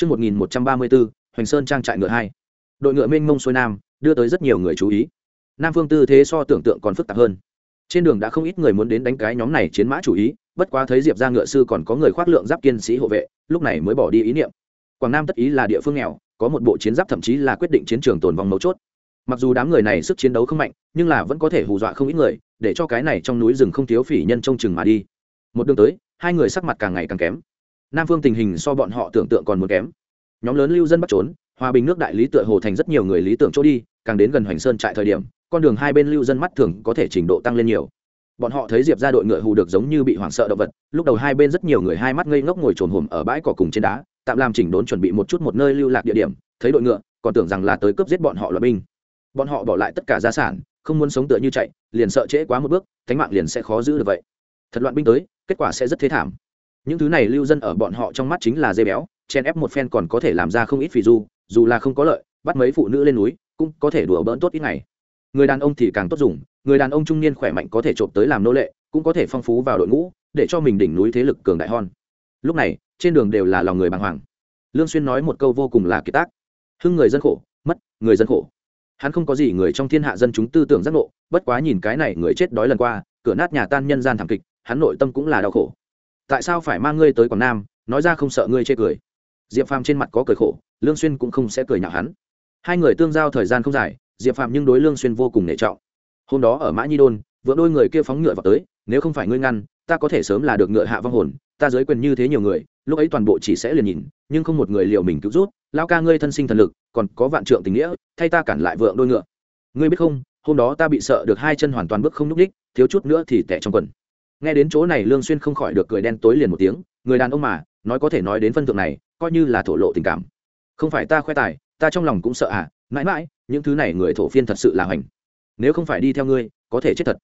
Trước 1134, Hoành Sơn trang trại ngựa 2. Đội ngựa mênh mông xuôi nam, đưa tới rất nhiều người chú ý. Nam Phương tư thế so tưởng tượng còn phức tạp hơn. Trên đường đã không ít người muốn đến đánh cái nhóm này chiến mã chủ ý, bất quá thấy Diệp gia ngựa sư còn có người khoác lượng giáp kiên sĩ hộ vệ, lúc này mới bỏ đi ý niệm. Quảng Nam tất ý là địa phương nghèo, có một bộ chiến giáp thậm chí là quyết định chiến trường tồn vong mấu chốt. Mặc dù đám người này sức chiến đấu không mạnh, nhưng là vẫn có thể hù dọa không ít người, để cho cái này trong núi rừng không thiếu phỉ nhân trông chừng mà đi. Một đường tới, hai người sắc mặt càng ngày càng kém nam phương tình hình so bọn họ tưởng tượng còn muốn kém. Nhóm lớn lưu dân bắt trốn, hòa bình nước đại lý tựa hồ thành rất nhiều người lý tưởng chỗ đi, càng đến gần hoành sơn trại thời điểm, con đường hai bên lưu dân mắt thường có thể trình độ tăng lên nhiều. Bọn họ thấy diệp ra đội ngựa hù được giống như bị hoảng sợ động vật, lúc đầu hai bên rất nhiều người hai mắt ngây ngốc ngồi trồn hùm ở bãi cỏ cùng trên đá, tạm làm chỉnh đốn chuẩn bị một chút một nơi lưu lạc địa điểm, thấy đội ngựa, còn tưởng rằng là tới cướp giết bọn họ loại binh. Bọn họ bỏ lại tất cả gia sản, không muốn sống tựa như chạy, liền sợ trễ quá một bước cánh mạng liền sẽ khó giữ được vậy. Thật loạn binh tới, kết quả sẽ rất thế thảm những thứ này lưu dân ở bọn họ trong mắt chính là dây béo, chen ép một phen còn có thể làm ra không ít phì du, dù là không có lợi, bắt mấy phụ nữ lên núi, cũng có thể đùa bỡn tốt ít ngày. Người đàn ông thì càng tốt dùng, người đàn ông trung niên khỏe mạnh có thể trộm tới làm nô lệ, cũng có thể phong phú vào đội ngũ, để cho mình đỉnh núi thế lực cường đại hon lúc này, trên đường đều là lòng người bàng hoàng. Lương xuyên nói một câu vô cùng là kiệt tác. Hưng người dân khổ, mất người dân khổ. Hắn không có gì người trong thiên hạ dân chúng tư tưởng giác ngộ, bất quá nhìn cái này người chết đói lần qua, cửa nát nhà tan nhân gian thảm kịch, hắn nội tâm cũng là đau khổ tại sao phải mang ngươi tới quảng nam, nói ra không sợ ngươi chê cười. Diệp phàm trên mặt có cười khổ, lương xuyên cũng không sẽ cười nhạo hắn. Hai người tương giao thời gian không dài, diệp phàm nhưng đối lương xuyên vô cùng nể trọng. Hôm đó ở mã nhi đôn, vượng đôi người kia phóng ngựa vào tới, nếu không phải ngươi ngăn, ta có thể sớm là được ngựa hạ vong hồn, ta giới quyền như thế nhiều người, lúc ấy toàn bộ chỉ sẽ liền nhìn, nhưng không một người liệu mình cứu rút lao ca ngươi thân sinh thần lực, còn có vạn trượng tình nghĩa, thay ta cản lại vượng đôi ngựa. Ngươi biết không, hôm đó ta bị sợ được hai chân hoàn toàn bước không núc đích thiếu chút nữa thì tẻ trong quần nghe đến chỗ này lương xuyên không khỏi được cười đen tối liền một tiếng, người đàn ông mà, nói có thể nói đến phân thượng này, coi như là thổ lộ tình cảm. Không phải ta khoe tài, ta trong lòng cũng sợ à mãi mãi, những thứ này người thổ phiên thật sự là hoành. Nếu không phải đi theo ngươi, có thể chết thật.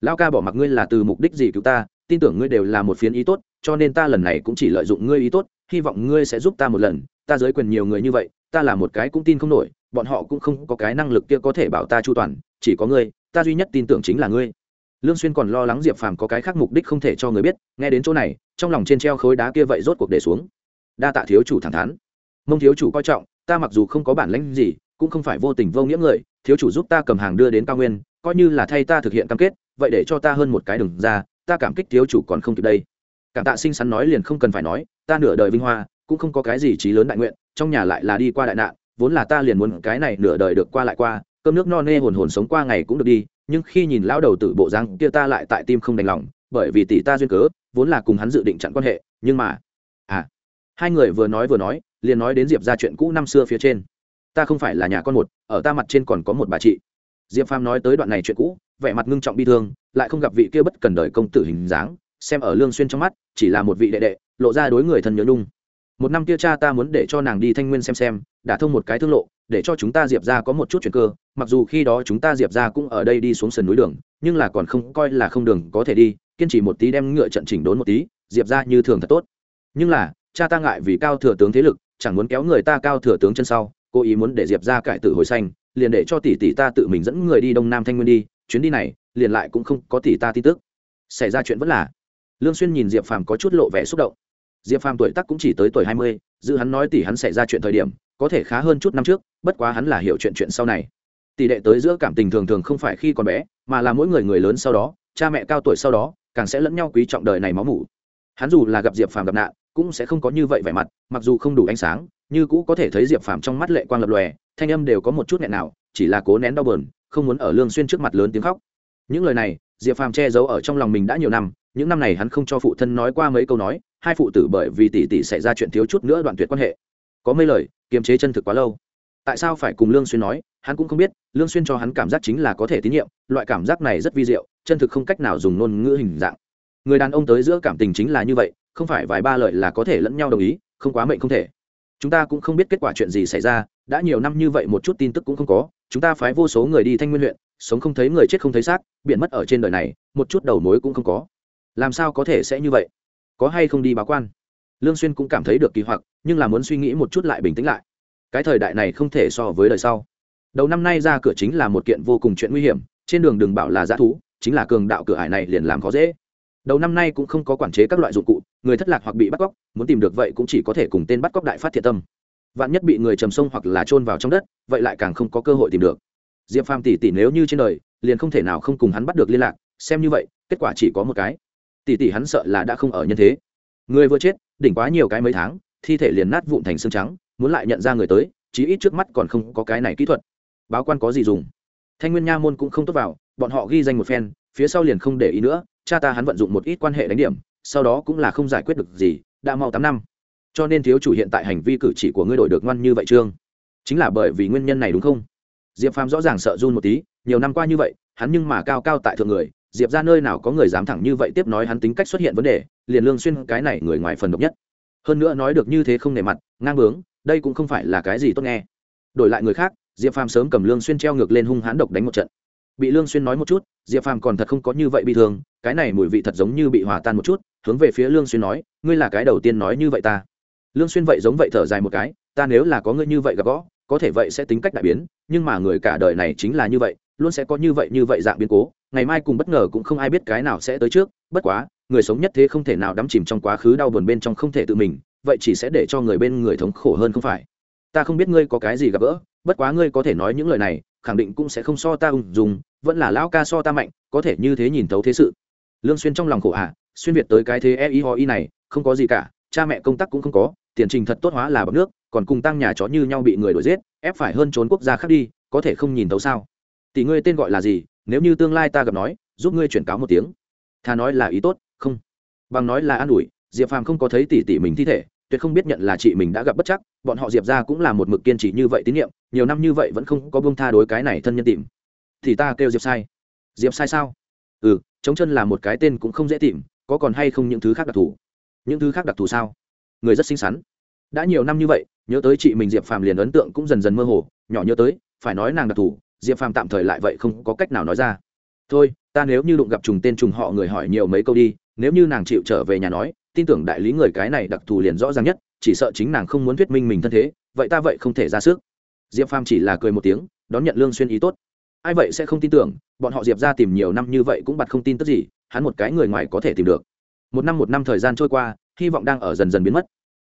Lao ca bỏ mặc ngươi là từ mục đích gì cứu ta, tin tưởng ngươi đều là một phiến ý tốt, cho nên ta lần này cũng chỉ lợi dụng ngươi ý tốt, hy vọng ngươi sẽ giúp ta một lần, ta giới quyền nhiều người như vậy, ta là một cái cũng tin không nổi, bọn họ cũng không có cái năng lực kia có thể bảo ta chu toàn, chỉ có ngươi, ta duy nhất tin tưởng chính là ngươi lương xuyên còn lo lắng diệp phàm có cái khác mục đích không thể cho người biết, nghe đến chỗ này, trong lòng trên treo khối đá kia vậy rốt cuộc để xuống. Đa tạ thiếu chủ thẳng thắn. Mông thiếu chủ coi trọng, ta mặc dù không có bản lĩnh gì, cũng không phải vô tình vô nghĩa người, thiếu chủ giúp ta cầm hàng đưa đến cao nguyên, coi như là thay ta thực hiện cam kết, vậy để cho ta hơn một cái đừng ra, ta cảm kích thiếu chủ còn không kịp đây. Cảm tạ sinh sắn nói liền không cần phải nói, ta nửa đời vinh hoa, cũng không có cái gì trí lớn đại nguyện, trong nhà lại là đi qua đại nạn, vốn là ta liền muốn cái này nửa đời được qua lại qua, cơm nước no nê hồn hồn sống qua ngày cũng được đi nhưng khi nhìn lão đầu tử bộ răng kia ta lại tại tim không đành lòng, bởi vì tỷ ta duyên cớ, vốn là cùng hắn dự định chặn quan hệ, nhưng mà à hai người vừa nói vừa nói, liền nói đến diệp ra chuyện cũ năm xưa phía trên. Ta không phải là nhà con một, ở ta mặt trên còn có một bà chị. Diệp phàm nói tới đoạn này chuyện cũ, vẻ mặt ngưng trọng bi thương, lại không gặp vị kia bất cần đời công tử hình dáng, xem ở lương xuyên trong mắt, chỉ là một vị đệ đệ, lộ ra đối người thân nhớ nhung. Một năm kia cha ta muốn để cho nàng đi thanh nguyên xem xem, đã thông một cái thương lộ để cho chúng ta diệp ra có một chút chuyện cơ, mặc dù khi đó chúng ta diệp ra cũng ở đây đi xuống sườn núi đường, nhưng là còn không coi là không đường có thể đi, kiên trì một tí đem ngựa trận chỉnh đốn một tí, diệp ra như thường thật tốt. Nhưng là, cha ta ngại vì cao thừa tướng thế lực, chẳng muốn kéo người ta cao thừa tướng chân sau, cố ý muốn để diệp ra cải tử hồi xanh, liền để cho tỷ tỷ ta tự mình dẫn người đi đông nam thanh nguyên đi, chuyến đi này, liền lại cũng không có tỷ ta tin tức. Xảy ra chuyện vẫn là, lương xuyên nhìn diệp phàm có chút lộ vẻ xúc động. Diệp phàm tuổi tác cũng chỉ tới tuổi hai mươi, dự hắn nói tỷ hắn xảy ra chuyện thời điểm có thể khá hơn chút năm trước, bất quá hắn là hiểu chuyện chuyện sau này. Tỷ đệ tới giữa cảm tình thường thường không phải khi còn bé, mà là mỗi người người lớn sau đó, cha mẹ cao tuổi sau đó, càng sẽ lẫn nhau quý trọng đời này máu mủ. Hắn dù là gặp diệp phàm gặp nạn, cũng sẽ không có như vậy vẻ mặt, mặc dù không đủ ánh sáng, như cũ có thể thấy diệp phàm trong mắt lệ quang lập lòe, thanh âm đều có một chút nghẹn nào, chỉ là cố nén đau bờn không muốn ở lương xuyên trước mặt lớn tiếng khóc. Những lời này, diệp phàm che giấu ở trong lòng mình đã nhiều năm, những năm này hắn không cho phụ thân nói qua mấy câu nói, hai phụ tử bởi vì tỷ tỷ xảy ra chuyện thiếu chút nữa đoạn tuyệt quan hệ có mấy lời, kiềm chế chân thực quá lâu. Tại sao phải cùng lương xuyên nói? Hắn cũng không biết, lương xuyên cho hắn cảm giác chính là có thể tín nhiệm, loại cảm giác này rất vi diệu, chân thực không cách nào dùng ngôn ngữ hình dạng. Người đàn ông tới giữa cảm tình chính là như vậy, không phải vài ba lời là có thể lẫn nhau đồng ý, không quá mệnh không thể. Chúng ta cũng không biết kết quả chuyện gì xảy ra, đã nhiều năm như vậy một chút tin tức cũng không có, chúng ta phái vô số người đi thanh nguyên huyện, sống không thấy người chết không thấy xác, biển mất ở trên đời này, một chút đầu mối cũng không có. Làm sao có thể sẽ như vậy? Có hay không đi báo quan? Lương xuyên cũng cảm thấy được kỳ hoặc, nhưng là muốn suy nghĩ một chút lại bình tĩnh lại. Cái thời đại này không thể so với đời sau. Đầu năm nay ra cửa chính là một kiện vô cùng chuyện nguy hiểm, trên đường đừng bảo là giả thú, chính là cường đạo cửa hải này liền làm khó dễ. Đầu năm nay cũng không có quản chế các loại dụng cụ, người thất lạc hoặc bị bắt cóc, muốn tìm được vậy cũng chỉ có thể cùng tên bắt cóc đại phát thiệt tâm. Vạn nhất bị người trầm sông hoặc là trôn vào trong đất, vậy lại càng không có cơ hội tìm được. Diệp phàm tỷ tỷ nếu như trên đời, liền không thể nào không cùng hắn bắt được liên lạc, xem như vậy, kết quả chỉ có một cái. Tỷ tỷ hắn sợ là đã không ở nhân thế. Người vừa chết đỉnh quá nhiều cái mấy tháng, thi thể liền nát vụn thành xương trắng, muốn lại nhận ra người tới, chí ít trước mắt còn không có cái này kỹ thuật. Báo quan có gì dùng? Thanh nguyên nha môn cũng không tốt vào, bọn họ ghi danh một phen, phía sau liền không để ý nữa, cha ta hắn vận dụng một ít quan hệ đánh điểm, sau đó cũng là không giải quyết được gì, đã mau tám năm. Cho nên thiếu chủ hiện tại hành vi cử chỉ của ngươi đổi được ngoan như vậy trương. Chính là bởi vì nguyên nhân này đúng không? Diệp phàm rõ ràng sợ run một tí, nhiều năm qua như vậy, hắn nhưng mà cao cao tại thượng người diệp ra nơi nào có người dám thẳng như vậy tiếp nói hắn tính cách xuất hiện vấn đề, liền lương xuyên cái này người ngoài phần độc nhất. Hơn nữa nói được như thế không nề mặt, ngang bướng, đây cũng không phải là cái gì tốt nghe. Đổi lại người khác, diệp phàm sớm cầm lương xuyên treo ngược lên hung hãn độc đánh một trận. Bị lương xuyên nói một chút, diệp phàm còn thật không có như vậy bị thương, cái này mùi vị thật giống như bị hòa tan một chút, hướng về phía lương xuyên nói, ngươi là cái đầu tiên nói như vậy ta. Lương xuyên vậy giống vậy thở dài một cái, ta nếu là có ngươi như vậy gặp gõ có thể vậy sẽ tính cách đại biến, nhưng mà người cả đời này chính là như vậy luôn sẽ có như vậy như vậy dạng biến cố ngày mai cùng bất ngờ cũng không ai biết cái nào sẽ tới trước bất quá người sống nhất thế không thể nào đắm chìm trong quá khứ đau buồn bên trong không thể tự mình vậy chỉ sẽ để cho người bên người thống khổ hơn không phải. Ta không biết ngươi có cái gì gặp gỡ bất quá ngươi có thể nói những lời này khẳng định cũng sẽ không so ta ung dùng vẫn là lão ca so ta mạnh có thể như thế nhìn thấu thế sự. Lương xuyên trong lòng khổ ạ à, xuyên việt tới cái thế e y ho y này không có gì cả cha mẹ công tác cũng không có tiền trình thật tốt hóa là bằng nước còn cùng tăng nhà chó như nhau bị người đuổi giết ép phải hơn trốn quốc gia khác đi có thể không nhìn thấu sao? Tỷ ngươi tên gọi là gì, nếu như tương lai ta gặp nói, giúp ngươi chuyển cáo một tiếng. Thà nói là ý tốt, không. Bằng nói là an ủi, diệp phàm không có thấy tỷ tỷ mình thi thể, tuyệt không biết nhận là chị mình đã gặp bất chắc, bọn họ diệp ra cũng là một mực kiên trì như vậy tín nhiệm, nhiều năm như vậy vẫn không có bông tha đối cái này thân nhân tìm. Thì ta kêu diệp sai. Diệp sai sao? Ừ chống chân là một cái tên cũng không dễ tìm, có còn hay không những thứ khác đặc thù? Những thứ khác đặc thù sao? Người rất xinh xắn. Đã nhiều năm như vậy, nhớ tới chị mình diệp phàm liền ấn tượng cũng dần dần mơ hồ, nhỏ nhớ tới, phải nói nàng đặc thù diệp phàm tạm thời lại vậy không có cách nào nói ra. Thôi, ta nếu như đụng gặp trùng tên trùng họ người hỏi nhiều mấy câu đi, nếu như nàng chịu trở về nhà nói, tin tưởng đại lý người cái này đặc thù liền rõ ràng nhất, chỉ sợ chính nàng không muốn thuyết minh mình thân thế, vậy ta vậy không thể ra sức. Diệp phàm chỉ là cười một tiếng, đón nhận lương xuyên ý tốt. Ai vậy sẽ không tin tưởng, bọn họ diệp ra tìm nhiều năm như vậy cũng bật không tin tức gì, hắn một cái người ngoài có thể tìm được. Một năm một năm thời gian trôi qua, hy vọng đang ở dần dần biến mất.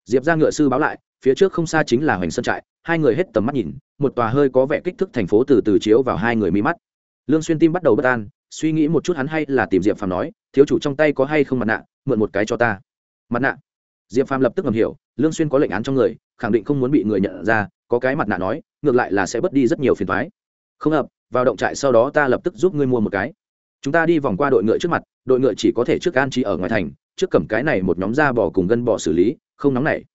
Diệp ra ngựa sư báo lại phía trước không xa chính là hoành sơn trại, hai người hết tầm mắt nhìn, một tòa hơi có vẻ kích thước thành phố từ từ chiếu vào hai người mi mắt. Lương xuyên tim bắt đầu bất an, suy nghĩ một chút hắn hay là tìm diệp phàm nói, thiếu chủ trong tay có hay không mặt nạ, mượn một cái cho ta. Mặt nạ? Diệp phàm lập tức ngầm hiểu, lương xuyên có lệnh án trong người, khẳng định không muốn bị người nhận ra, có cái mặt nạ nói, ngược lại là sẽ bớt đi rất nhiều phiền toái. Không hợp, vào động trại sau đó ta lập tức giúp ngươi mua một cái. Chúng ta đi vòng qua đội ngựa trước mặt, đội ngựa chỉ có thể trước an trí ở ngoài thành, trước cầm cái này một nhóm da bò cùng gân bò xử lý, không nóng nảy.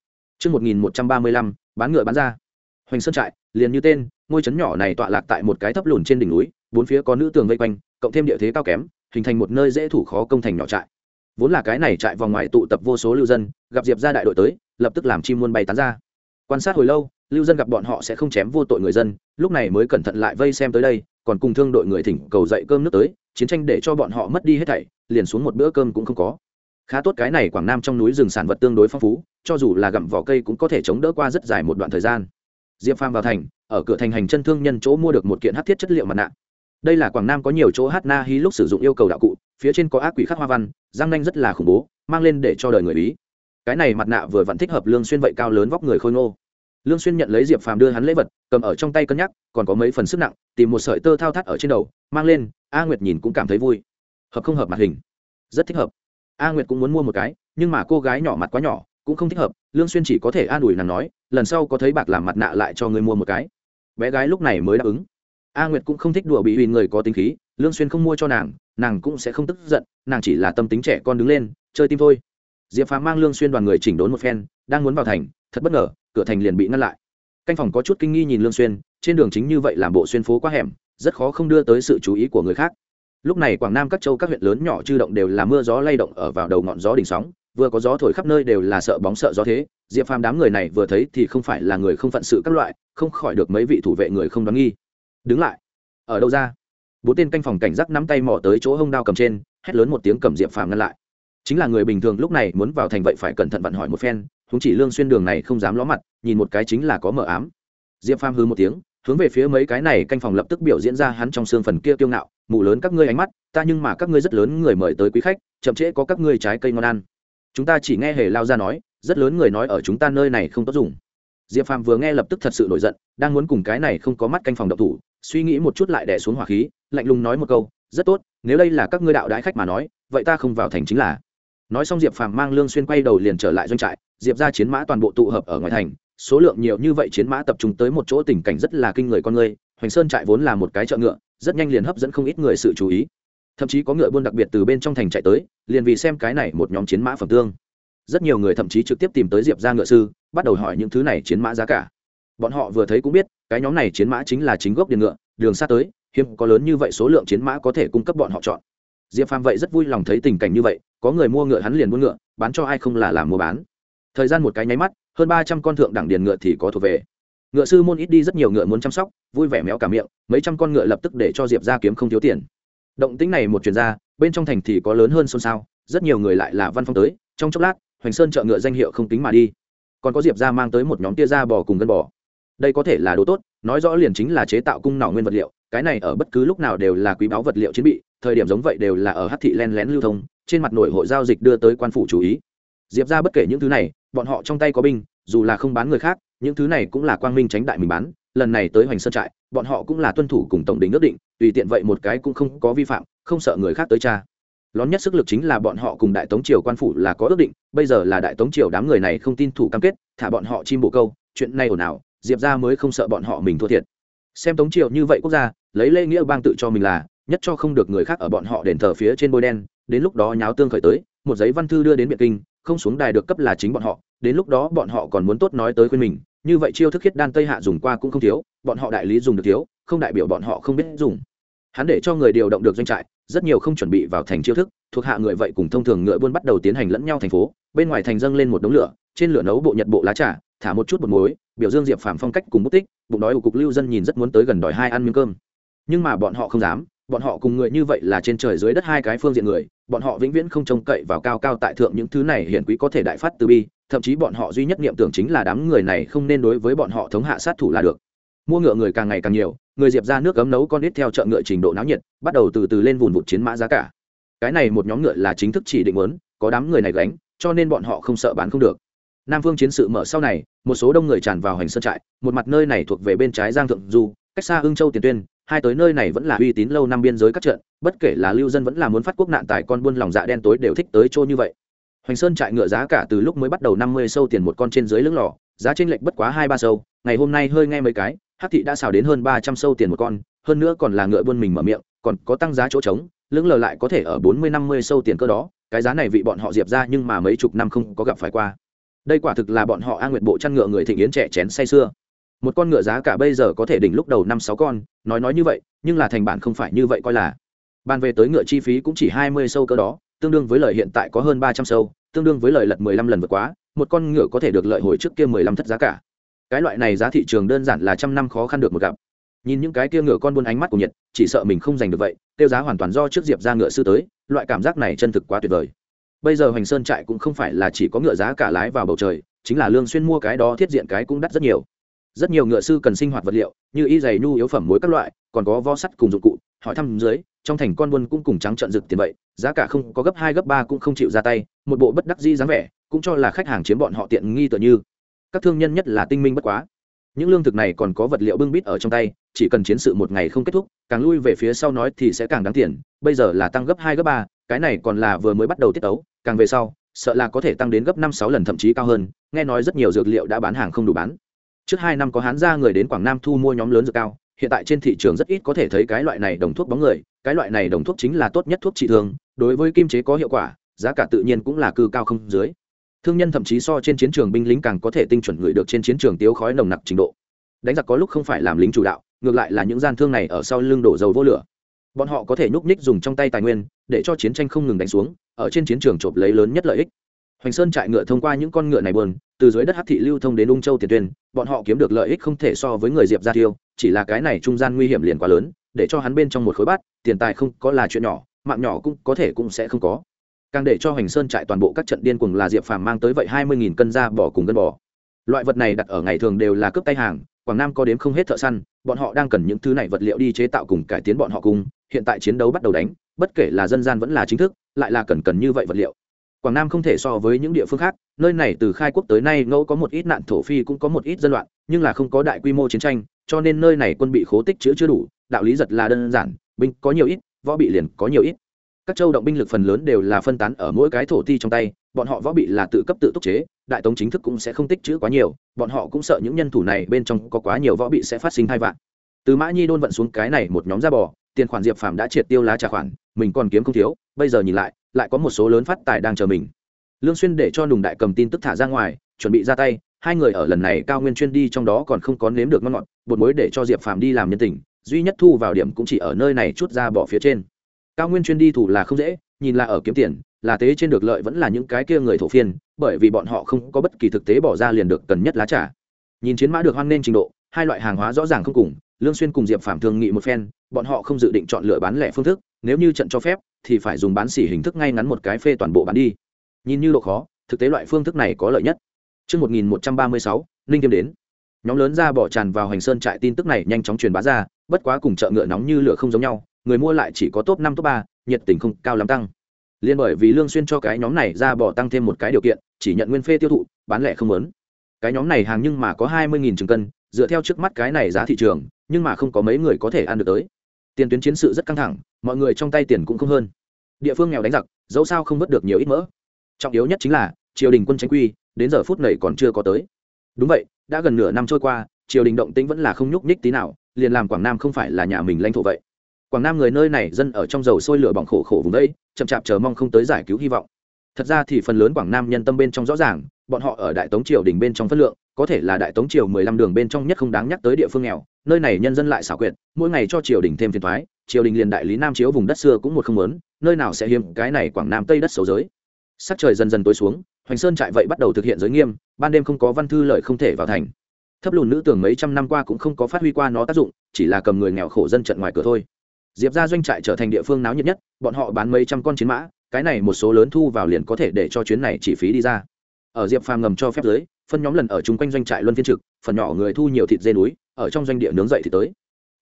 Trước 1135, bán ngựa bán ra. Hoành Sơn trại, liền như tên, ngôi trấn nhỏ này tọa lạc tại một cái thấp lùn trên đỉnh núi, bốn phía có nữ tường vây quanh, cộng thêm địa thế cao kém, hình thành một nơi dễ thủ khó công thành nhỏ trại. Vốn là cái này trại vòng ngoài tụ tập vô số lưu dân, gặp Diệp gia đại đội tới, lập tức làm chim muôn bay tán ra. Quan sát hồi lâu, lưu dân gặp bọn họ sẽ không chém vô tội người dân, lúc này mới cẩn thận lại vây xem tới đây, còn cùng thương đội người thỉnh cầu dậy cơm nước tới, chiến tranh để cho bọn họ mất đi hết thảy, liền xuống một bữa cơm cũng không có khá tốt cái này quảng nam trong núi rừng sản vật tương đối phong phú, cho dù là gặm vỏ cây cũng có thể chống đỡ qua rất dài một đoạn thời gian. Diệp phàm vào thành, ở cửa thành hành chân thương nhân chỗ mua được một kiện hát thiết chất liệu mặt nạ. Đây là quảng nam có nhiều chỗ hát na hí lúc sử dụng yêu cầu đạo cụ, phía trên có ác quỷ khắc hoa văn, răng nanh rất là khủng bố, mang lên để cho đời người ý. Cái này mặt nạ vừa vẫn thích hợp lương xuyên vậy cao lớn vóc người khôi ngô. Lương xuyên nhận lấy diệp phàm đưa hắn lễ vật, cầm ở trong tay cân nhắc, còn có mấy phần sức nặng, tìm một sợi tơ thao thắt ở trên đầu, mang lên, a nguyệt nhìn cũng cảm thấy vui. Hợp không hợp mặt hình? Rất thích hợp a nguyệt cũng muốn mua một cái, nhưng mà cô gái nhỏ mặt quá nhỏ, cũng không thích hợp, lương xuyên chỉ có thể an ủi nàng nói, lần sau có thấy bạc làm mặt nạ lại cho người mua một cái. Bé gái lúc này mới đáp ứng. A nguyệt cũng không thích đùa bị huyền người có tính khí, lương xuyên không mua cho nàng nàng cũng sẽ không tức giận, nàng chỉ là tâm tính trẻ con đứng lên, chơi tim thôi. Diệp phàm mang lương xuyên đoàn người chỉnh đốn một phen, đang muốn vào thành, thật bất ngờ, cửa thành liền bị ngăn lại. Canh phòng có chút kinh nghi nhìn lương xuyên, trên đường chính như vậy làm bộ xuyên phố quá hẻm, rất khó không đưa tới sự chú ý của người khác lúc này quảng nam các châu các huyện lớn nhỏ chư động đều là mưa gió lay động ở vào đầu ngọn gió đỉnh sóng, vừa có gió thổi khắp nơi đều là sợ bóng sợ gió thế. Diệp phàm đám người này vừa thấy thì không phải là người không phận sự các loại, không khỏi được mấy vị thủ vệ người không đoán nghi. Đứng lại. Ở đâu ra? Bốn tên canh phòng cảnh giác nắm tay mò tới chỗ hông đao cầm trên, hét lớn một tiếng cầm diệp phàm ngăn lại. Chính là người bình thường lúc này muốn vào thành vậy phải cẩn thận vận hỏi một phen chúng chỉ lương xuyên đường này không dám ló mặt, nhìn một cái chính là có mở ám. Diệp phàm hư một tiếng hướng về phía mấy cái này canh phòng lập tức biểu diễn ra hắn trong xương phần kia kiêu ngạo, mù lớn các ngươi ánh mắt, ta nhưng mà các ngươi rất lớn người mời tới quý khách, chậm trễ có các ngươi trái cây ngon ăn. Chúng ta chỉ nghe hề lao ra nói, rất lớn người nói ở chúng ta nơi này không tốt dùng. Diệp phàm vừa nghe lập tức thật sự nổi giận, đang muốn cùng cái này không có mắt canh phòng độc thủ, suy nghĩ một chút lại đẻ xuống hỏa khí, lạnh lùng nói một câu, rất tốt, nếu đây là các ngươi đạo đãi khách mà nói, vậy ta không vào thành chính là. Nói xong diệp phàm mang lương xuyên quay đầu liền trở lại doanh trại, diệp ra chiến mã toàn bộ tụ hợp ở ngoài thành số lượng nhiều như vậy chiến mã tập trung tới một chỗ tình cảnh rất là kinh người con người, hoành sơn trại vốn là một cái chợ ngựa, rất nhanh liền hấp dẫn không ít người sự chú ý. Thậm chí có ngựa buôn đặc biệt từ bên trong thành chạy tới, liền vì xem cái này một nhóm chiến mã phẩm tương. Rất nhiều người thậm chí trực tiếp tìm tới diệp ra ngựa sư, bắt đầu hỏi những thứ này chiến mã giá cả. Bọn họ vừa thấy cũng biết, cái nhóm này chiến mã chính là chính gốc điện ngựa, đường xa tới, hiếm có lớn như vậy số lượng chiến mã có thể cung cấp bọn họ chọn. Diệp phàm vậy rất vui lòng thấy tình cảnh như vậy, có người mua ngựa hắn liền mua ngựa, bán cho ai không là làm mua bán thời gian một cái nháy mắt, hơn ba trăm con thượng đẳng điền ngựa thì có thuộc về. Ngựa sư môn ít đi rất nhiều ngựa muốn chăm sóc, vui vẻ méo cả miệng, mấy trăm con ngựa lập tức để cho diệp ra kiếm không thiếu tiền. Động tính này một chuyển ra, bên trong thành thì có lớn hơn xôn xao, rất nhiều người lại là văn phong tới, trong chốc lát, hoành sơn chợ ngựa danh hiệu không tính mà đi. Còn có diệp ra mang tới một nhóm tia da bò cùng gân bò. Đây có thể là đồ tốt, nói rõ liền chính là chế tạo cung nỏ nguyên vật liệu, cái này ở bất cứ lúc nào đều là quý báu vật liệu chiến bị, thời điểm giống vậy đều là ở hát thị len lén lưu thông, trên mặt nội hội giao dịch đưa tới quan phủ chú ý. Diệp ra bất kể những thứ này bọn họ trong tay có binh, dù là không bán người khác, những thứ này cũng là quang minh tránh đại mình bán, lần này tới hoành sơn trại, bọn họ cũng là tuân thủ cùng tổng đình ước định, tùy tiện vậy một cái cũng không có vi phạm, không sợ người khác tới cha lón nhất sức lực chính là bọn họ cùng đại tống triều quan phủ là có ước định, bây giờ là đại tống triều đám người này không tin thủ cam kết, thả bọn họ chim bồ câu, chuyện này ồn ào diệp ra mới không sợ bọn họ mình thua thiệt. Xem tống triều như vậy quốc gia, lấy lễ nghĩa bang tự cho mình là, nhất cho không được người khác ở bọn họ đền thờ phía trên bôi đen, đến lúc đó nháo tương khởi tới, một giấy văn thư đưa đến biện kinh không xuống đài được cấp là chính bọn họ, đến lúc đó bọn họ còn muốn tốt nói tới khuyên mình, như vậy chiêu thức khiết đan tây hạ dùng qua cũng không thiếu, bọn họ đại lý dùng được thiếu, không đại biểu bọn họ không biết dùng. Hắn để cho người điều động được doanh trại, rất nhiều không chuẩn bị vào thành chiêu thức, thuộc hạ người vậy cùng thông thường ngựa buôn bắt đầu tiến hành lẫn nhau thành phố, bên ngoài thành dâng lên một đống lửa, trên lửa nấu bộ nhật bộ lá trà, thả một chút bột muối, biểu dương diệp phàm phong cách cùng mất tích bụng đói của cục lưu dân nhìn rất muốn tới gần đòi hai ăn miếng cơm. Nhưng mà bọn họ không dám, bọn họ cùng người như vậy là trên trời dưới đất hai cái phương diện người bọn họ vĩnh viễn không trông cậy vào cao cao tại thượng những thứ này hiển quý có thể đại phát từ bi, thậm chí bọn họ duy nhất niệm tưởng chính là đám người này không nên đối với bọn họ thống hạ sát thủ là được. Mua ngựa người càng ngày càng nhiều, người diệp ra nước cấm nấu con ít theo chợ ngựa trình độ náo nhiệt, bắt đầu từ từ lên vùn vụt chiến mã giá cả. Cái này một nhóm ngựa là chính thức chỉ định muốn, có đám người này gánh, cho nên bọn họ không sợ bán không được. Nam phương chiến sự mở sau này, một số đông người tràn vào hành sơn trại, một mặt nơi này thuộc về bên trái giang thượng du, cách xa hưng châu tiền tuyên hai tới nơi này vẫn là uy tín lâu năm biên giới các trận, bất kể là lưu dân vẫn là muốn phát quốc nạn tài con buôn lòng dạ đen tối đều thích tới chỗ như vậy. Hoành sơn trại ngựa giá cả từ lúc mới bắt đầu năm mươi sâu tiền một con trên dưới lưỡng lò, giá tranh lệch bất quá hai ba sâu, ngày hôm nay hơi nghe mấy cái Hát thị đã xào đến hơn ba trăm sâu tiền một con, hơn nữa còn là ngựa buôn mình mở miệng, còn có tăng giá chỗ trống lưỡng lờ lại có thể ở bốn mươi năm mươi sâu tiền cơ đó, cái giá này vị bọn họ diệp ra nhưng mà mấy chục năm không có gặp phải qua. Đây quả thực là bọn họ a nguyệt bộ chăn ngựa người thịnh yến trẻ chén say xưa một con ngựa giá cả bây giờ có thể đỉnh lúc đầu năm sáu con, nói nói như vậy, nhưng là thành bản không phải như vậy coi là. Bàn về tới ngựa chi phí cũng chỉ hai mươi sâu cơ đó, tương đương với lợi hiện tại có hơn ba trăm sâu, tương đương với lợi lật mười lăm lần vượt quá, một con ngựa có thể được lợi hồi trước kia mười lăm thất giá cả. Cái loại này giá thị trường đơn giản là trăm năm khó khăn được một gặp. Nhìn những cái kia ngựa con buôn ánh mắt của nhật, chỉ sợ mình không giành được vậy, tiêu giá hoàn toàn do trước diệp ra ngựa sư tới, loại cảm giác này chân thực quá tuyệt vời. Bây giờ hoành sơn trại cũng không phải là chỉ có ngựa giá cả lái vào bầu trời, chính là lương xuyên mua cái đó thiết diện cái cũng đắt rất nhiều rất nhiều ngựa sư cần sinh hoạt vật liệu, như y giày, nhu yếu phẩm muối các loại, còn có vo sắt cùng dụng cụ. Hỏi thăm dưới, trong thành con buôn cũng cùng trắng trợn rực tiền vậy, giá cả không có gấp hai, gấp ba cũng không chịu ra tay, một bộ bất đắc dĩ dáng vẻ, cũng cho là khách hàng chiếm bọn họ tiện nghi tựa như. Các thương nhân nhất là tinh minh bất quá. Những lương thực này còn có vật liệu bưng bít ở trong tay, chỉ cần chiến sự một ngày không kết thúc, càng lui về phía sau nói thì sẽ càng đáng tiền, bây giờ là tăng gấp hai, gấp ba, cái này còn là vừa mới bắt đầu tiết tấu, càng về sau, sợ là có thể tăng đến gấp năm, sáu lần, thậm chí cao hơn, nghe nói rất nhiều dược liệu đã bán hàng không đủ bán trước hai năm có hán ra người đến quảng nam thu mua nhóm lớn dược cao, hiện tại trên thị trường rất ít có thể thấy cái loại này đồng thuốc bóng người, cái loại này đồng thuốc chính là tốt nhất thuốc trị thương, đối với kim chế có hiệu quả, giá cả tự nhiên cũng là cư cao không dưới. Thương nhân thậm chí so trên chiến trường binh lính càng có thể tinh chuẩn gửi được trên chiến trường tiếu khói nồng nặc trình độ. Đánh giặc có lúc không phải làm lính chủ đạo, ngược lại là những gian thương này ở sau lưng đổ dầu vô lửa. Bọn họ có thể nhúc nhích dùng trong tay tài nguyên, để cho chiến tranh không ngừng đánh xuống, ở trên chiến trường chộp lấy lớn nhất lợi ích hoành sơn trại ngựa thông qua những con ngựa này buồn, từ dưới đất hát thị lưu thông đến ung châu tiền tuyên, bọn họ kiếm được lợi ích không thể so với người diệp gia tiêu, chỉ là cái này trung gian nguy hiểm liền quá lớn, để cho hắn bên trong một khối bát, tiền tài không có là chuyện nhỏ, mạng nhỏ cũng có thể cũng sẽ không có. Càng để cho hoành sơn trại toàn bộ các trận điên cuồng là diệp phàm mang tới vậy hai mươi nghìn cân da bỏ cùng gân bò. Loại vật này đặt ở ngày thường đều là cướp tay hàng, quảng nam có đếm không hết thợ săn, bọn họ đang cần những thứ này vật liệu đi chế tạo cùng cải tiến bọn họ cùng, hiện tại chiến đấu bắt đầu đánh, bất kể là dân gian vẫn là chính thức, lại là cần cần như vậy vật liệu quảng nam không thể so với những địa phương khác, nơi này từ khai quốc tới nay ngẫu có một ít nạn thổ phi cũng có một ít dân loạn, nhưng là không có đại quy mô chiến tranh, cho nên nơi này quân bị khố tích chữ chưa đủ, đạo lý giật là đơn giản, binh có nhiều ít, võ bị liền có nhiều ít. Các châu động binh lực phần lớn đều là phân tán ở mỗi cái thổ ti trong tay, bọn họ võ bị là tự cấp tự túc chế, đại tống chính thức cũng sẽ không tích chữ quá nhiều, bọn họ cũng sợ những nhân thủ này bên trong có quá nhiều võ bị sẽ phát sinh hai vạn từ mã nhi đôn vận xuống cái này một nhóm ra bò tiền khoản diệp phàm đã triệt tiêu lá trả khoản, mình còn kiếm không thiếu, bây giờ nhìn lại lại có một số lớn phát tài đang chờ mình. Lương xuyên để cho nùng đại cầm tin tức thả ra ngoài, chuẩn bị ra tay, hai người ở lần này cao nguyên chuyên đi trong đó còn không có nếm được ngon ngọt, bột mối để cho diệp phàm đi làm nhân tình, duy nhất thu vào điểm cũng chỉ ở nơi này chút ra bỏ phía trên. Cao nguyên chuyên đi thủ là không dễ, nhìn là ở kiếm tiền, là tế trên được lợi vẫn là những cái kia người thổ phiên, bởi vì bọn họ không có bất kỳ thực tế bỏ ra liền được cần nhất lá trả nhìn chiến mã được hoan nên trình độ, hai loại hàng hóa rõ ràng không cùng, lương xuyên cùng diệp phạm thương nghị một phen bọn họ không dự định chọn lựa bán lẻ phương thức nếu như trận cho phép thì phải dùng bán xỉ hình thức ngay ngắn một cái phê toàn bộ bán đi nhìn như độ khó thực tế loại phương thức này có lợi nhất Trước 1136, Ninh Tiêm đến. Nhóm lớn ra bỏ tràn vào hành sơn trại tin tức này nhanh chóng truyền bá ra, bất quá cùng chợ ngựa nóng như lửa không giống nhau, người mua lại chỉ có top năm top ba, nhiệt tình không cao lắm tăng. Liên bởi vì Lương Xuyên cho cái nhóm này ra bỏ tăng thêm một cái điều kiện, chỉ nhận nguyên phê tiêu thụ, bán lẻ không muốn. Cái nhóm này hàng nhưng mà có 20.000 trường cân, dựa theo trước mắt cái này giá thị trường, nhưng mà không có mấy người có thể ăn được tới. Tiền tuyến chiến sự rất căng thẳng, mọi người trong tay tiền cũng không hơn. Địa phương nghèo đánh giặc, dẫu sao không vớt được nhiều ít mỡ. Trọng yếu nhất chính là, triều đình quân tranh quy, đến giờ phút này còn chưa có tới. Đúng vậy, đã gần nửa năm trôi qua, triều đình động tĩnh vẫn là không nhúc nhích tí nào, liền làm Quảng Nam không phải là nhà mình lãnh thổ vậy quảng nam người nơi này dân ở trong dầu sôi lửa bỏng khổ khổ vùng đây chậm chạp chờ mong không tới giải cứu hy vọng thật ra thì phần lớn quảng nam nhân tâm bên trong rõ ràng bọn họ ở đại tống triều đình bên trong phân lượng có thể là đại tống triều mười lăm đường bên trong nhất không đáng nhắc tới địa phương nghèo, nơi này nhân dân lại xảo quyệt, mỗi ngày cho triều đình thêm phiền thoái, triều đình liền đại lý nam chiếu vùng đất xưa cũng một không lớn nơi nào sẽ hiếm, cái này quảng nam tây đất xấu giới. Sắc trời dần dần tối xuống, hoành sơn trại vậy bắt đầu thực hiện giới nghiêm, ban đêm không có văn thư lợi không thể vào thành. Thấp lùn nữ tưởng mấy trăm năm qua cũng không có phát huy qua nó tác dụng, chỉ là cầm người nghèo khổ dân trận ngoài cửa thôi. Diệp ra doanh trại trở thành địa phương náo nhiệt nhất, bọn họ bán mấy trăm con chiến mã, cái này một số lớn thu vào liền có thể để cho chuyến này chỉ phí đi ra. Ở diệp phàm ngầm cho phép giới phân nhóm lần ở chung quanh doanh trại luân phiên trực, phần nhỏ người thu nhiều thịt dê núi, ở trong doanh địa nướng dậy thì tới.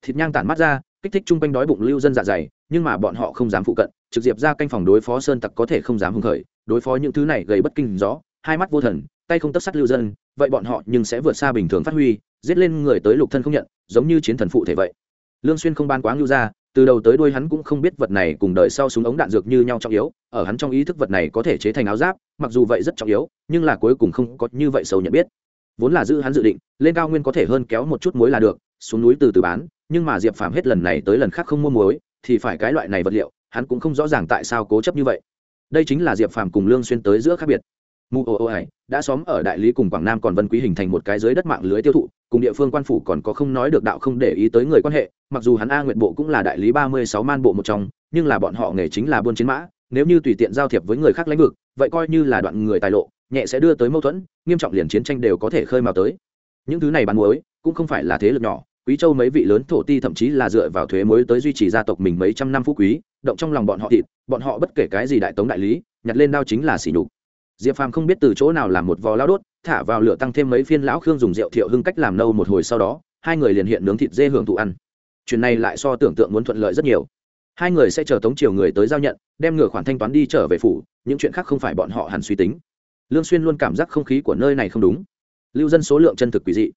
Thịt nhang tản mắt ra, kích thích chung quanh đói bụng lưu dân dạ dày, nhưng mà bọn họ không dám phụ cận, trực diệp ra canh phòng đối phó sơn tặc có thể không dám hưng khởi, đối phó những thứ này gây bất kinh gió, hai mắt vô thần, tay không tất sắt lưu dân, vậy bọn họ nhưng sẽ vượt xa bình thường phát huy, giết lên người tới lục thân không nhận, giống như chiến thần phụ thể vậy. Lương xuyên không ban quá ngưu ra từ đầu tới đuôi hắn cũng không biết vật này cùng đợi sau súng ống đạn dược như nhau trọng yếu, ở hắn trong ý thức vật này có thể chế thành áo giáp, mặc dù vậy rất trọng yếu, nhưng là cuối cùng không có như vậy sâu nhận biết. Vốn là giữ hắn dự định, lên cao nguyên có thể hơn kéo một chút muối là được, xuống núi từ từ bán, nhưng mà diệp phàm hết lần này tới lần khác không mua muối, thì phải cái loại này vật liệu, hắn cũng không rõ ràng tại sao cố chấp như vậy. Đây chính là diệp phàm cùng lương xuyên tới giữa khác biệt mù ô ô ải đã xóm ở đại lý cùng quảng nam còn vân quý hình thành một cái dưới đất mạng lưới tiêu thụ, cùng địa phương quan phủ còn có không nói được đạo không để ý tới người quan hệ, mặc dù hắn a nguyện bộ cũng là đại lý ba mươi sáu man bộ một trong, nhưng là bọn họ nghề chính là buôn chiến mã, nếu như tùy tiện giao thiệp với người khác lãnh vực, vậy coi như là đoạn người tài lộ, nhẹ sẽ đưa tới mâu thuẫn, nghiêm trọng liền chiến tranh đều có thể khơi mào tới. Những thứ này bán muối, cũng không phải là thế lực nhỏ, quý châu mấy vị lớn thổ ti thậm chí là dựa vào thuế muối tới duy trì gia tộc mình mấy trăm năm phú quý, động trong lòng bọn họ thịt, bọn họ bất kể cái gì đại tống đại lý, nhặt lên đao chính là xỉ nhục diệp phàm không biết từ chỗ nào làm một vò lao đốt, thả vào lửa tăng thêm mấy phiên lão khương dùng rượu thiệu hưng cách làm nâu một hồi sau đó, hai người liền hiện nướng thịt dê hưởng thụ ăn. Chuyện này lại so tưởng tượng muốn thuận lợi rất nhiều. Hai người sẽ chờ tống triều người tới giao nhận, đem ngửa khoản thanh toán đi trở về phủ, những chuyện khác không phải bọn họ hẳn suy tính. Lương xuyên luôn cảm giác không khí của nơi này không đúng. Lưu dân số lượng chân thực quỷ dị.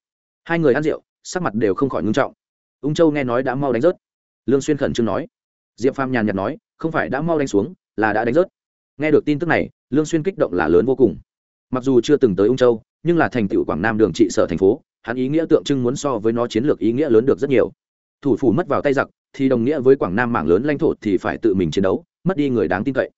Hai người ăn rượu, sắc mặt đều không khỏi ngưng trọng. Ung châu nghe nói đã mau đánh rớt. Lương xuyên khẩn trương nói. Diệp phàm nhàn nhạt nói, không phải đã mau đánh xuống, là đã đánh rớt nghe được tin tức này, lương xuyên kích động là lớn vô cùng. Mặc dù chưa từng tới ung châu, nhưng là thành tựu quảng nam đường trị sở thành phố, hắn ý nghĩa tượng trưng muốn so với nó chiến lược ý nghĩa lớn được rất nhiều. Thủ phủ mất vào tay giặc, thì đồng nghĩa với quảng nam mảng lớn lãnh thổ thì phải tự mình chiến đấu, mất đi người đáng tin cậy.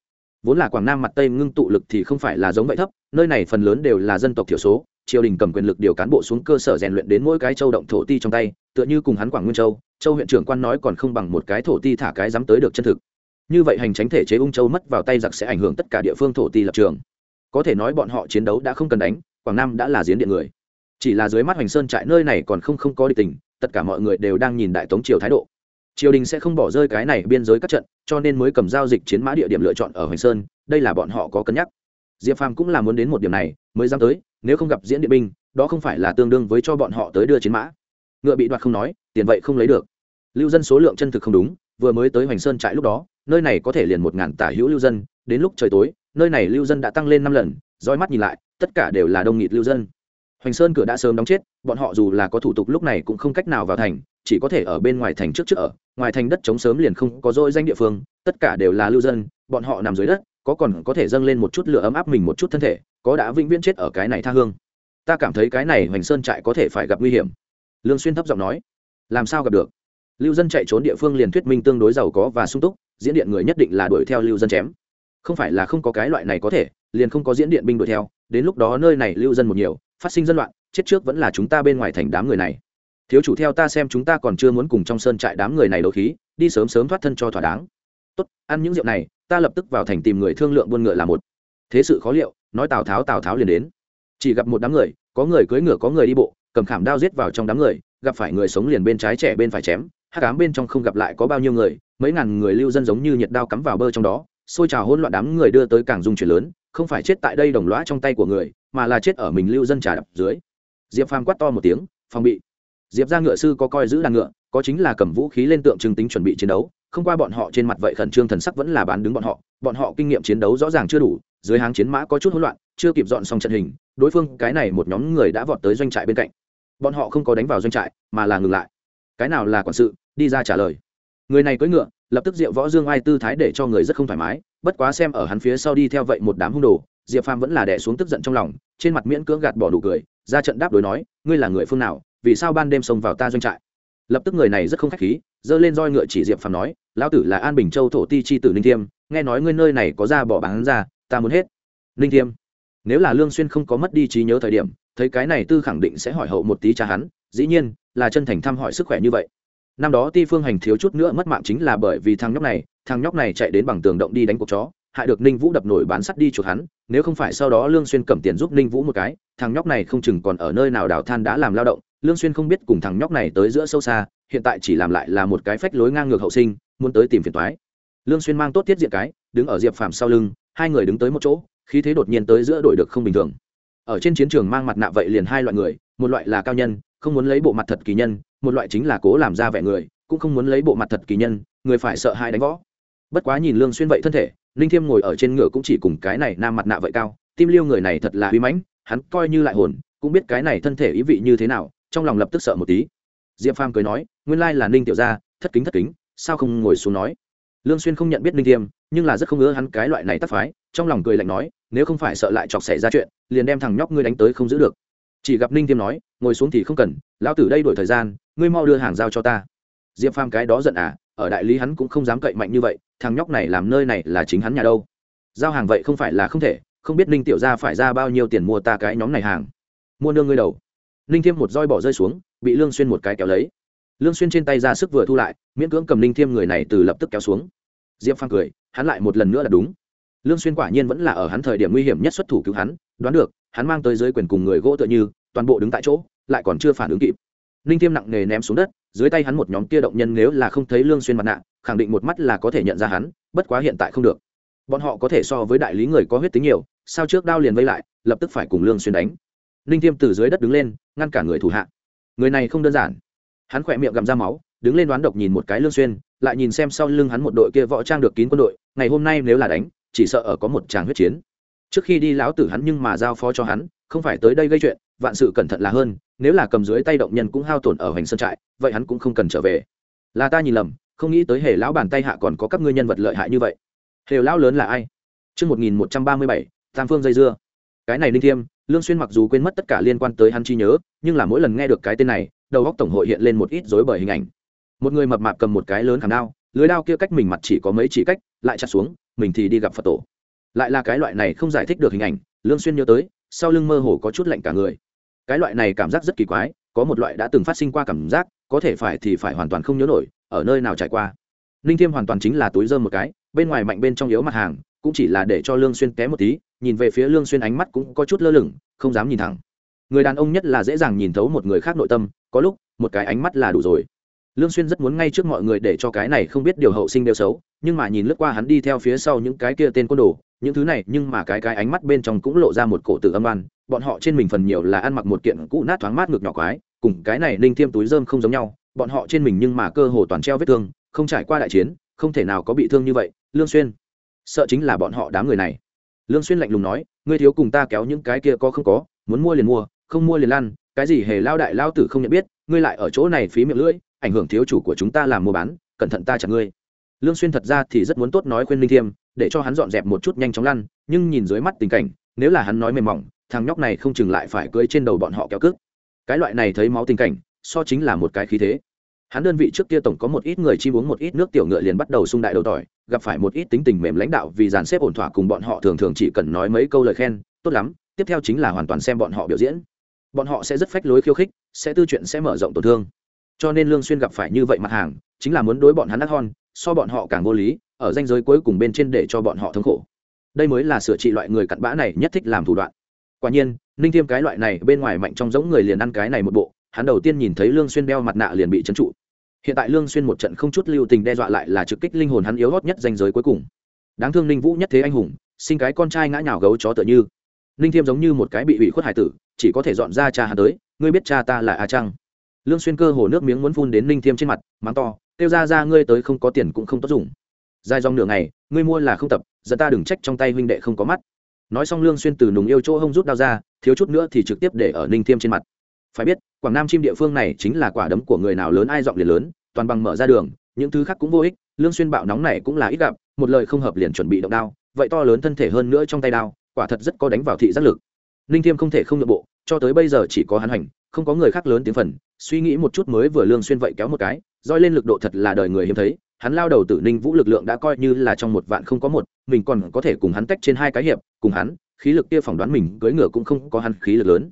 Vốn là quảng nam mặt tây ngưng tụ lực thì không phải là giống vậy thấp, nơi này phần lớn đều là dân tộc thiểu số, triều đình cầm quyền lực điều cán bộ xuống cơ sở rèn luyện đến mỗi cái châu động thổ ti trong tay, tựa như cùng hắn quảng nguyên châu châu huyện trưởng quan nói còn không bằng một cái thổ ti thả cái dám tới được chân thực như vậy hành tránh thể chế ung châu mất vào tay giặc sẽ ảnh hưởng tất cả địa phương thổ ti lập trường. Có thể nói bọn họ chiến đấu đã không cần đánh, quảng nam đã là giếng điện người. Chỉ là dưới mắt hoành sơn trại nơi này còn không không có địch tình, tất cả mọi người đều đang nhìn đại tống triều thái độ. Triều đình sẽ không bỏ rơi cái này biên giới các trận, cho nên mới cầm giao dịch chiến mã địa điểm lựa chọn ở hoành sơn, đây là bọn họ có cân nhắc. Diệp phàm cũng là muốn đến một điểm này, mới dám tới, nếu không gặp diễn điện binh, đó không phải là tương đương với cho bọn họ tới đưa chiến mã. Ngựa bị đoạt không nói, tiền vậy không lấy được. Lưu dân số lượng chân thực không đúng, vừa mới tới hoành sơn trại lúc đó nơi này có thể liền một ngàn tả hữu lưu dân, đến lúc trời tối, nơi này lưu dân đã tăng lên năm lần, roi mắt nhìn lại, tất cả đều là đông nghịt lưu dân. Hoành sơn cửa đã sớm đóng chết, bọn họ dù là có thủ tục lúc này cũng không cách nào vào thành, chỉ có thể ở bên ngoài thành trước trước ở, ngoài thành đất chống sớm liền không có dôi danh địa phương, tất cả đều là lưu dân, bọn họ nằm dưới đất, có còn có thể dâng lên một chút lửa ấm áp mình một chút thân thể, có đã vĩnh viễn chết ở cái này tha hương. Ta cảm thấy cái này hoành sơn trại có thể phải gặp nguy hiểm. Lương xuyên thấp giọng nói, làm sao gặp được? Lưu dân chạy trốn địa phương liền thuyết minh tương đối giàu có và sung túc diễn điện người nhất định là đuổi theo lưu dân chém. Không phải là không có cái loại này có thể, liền không có diễn điện binh đuổi theo, đến lúc đó nơi này lưu dân một nhiều, phát sinh dân loạn, chết trước vẫn là chúng ta bên ngoài thành đám người này. Thiếu chủ theo ta xem chúng ta còn chưa muốn cùng trong sơn trại đám người này đấu khí, đi sớm sớm thoát thân cho thỏa đáng. Tốt, ăn những rượu này, ta lập tức vào thành tìm người thương lượng buôn ngựa là một. Thế sự khó liệu, nói tào tháo tào tháo liền đến. Chỉ gặp một đám người, có người cưỡi ngựa, có người đi bộ, cầm khảm đao giết vào trong đám người, gặp phải người sống liền bên trái trẻ bên phải chém hát cám bên trong không gặp lại có bao nhiêu người mấy ngàn người lưu dân giống như nhiệt đao cắm vào bơ trong đó, xôi trào hỗn loạn đám người đưa tới càng dung chuyển lớn, không phải chết tại đây đồng lõa trong tay của người, mà là chết ở mình lưu dân trà đập dưới. Diệp phàm quát to một tiếng, phòng bị. Diệp ra ngựa sư có coi giữ đàn ngựa, có chính là cầm vũ khí lên tượng trưng tính chuẩn bị chiến đấu, không qua bọn họ trên mặt vậy khẩn trương thần sắc vẫn là bán đứng bọn họ bọn họ kinh nghiệm chiến đấu rõ ràng chưa đủ, dưới hàng chiến mã có chút hỗn loạn, chưa kịp dọn xong trận hình, đối phương, cái này một nhóm người đã vọt tới doanh trại bên cạnh. Bọn họ không có đánh vào doanh trại, mà là ngừng lại. Cái nào là quản sự, đi ra trả lời người này cưỡi ngựa, lập tức diệu võ dương ai tư thái để cho người rất không thoải mái, bất quá xem ở hắn phía sau đi theo vậy một đám hung đồ, diệp phàm vẫn là đẻ xuống tức giận trong lòng, trên mặt miễn cưỡng gạt bỏ đủ cười, ra trận đáp đối nói, ngươi là người phương nào, vì sao ban đêm xông vào ta doanh trại? Lập tức người này rất không khách khí, giơ lên roi ngựa chỉ diệp phàm nói, lão tử là an bình châu thổ ti chi tử ninh thiêm, nghe nói ngươi nơi này có ra bỏ bán ra, ta muốn hết. Ninh thiêm, nếu là lương xuyên không có mất đi trí nhớ thời điểm, thấy cái này tư khẳng định sẽ hỏi hậu một tí cha hắn, dĩ nhiên là chân thành thăm hỏi sức khỏe như vậy năm đó ti phương hành thiếu chút nữa mất mạng chính là bởi vì thằng nhóc này, thằng nhóc này chạy đến bằng tường động đi đánh cuộc chó, hại được ninh vũ đập nổi bán sắt đi chuột hắn, nếu không phải sau đó lương xuyên cầm tiền giúp ninh vũ một cái, thằng nhóc này không chừng còn ở nơi nào đào than đã làm lao động. Lương xuyên không biết cùng thằng nhóc này tới giữa sâu xa, hiện tại chỉ làm lại là một cái phách lối ngang ngược hậu sinh, muốn tới tìm phiền toái. Lương xuyên mang tốt tiết diện cái, đứng ở diệp phàm sau lưng, hai người đứng tới một chỗ, khí thế đột nhiên tới giữa đổi được không bình thường. Ở trên chiến trường mang mặt nạ vậy liền hai loại người, một loại là cao nhân, không muốn lấy bộ mặt thật kỳ nhân một loại chính là cố làm ra vẻ người, cũng không muốn lấy bộ mặt thật kỳ nhân, người phải sợ hãi đánh võ. Bất quá nhìn lương xuyên vậy thân thể linh thiêm ngồi ở trên ngựa cũng chỉ cùng cái này nam mặt nạ vậy cao, tim liêu người này thật là uy mãnh, hắn coi như lại hồn, cũng biết cái này thân thể ý vị như thế nào, trong lòng lập tức sợ một tí. Diệp phàm cười nói, nguyên lai là ninh tiểu gia, thất kính thất kính, sao không ngồi xuống nói? Lương xuyên không nhận biết ninh thiêm, nhưng là rất không ngứa hắn cái loại này tắc phái, trong lòng cười lạnh nói, nếu không phải sợ lại chọc xảy ra chuyện, liền đem thằng nhóc ngươi đánh tới không giữ được. Chỉ gặp ninh thiêm nói, ngồi xuống thì không cần, lão tử đây đổi thời gian ngươi mau đưa hàng giao cho ta. Diệp phàm cái đó giận à ở đại lý hắn cũng không dám cậy mạnh như vậy, thằng nhóc này làm nơi này là chính hắn nhà đâu. Giao hàng vậy không phải là không thể, không biết ninh tiểu gia phải ra bao nhiêu tiền mua ta cái nhóm này hàng. Mua nương ngươi đầu. Ninh thiêm một roi bỏ rơi xuống, bị lương xuyên một cái kéo lấy. Lương xuyên trên tay ra sức vừa thu lại, miễn cưỡng cầm ninh thiêm người này từ lập tức kéo xuống. Diệp phàm cười, hắn lại một lần nữa là đúng. Lương xuyên quả nhiên vẫn là ở hắn thời điểm nguy hiểm nhất xuất thủ cứu hắn, đoán được, hắn mang tới dưới quyền cùng người gỗ tựa như, toàn bộ đứng tại chỗ, lại còn chưa phản ứng kịp ninh thiêm nặng nề ném xuống đất, dưới tay hắn một nhóm kia động nhân nếu là không thấy lương xuyên mặt nạ, khẳng định một mắt là có thể nhận ra hắn, bất quá hiện tại không được. Bọn họ có thể so với đại lý người có huyết tính nhiều, sao trước đao liền vây lại, lập tức phải cùng lương xuyên đánh. Ninh thiêm từ dưới đất đứng lên, ngăn cả người thủ hạ. Người này không đơn giản. Hắn khỏe miệng gặm ra máu, đứng lên đoán độc nhìn một cái lương xuyên, lại nhìn xem sau lưng hắn một đội kia võ trang được kín quân đội, ngày hôm nay nếu là đánh, chỉ sợ ở có một tràng huyết chiến. Trước khi đi lão tử hắn nhưng mà giao phó cho hắn, không phải tới đây gây chuyện, vạn sự cẩn thận là hơn nếu là cầm dưới tay động nhân cũng hao tổn ở hoành sơn trại vậy hắn cũng không cần trở về là ta nhìn lầm không nghĩ tới hề lão bàn tay hạ còn có các ngươi nhân vật lợi hại như vậy hề lão lớn là ai Trước 1137, Tam Phương dây dưa. Cái này Ninh Thiêm, Lương Xuyên mặc dù quên mất tất cả liên quan tới hắn chi nhớ, nhưng là mỗi lần nghe được cái tên này, đầu óc tổng hội hiện lên một ít rối bời hình ảnh. Một người mập mạp cầm một cái lớn khảm đao, lưới đao kia cách mình mặt chỉ có mấy chỉ cách, lại chặt xuống, mình thì đi gặp Phật tổ. Lại là cái loại này không giải thích được hình ảnh, Lương Xuyên nhớ tới, sau lưng mơ hồ có chút lạnh cả người cái loại này cảm giác rất kỳ quái, có một loại đã từng phát sinh qua cảm giác, có thể phải thì phải hoàn toàn không nhớ nổi, ở nơi nào trải qua. Ninh thiêm hoàn toàn chính là túi dơm một cái, bên ngoài mạnh bên trong yếu mặt hàng, cũng chỉ là để cho lương xuyên té một tí, nhìn về phía lương xuyên ánh mắt cũng có chút lơ lửng, không dám nhìn thẳng. Người đàn ông nhất là dễ dàng nhìn thấu một người khác nội tâm, có lúc, một cái ánh mắt là đủ rồi. Lương xuyên rất muốn ngay trước mọi người để cho cái này không biết điều hậu sinh đều xấu, nhưng mà nhìn lướt qua hắn đi theo phía sau những cái kia tên côn đồ những thứ này nhưng mà cái cái ánh mắt bên trong cũng lộ ra một cổ tử âm oan, bọn họ trên mình phần nhiều là ăn mặc một kiện cũ nát thoáng mát ngực nhỏ quái, cùng cái này ninh thiêm túi dơm không giống nhau, bọn họ trên mình nhưng mà cơ hồ toàn treo vết thương, không trải qua đại chiến, không thể nào có bị thương như vậy, lương xuyên. Sợ chính là bọn họ đám người này. Lương xuyên lạnh lùng nói, ngươi thiếu cùng ta kéo những cái kia có không có, muốn mua liền mua, không mua liền lăn cái gì hề lao đại lao tử không nhận biết, ngươi lại ở chỗ này phí miệng lưỡi, ảnh hưởng thiếu chủ của chúng ta làm mua bán, cẩn thận ta chặt ngươi lương xuyên thật ra thì rất muốn tốt nói khuyên linh thiêm, để cho hắn dọn dẹp một chút nhanh chóng lăn, nhưng nhìn dưới mắt tình cảnh, nếu là hắn nói mềm mỏng, thằng nhóc này không chừng lại phải cưỡi trên đầu bọn họ kéo cước. Cái loại này thấy máu tình cảnh, so chính là một cái khí thế. Hắn đơn vị trước kia tổng có một ít người chi uống một ít nước tiểu ngựa liền bắt đầu sung đại đầu tỏi, gặp phải một ít tính tình mềm lãnh đạo vì dàn xếp ổn thỏa cùng bọn họ thường thường chỉ cần nói mấy câu lời khen, tốt lắm, tiếp theo chính là hoàn toàn xem bọn họ biểu diễn. Bọn họ sẽ rất phách lối khiêu khích, sẽ tư chuyện sẽ mở rộng tổn thương. Cho nên lương xuyên gặp phải như vậy mặt hàng, chính là muốn đối bọn hắn đắc hon so bọn họ càng vô lý, ở danh giới cuối cùng bên trên để cho bọn họ thống khổ. Đây mới là sửa trị loại người cặn bã này nhất thích làm thủ đoạn. Quả nhiên, ninh thiêm cái loại này bên ngoài mạnh trong giống người liền ăn cái này một bộ, hắn đầu tiên nhìn thấy lương xuyên đeo mặt nạ liền bị trấn trụ. Hiện tại lương xuyên một trận không chút lưu tình đe dọa lại là trực kích linh hồn hắn yếu hót nhất danh giới cuối cùng. Đáng thương ninh vũ nhất thế anh hùng, sinh cái con trai ngã nhào gấu chó tựa như. Ninh thiêm giống như một cái bị ủy khuất hải tử, chỉ có thể dọn ra cha hắn tới, ngươi biết cha ta là a trăng? Lương xuyên cơ hồ nước miếng muốn phun đến ninh thiêm trên mặt, mắng to tiêu ra ra ngươi tới không có tiền cũng không tốt dùng. Dài dòng nửa ngày, ngươi mua là không tập, dẫn ta đừng trách trong tay huynh đệ không có mắt. Nói xong lương xuyên từ nùng yêu chỗ hông rút đao ra, thiếu chút nữa thì trực tiếp để ở ninh thiêm trên mặt. Phải biết, quảng nam chim địa phương này chính là quả đấm của người nào lớn ai giọng liền lớn, toàn bằng mở ra đường, những thứ khác cũng vô ích, lương xuyên bạo nóng này cũng là ít gặp, một lời không hợp liền chuẩn bị động đao, vậy to lớn thân thể hơn nữa trong tay đao, quả thật rất có đánh vào thị giác lực. Ninh thiêm không thể không nhượng bộ, cho tới bây giờ chỉ có hắn hành, không có người khác lớn tiếng phần suy nghĩ một chút mới vừa lương xuyên vậy kéo một cái, roi lên lực độ thật là đời người hiếm thấy, hắn lao đầu tử ninh vũ lực lượng đã coi như là trong một vạn không có một, mình còn có thể cùng hắn tách trên hai cái hiệp, cùng hắn, khí lực kia phỏng đoán mình cưỡi ngựa cũng không có hắn khí lực lớn.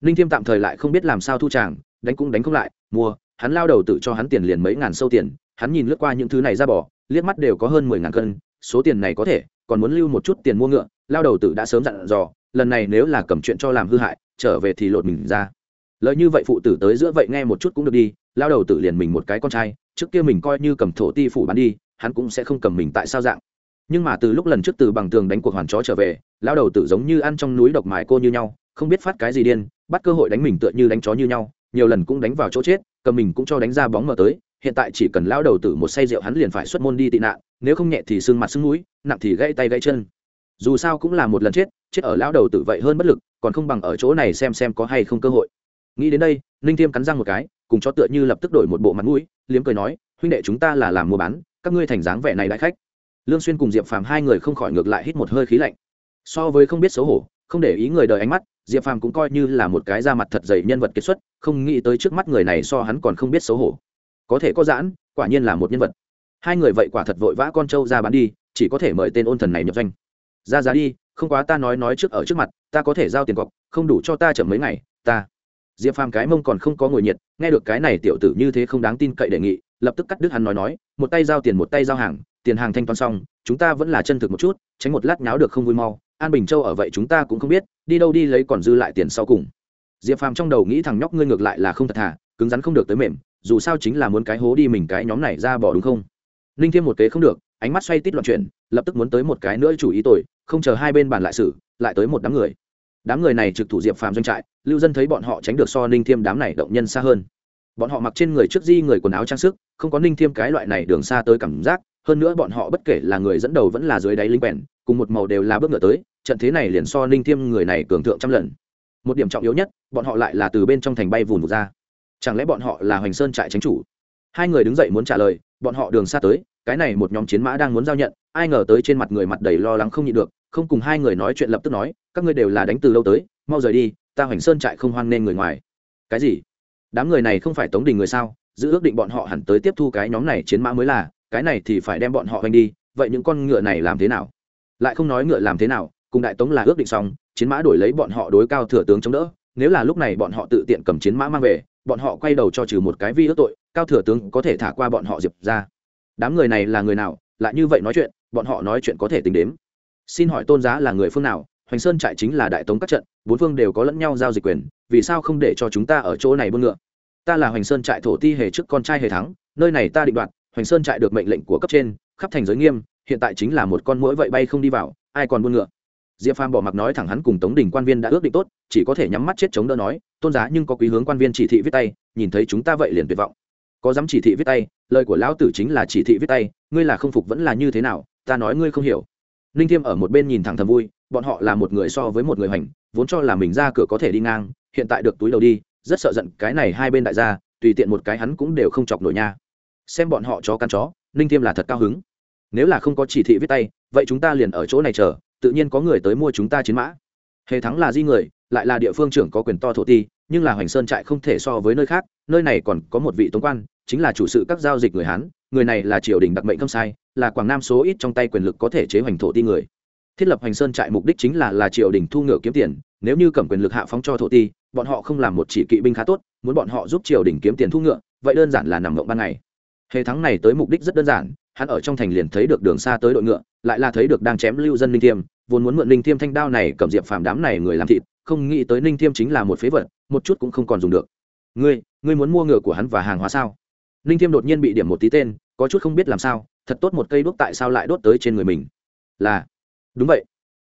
Ninh thiêm tạm thời lại không biết làm sao thu tràng đánh cũng đánh không lại, mua, hắn lao đầu tự cho hắn tiền liền mấy ngàn sâu tiền, hắn nhìn lướt qua những thứ này ra bỏ, liếc mắt đều có hơn mười ngàn cân, số tiền này có thể, còn muốn lưu một chút tiền mua ngựa, lao đầu tự đã sớm dặn dò, lần này nếu là cầm chuyện cho làm hư hại, trở về thì lột mình ra lời như vậy phụ tử tới giữa vậy nghe một chút cũng được đi, lao đầu tử liền mình một cái con trai, trước kia mình coi như cầm thổ ti phủ bán đi, hắn cũng sẽ không cầm mình tại sao dạng. Nhưng mà từ lúc lần trước từ bằng tường đánh cuộc hoàn chó trở về, lao đầu tử giống như ăn trong núi độc mài cô như nhau, không biết phát cái gì điên, bắt cơ hội đánh mình tựa như đánh chó như nhau, nhiều lần cũng đánh vào chỗ chết, cầm mình cũng cho đánh ra bóng mở tới, hiện tại chỉ cần lao đầu tử một say rượu hắn liền phải xuất môn đi tị nạn, nếu không nhẹ thì xương mặt xương mũi, nặng thì gãy tay gãy chân. Dù sao cũng là một lần chết chết ở lao đầu tử vậy hơn bất lực, còn không bằng ở chỗ này xem xem có hay không cơ hội nghĩ đến đây, ninh thiêm cắn răng một cái, cùng cho tựa như lập tức đổi một bộ mặt mũi, liếm cười nói, huynh đệ chúng ta là làm mua bán, các ngươi thành dáng vẻ này đại khách. Lương xuyên cùng diệp phàm hai người không khỏi ngược lại hít một hơi khí lạnh. So với không biết xấu hổ, không để ý người đời ánh mắt, diệp phàm cũng coi như là một cái da mặt thật dày nhân vật kết xuất, không nghĩ tới trước mắt người này so hắn còn không biết xấu hổ. Có thể có giãn, quả nhiên là một nhân vật. Hai người vậy quả thật vội vã con trâu ra bán đi, chỉ có thể mời tên ôn thần này nhập doanh. Ra giá đi, không quá ta nói nói trước ở trước mặt, ta có thể giao tiền cọc, không đủ cho ta chậm mấy ngày, ta diệp phàm cái mông còn không có ngồi nhiệt, nghe được cái này tiểu tử như thế không đáng tin cậy đề nghị, lập tức cắt đứt hắn nói nói, một tay giao tiền một tay giao hàng, tiền hàng thanh toán xong, chúng ta vẫn là chân thực một chút, tránh một lát nháo được không vui mau, an bình châu ở vậy chúng ta cũng không biết, đi đâu đi lấy còn dư lại tiền sau cùng. Diệp phàm trong đầu nghĩ thằng nhóc ngươi ngược lại là không thật thà, cứng rắn không được tới mềm, dù sao chính là muốn cái hố đi mình cái nhóm này ra bỏ đúng không? Ninh thêm một kế không được, ánh mắt xoay tít loạn chuyển, lập tức muốn tới một cái nữa chủ ý tội, không chờ hai bên bàn lại xử, lại tới một đám người đám người này trực thủ diệp phàm doanh trại, lưu dân thấy bọn họ tránh được so ninh thiêm đám này động nhân xa hơn. Bọn họ mặc trên người trước di người quần áo trang sức, không có ninh thiêm cái loại này đường xa tới cảm giác, hơn nữa bọn họ bất kể là người dẫn đầu vẫn là dưới đáy linh bèn cùng một màu đều là bước ngựa tới, trận thế này liền so ninh thiêm người này cường thượng trăm lần. Một điểm trọng yếu nhất, bọn họ lại là từ bên trong thành bay vùn vụt ra. Chẳng lẽ bọn họ là hoành sơn trại tránh chủ? Hai người đứng dậy muốn trả lời, bọn họ đường xa tới, cái này một nhóm chiến mã đang muốn giao nhận, ai ngờ tới trên mặt người mặt đầy lo lắng không nhịn được không cùng hai người nói chuyện lập tức nói, các ngươi đều là đánh từ lâu tới, mau rời đi, ta hoành sơn trại không hoan nên người ngoài. Cái gì? Đám người này không phải tống đình người sao? Giữ ước định bọn họ hẳn tới tiếp thu cái nhóm này chiến mã mới là, cái này thì phải đem bọn họ hoành đi, vậy những con ngựa này làm thế nào? Lại không nói ngựa làm thế nào, cùng đại tống là ước định xong, chiến mã đổi lấy bọn họ đối cao thừa tướng chống đỡ, nếu là lúc này bọn họ tự tiện cầm chiến mã mang về, bọn họ quay đầu cho trừ một cái vi ước tội, cao thừa tướng có thể thả qua bọn họ diệp ra. Đám người này là người nào? Lại như vậy nói chuyện, bọn họ nói chuyện có thể tính đếm xin hỏi tôn giá là người phương nào? Hoành sơn trại chính là đại tống các trận, bốn phương đều có lẫn nhau giao dịch quyền, vì sao không để cho chúng ta ở chỗ này buôn ngựa? Ta là hoành sơn trại thổ ti hề trước con trai hề thắng, nơi này ta định đoạt, hoành sơn trại được mệnh lệnh của cấp trên, khắp thành giới nghiêm, hiện tại chính là một con mũi vậy bay không đi vào, ai còn buôn ngựa? Diệp phàm bỏ mặc nói thẳng hắn cùng tống đình quan viên đã ước định tốt, chỉ có thể nhắm mắt chết chống đỡ nói, tôn giá, nhưng có quý hướng quan viên chỉ thị viết tay, nhìn thấy chúng ta vậy liền tuyệt vọng. Có dám chỉ thị viết tay? Lời của lão tử chính là chỉ thị viết tay, ngươi là không phục vẫn là như thế nào? Ta nói ngươi không hiểu ninh thiêm ở một bên nhìn thẳng thầm vui, bọn họ là một người so với một người hoành, vốn cho là mình ra cửa có thể đi ngang, hiện tại được túi đầu đi, rất sợ giận cái này hai bên đại gia, tùy tiện một cái hắn cũng đều không chọc nổi nha. Xem bọn họ chó căn chó, ninh thiêm là thật cao hứng. Nếu là không có chỉ thị viết tay, vậy chúng ta liền ở chỗ này chờ, tự nhiên có người tới mua chúng ta chiến mã. Hề thắng là di người, lại là địa phương trưởng có quyền to thổ ti, nhưng là hoành sơn trại không thể so với nơi khác, nơi này còn có một vị tống quan, chính là chủ sự các giao dịch người hán người này là triều đình đặc mệnh không sai, là quảng nam số ít trong tay quyền lực có thể chế hoành thổ ti người. Thiết lập hoành sơn trại mục đích chính là là triều đình thu ngựa kiếm tiền, nếu như cầm quyền lực hạ phóng cho thổ ti, bọn họ không làm một chỉ kỵ binh khá tốt, muốn bọn họ giúp triều đình kiếm tiền thu ngựa, vậy đơn giản là nằm mộng ban ngày. Hệ thắng này tới mục đích rất đơn giản, hắn ở trong thành liền thấy được đường xa tới đội ngựa, lại là thấy được đang chém lưu dân ninh thiêm, vốn muốn mượn ninh thiêm thanh đao này cầm diệp phàm đám này người làm thịt, không nghĩ tới ninh thiêm chính là một phế vật, một chút cũng không còn dùng được. Ngươi ngươi muốn mua ngựa của hắn và hàng hóa sao? Ninh thiêm đột nhiên bị điểm một tí tên, có chút không biết làm sao, thật tốt một cây đuốc tại sao lại đốt tới trên người mình. Là, đúng vậy.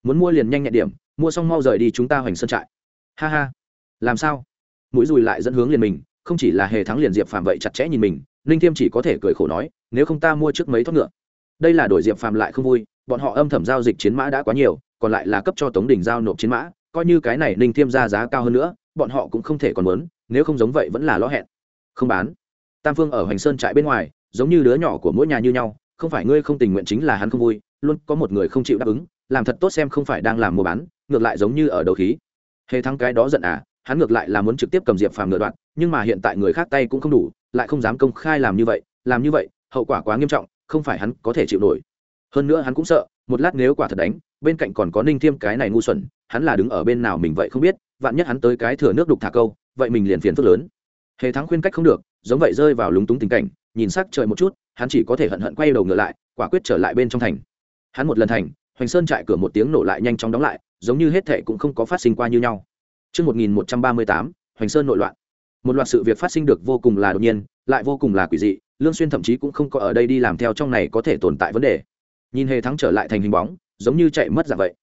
Muốn mua liền nhanh nhẹn điểm, mua xong mau rời đi chúng ta hoành sơn trại. Ha ha. Làm sao? Mũi dùi lại dẫn hướng liền mình, không chỉ là hề thắng liền diệp phàm vậy chặt chẽ nhìn mình ninh thiêm chỉ có thể cười khổ nói, nếu không ta mua trước mấy thóc ngựa. Đây là đổi diệp phàm lại không vui, bọn họ âm thầm giao dịch chiến mã đã quá nhiều, còn lại là cấp cho tống đình giao nộp chiến mã, coi như cái này ninh thiêm ra giá cao hơn nữa, bọn họ cũng không thể còn muốn, nếu không giống vậy vẫn là lõ hẹn. Không bán tam phương ở hoành sơn trại bên ngoài, giống như đứa nhỏ của mỗi nhà như nhau, không phải ngươi không tình nguyện chính là hắn không vui, luôn có một người không chịu đáp ứng, làm thật tốt xem không phải đang làm mua bán, ngược lại giống như ở đầu khí. Hề thắng cái đó giận à hắn ngược lại là muốn trực tiếp cầm diệp phàm ngựa đoạn, nhưng mà hiện tại người khác tay cũng không đủ, lại không dám công khai làm như vậy, làm như vậy, hậu quả quá nghiêm trọng, không phải hắn có thể chịu nổi. Hơn nữa hắn cũng sợ, một lát nếu quả thật đánh, bên cạnh còn có ninh thiêm cái này ngu xuẩn, hắn là đứng ở bên nào mình vậy không biết, vạn nhất hắn tới cái thừa nước đục thả câu, vậy mình liền phiền phức lớn. Hề thắng khuyên cách không được giống vậy rơi vào lúng túng tình cảnh nhìn sắc trời một chút hắn chỉ có thể hận hận quay đầu ngựa lại quả quyết trở lại bên trong thành. Hắn một lần thành hoành sơn trại cửa một tiếng nổ lại nhanh chóng đóng lại giống như hết thệ cũng không có phát sinh qua như nhau. Trước 1138, hoành sơn nội loạn. một loạt sự việc phát sinh được vô cùng là đột nhiên lại vô cùng là quỷ dị lương xuyên thậm chí cũng không có ở đây đi làm theo trong này có thể tồn tại vấn đề. Nhìn hề thắng trở lại thành hình bóng giống như chạy mất dạng vậy.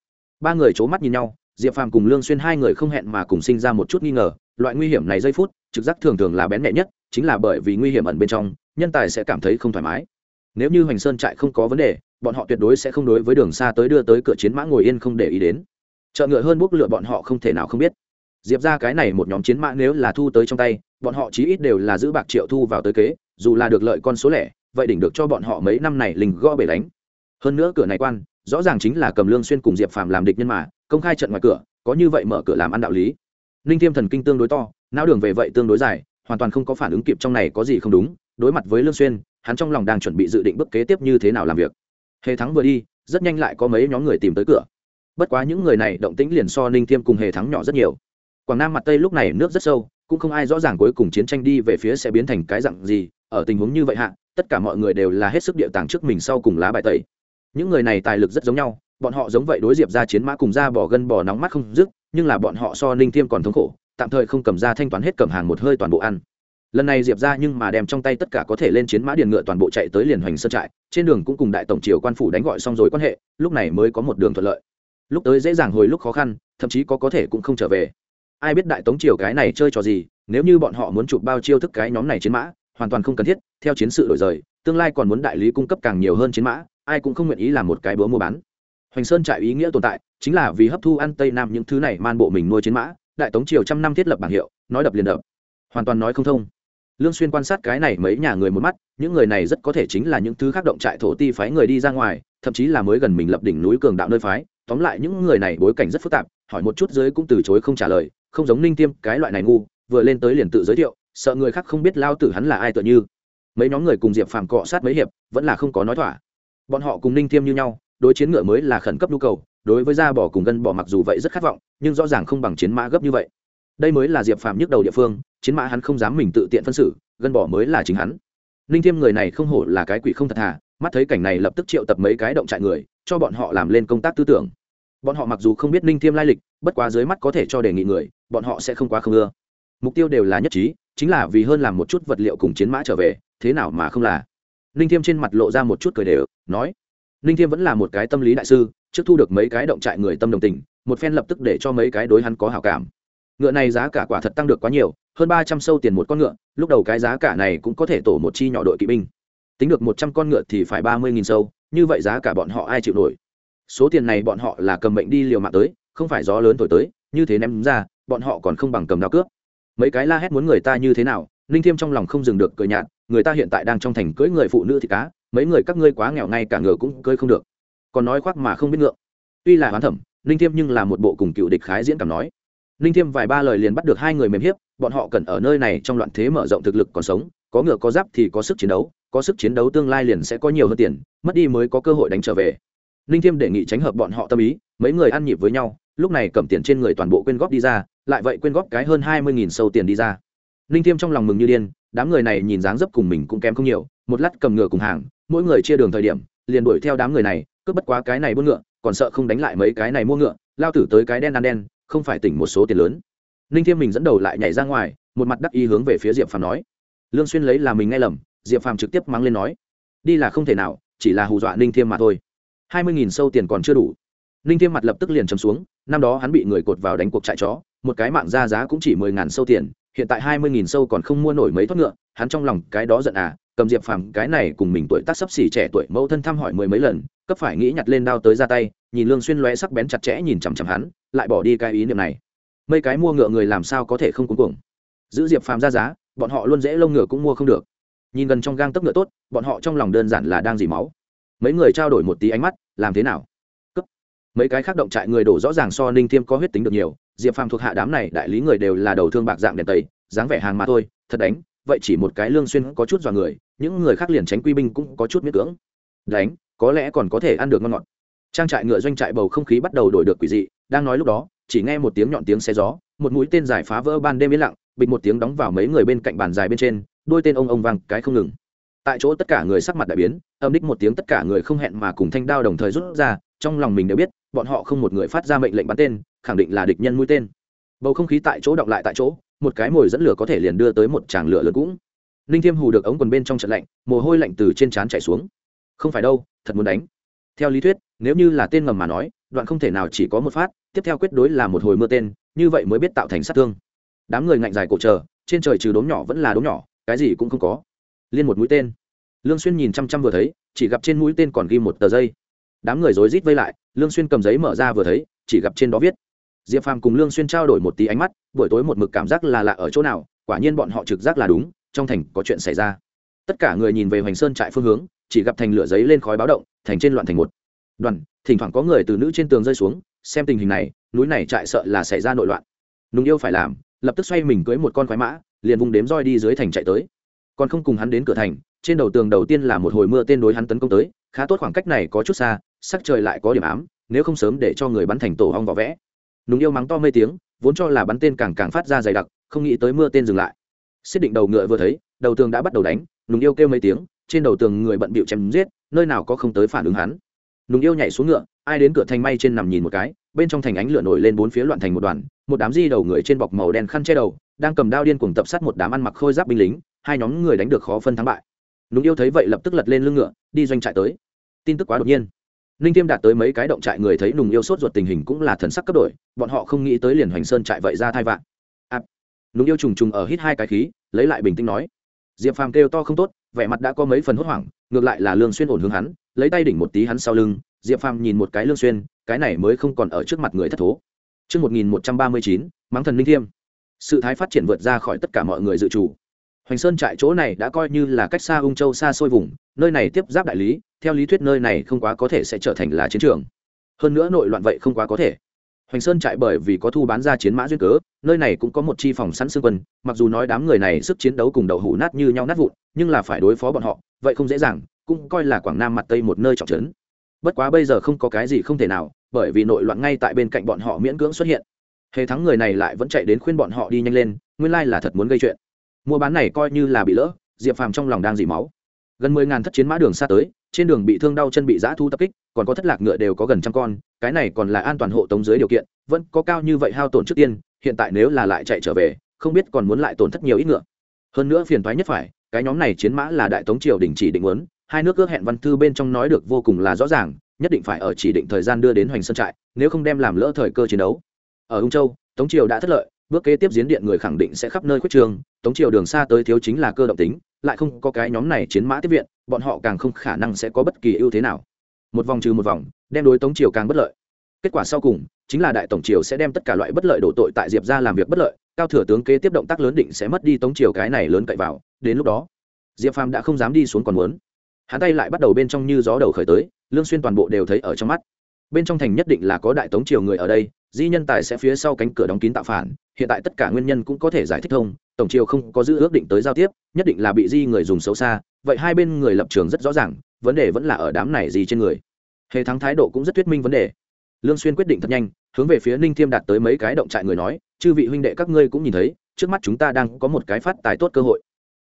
Ba người c mắt nhìn nhau diệp phàm cùng lương xuyên hai người không hẹn mà cùng sinh ra một chút nghi ngờ loại nguy hiểm này giây phút, trực giác thường thường là bén mẹ nhất, chính là bởi vì nguy hiểm ẩn bên trong, nhân tài sẽ cảm thấy không thoải mái. Nếu như hoành sơn trại không có vấn đề, bọn họ tuyệt đối sẽ không đối với đường xa tới đưa tới cửa chiến mã ngồi yên không để ý đến. Chợ ngựa hơn bốc lựa bọn họ không thể nào không biết. Diệp ra cái này một nhóm chiến mã nếu là thu tới trong tay, bọn họ chí ít đều là giữ bạc triệu thu vào tới kế, dù là được lợi con số lẻ, vậy đỉnh được cho bọn họ mấy năm này lình gõ bể đánh. Hơn nữa cửa này quan, rõ ràng chính là cầm lương xuyên cùng diệp phàm làm địch nhân mà, công khai trận ngoài cửa, có như vậy mở cửa làm ăn đạo lý ninh thiêm thần kinh tương đối to, não đường về vậy tương đối dài, hoàn toàn không có phản ứng kịp trong này có gì không đúng, đối mặt với lương xuyên, hắn trong lòng đang chuẩn bị dự định bước kế tiếp như thế nào làm việc. Hề thắng vừa đi, rất nhanh lại có mấy nhóm người tìm tới cửa. Bất quá những người này động tĩnh liền so ninh thiêm cùng hề thắng nhỏ rất nhiều. Quảng nam mặt tây lúc này nước rất sâu, cũng không ai rõ ràng cuối cùng chiến tranh đi về phía sẽ biến thành cái dạng gì, ở tình huống như vậy hạ, tất cả mọi người đều là hết sức địa tàng trước mình sau cùng lá bài tẩy. Những người này tài lực rất giống nhau, bọn họ giống vậy đối diệp ra chiến mã cùng ra bỏ gân bỏ nóng mắt không dứt nhưng là bọn họ so ninh thiêm còn thống khổ, tạm thời không cầm ra thanh toán hết cầm hàng một hơi toàn bộ ăn. Lần này diệp ra nhưng mà đem trong tay tất cả có thể lên chiến mã điền ngựa toàn bộ chạy tới liền hoành sơn trại, trên đường cũng cùng đại tổng triều quan phủ đánh gọi xong rồi quan hệ, lúc này mới có một đường thuận lợi. Lúc tới dễ dàng hồi lúc khó khăn, thậm chí có có thể cũng không trở về. Ai biết đại tống triều cái này chơi trò gì, nếu như bọn họ muốn chụp bao chiêu thức cái nhóm này chiến mã, hoàn toàn không cần thiết, theo chiến sự đổi rời, tương lai còn muốn đại lý cung cấp càng nhiều hơn chiến mã, ai cũng không nguyện ý làm một cái búa mua bán hoành sơn trại ý nghĩa tồn tại, chính là vì hấp thu ăn tây nam những thứ này man bộ mình nuôi chiến mã, đại tống triều trăm năm thiết lập bảng hiệu, nói đập liền đập. Hoàn toàn nói không thông. Lương xuyên quan sát cái này mấy nhà người một mắt, những người này rất có thể chính là những thứ khác động trại thổ ti phái người đi ra ngoài, thậm chí là mới gần mình lập đỉnh núi cường đạo nơi phái. Tóm lại những người này bối cảnh rất phức tạp, hỏi một chút dưới cũng từ chối không trả lời, không giống ninh tiêm, cái loại này ngu, vừa lên tới liền tự giới thiệu, sợ người khác không biết lao tử hắn là ai tựa như. Mấy nhóm người cùng diệp phàm cọ sát mấy hiệp, vẫn là không có nói thỏa. Bọn họ cùng ninh tiêm như nhau đối chiến ngựa mới là khẩn cấp nhu cầu, đối với da bỏ cùng gân bỏ mặc dù vậy rất khát vọng, nhưng rõ ràng không bằng chiến mã gấp như vậy. Đây mới là diệp phàm nhức đầu địa phương, chiến mã hắn không dám mình tự tiện phân xử, gân bỏ mới là chính hắn. Ninh thiêm người này không hổ là cái quỷ không thật thà, mắt thấy cảnh này lập tức triệu tập mấy cái động trại người, cho bọn họ làm lên công tác tư tưởng. Bọn họ mặc dù không biết ninh thiêm lai lịch, bất quá dưới mắt có thể cho đề nghị người, bọn họ sẽ không quá không ưa. Mục tiêu đều là nhất trí, chính là vì hơn làm một chút vật liệu cùng chiến mã trở về, thế nào mà không là. Ninh thiêm trên mặt lộ ra một chút cười đều, nói ninh thiêm vẫn là một cái tâm lý đại sư, trước thu được mấy cái động trại người tâm đồng tình, một phen lập tức để cho mấy cái đối hắn có hảo cảm. Ngựa này giá cả quả thật tăng được quá nhiều, hơn ba trăm sâu tiền một con ngựa, lúc đầu cái giá cả này cũng có thể tổ một chi nhỏ đội kỵ binh. Tính được một trăm con ngựa thì phải ba mươi nghìn sâu, như vậy giá cả bọn họ ai chịu nổi? Số tiền này bọn họ là cầm mệnh đi liều mạng tới, không phải gió lớn thổi tới, như thế ném ra, bọn họ còn không bằng cầm đao cướp. Mấy cái la hét muốn người ta như thế nào ninh thiêm trong lòng không dừng được cười nhạt, người ta hiện tại đang trong thành cưỡi người phụ nữ thì cá mấy người các ngươi quá nghèo ngay cả ngựa cũng cơi không được. Còn nói khoác mà không biết ngượng. Tuy là hoán thẩm, ninh thiêm nhưng là một bộ cùng cựu địch khái diễn cảm nói. Ninh thiêm vài ba lời liền bắt được hai người mềm hiếp, bọn họ cần ở nơi này trong loạn thế mở rộng thực lực còn sống, có ngựa có giáp thì có sức chiến đấu, có sức chiến đấu tương lai liền sẽ có nhiều hơn tiền, mất đi mới có cơ hội đánh trở về. Ninh thiêm đề nghị tránh hợp bọn họ tâm ý, mấy người ăn nhịp với nhau, lúc này cầm tiền trên người toàn bộ quyên góp đi ra, lại vậy quyên góp cái hơn hai mươi nghìn sâu tiền đi ra. Ninh thiêm trong lòng mừng như điên, đám người này nhìn dáng dấp cùng mình cũng kém không nhiều, một lát cầm ngựa cùng hàng mỗi người chia đường thời điểm, liền đuổi theo đám người này, cướp bất quá cái này buôn ngựa, còn sợ không đánh lại mấy cái này mua ngựa, lao tử tới cái đen ăn đen, không phải tỉnh một số tiền lớn. Ninh thiêm mình dẫn đầu lại nhảy ra ngoài, một mặt đắc ý hướng về phía diệp phàm nói. Lương xuyên lấy là mình nghe lầm, diệp phàm trực tiếp mắng lên nói. Đi là không thể nào, chỉ là hù dọa ninh thiêm mà thôi. Hai mươi nghìn sâu tiền còn chưa đủ. Ninh thiêm mặt lập tức liền chầm xuống, năm đó hắn bị người cột vào đánh cuộc chạy chó, một cái mạng ra giá cũng chỉ mười ngàn sâu tiền, hiện tại hai mươi nghìn sâu còn không mua nổi mấy thoát ngựa, hắn trong lòng cái đó giận à cầm diệp phàm, cái này cùng mình tuổi tác sấp xỉ trẻ tuổi mẫu thân thăm hỏi mười mấy lần, cấp phải nghĩ nhặt lên đao tới ra tay, nhìn lương xuyên lóe sắc bén chặt chẽ nhìn chằm chằm hắn, lại bỏ đi cái ý niệm này. Mấy cái mua ngựa người làm sao có thể không cuống cuồng? Giữ diệp phàm ra giá, bọn họ luôn dễ lông ngựa cũng mua không được. Nhìn gần trong gang tấc ngựa tốt, bọn họ trong lòng đơn giản là đang dì máu. Mấy người trao đổi một tí ánh mắt, làm thế nào? Cấp mấy cái khác động trại người đổ rõ ràng so ninh thiêm có huyết tính được nhiều, diệp phàm thuộc hạ đám này, đại lý người đều là đầu thương bạc dạng đèn tẩy, dáng vẻ hàng mà thôi, thật đánh vậy chỉ một cái lương xuyên có chút dọa người, những người khác liền tránh quy binh cũng có chút miễn cưỡng. Đánh, có lẽ còn có thể ăn được ngon ngọt. Trang trại ngựa doanh trại bầu không khí bắt đầu đổi được quỷ dị, đang nói lúc đó, chỉ nghe một tiếng nhọn tiếng xe gió, một mũi tên dài phá vỡ ban đêm yên lặng, bịch một tiếng đóng vào mấy người bên cạnh bàn dài bên trên, đôi tên ông ông vang cái không ngừng. Tại chỗ tất cả người sắc mặt đại biến, âm đích một tiếng tất cả người không hẹn mà cùng thanh đao đồng thời rút ra, trong lòng mình đều biết, bọn họ không một người phát ra mệnh lệnh bắn tên, khẳng định là địch nhân mũi tên. Bầu không khí tại chỗ đọc lại tại chỗ một cái mồi dẫn lửa có thể liền đưa tới một tràng lửa lớn cũng. Ninh thiêm hù được ống quần bên trong trận lạnh, mồ hôi lạnh từ trên trán chảy xuống. Không phải đâu, thật muốn đánh. Theo lý thuyết, nếu như là tên ngầm mà nói, đoạn không thể nào chỉ có một phát, tiếp theo quyết đối là một hồi mưa tên, như vậy mới biết tạo thành sát thương. Đám người ngạnh dài cổ chờ, trên trời trừ đốm nhỏ vẫn là đốm nhỏ, cái gì cũng không có. Liên một mũi tên. Lương xuyên nhìn chăm chăm vừa thấy, chỉ gặp trên mũi tên còn ghi một tờ giấy. Đám người rối rít vây lại, lương xuyên cầm giấy mở ra vừa thấy, chỉ gặp trên đó viết diệp phàm cùng lương xuyên trao đổi một tí ánh mắt, buổi tối một mực cảm giác là lạ ở chỗ nào, quả nhiên bọn họ trực giác là đúng, trong thành có chuyện xảy ra. Tất cả người nhìn về hoành sơn trại phương hướng, chỉ gặp thành lửa giấy lên khói báo động, thành trên loạn thành một. Đoàn, thỉnh thoảng có người từ nữ trên tường rơi xuống, xem tình hình này, núi này trại sợ là xảy ra nội loạn. Nùng yêu phải làm, lập tức xoay mình cưới một con khoái mã, liền vùng đếm roi đi dưới thành chạy tới. Còn không cùng hắn đến cửa thành, trên đầu tường đầu tiên là một hồi mưa tên đối hắn tấn công tới, khá tốt khoảng cách này có chút xa, sắc trời lại có điểm ám, nếu không sớm để cho người bắn thành tổ hong vỏ vẽ nùng yêu mắng to mây tiếng, vốn cho là bắn tên càng càng phát ra dày đặc, không nghĩ tới mưa tên dừng lại. Xích định đầu ngựa vừa thấy, đầu tường đã bắt đầu đánh nùng yêu kêu mấy tiếng, trên đầu tường người bận bịu chém giết, nơi nào có không tới phản ứng hắn. Nùng yêu nhảy xuống ngựa, ai đến cửa thành may trên nằm nhìn một cái, bên trong thành ánh lửa nổi lên bốn phía loạn thành một đoàn, một đám di đầu người trên bọc màu đen khăn che đầu, đang cầm đao điên cuồng tập sát một đám ăn mặc khôi giáp binh lính, hai nhóm người đánh được khó phân thắng bại. Nùng yêu thấy vậy lập tức lật lên lưng ngựa, đi doanh trại tới. Tin tức quá đột nhiên ninh tiêm đạt tới mấy cái động trại người thấy nùng yêu sốt ruột tình hình cũng là thần sắc cấp đổi bọn họ không nghĩ tới liền hoành sơn trại vậy ra thai vạn à, nùng yêu trùng trùng ở hít hai cái khí lấy lại bình tĩnh nói diệp phàm kêu to không tốt vẻ mặt đã có mấy phần hốt hoảng ngược lại là lương xuyên ổn hướng hắn lấy tay đỉnh một tí hắn sau lưng diệp phàm nhìn một cái lương xuyên cái này mới không còn ở trước mặt người thất thố Trước 1139, mắng thần ninh thiêm. Sự thái phát triển vượt ra khỏi tất cả mọi người dự chủ. Hoành Sơn trại chỗ này đã coi như là cách xa Ung Châu xa xôi vùng, nơi này tiếp giáp đại lý, theo lý thuyết nơi này không quá có thể sẽ trở thành là chiến trường. Hơn nữa nội loạn vậy không quá có thể. Hoành Sơn trại bởi vì có thu bán ra chiến mã duyên cớ, nơi này cũng có một chi phòng sẵn xương quân, mặc dù nói đám người này sức chiến đấu cùng đầu hủ nát như nhau nát vụn, nhưng là phải đối phó bọn họ, vậy không dễ dàng, cũng coi là Quảng Nam mặt Tây một nơi trọng trấn. Bất quá bây giờ không có cái gì không thể nào, bởi vì nội loạn ngay tại bên cạnh bọn họ miễn cưỡng xuất hiện. Hề thắng người này lại vẫn chạy đến khuyên bọn họ đi nhanh lên, nguyên lai là thật muốn gây chuyện. Mua bán này coi như là bị lỡ, Diệp Phàm trong lòng đang dỉ máu. Gần mười ngàn thất chiến mã đường xa tới, trên đường bị thương đau chân bị giã thu tập kích, còn có thất lạc ngựa đều có gần trăm con, cái này còn là an toàn hộ tống dưới điều kiện, vẫn có cao như vậy hao tổn trước tiên, hiện tại nếu là lại chạy trở về, không biết còn muốn lại tổn thất nhiều ít ngựa. Hơn nữa phiền thoái nhất phải, cái nhóm này chiến mã là đại tống triều đình chỉ định muốn, hai nước ước hẹn văn thư bên trong nói được vô cùng là rõ ràng, nhất định phải ở chỉ định thời gian đưa đến hoành sơn trại nếu không đem làm lỡ thời cơ chiến đấu ở ung châu tống triều đã thất lợi bước kế tiếp diễn điện người khẳng định sẽ khắp nơi quyết trường tống triều đường xa tới thiếu chính là cơ động tính, lại không có cái nhóm này chiến mã tiếp viện, bọn họ càng không khả năng sẽ có bất kỳ ưu thế nào. Một vòng trừ một vòng, đem đối tống triều càng bất lợi. Kết quả sau cùng, chính là đại tổng triều sẽ đem tất cả loại bất lợi đổ tội tại diệp ra làm việc bất lợi, cao thừa tướng kế tiếp động tác lớn định sẽ mất đi tống triều cái này lớn cậy vào, đến lúc đó, diệp phàm đã không dám đi xuống còn muốn. Hắn tay lại bắt đầu bên trong như gió đầu khởi tới, lương xuyên toàn bộ đều thấy ở trong mắt. Bên trong thành nhất định là có đại tống triều người ở đây di nhân tài sẽ phía sau cánh cửa đóng kín tạo phản, hiện tại tất cả nguyên nhân cũng có thể giải thích thông, tổng triều không có giữ ước định tới giao tiếp, nhất định là bị di người dùng xấu xa, vậy hai bên người lập trường rất rõ ràng, vấn đề vẫn là ở đám này gì trên người. Hệ thắng thái độ cũng rất thuyết minh vấn đề. Lương xuyên quyết định thật nhanh, hướng về phía ninh thiêm đạt tới mấy cái động trại người nói, chư vị huynh đệ các ngươi cũng nhìn thấy, trước mắt chúng ta đang có một cái phát tài tốt cơ hội.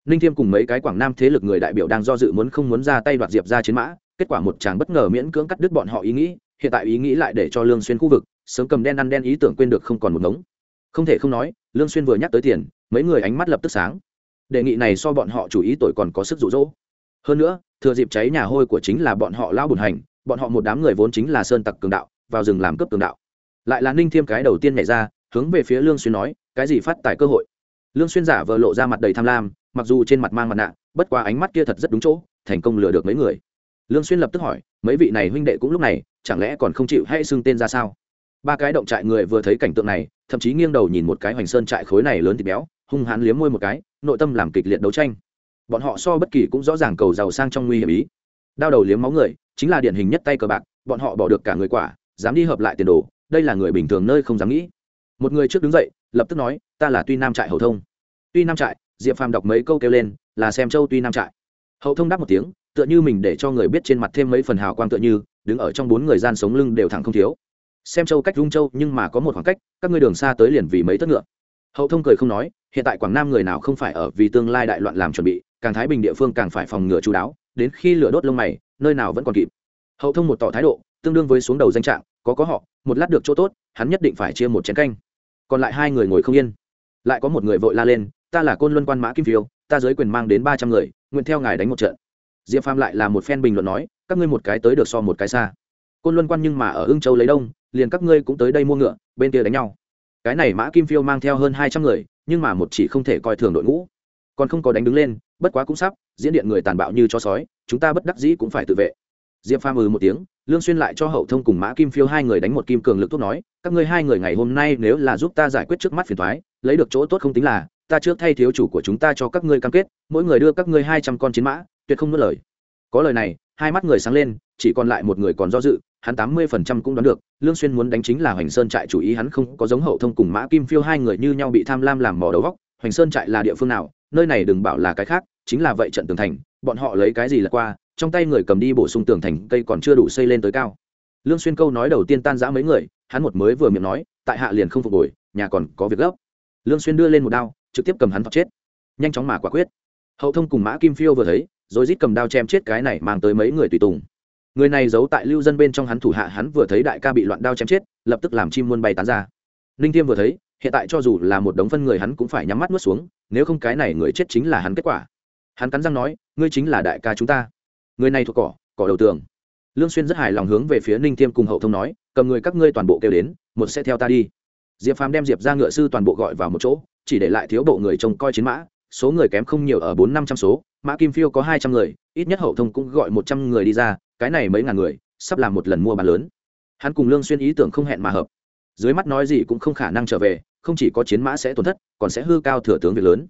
Ninh thiêm cùng mấy cái quảng nam thế lực người đại biểu đang do dự muốn không muốn ra tay đoạt diệp ra chiến mã, kết quả một chàng bất ngờ miễn cưỡng cắt đứt bọn họ ý nghĩ, hiện tại ý nghĩ lại để cho lương xuyên khu vực sớm cầm đen ăn đen ý tưởng quên được không còn một ngống. Không thể không nói, lương xuyên vừa nhắc tới tiền, mấy người ánh mắt lập tức sáng. Đề nghị này so bọn họ chủ ý tội còn có sức dụ dỗ. Hơn nữa, thừa dịp cháy nhà hôi của chính là bọn họ lao bùn hành, bọn họ một đám người vốn chính là sơn tặc cường đạo, vào rừng làm cướp cường đạo. Lại là ninh thiêm cái đầu tiên nhảy ra, hướng về phía lương xuyên nói, cái gì phát tài cơ hội? Lương xuyên giả vờ lộ ra mặt đầy tham lam, mặc dù trên mặt mang mặt nạ, bất quá ánh mắt kia thật rất đúng chỗ, thành công lừa được mấy người. Lương xuyên lập tức hỏi, mấy vị này huynh đệ cũng lúc này, chẳng lẽ còn không chịu hay xưng tên ra sao? Ba cái động trại người vừa thấy cảnh tượng này, thậm chí nghiêng đầu nhìn một cái hoành sơn trại khối này lớn thịt béo, hung hãn liếm môi một cái, nội tâm làm kịch liệt đấu tranh. Bọn họ so bất kỳ cũng rõ ràng cầu giàu sang trong nguy hiểm ý. Đao đầu liếm máu người, chính là điển hình nhất tay cờ bạc, bọn họ bỏ được cả người quả, dám đi hợp lại tiền đồ, đây là người bình thường nơi không dám nghĩ. Một người trước đứng dậy, lập tức nói, ta là tuy nam trại hậu thông. Tuy nam trại? Diệp phàm đọc mấy câu kêu lên, là xem châu tuy nam trại. Hậu thông đáp một tiếng, tựa như mình để cho người biết trên mặt thêm mấy phần hào quang tựa như, đứng ở trong bốn người gian sống lưng đều thẳng không thiếu xem châu cách rung châu, nhưng mà có một khoảng cách, các ngươi đường xa tới liền vì mấy tất ngựa. Hậu thông cười không nói, hiện tại quảng nam người nào không phải ở vì tương lai đại loạn làm chuẩn bị, càng thái bình địa phương càng phải phòng ngừa chú đáo, đến khi lửa đốt lông mày, nơi nào vẫn còn kịp. Hậu thông một tỏ thái độ, tương đương với xuống đầu danh trạng, có có họ, một lát được chỗ tốt, hắn nhất định phải chia một chén canh. Còn lại hai người ngồi không yên. Lại có một người vội la lên, ta là côn luân quan mã kim phiêu, ta giới quyền mang đến ba trăm người, nguyện theo ngài đánh một trận. Diệp phàm lại là một phen bình luận nói, các ngươi một cái tới được so một cái xa côn luân quan nhưng mà ở ưng châu lấy đông, liền các ngươi cũng tới đây mua ngựa, bên kia đánh nhau. Cái này mã kim phiêu mang theo hơn hai trăm người, nhưng mà một chỉ không thể coi thường đội ngũ. Còn không có đánh đứng lên, bất quá cũng sắp, diễn điện người tàn bạo như cho sói, chúng ta bất đắc dĩ cũng phải tự vệ. Diệp phàm ừ một tiếng, lương xuyên lại cho hậu thông cùng mã kim phiêu hai người đánh một kim cường lực thuốc nói, các ngươi hai người ngày hôm nay nếu là giúp ta giải quyết trước mắt phiền toái, lấy được chỗ tốt không tính là, ta trước thay thiếu chủ của chúng ta cho các ngươi cam kết, mỗi người đưa các ngươi hai trăm con chiến mã, tuyệt không nuốt lời. Có lời này, hai mắt người sáng lên, chỉ còn lại một người còn do dự hắn tám mươi phần trăm cũng đoán được, lương xuyên muốn đánh chính là hoành sơn trại chủ ý, hắn không có giống hậu thông cùng mã kim phiêu hai người như nhau bị tham lam làm mò đầu góc hoành sơn trại là địa phương nào? Nơi này đừng bảo là cái khác, chính là vậy trận tường thành, bọn họ lấy cái gì là qua? Trong tay người cầm đi bổ sung tường thành, cây còn chưa đủ xây lên tới cao. Lương xuyên câu nói đầu tiên tan rã mấy người, hắn một mới vừa miệng nói, tại hạ liền không phục hồi, nhà còn có việc gấp. Lương xuyên đưa lên một đao, trực tiếp cầm hắn thọc chết. Nhanh chóng mà quả quyết. Hậu thông cùng mã kim phiêu vừa thấy, rồi rít cầm đao chém chết cái này mang tới mấy người tùy tùng người này giấu tại lưu dân bên trong hắn thủ hạ, hắn vừa thấy đại ca bị loạn đao chém chết, lập tức làm chim muôn bay tán ra. Ninh tiêm vừa thấy, hiện tại cho dù là một đống phân người hắn cũng phải nhắm mắt nuốt xuống, nếu không cái này người chết chính là hắn kết quả. Hắn cắn răng nói, ngươi chính là đại ca chúng ta. Người này thuộc cỏ cỏ đầu tường. Lương xuyên rất hài lòng hướng về phía ninh tiêm cùng hậu thông nói, cầm người các ngươi toàn bộ kêu đến, một sẽ theo ta đi. Diệp phàm đem diệp ra ngựa sư toàn bộ gọi vào một chỗ, chỉ để lại thiếu bộ người trông coi chiến mã số người kém không nhiều ở bốn năm trăm số, mã kim phiêu có hai trăm người, ít nhất hậu thông cũng gọi một trăm người đi ra, cái này mấy ngàn người, sắp làm một lần mua bán lớn. Hắn cùng lương xuyên ý tưởng không hẹn mà hợp. Dưới mắt nói gì cũng không khả năng trở về, không chỉ có chiến mã sẽ tổn thất, còn sẽ hư cao thừa tướng việc lớn.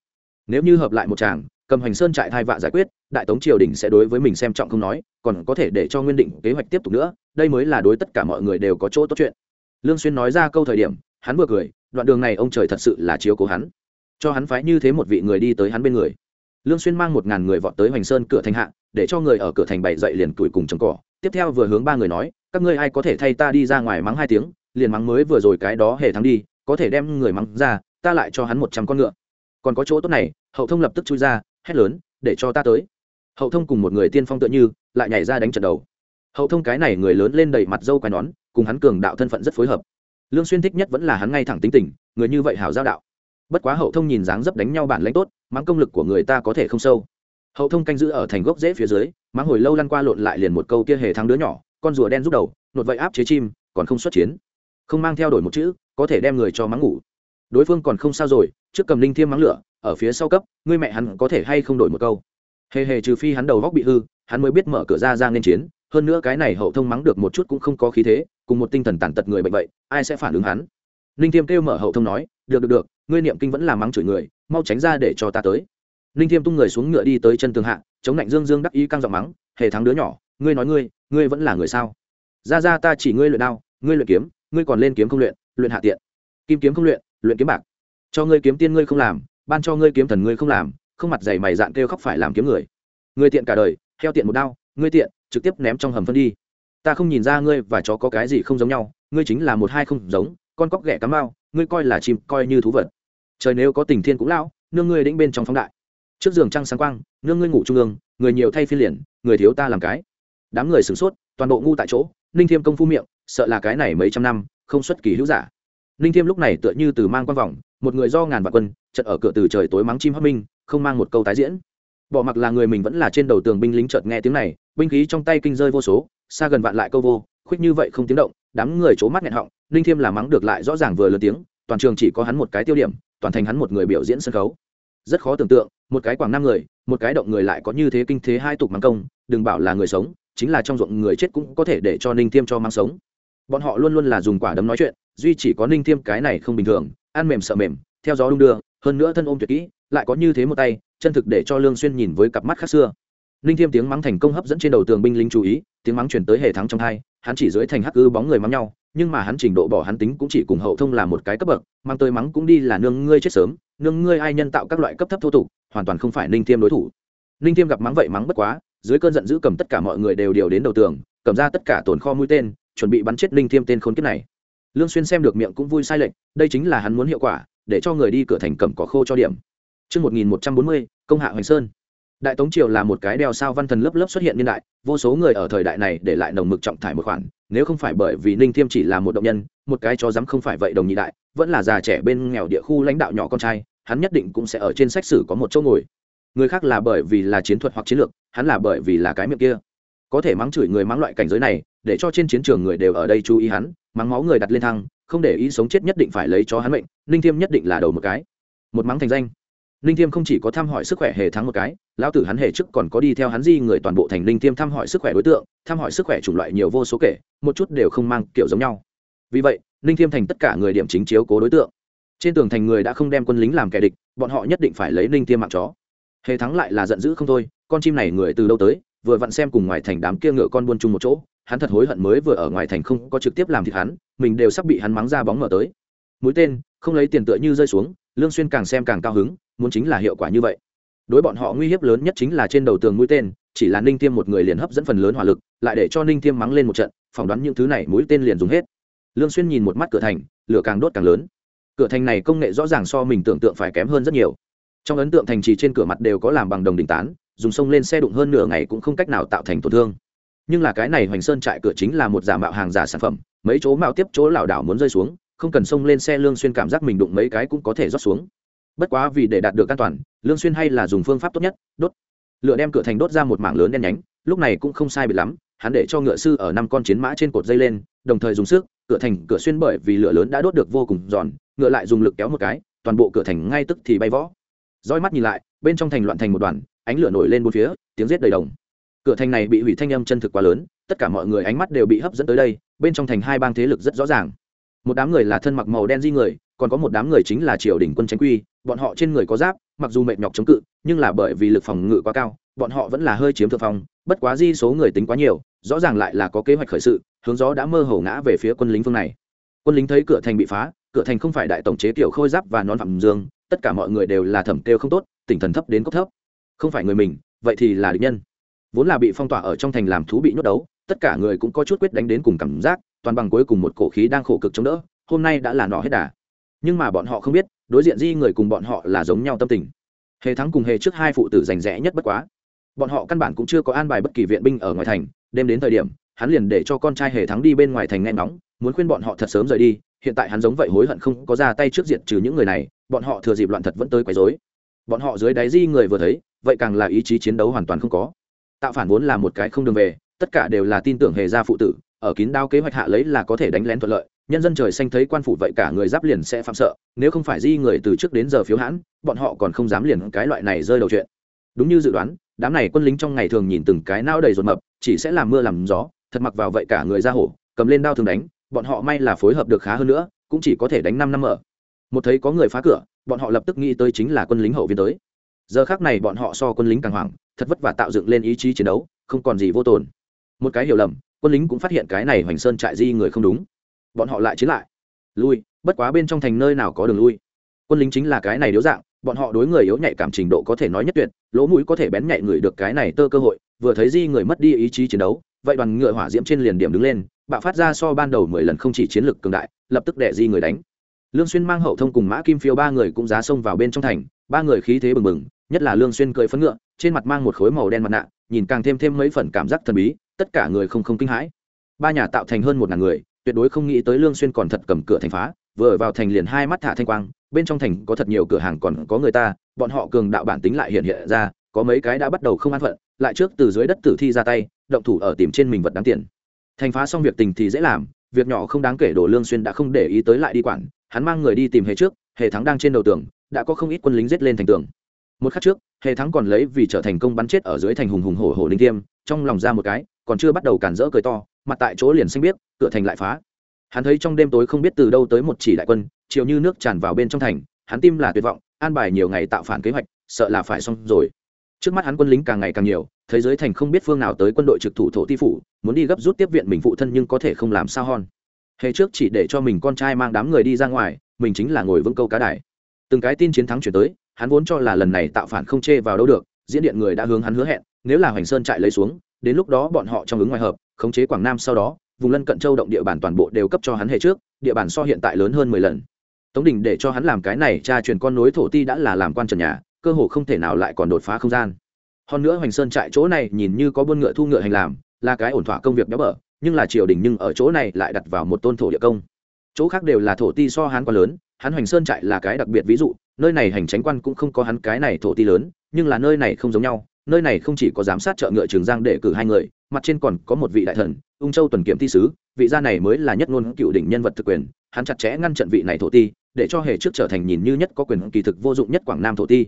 Nếu như hợp lại một chàng cầm hành sơn trại thai vạ giải quyết, đại tống triều đình sẽ đối với mình xem trọng không nói, còn có thể để cho nguyên định kế hoạch tiếp tục nữa, đây mới là đối tất cả mọi người đều có chỗ tốt chuyện. Lương xuyên nói ra câu thời điểm, hắn vừa cười, đoạn đường này ông trời thật sự là chiếu cố hắn cho hắn phái như thế một vị người đi tới hắn bên người. Lương xuyên mang một ngàn người vọt tới hoành sơn cửa thành hạ, để cho người ở cửa thành bày dậy liền tuổi cùng trồng cỏ. Tiếp theo vừa hướng ba người nói, các ngươi ai có thể thay ta đi ra ngoài mắng hai tiếng, liền mắng mới vừa rồi cái đó hề thắng đi, có thể đem người mắng ra, ta lại cho hắn một trăm con ngựa. Còn có chỗ tốt này, hậu thông lập tức chui ra, hét lớn, để cho ta tới. Hậu thông cùng một người tiên phong tựa như, lại nhảy ra đánh trận đầu. Hậu thông cái này người lớn lên đầy mặt dâu quai nón, cùng hắn cường đạo thân phận rất phối hợp. Lương xuyên thích nhất vẫn là hắn ngay thẳng tính tình, người như vậy hảo giao đạo bất quá hậu thông nhìn dáng dấp đánh nhau bản lãnh tốt, mắng công lực của người ta có thể không sâu. Hậu thông canh giữ ở thành gốc rễ phía dưới, mắng hồi lâu lăn qua lộn lại liền một câu kia hề thắng đứa nhỏ, con rùa đen rút đầu, nột vậy áp chế chim, còn không xuất chiến. Không mang theo đổi một chữ, có thể đem người cho mắng ngủ. Đối phương còn không sao rồi, trước cầm linh thiêm mắng lửa, ở phía sau cấp, ngươi mẹ hắn có thể hay không đổi một câu. Hề hề trừ phi hắn đầu góc bị hư, hắn mới biết mở cửa ra ra nên chiến, hơn nữa cái này hậu thông mắng được một chút cũng không có khí thế, cùng một tinh thần tàn tật người bệnh vậy, ai sẽ phản ứng hắn? Linh thiêm kêu mở hậu thông nói, được được được ngươi niệm kinh vẫn là mắng chửi người, mau tránh ra để cho ta tới. Ninh thiêm tung người xuống ngựa đi tới chân tường hạ, chống lạnh dương dương đắc ý căng giọng mắng, hề thắng đứa nhỏ, ngươi nói ngươi ngươi vẫn là người sao? Ra ra, ta chỉ ngươi luyện đao, ngươi luyện kiếm, ngươi còn lên kiếm không luyện luyện hạ tiện. Kim kiếm không luyện luyện kiếm bạc. Cho ngươi kiếm tiên ngươi không làm, ban cho ngươi kiếm thần ngươi không làm, không mặt dày mày dạn kêu khóc phải làm kiếm người. Ngươi tiện cả đời theo tiện một đao, ngươi tiện, trực tiếp ném trong hầm phân đi. Ta không nhìn ra ngươi và chó có cái gì không giống nhau, ngươi chính là một hai không giống, con cóc ghẻ cắm bao, ngươi coi là chim, coi như thú vật trời nếu có tình thiên cũng lão, nương ngươi đĩnh bên trong phóng đại. Trước giường trăng sáng quang, nương ngươi ngủ trung ương, người nhiều thay phi liền, người thiếu ta làm cái. Đám người sửng sốt, toàn bộ ngu tại chỗ, ninh thiêm công phu miệng, sợ là cái này mấy trăm năm, không xuất kỳ hữu giả. Ninh thiêm lúc này tựa như từ mang quang vòng, một người do ngàn vạn quân, chật ở cửa từ trời tối mắng chim hấp minh, không mang một câu tái diễn. Bỏ mặc là người mình vẫn là trên đầu tường binh lính chợt nghe tiếng này, binh khí trong tay kinh rơi vô số, xa gần vạn lại câu vô, khuyết như vậy không tiếng động, đám người c mắt nghẹn họng, ninh thiêm là mắng được lại rõ ràng vừa lớn tiếng, toàn trường chỉ có hắn một cái tiêu điểm toàn thành hắn một người biểu diễn sân khấu. Rất khó tưởng tượng, một cái quảng năm người, một cái động người lại có như thế kinh thế hai tục mắng công, đừng bảo là người sống, chính là trong ruộng người chết cũng có thể để cho ninh Tiêm cho mang sống. Bọn họ luôn luôn là dùng quả đấm nói chuyện, duy chỉ có ninh Tiêm cái này không bình thường, ăn mềm sợ mềm, theo gió đung đưa, hơn nữa thân ôm tuyệt kỹ, lại có như thế một tay, chân thực để cho lương xuyên nhìn với cặp mắt khác xưa. Ninh thiêm tiếng mắng thành công hấp dẫn trên đầu tường binh lính chú ý, tiếng mắng chuyển tới hệ thắng trong hai, hắn chỉ dưới thành hắc ư bóng người mắng nhau nhưng mà hắn trình độ bỏ hắn tính cũng chỉ cùng hậu thông là một cái cấp bậc mang tới mắng cũng đi là nương ngươi chết sớm nương ngươi ai nhân tạo các loại cấp thấp thô tục hoàn toàn không phải ninh thiêm đối thủ. Ninh thiêm gặp mắng vậy mắng bất quá dưới cơn giận dữ cầm tất cả mọi người đều điều đến đầu tường cầm ra tất cả tồn kho mũi tên chuẩn bị bắn chết ninh thiêm tên khốn kiếp này. Lương xuyên xem được miệng cũng vui sai lệnh đây chính là hắn muốn hiệu quả để cho người đi cửa thành cầm cỏ khô cho điểm. Trước 1140, công hạ hoành sơn. Đại Tống Triều là một cái đeo sao văn thần lớp lớp xuất hiện niên đại, vô số người ở thời đại này để lại nồng mực trọng thải một khoản, nếu không phải bởi vì Ninh Thiêm chỉ là một động nhân, một cái chó dám không phải vậy đồng nhị đại, vẫn là già trẻ bên nghèo địa khu lãnh đạo nhỏ con trai, hắn nhất định cũng sẽ ở trên sách sử có một chỗ ngồi. Người khác là bởi vì là chiến thuật hoặc chiến lược, hắn là bởi vì là cái miệng kia. Có thể mắng chửi người mắng loại cảnh giới này, để cho trên chiến trường người đều ở đây chú ý hắn, mắng máu người đặt lên thăng, không để ý sống chết nhất định phải lấy cho hắn mệnh, Ninh Thiêm nhất định là đầu một cái. Một mắng thành danh ninh thiêm không chỉ có thăm hỏi sức khỏe hề thắng một cái, lão tử hắn hề trước còn có đi theo hắn di người toàn bộ thành ninh thiêm thăm hỏi sức khỏe đối tượng, thăm hỏi sức khỏe chủng loại nhiều vô số kể, một chút đều không mang kiểu giống nhau. Vì vậy ninh thiêm thành tất cả người điểm chính chiếu cố đối tượng. Trên tường thành người đã không đem quân lính làm kẻ địch, bọn họ nhất định phải lấy ninh thiêm mạng chó. Hề thắng lại là giận dữ không thôi, con chim này người từ đâu tới, vừa vặn xem cùng ngoài thành đám kia ngựa con buôn chung một chỗ, hắn thật hối hận mới vừa ở ngoài thành không có trực tiếp làm thịt hắn, mình đều sắp bị hắn mắng ra bóng mở tới. Mũi tên, không lấy tiền tựa như rơi xuống, lương xuyên càng xem càng cao hứng muốn chính là hiệu quả như vậy. Đối bọn họ nguy hiếp lớn nhất chính là trên đầu tường mũi tên, chỉ là ninh tiêm một người liền hấp dẫn phần lớn hỏa lực, lại để cho ninh tiêm mắng lên một trận, phỏng đoán những thứ này mũi tên liền dùng hết. Lương xuyên nhìn một mắt cửa thành, lửa càng đốt càng lớn. Cửa thành này công nghệ rõ ràng so mình tưởng tượng phải kém hơn rất nhiều. Trong ấn tượng thành trì trên cửa mặt đều có làm bằng đồng đỉnh tán, dùng sông lên xe đụng hơn nửa ngày cũng không cách nào tạo thành tổn thương. Nhưng là cái này hoành sơn trại cửa chính là một giả mạo hàng giả sản phẩm, mấy chỗ mạo tiếp chỗ lảo đảo muốn rơi xuống, không cần sông lên xe lương xuyên cảm giác mình đụng mấy cái cũng có thể rót xuống bất quá vì để đạt được an toàn, lương xuyên hay là dùng phương pháp tốt nhất, đốt. Lửa đem cửa thành đốt ra một mảng lớn đen nhánh, lúc này cũng không sai biệt lắm, hắn để cho ngựa sư ở năm con chiến mã trên cột dây lên, đồng thời dùng sức, cửa thành, cửa xuyên bởi vì lửa lớn đã đốt được vô cùng giòn, ngựa lại dùng lực kéo một cái, toàn bộ cửa thành ngay tức thì bay võ. Roi mắt nhìn lại, bên trong thành loạn thành một đoàn, ánh lửa nổi lên bốn phía, tiếng giết đầy đồng. Cửa thành này bị hủy thanh âm chân thực quá lớn, tất cả mọi người ánh mắt đều bị hấp dẫn tới đây, bên trong thành hai bang thế lực rất rõ ràng. Một đám người là thân mặc màu đen di người, còn có một đám người chính là triều đình quân tránh quy bọn họ trên người có giáp, mặc dù mệt nhọc chống cự, nhưng là bởi vì lực phòng ngự quá cao, bọn họ vẫn là hơi chiếm thượng phong, bất quá di số người tính quá nhiều, rõ ràng lại là có kế hoạch khởi sự, hướng gió đã mơ hồ ngã về phía quân lính phương này. Quân lính thấy cửa thành bị phá, cửa thành không phải đại tổng chế kiểu khôi giáp và nón phạm dương, tất cả mọi người đều là thẩm kêu không tốt, tỉnh thần thấp đến cốc thấp. Không phải người mình, vậy thì là địch nhân. Vốn là bị phong tỏa ở trong thành làm thú bị nhốt đấu, tất cả người cũng có chút quyết đánh đến cùng cảm giác, toàn bằng cuối cùng một cổ khí đang khổ cực chống đỡ, hôm nay đã là nọ hết đà nhưng mà bọn họ không biết, đối diện di người cùng bọn họ là giống nhau tâm tình. Hề thắng cùng hề trước hai phụ tử giành rẽ nhất bất quá. Bọn họ căn bản cũng chưa có an bài bất kỳ viện binh ở ngoài thành, đêm đến thời điểm, hắn liền để cho con trai hề thắng đi bên ngoài thành nghe nóng muốn khuyên bọn họ thật sớm rời đi, hiện tại hắn giống vậy hối hận không có ra tay trước diện trừ những người này, bọn họ thừa dịp loạn thật vẫn tới quấy rối. Bọn họ dưới đáy di người vừa thấy, vậy càng là ý chí chiến đấu hoàn toàn không có. Tạo phản vốn là một cái không đường về, tất cả đều là tin tưởng hề gia phụ tử, ở kín đao kế hoạch hạ lấy là có thể đánh lén thuận lợi nhân dân trời xanh thấy quan phủ vậy cả người giáp liền sẽ phạm sợ, nếu không phải di người từ trước đến giờ phiếu hãn, bọn họ còn không dám liền cái loại này rơi đầu chuyện. Đúng như dự đoán, đám này quân lính trong ngày thường nhìn từng cái nao đầy rột mập, chỉ sẽ làm mưa làm gió, thật mặc vào vậy cả người ra hổ, cầm lên đao thường đánh, bọn họ may là phối hợp được khá hơn nữa, cũng chỉ có thể đánh năm năm ở một thấy có người phá cửa, bọn họ lập tức nghĩ tới chính là quân lính hậu viên tới. Giờ khác này bọn họ so quân lính càng hoảng, thật vất vả tạo dựng lên ý chí chiến đấu, không còn gì vô tồn. Một cái hiểu lầm, quân lính cũng phát hiện cái này hoành sơn trại di người không đúng bọn họ lại chiến lại. Lui, bất quá bên trong thành nơi nào có đường lui. Quân lính chính là cái này điếu dạng, bọn họ đối người yếu nhạy cảm trình độ có thể nói nhất tuyệt, lỗ mũi có thể bén nhạy người được cái này tơ cơ hội, vừa thấy di người mất đi ý chí chiến đấu, vậy đoàn ngựa hỏa diễm trên liền điểm đứng lên, bạo phát ra so ban đầu mười lần không chỉ chiến lược cường đại, lập tức đẻ di người đánh. Lương xuyên mang hậu thông cùng mã kim phiêu ba người cũng giá xông vào bên trong thành, ba người khí thế bừng bừng, nhất là lương xuyên cười phấn ngựa, trên mặt mang một khối màu đen mặt nạ, nhìn càng thêm thêm mấy phần cảm giác thần bí, tất cả người không không kinh hãi. Ba nhà tạo thành hơn một ngàn người tuyệt đối không nghĩ tới lương xuyên còn thật cầm cửa thành phá, vừa vào thành liền hai mắt thả thanh quang, bên trong thành có thật nhiều cửa hàng còn có người ta, bọn họ cường đạo bản tính lại hiện hiện ra, có mấy cái đã bắt đầu không an phận, lại trước từ dưới đất tử thi ra tay, động thủ ở tìm trên mình vật đáng tiền. Thành phá xong việc tình thì dễ làm, việc nhỏ không đáng kể đồ lương xuyên đã không để ý tới lại đi quản, hắn mang người đi tìm hề trước, hề thắng đang trên đầu tường, đã có không ít quân lính giết lên thành tường. Một khắc trước, hề thắng còn lấy vì trở thành công bắn chết ở dưới thành hùng hùng hổ hổ linh tiêm, trong lòng ra một cái còn chưa bắt đầu cản rỡ cười to, mặt tại chỗ liền xanh biết cửa thành lại phá. Hắn thấy trong đêm tối không biết từ đâu tới một chỉ đại quân, chiều như nước tràn vào bên trong thành, hắn tim là tuyệt vọng, an bài nhiều ngày tạo phản kế hoạch, sợ là phải xong rồi. Trước mắt hắn quân lính càng ngày càng nhiều thế giới thành không biết phương nào tới quân đội trực thủ thổ ti phủ, muốn đi gấp rút tiếp viện mình phụ thân nhưng có thể không làm sao hon. Hề trước chỉ để cho mình con trai mang đám người đi ra ngoài, mình chính là ngồi vững câu cá đài. Từng cái tin chiến thắng chuyển tới, hắn vốn cho là lần này tạo phản không chê vào đâu được, diễn điện người đã hướng hắn hứa hẹn, nếu là hoành sơn chạy lấy xuống đến lúc đó bọn họ trong ứng ngoài hợp, khống chế quảng nam sau đó, vùng lân cận châu động địa bàn toàn bộ đều cấp cho hắn hệ trước, địa bàn so hiện tại lớn hơn mười lần. Tống đình để cho hắn làm cái này, cha truyền con nối thổ ti đã là làm quan trần nhà, cơ hồ không thể nào lại còn đột phá không gian. Hơn nữa hoành sơn trại chỗ này nhìn như có buôn ngựa thu ngựa hành làm, là cái ổn thỏa công việc béo bở, nhưng là triều đình nhưng ở chỗ này lại đặt vào một tôn thổ địa công. Chỗ khác đều là thổ ti so hắn quá lớn, hắn hoành sơn trại là cái đặc biệt ví dụ, nơi này hành tránh quan cũng không có hắn cái này thổ ti lớn, nhưng là nơi này không giống nhau nơi này không chỉ có giám sát chợ ngựa trường giang để cử hai người, mặt trên còn có một vị đại thần, ung châu tuần kiểm thi sứ, vị gia này mới là nhất ngôn cựu đỉnh nhân vật thực quyền, hắn chặt chẽ ngăn trận vị này thổ ti, để cho hề trước trở thành nhìn như nhất có quyền kỳ thực vô dụng nhất quảng nam thổ ti.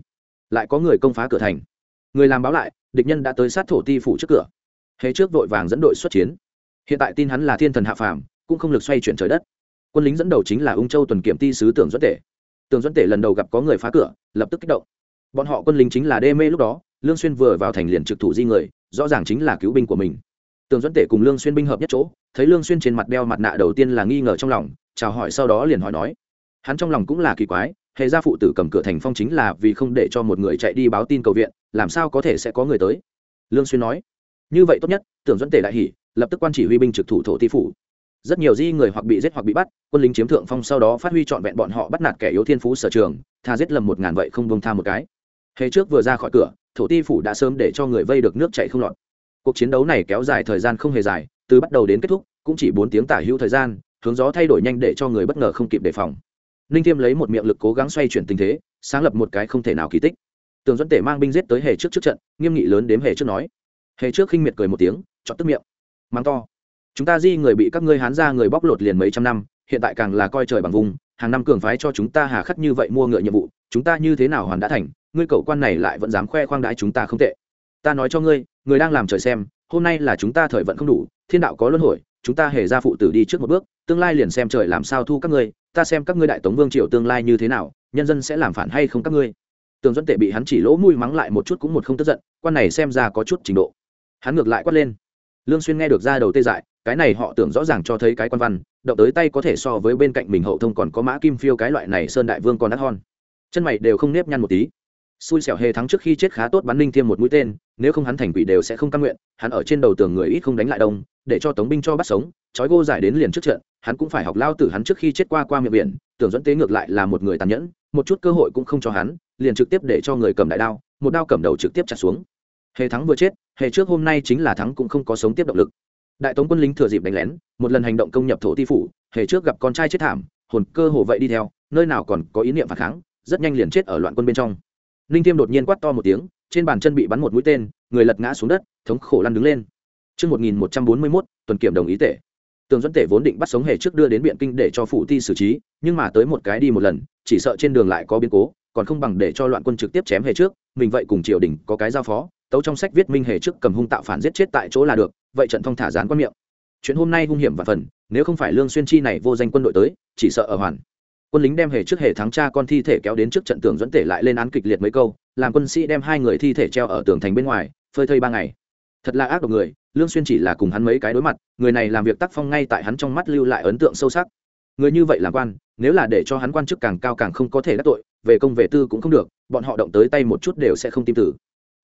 Lại có người công phá cửa thành. Người làm báo lại, địch nhân đã tới sát thổ ti phủ trước cửa. Hề trước vội vàng dẫn đội xuất chiến. Hiện tại tin hắn là thiên thần hạ phàm, cũng không lực xoay chuyển trời đất. Quân lính dẫn đầu chính là ung châu tuần kiểm ti sứ tưởng duẫn tể. Tưởng duẫn tể lần đầu gặp có người phá cửa, lập tức kích động. Bọn họ quân lính chính là đê mê lúc đó lương xuyên vừa vào thành liền trực thủ di người, rõ ràng chính là cứu binh của mình. Tường dẫn tể cùng lương xuyên binh hợp nhất chỗ, thấy lương xuyên trên mặt đeo mặt nạ đầu tiên là nghi ngờ trong lòng, chào hỏi sau đó liền hỏi nói. Hắn trong lòng cũng là kỳ quái, hệ gia phụ tử cầm cửa thành phong chính là vì không để cho một người chạy đi báo tin cầu viện, làm sao có thể sẽ có người tới? Lương xuyên nói. Như vậy tốt nhất tưởng dẫn tể đại hỉ, lập tức quan chỉ huy binh trực thủ thổ ti phủ. Rất nhiều di người hoặc bị giết hoặc bị bắt, quân lính chiếm thượng phong sau đó phát huy trọn vẹn bọn họ bắt nạt kẻ yếu thiên phú sở trường, tha giết lầm một ngàn vậy không buông tha một cái. Hề trước vừa ra khỏi cửa, thổ ti phủ đã sớm để cho người vây được nước chảy không lọt. Cuộc chiến đấu này kéo dài thời gian không hề dài, từ bắt đầu đến kết thúc, cũng chỉ bốn tiếng tả hữu thời gian, hướng gió thay đổi nhanh để cho người bất ngờ không kịp đề phòng. Ninh thiêm lấy một miệng lực cố gắng xoay chuyển tình thế, sáng lập một cái không thể nào kỳ tích. Tường dẫn tể mang binh giết tới hề trước trước trận, nghiêm nghị lớn đếm hề trước nói. Hề trước khinh miệt cười một tiếng, chọn tức miệng. Mắng to. Chúng ta di người bị các ngươi hán ra người bóc lột liền mấy trăm năm, hiện tại càng là coi trời bằng vùng, hàng năm cường phái cho chúng ta hà khắc như vậy mua ngựa nhiệm vụ, chúng ta như thế nào hoàn đã thành ngươi cậu quan này lại vẫn dám khoe khoang đãi chúng ta không tệ. Ta nói cho ngươi, người đang làm trời xem, hôm nay là chúng ta thời vận không đủ, thiên đạo có luân hồi, chúng ta hề ra phụ tử đi trước một bước, tương lai liền xem trời làm sao thu các ngươi, ta xem các ngươi đại tống vương triều tương lai như thế nào, nhân dân sẽ làm phản hay không các ngươi. Tường dẫn tệ bị hắn chỉ lỗ mũi mắng lại một chút cũng một không tức giận, quan này xem ra có chút trình độ. Hắn ngược lại quát lên. Lương xuyên nghe được ra đầu tê dại, cái này họ tưởng rõ ràng cho thấy cái quan văn, động tới tay có thể so với bên cạnh mình hậu thông còn có mã kim phiêu cái loại này sơn đại vương còn đắt hon. Chân mày đều không nếp nhăn một tí xui xẻo hề thắng trước khi chết khá tốt bắn ninh thiêm một mũi tên, nếu không hắn thành quỷ đều sẽ không căn nguyện, hắn ở trên đầu tường người ít không đánh lại đông, để cho tống binh cho bắt sống, trói gô giải đến liền trước trận, hắn cũng phải học lao tử hắn trước khi chết qua qua miệng biển, tưởng dẫn tế ngược lại là một người tàn nhẫn, một chút cơ hội cũng không cho hắn, liền trực tiếp để cho người cầm đại đao, một đao cầm đầu trực tiếp chặt xuống. Hề thắng vừa chết, hề trước hôm nay chính là thắng cũng không có sống tiếp động lực. Đại tống quân lính thừa dịp đánh lén, một lần hành động công nhập thổ ti phủ, hề trước gặp con trai chết thảm, hồn cơ hồ vậy đi theo, nơi nào còn có ý niệm phản kháng, rất nhanh liền chết ở loạn quân bên trong ninh thiêm đột nhiên quát to một tiếng trên bàn chân bị bắn một mũi tên người lật ngã xuống đất thống khổ lăn đứng lên. Trước 1141, tuần kiểm đồng ý tể. Tường dẫn tể vốn định bắt sống hề trước đưa đến biện kinh để cho phụ ti xử trí, nhưng mà tới một cái đi một lần, chỉ sợ trên đường lại có biến cố, còn không bằng để cho loạn quân trực tiếp chém hề trước, mình vậy cùng triều đình có cái giao phó, tấu trong sách viết minh hề trước cầm hung tạo phản giết chết tại chỗ là được vậy trận thông thả gián quan miệng. Chuyện hôm nay hung hiểm và phần nếu không phải lương xuyên chi này vô danh quân đội tới chỉ sợ ở hoàn quân lính đem hề trước hề thắng cha con thi thể kéo đến trước trận tường dẫn tể lại lên án kịch liệt mấy câu, làm quân sĩ đem hai người thi thể treo ở tường thành bên ngoài, phơi thây ba ngày. Thật là ác độc người, lương xuyên chỉ là cùng hắn mấy cái đối mặt, người này làm việc tác phong ngay tại hắn trong mắt lưu lại ấn tượng sâu sắc. Người như vậy làm quan, nếu là để cho hắn quan chức càng cao càng không có thể đắc tội, về công về tư cũng không được, bọn họ động tới tay một chút đều sẽ không tim tử.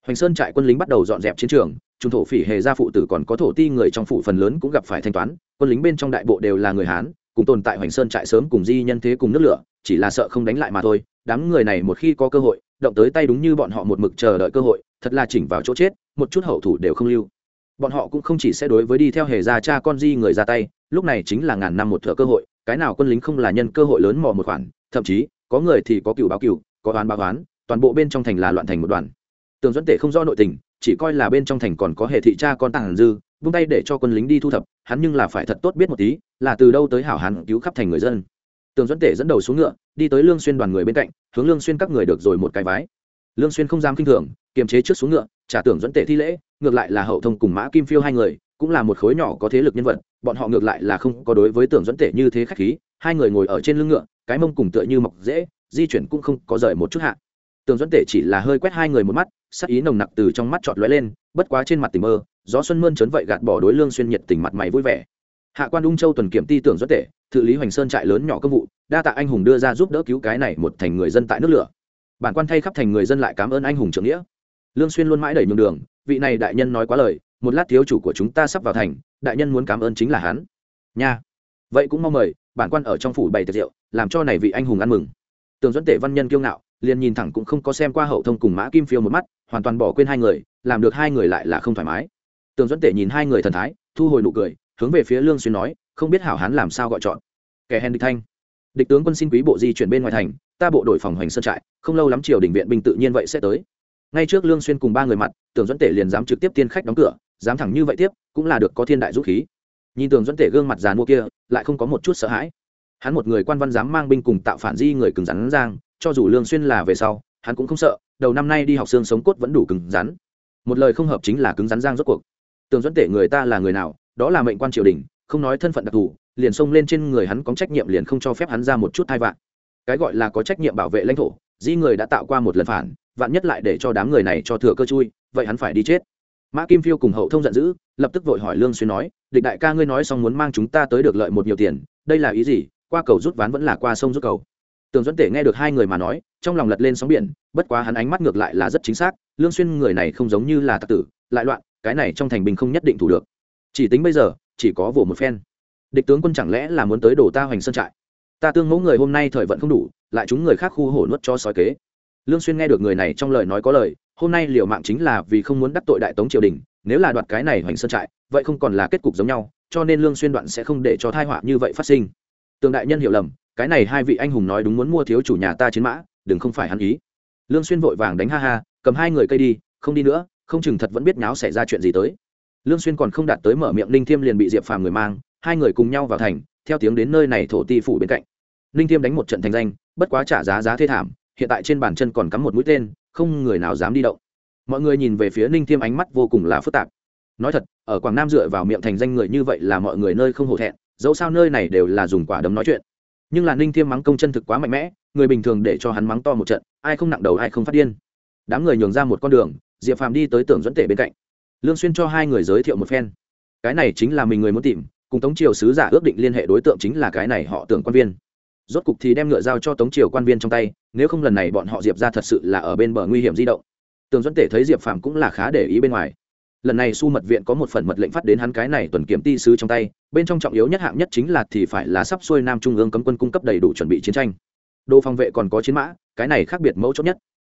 Hoành sơn trại quân lính bắt đầu dọn dẹp chiến trường, trung thổ phỉ hề gia phụ tử còn có thổ ti người trong phủ phần lớn cũng gặp phải thanh toán, quân lính bên trong đại bộ đều là người hán cùng tồn tại hoành sơn trại sớm cùng di nhân thế cùng nước lửa, chỉ là sợ không đánh lại mà thôi. Đám người này một khi có cơ hội, động tới tay đúng như bọn họ một mực chờ đợi cơ hội, thật là chỉnh vào chỗ chết, một chút hậu thủ đều không lưu. Bọn họ cũng không chỉ sẽ đối với đi theo hề gia cha con di người ra tay, lúc này chính là ngàn năm một thửa cơ hội, cái nào quân lính không là nhân cơ hội lớn mò một khoản, thậm chí, có người thì có cựu báo cựu, có oán báo oán, toàn bộ bên trong thành là loạn thành một đoàn. Tường dẫn tể không do nội tình, chỉ coi là bên trong thành còn có hệ thị cha con tàng dư vung tay để cho quân lính đi thu thập, hắn nhưng là phải thật tốt biết một tí, là từ đâu tới hảo hán cứu khắp thành người dân. Tường dẫn tể dẫn đầu xuống ngựa, đi tới lương xuyên đoàn người bên cạnh, hướng lương xuyên các người được rồi một cái vái. Lương xuyên không dám kinh thường, kiềm chế trước xuống ngựa, trả tưởng dẫn tể thi lễ, ngược lại là hậu thông cùng mã kim phiêu hai người, cũng là một khối nhỏ có thế lực nhân vật, bọn họ ngược lại là không có đối với tưởng dẫn tể như thế khách khí, hai người ngồi ở trên lưng ngựa, cái mông cùng tựa như mọc dễ di chuyển cũng không có rời một chút hạ. Tưởng dẫn tể chỉ là hơi quét hai người một mắt, sắc ý nồng nặc từ trong mắt trọt lóe lên bất quá trên mặt tình mơ, gió xuân mơn trớn vậy gạt bỏ đối lương xuyên nhiệt tình mặt mày vui vẻ. Hạ quan ung châu tuần kiểm ti tưởng rất tệ, thự lý hoành sơn trại lớn nhỏ công vụ, đa tạ anh hùng đưa ra giúp đỡ cứu cái này một thành người dân tại nước lửa. Bản quan thay khắp thành người dân lại cảm ơn anh hùng trưởng nghĩa. Lương xuyên luôn mãi đẩy nhường đường, vị này đại nhân nói quá lời, một lát thiếu chủ của chúng ta sắp vào thành, đại nhân muốn cảm ơn chính là hắn. Nha. Vậy cũng mong mời, bản quan ở trong phủ bày tiệc rượu, làm cho này vị anh hùng ăn mừng. Tường dẫn tể văn nhân kiêu ngạo, liền nhìn thẳng cũng không có xem qua hậu thông cùng mã kim phiêu một mắt hoàn toàn bỏ quên hai người, làm được hai người lại là không thoải mái. Tường dẫn tể nhìn hai người thần thái, thu hồi nụ cười, hướng về phía lương xuyên nói, không biết hảo hán làm sao gọi chọn. Kẻ hèn địch thanh. Địch tướng quân xin quý bộ di chuyển bên ngoài thành, ta bộ đội phòng hoành sơn trại, không lâu lắm triều đình viện binh tự nhiên vậy sẽ tới. Ngay trước lương xuyên cùng ba người mặt tưởng dẫn tể liền dám trực tiếp tiên khách đóng cửa, dám thẳng như vậy tiếp, cũng là được có thiên đại dũng khí. Nhìn tưởng dẫn tể gương mặt già mua kia, lại không có một chút sợ hãi. Hắn một người quan văn dám mang binh cùng tạo phản di người cứng rắn giang, cho dù lương xuyên là về sau hắn cũng không sợ, đầu năm nay đi học xương sống cốt vẫn đủ cứng rắn. Một lời không hợp chính là cứng rắn giang rốt cuộc. Tường dẫn tể người ta là người nào, đó là mệnh quan triều đình, không nói thân phận đặc thù, liền xông lên trên người hắn có trách nhiệm liền không cho phép hắn ra một chút thai vạn. Cái gọi là có trách nhiệm bảo vệ lãnh thổ, di người đã tạo qua một lần phản, vạn nhất lại để cho đám người này cho thừa cơ chui, vậy hắn phải đi chết. Mã kim phiêu cùng hậu thông giận dữ, lập tức vội hỏi lương xuyên nói, địch đại ca ngươi nói xong muốn mang chúng ta tới được lợi một nhiều tiền, đây là ý gì? Qua cầu rút ván vẫn là qua sông rút cầu tường dẫn tể nghe được hai người mà nói, trong lòng lật lên sóng biển, bất quá hắn ánh mắt ngược lại là rất chính xác, lương xuyên người này không giống như là tặc tử, lại loạn, cái này trong thành bình không nhất định thủ được. Chỉ tính bây giờ, chỉ có vỗ một phen. Địch tướng quân chẳng lẽ là muốn tới đổ ta hoành sơn trại? Ta tương mẫu người hôm nay thời vận không đủ, lại chúng người khác khu hổ nuốt cho sói kế. Lương xuyên nghe được người này trong lời nói có lời, hôm nay liều mạng chính là vì không muốn đắc tội đại tống triều đình, nếu là đoạt cái này hoành sơn trại, vậy không còn là kết cục giống nhau, cho nên lương xuyên đoạn sẽ không để cho tai họa như vậy phát sinh. Tường đại nhân hiểu lầm cái này hai vị anh hùng nói đúng muốn mua thiếu chủ nhà ta chiến mã, đừng không phải hắn ý. Lương xuyên vội vàng đánh ha ha, cầm hai người cây đi, không đi nữa, không chừng thật vẫn biết nháo xảy ra chuyện gì tới. Lương xuyên còn không đạt tới mở miệng, ninh thiêm liền bị diệp phàm người mang, hai người cùng nhau vào thành, theo tiếng đến nơi này thổ ti phủ bên cạnh. Ninh thiêm đánh một trận thành danh, bất quá trả giá giá thê thảm, hiện tại trên bàn chân còn cắm một mũi tên, không người nào dám đi động. Mọi người nhìn về phía ninh thiêm ánh mắt vô cùng là phức tạp. Nói thật, ở quảng nam dựa vào miệng thành danh người như vậy là mọi người nơi không hổ thẹn, dẫu sao nơi này đều là dùng quả đấm nói chuyện nhưng là ninh thiêm mắng công chân thực quá mạnh mẽ, người bình thường để cho hắn mắng to một trận, ai không nặng đầu ai không phát điên. Đám người nhường ra một con đường, diệp phàm đi tới tưởng dẫn tể bên cạnh. Lương xuyên cho hai người giới thiệu một phen. Cái này chính là mình người muốn tìm, cùng tống triều sứ giả ước định liên hệ đối tượng chính là cái này họ tưởng quan viên. Rốt cục thì đem ngựa giao cho tống triều quan viên trong tay, nếu không lần này bọn họ diệp ra thật sự là ở bên bờ nguy hiểm di động. Tường dẫn tể thấy diệp phàm cũng là khá để ý bên ngoài lần này su mật viện có một phần mật lệnh phát đến hắn cái này tuần kiểm ti sứ trong tay, bên trong trọng yếu nhất hạng nhất chính là thì phải là sắp xuôi nam trung ương cấm quân cung cấp đầy đủ chuẩn bị chiến tranh. Đồ phòng vệ còn có chiến mã, cái này khác biệt mẫu chốt nhất.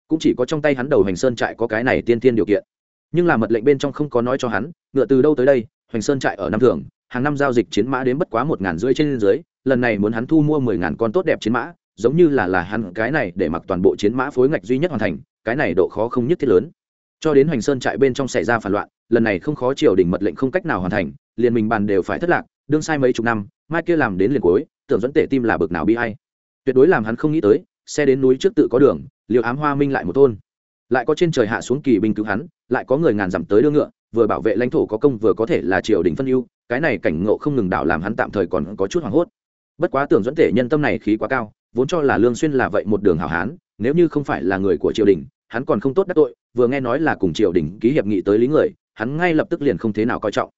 Cũng chỉ có trong tay hắn đầu hành sơn trại có cái này tiên tiên điều kiện. Nhưng là mật lệnh bên trong không có nói cho hắn, ngựa từ đâu tới đây, hoành sơn trại ở nam thường, hàng năm giao dịch chiến mã đến bất quá một ngàn rưỡi trên dưới, lần này muốn hắn thu mua mười ngàn con tốt đẹp chiến mã, giống như là là hắn cái này để mặc toàn bộ chiến mã phối ngạch duy nhất hoàn thành, cái này độ khó không nhất thiết lớn cho đến hoành sơn trại bên trong xảy ra phản loạn, lần này không khó triều đình mật lệnh không cách nào hoàn thành, liền mình bàn đều phải thất lạc, đương sai mấy chục năm, mai kia làm đến liền cuối, tưởng dẫn tể tim là bực nào bi hay tuyệt đối làm hắn không nghĩ tới, xe đến núi trước tự có đường, liều ám hoa minh lại một thôn. Lại có trên trời hạ xuống kỳ binh cứu hắn, lại có người ngàn dặm tới đưa ngựa, vừa bảo vệ lãnh thổ có công vừa có thể là triều đình phân ưu, cái này cảnh ngộ không ngừng đảo làm hắn tạm thời còn có chút hoảng hốt. Bất quá tưởng dẫn tể nhân tâm này khí quá cao, vốn cho là lương xuyên là vậy một đường hảo hán, nếu như không phải là người của triều đình, hắn còn không tốt đắc tội vừa nghe nói là cùng triều đình ký hiệp nghị tới lý người, hắn ngay lập tức liền không thế nào coi trọng.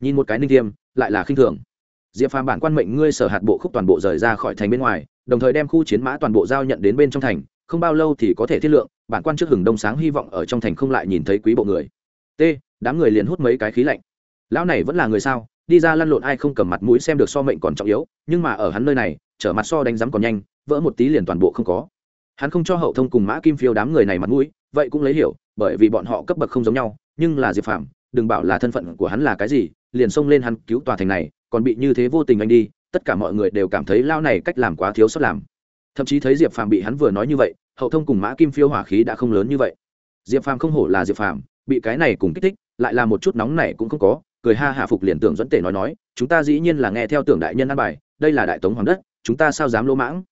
Nhìn một cái ninh tiêm lại là khinh thường. Diệp phàm bản quan mệnh ngươi sở hạt bộ khúc toàn bộ rời ra khỏi thành bên ngoài, đồng thời đem khu chiến mã toàn bộ giao nhận đến bên trong thành, không bao lâu thì có thể thiết lượng, bản quan trước hừng đông sáng hy vọng ở trong thành không lại nhìn thấy quý bộ người. T, đám người liền hút mấy cái khí lạnh. Lão này vẫn là người sao? Đi ra lăn lộn ai không cầm mặt mũi xem được so mệnh còn trọng yếu, nhưng mà ở hắn nơi này, trở mặt so đánh rắm còn nhanh, vỡ một tí liền toàn bộ không có hắn không cho hậu thông cùng mã kim phiêu đám người này mặt mũi vậy cũng lấy hiểu bởi vì bọn họ cấp bậc không giống nhau nhưng là diệp phàm, đừng bảo là thân phận của hắn là cái gì liền xông lên hắn cứu tòa thành này còn bị như thế vô tình anh đi tất cả mọi người đều cảm thấy lao này cách làm quá thiếu sót làm. Thậm chí thấy diệp phàm bị hắn vừa nói như vậy hậu thông cùng mã kim phiêu hỏa khí đã không lớn như vậy. Diệp phàm không hổ là diệp phàm bị cái này cùng kích thích lại là một chút nóng này cũng không có cười ha hạ phục liền tưởng dẫn tể nói nói chúng ta dĩ nhiên là nghe theo tưởng đại nhân an bài đây là đại tống hoàng đất chúng ta sao dám lỗ mãng?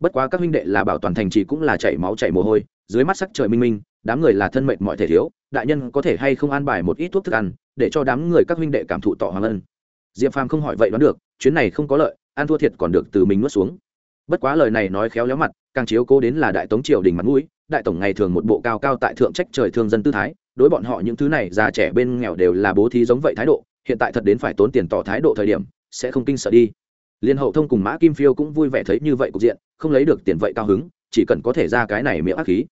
Bất quá các huynh đệ là bảo toàn thành trì cũng là chảy máu chảy mồ hôi, dưới mắt sắc trời minh minh, đám người là thân mệnh mọi thể thiếu, đại nhân có thể hay không an bài một ít thuốc thức ăn, để cho đám người các huynh đệ cảm thụ tỏ hoàng ân. Diệp phàm không hỏi vậy đoán được, chuyến này không có lợi, ăn thua thiệt còn được từ mình nuốt xuống. Bất quá lời này nói khéo léo mặt, càng chiếu cố đến là đại tống triều đình mặt mũi, đại tổng ngày thường một bộ cao cao tại thượng trách trời thương dân tư thái, đối bọn họ những thứ này, già trẻ bên nghèo đều là bố thí giống vậy thái độ, hiện tại thật đến phải tốn tiền tỏ thái độ thời điểm, sẽ không kinh sợ đi liên hậu thông cùng mã kim phiêu cũng vui vẻ thấy như vậy cục diện, không lấy được tiền vậy cao hứng, chỉ cần có thể ra cái này miệng ác khí.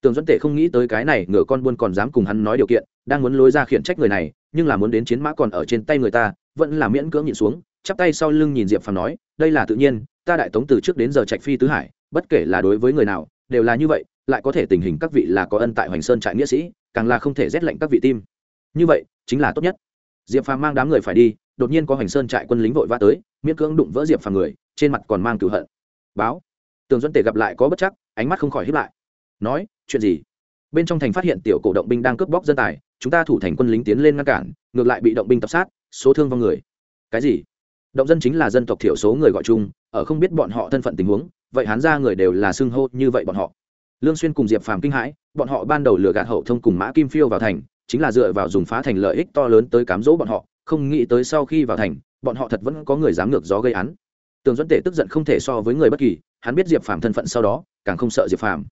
Tường dẫn tể không nghĩ tới cái này ngựa con buôn còn dám cùng hắn nói điều kiện, đang muốn lối ra khiển trách người này, nhưng là muốn đến chiến mã còn ở trên tay người ta, vẫn là miễn cưỡng nhịn xuống, chắp tay sau lưng nhìn diệp phàm nói, đây là tự nhiên, ta đại tống từ trước đến giờ trạch phi tứ hải, bất kể là đối với người nào, đều là như vậy, lại có thể tình hình các vị là có ân tại hoành sơn trại nghĩa sĩ, càng là không thể rét lệnh các vị tim. Như vậy, chính là tốt nhất. Diệp phàm mang đám người phải đi đột nhiên có hoành sơn trại quân lính vội vã tới, miễn cưỡng đụng vỡ diệp phàm người, trên mặt còn mang cửu hận. Báo. Tường dẫn tể gặp lại có bất chắc, ánh mắt không khỏi hiếp lại. Nói, chuyện gì? Bên trong thành phát hiện tiểu cổ động binh đang cướp bóc dân tài, chúng ta thủ thành quân lính tiến lên ngăn cản, ngược lại bị động binh tập sát, số thương vong người. Cái gì? Động dân chính là dân tộc thiểu số người gọi chung, ở không biết bọn họ thân phận tình huống, vậy hán ra người đều là xưng hô như vậy bọn họ. Lương xuyên cùng diệp phàm kinh hãi, bọn họ ban đầu lừa gạt hậu thông cùng mã kim phiêu vào thành, chính là dựa vào dùng phá thành lợi ích to lớn tới cám dỗ bọn họ không nghĩ tới sau khi vào thành bọn họ thật vẫn có người dám ngược gió gây án. Tường dẫn tể tức giận không thể so với người bất kỳ hắn biết diệp phàm thân phận sau đó càng không sợ diệp phàm.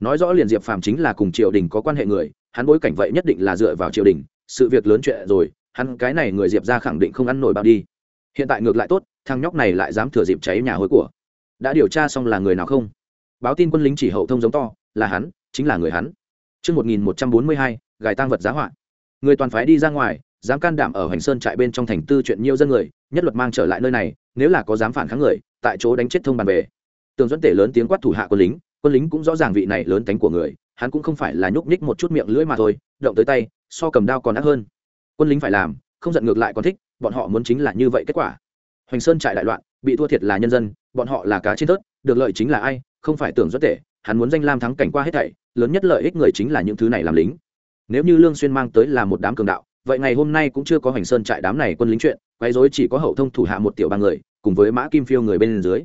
Nói rõ liền diệp phàm chính là cùng triều đình có quan hệ người hắn bối cảnh vậy nhất định là dựa vào triều đình sự việc lớn chuyện rồi hắn cái này người diệp ra khẳng định không ăn nổi bao đi. Hiện tại ngược lại tốt thằng nhóc này lại dám thừa dịp cháy nhà hối của. Đã điều tra xong là người nào không? Báo tin quân lính chỉ hậu thông giống to là hắn chính là người hắn. Trước 1142, gài tăng vật giá họa. Người toàn phái đi ra ngoài, dám can đảm ở hành Sơn trại bên trong thành tư chuyện nhiều dân người, nhất luật mang trở lại nơi này, nếu là có dám phản kháng người, tại chỗ đánh chết thông bàn về. Tường dẫn tể lớn tiếng quát thủ hạ quân lính, quân lính cũng rõ ràng vị này lớn tính của người, hắn cũng không phải là nhúc nhích một chút miệng lưỡi mà thôi, động tới tay, so cầm đao còn ác hơn. Quân lính phải làm, không giận ngược lại còn thích, bọn họ muốn chính là như vậy kết quả. Hoành Sơn trại đại loạn, bị thua thiệt là nhân dân, bọn họ là cá trên tớt, được lợi chính là ai, không phải tưởng dẫn tể, hắn muốn danh lam thắng cảnh qua hết thảy lớn nhất lợi ích người chính là những thứ này làm lính nếu như lương xuyên mang tới là một đám cường đạo vậy ngày hôm nay cũng chưa có hoành sơn trại đám này quân lính chuyện, quấy rối chỉ có hậu thông thủ hạ một tiểu ba người, cùng với mã kim phiêu người bên dưới.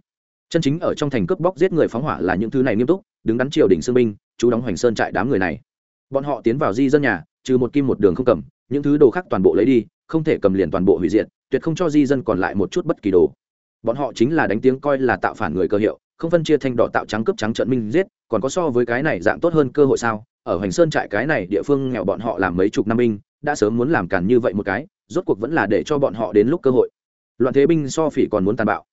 Chân chính ở trong thành cướp bóc giết người phóng hỏa là những thứ này nghiêm túc, đứng đắn triều đình xương binh, chú đóng hoành sơn trại đám người này. Bọn họ tiến vào di dân nhà, trừ một kim một đường không cầm, những thứ đồ khác toàn bộ lấy đi, không thể cầm liền toàn bộ hủy diệt, tuyệt không cho di dân còn lại một chút bất kỳ đồ. Bọn họ chính là đánh tiếng coi là tạo phản người cơ hiệu, không phân chia thanh đỏ tạo trắng cướp trắng trận minh giết, còn có so với cái này dạng tốt hơn cơ hội sao? Ở hoành sơn trại cái này địa phương nghèo bọn họ làm mấy chục năm binh đã sớm muốn làm cản như vậy một cái, rốt cuộc vẫn là để cho bọn họ đến lúc cơ hội. Loạn thế binh so phỉ còn muốn tàn bạo.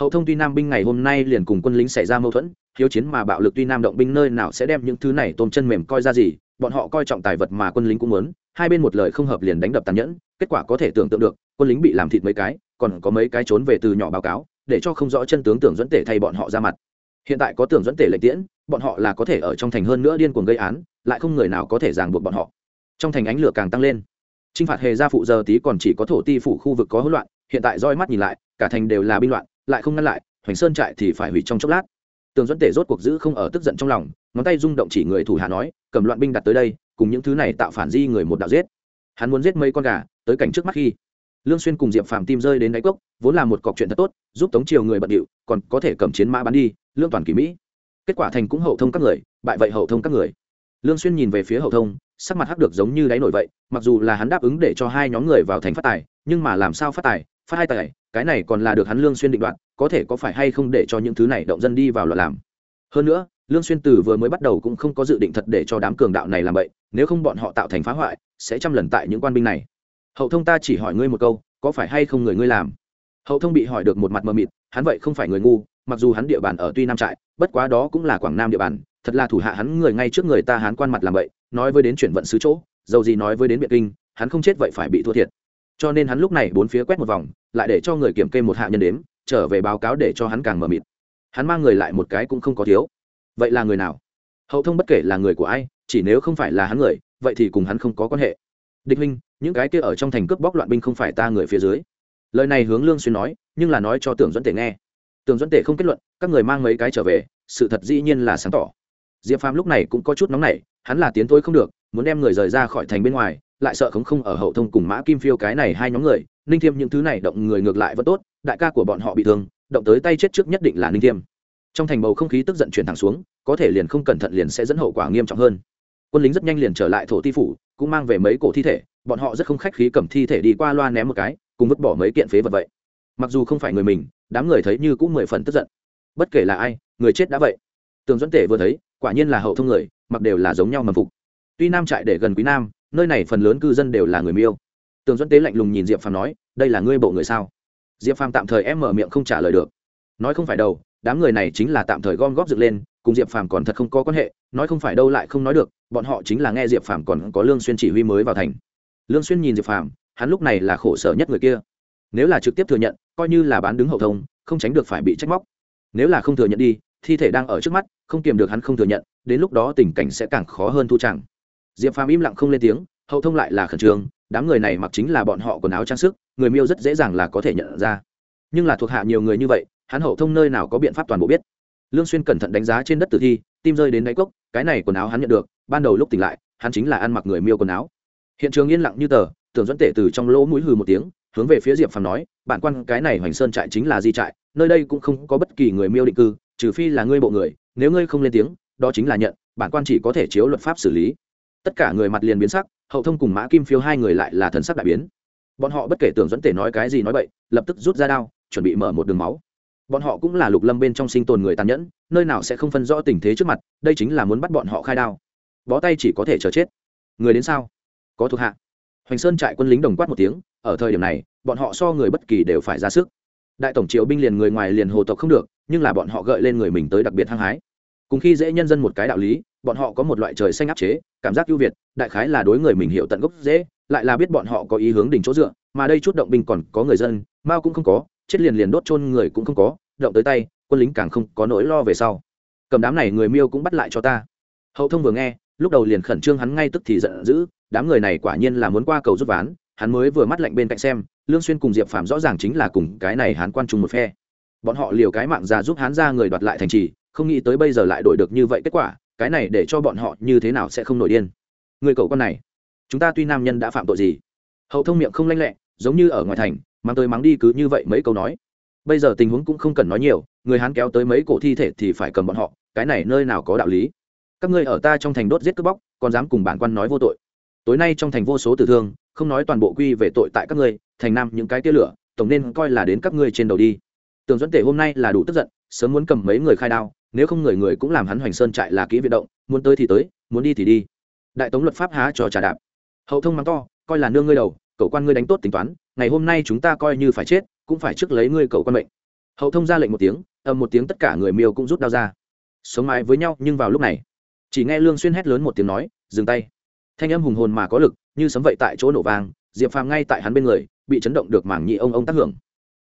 Hậu thông tuy nam binh ngày hôm nay liền cùng quân lính xảy ra mâu thuẫn, hiếu chiến mà bạo lực tuy nam động binh nơi nào sẽ đem những thứ này tôm chân mềm coi ra gì, bọn họ coi trọng tài vật mà quân lính cũng muốn, hai bên một lời không hợp liền đánh đập tàn nhẫn, kết quả có thể tưởng tượng được, quân lính bị làm thịt mấy cái, còn có mấy cái trốn về từ nhỏ báo cáo, để cho không rõ chân tướng tưởng dẫn tể thay bọn họ ra mặt. Hiện tại có tưởng dẫn tể lệnh tiễn, bọn họ là có thể ở trong thành hơn nữa điên cuồng gây án, lại không người nào có thể ràng buộc bọn họ trong thành ánh lửa càng tăng lên. T r i n h phạt hề gia phụ giờ tí còn chỉ có thổ ti phủ khu vực có hỗn loạn, hiện tại roi mắt nhìn lại, cả thành đều là binh loạn, lại không ngăn lại, hoành sơn trại thì phải hủy trong chốc lát. Tường dẫn tể rốt cuộc giữ không ở tức giận trong lòng, ngón tay rung động chỉ người thủ hạ nói, cầm loạn binh đặt tới đây, cùng những thứ này tạo phản di người một đạo giết. Hắn muốn giết mấy con gà, tới cảnh trước mắt khi, lương xuyên cùng diệp phàm tim rơi đến đáy cốc, vốn là một cọc chuyện thật tốt, giúp tống triều người bận điệu, còn có thể cầm chiến mã bắn đi, lương toàn kỳ mỹ. Kết quả thành cũng hậu thông các người, bại vậy hậu thông các người. Lương xuyên nhìn về phía hậu thông sắc mặt hắc được giống như đáy nổi vậy, mặc dù là hắn đáp ứng để cho hai nhóm người vào thành phát tài, nhưng mà làm sao phát tài, phát hai tài, cái này còn là được hắn lương xuyên định đoạt, có thể có phải hay không để cho những thứ này động dân đi vào loạn làm. Hơn nữa, lương xuyên tử vừa mới bắt đầu cũng không có dự định thật để cho đám cường đạo này làm vậy, nếu không bọn họ tạo thành phá hoại, sẽ trăm lần tại những quan binh này. Hậu thông ta chỉ hỏi ngươi một câu, có phải hay không người ngươi làm? Hậu thông bị hỏi được một mặt mờ mịt, hắn vậy không phải người ngu, mặc dù hắn địa bàn ở tuy nam trại, bất quá đó cũng là quảng nam địa bàn, thật là thủ hạ hắn người ngay trước người ta hắn quan mặt làm vậy nói với đến chuyển vận sứ chỗ, dầu gì nói với đến biện kinh, hắn không chết vậy phải bị thua thiệt. Cho nên hắn lúc này bốn phía quét một vòng, lại để cho người kiểm kê một hạ nhân đếm, trở về báo cáo để cho hắn càng mờ mịt. Hắn mang người lại một cái cũng không có thiếu. Vậy là người nào? Hậu thông bất kể là người của ai, chỉ nếu không phải là hắn người, vậy thì cùng hắn không có quan hệ. Địch huynh, những cái kia ở trong thành cướp bóc loạn binh không phải ta người phía dưới. Lời này hướng lương xuyên nói, nhưng là nói cho tưởng dẫn tể nghe. Tưởng dẫn tể không kết luận, các người mang mấy cái trở về, sự thật dĩ nhiên là sáng tỏ. Diệp phàm lúc này cũng có chút nóng nảy hắn là tiến thôi không được, muốn đem người rời ra khỏi thành bên ngoài, lại sợ khống không ở hậu thông cùng mã kim phiêu cái này hai nhóm người, ninh thiêm những thứ này động người ngược lại vẫn tốt, đại ca của bọn họ bị thương, động tới tay chết trước nhất định là ninh thiêm. Trong thành bầu không khí tức giận chuyển thẳng xuống, có thể liền không cẩn thận liền sẽ dẫn hậu quả nghiêm trọng hơn. Quân lính rất nhanh liền trở lại thổ ti phủ, cũng mang về mấy cổ thi thể, bọn họ rất không khách khí cầm thi thể đi qua loa ném một cái, cùng vứt bỏ mấy kiện phế vật vậy. Mặc dù không phải người mình, đám người thấy như cũng mười phần tức giận. Bất kể là ai, người chết đã vậy. Tường dẫn tể vừa thấy, quả nhiên là hậu thông người mặc đều là giống nhau mầm phục. Tuy nam trại để gần quý nam, nơi này phần lớn cư dân đều là người miêu. Tường dẫn tế lạnh lùng nhìn diệp phàm nói, đây là ngươi bộ người sao? Diệp phàm tạm thời em mở miệng không trả lời được. Nói không phải đâu, đám người này chính là tạm thời gom góp dựng lên, cùng diệp phàm còn thật không có quan hệ, nói không phải đâu lại không nói được, bọn họ chính là nghe diệp phàm còn có lương xuyên chỉ huy mới vào thành. Lương xuyên nhìn diệp phàm, hắn lúc này là khổ sở nhất người kia. Nếu là trực tiếp thừa nhận, coi như là bán đứng hậu thông, không tránh được phải bị trách móc. Nếu là không thừa nhận đi thi thể đang ở trước mắt, không kiềm được hắn không thừa nhận, đến lúc đó tình cảnh sẽ càng khó hơn thu chẳng. Diệp phàm im lặng không lên tiếng, hậu thông lại là khẩn trương, đám người này mặc chính là bọn họ quần áo trang sức, người miêu rất dễ dàng là có thể nhận ra. Nhưng là thuộc hạ nhiều người như vậy, hắn hậu thông nơi nào có biện pháp toàn bộ biết. Lương xuyên cẩn thận đánh giá trên đất tử thi, tim rơi đến đáy cốc, cái này quần áo hắn nhận được, ban đầu lúc tỉnh lại, hắn chính là ăn mặc người miêu quần áo. Hiện trường yên lặng như tờ, tưởng dẫn tể từ trong lỗ mũi hừ một tiếng, hướng về phía diệp phàm nói, bản quan, cái này hoành sơn trại chính là di trại, nơi đây cũng không có bất kỳ người miêu định cư trừ phi là ngươi bộ người, nếu ngươi không lên tiếng, đó chính là nhận, bản quan chỉ có thể chiếu luật pháp xử lý. Tất cả người mặt liền biến sắc, hậu thông cùng mã kim phiêu hai người lại là thần sắc đại biến. Bọn họ bất kể tưởng dẫn tể nói cái gì nói bậy, lập tức rút ra đao, chuẩn bị mở một đường máu. Bọn họ cũng là lục lâm bên trong sinh tồn người tàn nhẫn, nơi nào sẽ không phân rõ tình thế trước mặt, đây chính là muốn bắt bọn họ khai đao. Bó tay chỉ có thể chờ chết. Người đến sao? Có thuộc hạ. Hoành sơn trại quân lính đồng quát một tiếng, ở thời điểm này, bọn họ so người bất kỳ đều phải ra sức đại tổng triệu binh liền người ngoài liền hồ tộc không được, nhưng là bọn họ gợi lên người mình tới đặc biệt hăng hái. Cùng khi dễ nhân dân một cái đạo lý, bọn họ có một loại trời xanh áp chế, cảm giác ưu việt, đại khái là đối người mình hiểu tận gốc dễ, lại là biết bọn họ có ý hướng đỉnh chỗ dựa, mà đây chút động binh còn có người dân, mao cũng không có, chết liền liền đốt chôn người cũng không có, động tới tay, quân lính càng không có nỗi lo về sau. Cầm đám này người miêu cũng bắt lại cho ta. Hậu thông vừa nghe, lúc đầu liền khẩn trương hắn ngay tức thì giận dữ, đám người này quả nhiên là muốn qua cầu rút ván, hắn mới vừa mắt lạnh bên cạnh xem lương xuyên cùng diệp phàm rõ ràng chính là cùng cái này hán quan trung một phe. Bọn họ liều cái mạng ra giúp hán ra người đoạt lại thành trì, không nghĩ tới bây giờ lại đổi được như vậy kết quả, cái này để cho bọn họ như thế nào sẽ không nổi điên. Người cậu con này, chúng ta tuy nam nhân đã phạm tội gì? Hậu thông miệng không lanh lẹ, giống như ở ngoài thành, mang tới mắng đi cứ như vậy mấy câu nói. Bây giờ tình huống cũng không cần nói nhiều, người hán kéo tới mấy cổ thi thể thì phải cầm bọn họ, cái này nơi nào có đạo lý? Các ngươi ở ta trong thành đốt giết cướp bóc, còn dám cùng bản quan nói vô tội tối nay trong thành vô số tử thương, không nói toàn bộ quy về tội tại các ngươi, thành nam những cái tia lửa, tổng nên coi là đến các ngươi trên đầu đi. Tường dẫn tể hôm nay là đủ tức giận, sớm muốn cầm mấy người khai đao, nếu không người người cũng làm hắn hoành sơn trại là kỹ viện động, muốn tới thì tới, muốn đi thì đi. Đại tống luật pháp há cho trà đạp. Hậu thông mắng to, coi là nương ngươi đầu, cậu quan ngươi đánh tốt tính toán, ngày hôm nay chúng ta coi như phải chết, cũng phải trước lấy ngươi cậu quan mệnh. Hậu thông ra lệnh một tiếng, ầm một tiếng tất cả người miêu cũng rút đao ra. Sống mãi với nhau, nhưng vào lúc này, chỉ nghe lương xuyên hét lớn một tiếng nói, dừng tay thanh âm hùng hồn mà có lực, như sấm vậy tại chỗ nổ vang, diệp phàm ngay tại hắn bên người, bị chấn động được mảng nhị ông ông tác hưởng.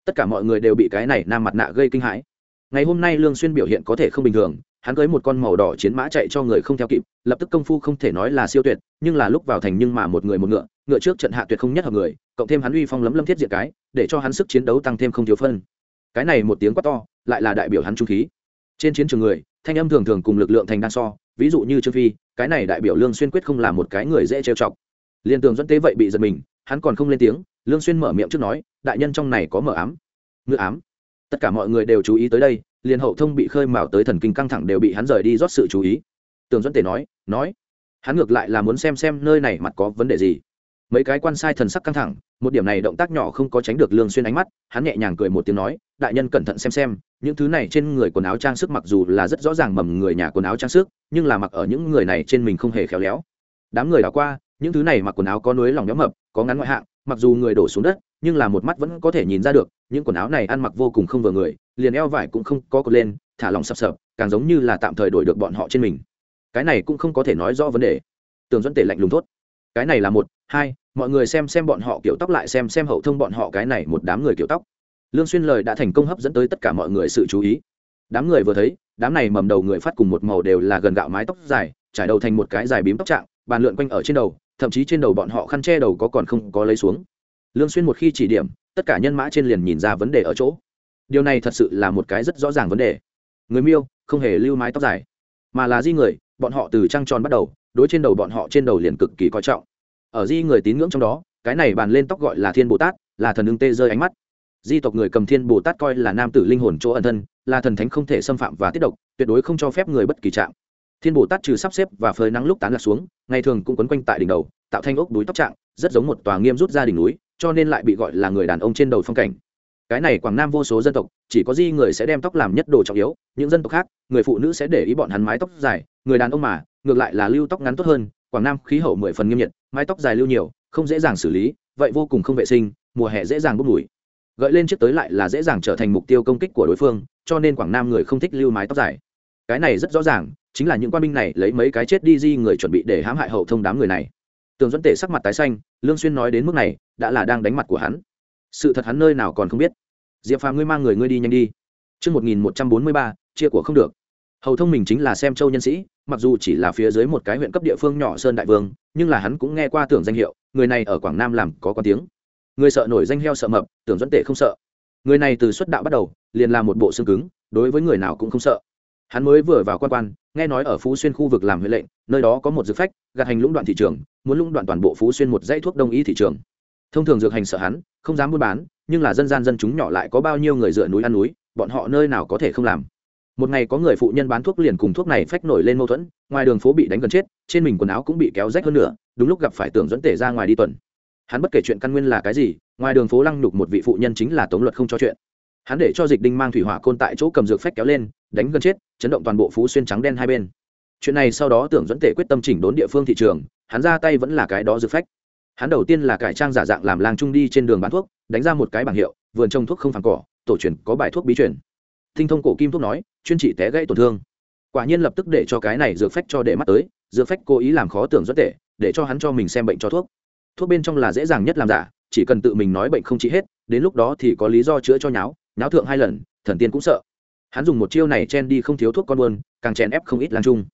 Tất cả mọi người đều bị cái này nam mặt nạ gây kinh hãi. Ngày hôm nay lương xuyên biểu hiện có thể không bình thường, hắn cưới một con màu đỏ chiến mã chạy cho người không theo kịp, lập tức công phu không thể nói là siêu tuyệt, nhưng là lúc vào thành nhưng mà một người một ngựa ngựa trước trận hạ tuyệt không nhất hợp người, cộng thêm hắn uy phong lấm lâm thiết diện cái, để cho hắn sức chiến đấu tăng thêm không thiếu phân. Cái này một tiếng quát to, lại là đại biểu hắn trung khí. Trên chiến trường người thanh âm thường thường cùng lực lượng thành đan so, ví dụ như trương phi, cái này đại biểu lương xuyên quyết không là một cái người dễ trêu chọc. Liên tường dẫn tế vậy bị giật mình, hắn còn không lên tiếng, lương xuyên mở miệng trước nói, đại nhân trong này có mở ám. Ngựa ám. Tất cả mọi người đều chú ý tới đây, liền hậu thông bị khơi mào tới thần kinh căng thẳng đều bị hắn rời đi rót sự chú ý. Tường dẫn tế nói nói, hắn ngược lại là muốn xem xem nơi này mặt có vấn đề gì. Mấy cái quan sai thần sắc căng thẳng, một điểm này động tác nhỏ không có tránh được lương xuyên ánh mắt, hắn nhẹ nhàng cười một tiếng nói, đại nhân cẩn thận xem xem những thứ này trên người quần áo trang sức mặc dù là rất rõ ràng mầm người nhà quần áo trang sức, nhưng là mặc ở những người này trên mình không hề khéo léo. Đám người đảo qua, những thứ này mặc quần áo có núi lòng nhóm mập, có ngắn ngoại hạng, mặc dù người đổ xuống đất, nhưng là một mắt vẫn có thể nhìn ra được, những quần áo này ăn mặc vô cùng không vừa người, liền eo vải cũng không có cột lên, thả lòng sập sập, càng giống như là tạm thời đổi được bọn họ trên mình. Cái này cũng không có thể nói rõ vấn đề. Tường dẫn tể lạnh lùng thốt. Cái này là một, hai, mọi người xem xem bọn họ kiểu tóc lại xem xem hậu thông bọn họ cái này một đám người kiểu tóc lương xuyên lời đã thành công hấp dẫn tới tất cả mọi người sự chú ý. Đám người vừa thấy, đám này mầm đầu người phát cùng một màu đều là gần gạo mái tóc dài, trải đầu thành một cái dài bím tóc trạng, bàn lượn quanh ở trên đầu, thậm chí trên đầu bọn họ khăn che đầu có còn không có lấy xuống. Lương xuyên một khi chỉ điểm, tất cả nhân mã trên liền nhìn ra vấn đề ở chỗ. Điều này thật sự là một cái rất rõ ràng vấn đề. Người miêu, không hề lưu mái tóc dài, mà là di người, bọn họ từ trăng tròn bắt đầu, đối trên đầu bọn họ trên đầu liền cực kỳ coi trọng. Ở di người tín ngưỡng trong đó, cái này bàn lên tóc gọi là thiên bồ tát, là thần ưng tê rơi ánh mắt di tộc người cầm thiên bồ tát coi là nam tử linh hồn chỗ ẩn thân, là thần thánh không thể xâm phạm và tiết độc, tuyệt đối không cho phép người bất kỳ trạng thiên bồ tát trừ sắp xếp và phơi nắng lúc tán lạc xuống, ngày thường cũng quấn quanh tại đỉnh đầu, tạo thành ốc đuối tóc trạng, rất giống một tòa nghiêm rút ra đỉnh núi, cho nên lại bị gọi là người đàn ông trên đầu phong cảnh. Cái này quảng nam vô số dân tộc, chỉ có di người sẽ đem tóc làm nhất đồ trọng yếu, những dân tộc khác, người phụ nữ sẽ để ý bọn hắn mái tóc dài, người đàn ông mà, ngược lại là lưu tóc ngắn tốt hơn, quảng nam khí hậu mười phần nghiêm nhiệt, mái tóc dài lưu nhiều, không dễ dàng xử lý, vậy vô cùng không vệ sinh, mùa hè dễ dàng bốc mùi gợi lên chiếc tới lại là dễ dàng trở thành mục tiêu công kích của đối phương cho nên quảng nam người không thích lưu mái tóc dài. Cái này rất rõ ràng chính là những quan binh này lấy mấy cái chết đi di người chuẩn bị để hãm hại hậu thông đám người này. Tường dẫn tể sắc mặt tái xanh lương xuyên nói đến mức này đã là đang đánh mặt của hắn. Sự thật hắn nơi nào còn không biết. Diệp phàm ngươi mang người ngươi đi nhanh đi. Trước 1143, chia của không được. Hầu thông mình chính là xem châu nhân sĩ, mặc dù chỉ là phía dưới một cái huyện cấp địa phương nhỏ Sơn Đại Vương, nhưng là hắn cũng nghe qua tưởng danh hiệu, người này ở Quảng Nam làm có con tiếng. Người sợ nổi danh heo sợ mập, tưởng dẫn tể không sợ. Người này từ xuất đạo bắt đầu, liền là một bộ xương cứng, đối với người nào cũng không sợ. Hắn mới vừa vào quan quan, nghe nói ở Phú Xuyên khu vực làm huệ lệnh, nơi đó có một dược phách, gạt hành lũng đoạn thị trường, muốn lũng đoạn toàn bộ Phú Xuyên một dãy thuốc đông y thị trường. Thông thường dược hành sợ hắn, không dám buôn bán, nhưng là dân gian dân chúng nhỏ lại có bao nhiêu người dựa núi ăn núi bọn họ nơi nào có thể không làm một ngày có người phụ nhân bán thuốc liền cùng thuốc này phách nổi lên mâu thuẫn ngoài đường phố bị đánh gần chết trên mình quần áo cũng bị kéo rách hơn nữa đúng lúc gặp phải tưởng dẫn tể ra ngoài đi tuần hắn bất kể chuyện căn nguyên là cái gì, ngoài đường phố lăng nhục một vị phụ nhân chính là tống luật không cho chuyện. Hắn để cho dịch đinh mang thủy hỏa côn tại chỗ cầm dược phách kéo lên, đánh gần chết, chấn động toàn bộ phú xuyên trắng đen hai bên. Chuyện này sau đó tưởng dẫn tể quyết tâm chỉnh đốn địa phương thị trường, hắn ra tay vẫn là cái đó dược phách. Hắn đầu tiên là cải trang giả dạng làm lang trung đi trên đường bán thuốc, đánh ra một cái bảng hiệu, vườn trồng thuốc không phản cỏ, tổ truyền có bài thuốc bí truyền. Tinh thông cổ kim thuốc nói, chuyên trị té gãy tổn thương. Quả nhiên lập tức để cho cái này dược phách cho để mắt tới, dược phách cố ý làm khó tưởng dẫn tể, để cho hắn cho mình xem bệnh cho thuốc thuốc bên trong là dễ dàng nhất làm giả, chỉ cần tự mình nói bệnh không trị hết, đến lúc đó thì có lý do chữa cho nháo nháo thượng hai lần, thần tiên cũng sợ. Hắn dùng một chiêu này chen đi không thiếu thuốc con buôn, càng chèn ép không ít lan trung.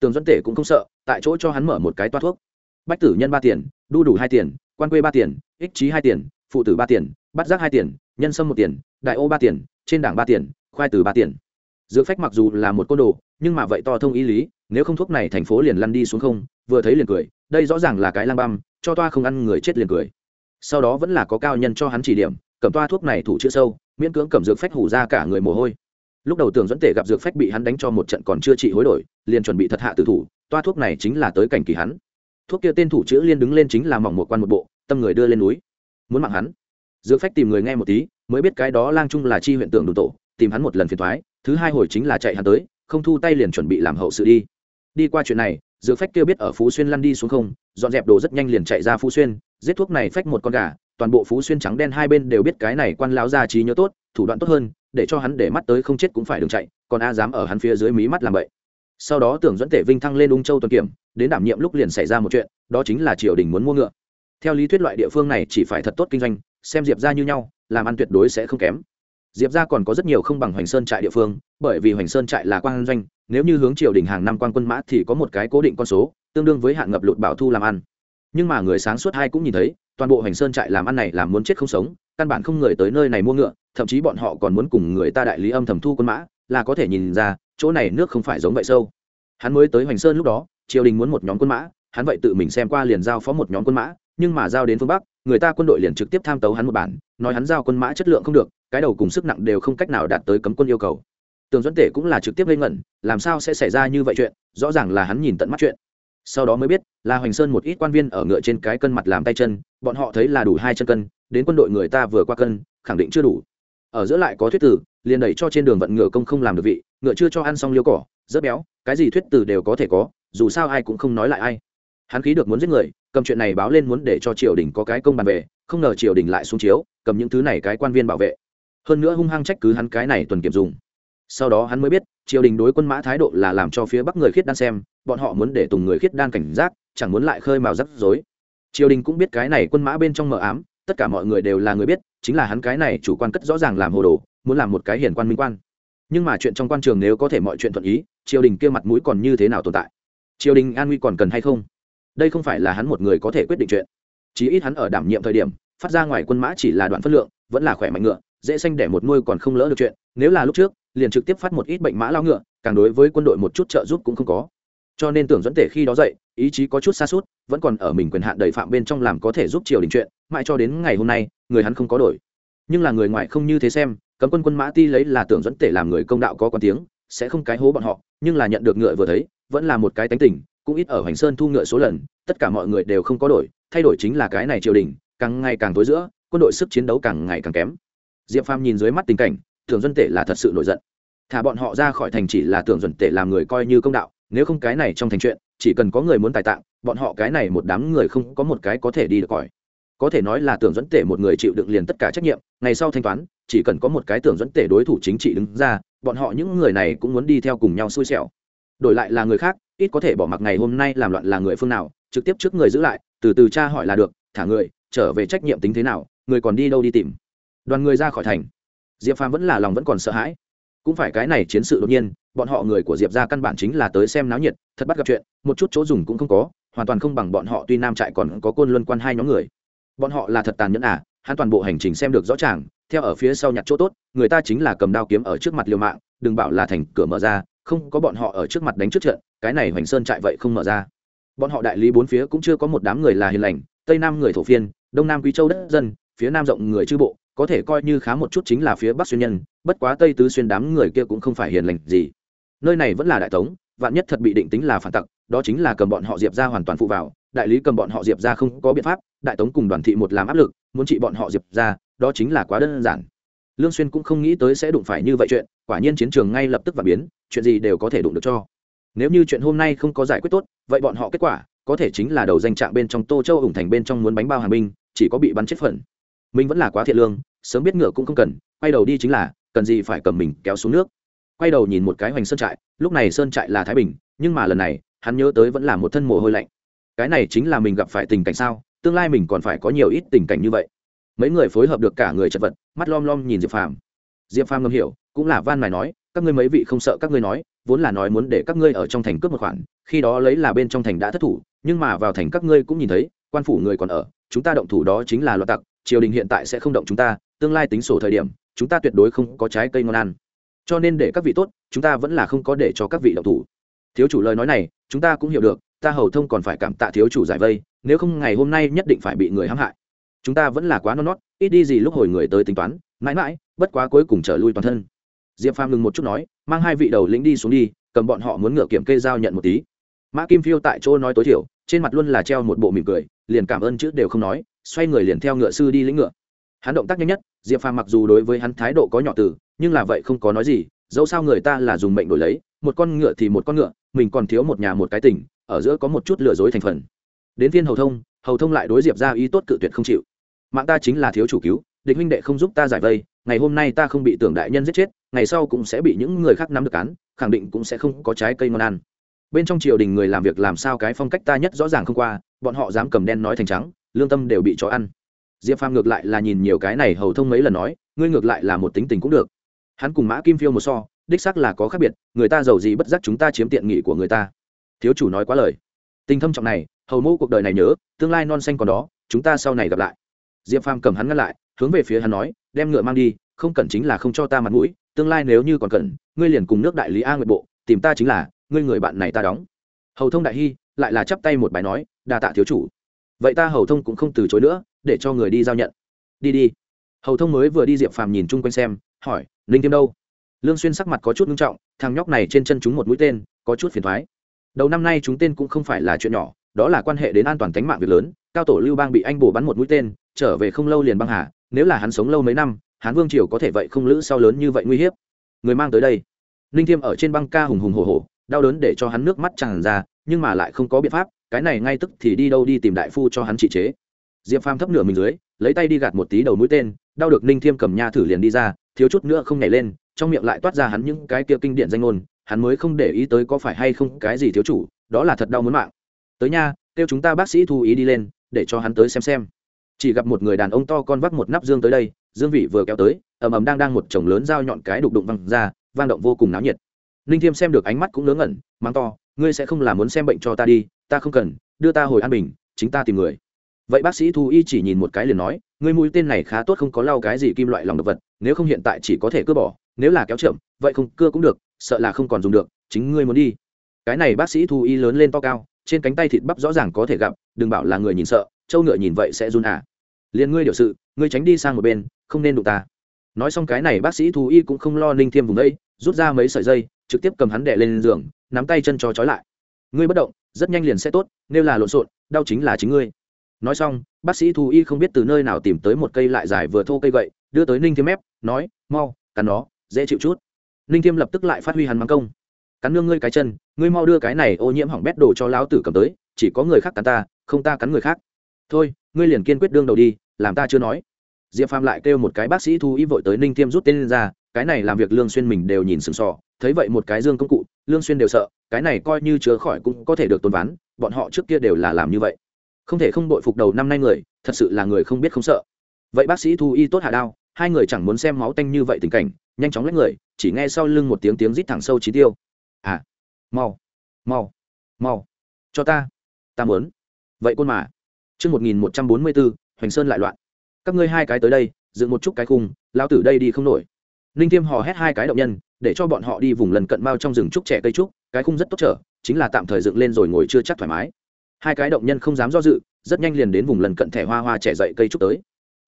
Tường dẫn tể cũng không sợ, tại chỗ cho hắn mở một cái toa thuốc. Bách tử nhân ba tiền, đu đủ hai tiền, quan quê ba tiền, ích trí hai tiền, phụ tử ba tiền, bắt giác hai tiền, nhân sâm một tiền, đại ô ba tiền, trên đảng ba tiền, khoai từ ba tiền. Dược phách mặc dù là một côn đồ, nhưng mà vậy to thông ý lý, nếu không thuốc này thành phố liền lăn đi xuống không, vừa thấy liền cười đây rõ ràng là cái lang băm, cho toa không ăn người chết liền cười. Sau đó vẫn là có cao nhân cho hắn chỉ điểm, cầm toa thuốc này thủ chữa sâu, miễn cưỡng cầm dược phách hủ ra cả người mồ hôi. Lúc đầu tưởng dẫn tể gặp dược phách bị hắn đánh cho một trận còn chưa trị hối đổi, liền chuẩn bị thật hạ tử thủ, toa thuốc này chính là tới cảnh kỳ hắn. Thuốc kia tên thủ chữ liên đứng lên chính là mỏng một quan một bộ, tâm người đưa lên núi. Muốn mạng hắn. Dược phách tìm người nghe một tí, mới biết cái đó lang trung là chi huyện tưởng đủ tổ, tìm hắn một lần phiền thoái, thứ hai hồi chính là chạy hắn tới, không thu tay liền chuẩn bị làm hậu sự đi. Đi qua chuyện này dược phách kêu biết ở phú xuyên lăn đi xuống không, dọn dẹp đồ rất nhanh liền chạy ra phú xuyên, giết thuốc này phách một con gà, toàn bộ phú xuyên trắng đen hai bên đều biết cái này quan lão gia trí nhớ tốt, thủ đoạn tốt hơn, để cho hắn để mắt tới không chết cũng phải đừng chạy, còn a dám ở hắn phía dưới mí mắt làm vậy. Sau đó tưởng dẫn tể vinh thăng lên ung châu tuần kiểm, đến đảm nhiệm lúc liền xảy ra một chuyện, đó chính là triều đình muốn mua ngựa. Theo lý thuyết loại địa phương này chỉ phải thật tốt kinh doanh, xem diệp ra như nhau, làm ăn tuyệt đối sẽ không kém. Diệp ra còn có rất nhiều không bằng hoành sơn trại địa phương bởi vì hoành sơn trại là quan doanh, nếu như hướng triều đình hàng năm quan quân mã thì có một cái cố định con số, tương đương với hạn ngập lụt bảo thu làm ăn. Nhưng mà người sáng suốt hai cũng nhìn thấy, toàn bộ hoành sơn trại làm ăn này làm muốn chết không sống, căn bản không người tới nơi này mua ngựa, thậm chí bọn họ còn muốn cùng người ta đại lý âm thầm thu quân mã, là có thể nhìn ra, chỗ này nước không phải giống vậy sâu. Hắn mới tới hoành sơn lúc đó, triều đình muốn một nhóm quân mã, hắn vậy tự mình xem qua liền giao phó một nhóm quân mã, nhưng mà giao đến phương bắc, người ta quân đội liền trực tiếp tham tấu hắn một bản, nói hắn giao quân mã chất lượng không được, cái đầu cùng sức nặng đều không cách nào đạt tới cấm quân yêu cầu tường dẫn tể cũng là trực tiếp lên ngẩn, làm sao sẽ xảy ra như vậy chuyện, rõ ràng là hắn nhìn tận mắt chuyện. Sau đó mới biết, là hoành sơn một ít quan viên ở ngựa trên cái cân mặt làm tay chân, bọn họ thấy là đủ hai chân cân, đến quân đội người ta vừa qua cân, khẳng định chưa đủ. Ở giữa lại có thuyết tử, liền đẩy cho trên đường vận ngựa công không làm được vị, ngựa chưa cho ăn xong liêu cỏ, rất béo, cái gì thuyết tử đều có thể có, dù sao ai cũng không nói lại ai. Hắn khí được muốn giết người, cầm chuyện này báo lên muốn để cho triều đình có cái công bàn về, không ngờ triều đình lại xuống chiếu, cầm những thứ này cái quan viên bảo vệ. Hơn nữa hung hăng trách cứ hắn cái này tuần kiểm dùng sau đó hắn mới biết, triều đình đối quân mã thái độ là làm cho phía bắc người khiết đan xem, bọn họ muốn để tùng người khiết đan cảnh giác, chẳng muốn lại khơi mào rắc rối. Triều đình cũng biết cái này quân mã bên trong mờ ám, tất cả mọi người đều là người biết, chính là hắn cái này chủ quan cất rõ ràng làm hồ đồ, muốn làm một cái hiển quan minh quan. Nhưng mà chuyện trong quan trường nếu có thể mọi chuyện thuận ý, triều đình kia mặt mũi còn như thế nào tồn tại? Triều đình an nguy còn cần hay không? Đây không phải là hắn một người có thể quyết định chuyện. Chí ít hắn ở đảm nhiệm thời điểm, phát ra ngoài quân mã chỉ là đoạn phất lượng, vẫn là khỏe mạnh ngựa, dễ xanh để một nuôi còn không lỡ được chuyện, nếu là lúc trước liền trực tiếp phát một ít bệnh mã lao ngựa, càng đối với quân đội một chút trợ giúp cũng không có. Cho nên tưởng dẫn tể khi đó dậy, ý chí có chút xa suốt vẫn còn ở mình quyền hạn đầy phạm bên trong làm có thể giúp triều đình chuyện, mãi cho đến ngày hôm nay, người hắn không có đổi. Nhưng là người ngoại không như thế xem, cấm quân quân mã ti lấy là tưởng dẫn tể làm người công đạo có con tiếng, sẽ không cái hố bọn họ, nhưng là nhận được ngựa vừa thấy, vẫn là một cái tánh tình, cũng ít ở hoành sơn thu ngựa số lần, tất cả mọi người đều không có đổi, thay đổi chính là cái này triều đình, càng ngày càng tối giữa, quân đội sức chiến đấu càng ngày càng kém. Diệp phàm nhìn dưới mắt tình cảnh tưởng duân tể là thật sự nổi giận. Thả bọn họ ra khỏi thành chỉ là tưởng duân tể làm người coi như công đạo, nếu không cái này trong thành chuyện, chỉ cần có người muốn tài tạng, bọn họ cái này một đám người không có một cái có thể đi được cỏi có thể nói là tưởng dẫn tể một người chịu đựng liền tất cả trách nhiệm, ngày sau thanh toán, chỉ cần có một cái tưởng dẫn tể đối thủ chính trị đứng ra, bọn họ những người này cũng muốn đi theo cùng nhau xui xẻo. Đổi lại là người khác, ít có thể bỏ mặc ngày hôm nay làm loạn là người phương nào, trực tiếp trước người giữ lại, từ từ tra hỏi là được, thả người, trở về trách nhiệm tính thế nào, người còn đi đâu đi tìm. Đoàn người ra khỏi thành diệp phàm vẫn là lòng vẫn còn sợ hãi. Cũng phải cái này chiến sự đột nhiên, bọn họ người của diệp ra căn bản chính là tới xem náo nhiệt, thật bắt gặp chuyện, một chút chỗ dùng cũng không có, hoàn toàn không bằng bọn họ tuy nam trại còn có côn luân quan hai nhóm người. Bọn họ là thật tàn nhẫn à hắn toàn bộ hành trình xem được rõ ràng, theo ở phía sau nhặt chỗ tốt, người ta chính là cầm đao kiếm ở trước mặt liều mạng, đừng bảo là thành cửa mở ra, không có bọn họ ở trước mặt đánh trước trận, cái này hoành sơn trại vậy không mở ra. Bọn họ đại lý bốn phía cũng chưa có một đám người là hiền lành, tây nam người thổ phiên, đông nam quý châu đất dân, phía nam rộng người chư bộ có thể coi như khá một chút chính là phía bắc xuyên nhân, bất quá tây tứ xuyên đám người kia cũng không phải hiền lành gì. Nơi này vẫn là đại tống, vạn nhất thật bị định tính là phản tặc, đó chính là cầm bọn họ diệp ra hoàn toàn phụ vào, đại lý cầm bọn họ diệp ra không có biện pháp, đại tống cùng đoàn thị một làm áp lực, muốn trị bọn họ diệp ra đó chính là quá đơn giản. Lương xuyên cũng không nghĩ tới sẽ đụng phải như vậy chuyện, quả nhiên chiến trường ngay lập tức và biến, chuyện gì đều có thể đụng được cho. Nếu như chuyện hôm nay không có giải quyết tốt, vậy bọn họ kết quả, có thể chính là đầu danh trạng bên trong tô châu ủng thành bên trong muốn bánh bao hàng binh, chỉ có bị bắn chết phần mình vẫn là quá thiện lương, sớm biết ngựa cũng không cần, quay đầu đi chính là, cần gì phải cầm mình kéo xuống nước. Quay đầu nhìn một cái hoành sơn trại, lúc này sơn trại là thái bình, nhưng mà lần này, hắn nhớ tới vẫn là một thân mồ hôi lạnh. Cái này chính là mình gặp phải tình cảnh sao, tương lai mình còn phải có nhiều ít tình cảnh như vậy. Mấy người phối hợp được cả người chật vật, mắt lom lom nhìn diệp phàm. Diệp phàm ngầm hiểu, cũng là van mài nói, các ngươi mấy vị không sợ các ngươi nói, vốn là nói muốn để các ngươi ở trong thành cướp một khoản, khi đó lấy là bên trong thành đã thất thủ, nhưng mà vào thành các ngươi cũng nhìn thấy, quan phủ người còn ở, chúng ta động thủ đó chính là loạt tặc triều đình hiện tại sẽ không động chúng ta, tương lai tính sổ thời điểm, chúng ta tuyệt đối không có trái cây ngon ăn. Cho nên để các vị tốt, chúng ta vẫn là không có để cho các vị động thủ. Thiếu chủ lời nói này, chúng ta cũng hiểu được, ta hầu thông còn phải cảm tạ thiếu chủ giải vây, nếu không ngày hôm nay nhất định phải bị người hãm hại. Chúng ta vẫn là quá non nót, ít đi gì lúc hồi người tới tính toán, mãi mãi, bất quá cuối cùng trở lui toàn thân. Diệp phàm ngừng một chút nói, mang hai vị đầu lĩnh đi xuống đi, cầm bọn họ muốn ngựa kiểm kê giao nhận một tí. Mã kim phiêu tại chỗ nói tối thiểu, trên mặt luôn là treo một bộ mỉm cười, liền cảm ơn chữ đều không nói xoay người liền theo ngựa sư đi lĩnh ngựa. Hắn động tác nhanh nhất diệp phàm mặc dù đối với hắn thái độ có nhỏ từ nhưng là vậy không có nói gì dẫu sao người ta là dùng mệnh đổi lấy một con ngựa thì một con ngựa mình còn thiếu một nhà một cái tỉnh ở giữa có một chút lừa dối thành phần. Đến viên hầu thông hầu thông lại đối diệp ra ý tốt cự tuyệt không chịu. Mạng ta chính là thiếu chủ cứu địch huynh đệ không giúp ta giải vây ngày hôm nay ta không bị tưởng đại nhân giết chết ngày sau cũng sẽ bị những người khác nắm được án, khẳng định cũng sẽ không có trái cây ngon ăn. Bên trong triều đình người làm việc làm sao cái phong cách ta nhất rõ ràng không qua bọn họ dám cầm đen nói thành trắng lương tâm đều bị chó ăn. Diệp phàm ngược lại là nhìn nhiều cái này hầu thông mấy lần nói, ngươi ngược lại là một tính tình cũng được. Hắn cùng mã kim phiêu một so, đích xác là có khác biệt, người ta giàu gì bất giác chúng ta chiếm tiện nghị của người ta. Thiếu chủ nói quá lời. Tình thâm trọng này, hầu mô cuộc đời này nhớ, tương lai non xanh còn đó, chúng ta sau này gặp lại. Diệp phàm cầm hắn ngăn lại, hướng về phía hắn nói, đem ngựa mang đi, không cần chính là không cho ta mặt mũi, tương lai nếu như còn cần, ngươi liền cùng nước đại lý a nguyện bộ, tìm ta chính là, ngươi người bạn này ta đóng. Hầu thông đại hy, lại là chắp tay một bài nói, đa tạ thiếu chủ vậy ta hầu thông cũng không từ chối nữa, để cho người đi giao nhận. Đi đi. Hầu thông mới vừa đi diệp phàm nhìn chung quanh xem, hỏi, ninh tiêm đâu? Lương xuyên sắc mặt có chút nghiêm trọng, thằng nhóc này trên chân chúng một mũi tên, có chút phiền toái. Đầu năm nay chúng tên cũng không phải là chuyện nhỏ, đó là quan hệ đến an toàn tính mạng việc lớn, cao tổ lưu bang bị anh bổ bắn một mũi tên, trở về không lâu liền băng hà, nếu là hắn sống lâu mấy năm, hán vương triều có thể vậy không lữ sau lớn như vậy nguy hiểm người mang tới đây. Ninh thiêm ở trên băng ca hùng hùng hổ hổ, đau đớn để cho hắn nước mắt tràn ra, nhưng mà lại không có biện pháp cái này ngay tức thì đi đâu đi tìm đại phu cho hắn trị chế. Diệp phàm thấp nửa mình dưới, lấy tay đi gạt một tí đầu mũi tên, đau được ninh thiêm cầm nha thử liền đi ra, thiếu chút nữa không nhảy lên, trong miệng lại toát ra hắn những cái kia kinh điển danh ngôn, hắn mới không để ý tới có phải hay không cái gì thiếu chủ, đó là thật đau muốn mạng. Tới nha, kêu chúng ta bác sĩ thu ý đi lên, để cho hắn tới xem xem. Chỉ gặp một người đàn ông to con vác một nắp dương tới đây, dương vị vừa kéo tới, ầm ầm đang đang một chồng lớn dao nhọn cái đục đụng văng ra, vang động vô cùng náo nhiệt ninh thiêm xem được ánh mắt cũng ngớ ngẩn mang to, ngươi sẽ không là muốn xem bệnh cho ta đi, ta không cần, đưa ta hồi an bình, chính ta tìm người. Vậy bác sĩ thu y chỉ nhìn một cái liền nói, ngươi mũi tên này khá tốt không có lau cái gì kim loại lòng động vật, nếu không hiện tại chỉ có thể cưa bỏ, nếu là kéo chậm, vậy không, cưa cũng được, sợ là không còn dùng được, chính ngươi muốn đi. Cái này bác sĩ thu y lớn lên to cao, trên cánh tay thịt bắp rõ ràng có thể gặp, đừng bảo là người nhìn sợ châu ngựa nhìn vậy sẽ run à. Liền ngươi điều sự, ngươi tránh đi sang một bên, không nên đụng ta. Nói xong cái này bác sĩ thú y cũng không lo ninh thiêm vùng đây, rút ra mấy sợi dây trực tiếp cầm hắn đè lên giường, nắm tay chân cho trói lại. Ngươi bất động, rất nhanh liền sẽ tốt, nếu là lộn xộn, đau chính là chính ngươi. Nói xong, bác sĩ thú y không biết từ nơi nào tìm tới một cây lại dài vừa thô cây gậy, đưa tới ninh thiêm mép nói, mau, cắn nó, dễ chịu chút. Ninh thiêm lập tức lại phát huy hắn mắng công. Cắn nương ngươi cái chân, ngươi mau đưa cái này ô nhiễm hỏng bét đồ cho lão tử cầm tới, chỉ có người khác cắn ta, không ta cắn người khác. Thôi, ngươi liền kiên quyết đương đầu đi, làm ta chưa nói. Diệp phàm lại kêu một cái bác sĩ thu y vội tới ninh thiêm rút tên ra cái này làm việc lương xuyên mình đều nhìn sừng sò thấy vậy một cái dương công cụ lương xuyên đều sợ cái này coi như chứa khỏi cũng có thể được tôn ván bọn họ trước kia đều là làm như vậy. Không thể không đội phục đầu năm nay người thật sự là người không biết không sợ. Vậy bác sĩ thu y tốt hạ đao hai người chẳng muốn xem máu tanh như vậy tình cảnh nhanh chóng lách người chỉ nghe sau lưng một tiếng tiếng rít thẳng sâu trí tiêu. À mau mau mau cho ta ta muốn. Vậy côn mà. Trước 1144, Hoành Sơn lại loạn. Các ngươi hai cái tới đây, dựng một chút cái khung, lão tử đây đi không nổi. Linh Tiêm hò hét hai cái động nhân, để cho bọn họ đi vùng lần cận bao trong rừng trúc trẻ cây trúc, cái khung rất tốt trở, chính là tạm thời dựng lên rồi ngồi chưa chắc thoải mái. Hai cái động nhân không dám do dự, rất nhanh liền đến vùng lần cận thẻ hoa hoa trẻ dậy cây trúc tới.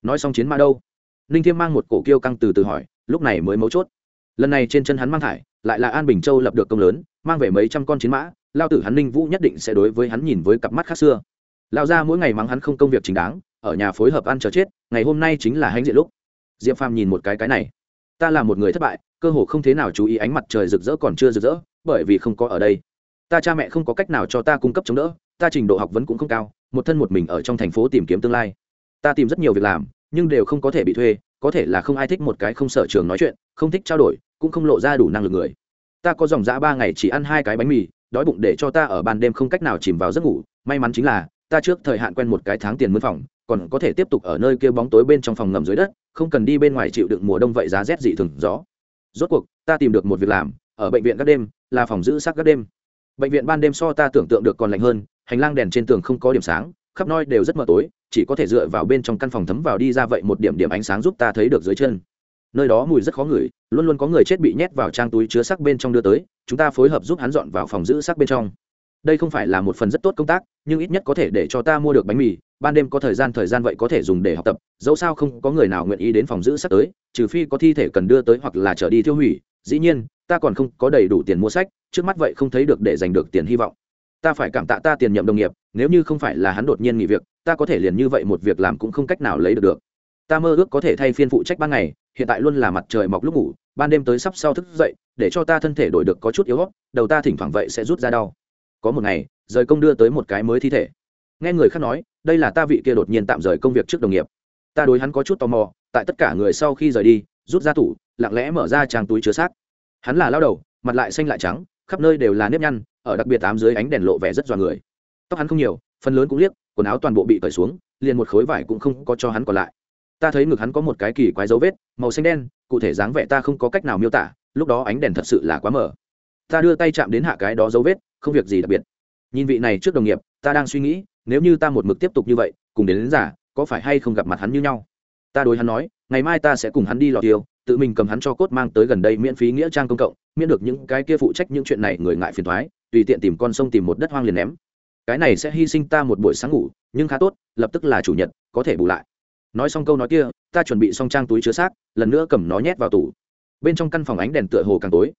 Nói xong chiến ma đâu? Linh Tiêm mang một cổ kiêu căng từ từ hỏi, lúc này mới mấu chốt. Lần này trên chân hắn mang thải, lại là An Bình Châu lập được công lớn, mang về mấy trăm con chiến mã, lao tử hắn Ninh Vũ nhất định sẽ đối với hắn nhìn với cặp mắt khác xưa lao ra mỗi ngày mắng hắn không công việc chính đáng ở nhà phối hợp ăn chờ chết ngày hôm nay chính là hãnh diện lúc diệp phàm nhìn một cái cái này ta là một người thất bại, cơ hồ không thế nào chú ý ánh mặt trời rực rỡ còn chưa rực rỡ, bởi vì không có ở đây. Ta cha mẹ không có cách nào cho ta cung cấp chống đỡ, ta trình độ học vấn cũng không cao, một thân một mình ở trong thành phố tìm kiếm tương lai. Ta tìm rất nhiều việc làm, nhưng đều không có thể bị thuê, có thể là không ai thích một cái không sở trường nói chuyện, không thích trao đổi, cũng không lộ ra đủ năng lực người. Ta có dòng dã ba ngày chỉ ăn hai cái bánh mì, đói bụng để cho ta ở ban đêm không cách nào chìm vào giấc ngủ, may mắn chính là, ta trước thời hạn quen một cái tháng tiền mướn phòng còn có thể tiếp tục ở nơi kia bóng tối bên trong phòng ngầm dưới đất, không cần đi bên ngoài chịu đựng mùa đông vậy giá rét dị thường gió rốt cuộc, ta tìm được một việc làm, ở bệnh viện các đêm, là phòng giữ xác các đêm. Bệnh viện ban đêm so ta tưởng tượng được còn lạnh hơn, hành lang đèn trên tường không có điểm sáng, khắp nơi đều rất mờ tối, chỉ có thể dựa vào bên trong căn phòng thấm vào đi ra vậy một điểm điểm ánh sáng giúp ta thấy được dưới chân. Nơi đó mùi rất khó ngửi, luôn luôn có người chết bị nhét vào trang túi chứa xác bên trong đưa tới, chúng ta phối hợp giúp hắn dọn vào phòng giữ xác bên trong đây không phải là một phần rất tốt công tác, nhưng ít nhất có thể để cho ta mua được bánh mì. Ban đêm có thời gian thời gian vậy có thể dùng để học tập. Dẫu sao không có người nào nguyện ý đến phòng giữ sắp tới, trừ phi có thi thể cần đưa tới hoặc là trở đi tiêu hủy. Dĩ nhiên, ta còn không có đầy đủ tiền mua sách, trước mắt vậy không thấy được để giành được tiền hy vọng. Ta phải cảm tạ ta tiền nhậm đồng nghiệp, nếu như không phải là hắn đột nhiên nghỉ việc, ta có thể liền như vậy một việc làm cũng không cách nào lấy được được. Ta mơ ước có thể thay phiên phụ trách ban ngày, hiện tại luôn là mặt trời mọc lúc ngủ, ban đêm tới sắp sau thức dậy, để cho ta thân thể đổi được có chút yếu ớt, đầu ta thỉnh thoảng vậy sẽ rút ra đau có một ngày, rời công đưa tới một cái mới thi thể. Nghe người khác nói, đây là ta vị kia đột nhiên tạm rời công việc trước đồng nghiệp. Ta đối hắn có chút tò mò, tại tất cả người sau khi rời đi, rút ra tủ, lặng lẽ mở ra trang túi chứa xác. Hắn là lao đầu, mặt lại xanh lại trắng, khắp nơi đều là nếp nhăn, ở đặc biệt tám dưới ánh đèn lộ vẻ rất dọa người. Tóc hắn không nhiều, phần lớn cũng liếc, quần áo toàn bộ bị cởi xuống, liền một khối vải cũng không có cho hắn còn lại. Ta thấy ngực hắn có một cái kỳ quái dấu vết, màu xanh đen, cụ thể dáng vẻ ta không có cách nào miêu tả, lúc đó ánh đèn thật sự là quá mờ. Ta đưa tay chạm đến hạ cái đó dấu vết không việc gì đặc biệt. Nhìn vị này trước đồng nghiệp ta đang suy nghĩ nếu như ta một mực tiếp tục như vậy cùng đến, đến giả có phải hay không gặp mặt hắn như nhau? Ta đối hắn nói ngày mai ta sẽ cùng hắn đi lọt tiêu tự mình cầm hắn cho cốt mang tới gần đây miễn phí nghĩa trang công cộng miễn được những cái kia phụ trách những chuyện này người ngại phiền thoái tùy tiện tìm con sông tìm một đất hoang liền ném. Cái này sẽ hy sinh ta một buổi sáng ngủ nhưng khá tốt lập tức là chủ nhật có thể bù lại. Nói xong câu nói kia ta chuẩn bị xong trang túi chứa xác lần nữa cầm nó nhét vào tủ. Bên trong căn phòng ánh đèn tựa hồ càng tối.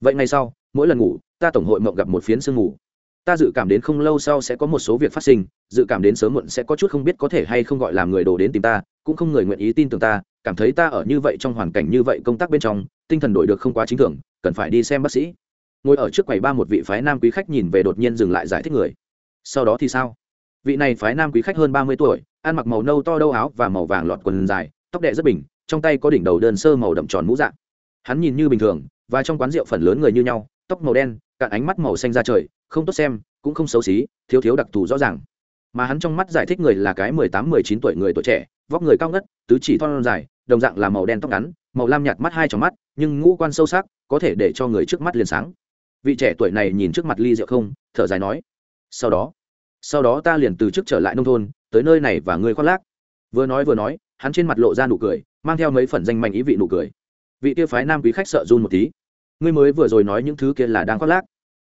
Vậy ngay sau mỗi lần ngủ, ta tổng hội mộng gặp một phiến sương ngủ ta dự cảm đến không lâu sau sẽ có một số việc phát sinh, dự cảm đến sớm muộn sẽ có chút không biết có thể hay không gọi làm người đồ đến tìm ta, cũng không người nguyện ý tin tưởng ta, cảm thấy ta ở như vậy trong hoàn cảnh như vậy công tác bên trong, tinh thần đổi được không quá chính thường, cần phải đi xem bác sĩ. Ngồi ở trước quầy ba một vị phái nam quý khách nhìn về đột nhiên dừng lại giải thích người. Sau đó thì sao? Vị này phái nam quý khách hơn ba mươi tuổi, ăn mặc màu nâu to đâu áo và màu vàng lọt quần dài, tóc đệ rất bình, trong tay có đỉnh đầu đơn sơ màu đậm tròn mũ dạng hắn nhìn như bình thường, và trong quán rượu phần lớn người như nhau tóc màu đen, cạn ánh mắt màu xanh ra trời, không tốt xem, cũng không xấu xí, thiếu thiếu đặc thù rõ ràng. Mà hắn trong mắt giải thích người là cái mười tám, mười chín tuổi người tuổi trẻ, vóc người cao ngất, tứ chỉ thon dài, đồng dạng là màu đen tóc ngắn, màu lam nhạt mắt hai trong mắt, nhưng ngũ quan sâu sắc, có thể để cho người trước mắt liền sáng. Vị trẻ tuổi này nhìn trước mặt ly rượu không, thở dài nói, sau đó sau đó ta liền từ chức trở lại nông thôn, tới nơi này và ngươi khoác lác. Vừa nói vừa nói, hắn trên mặt lộ ra nụ cười, mang theo mấy phần danh mạnh ý vị nụ cười. Vị kia phái nam quý khách sợ run một tí ngươi mới vừa rồi nói những thứ kia là đang khoác lác.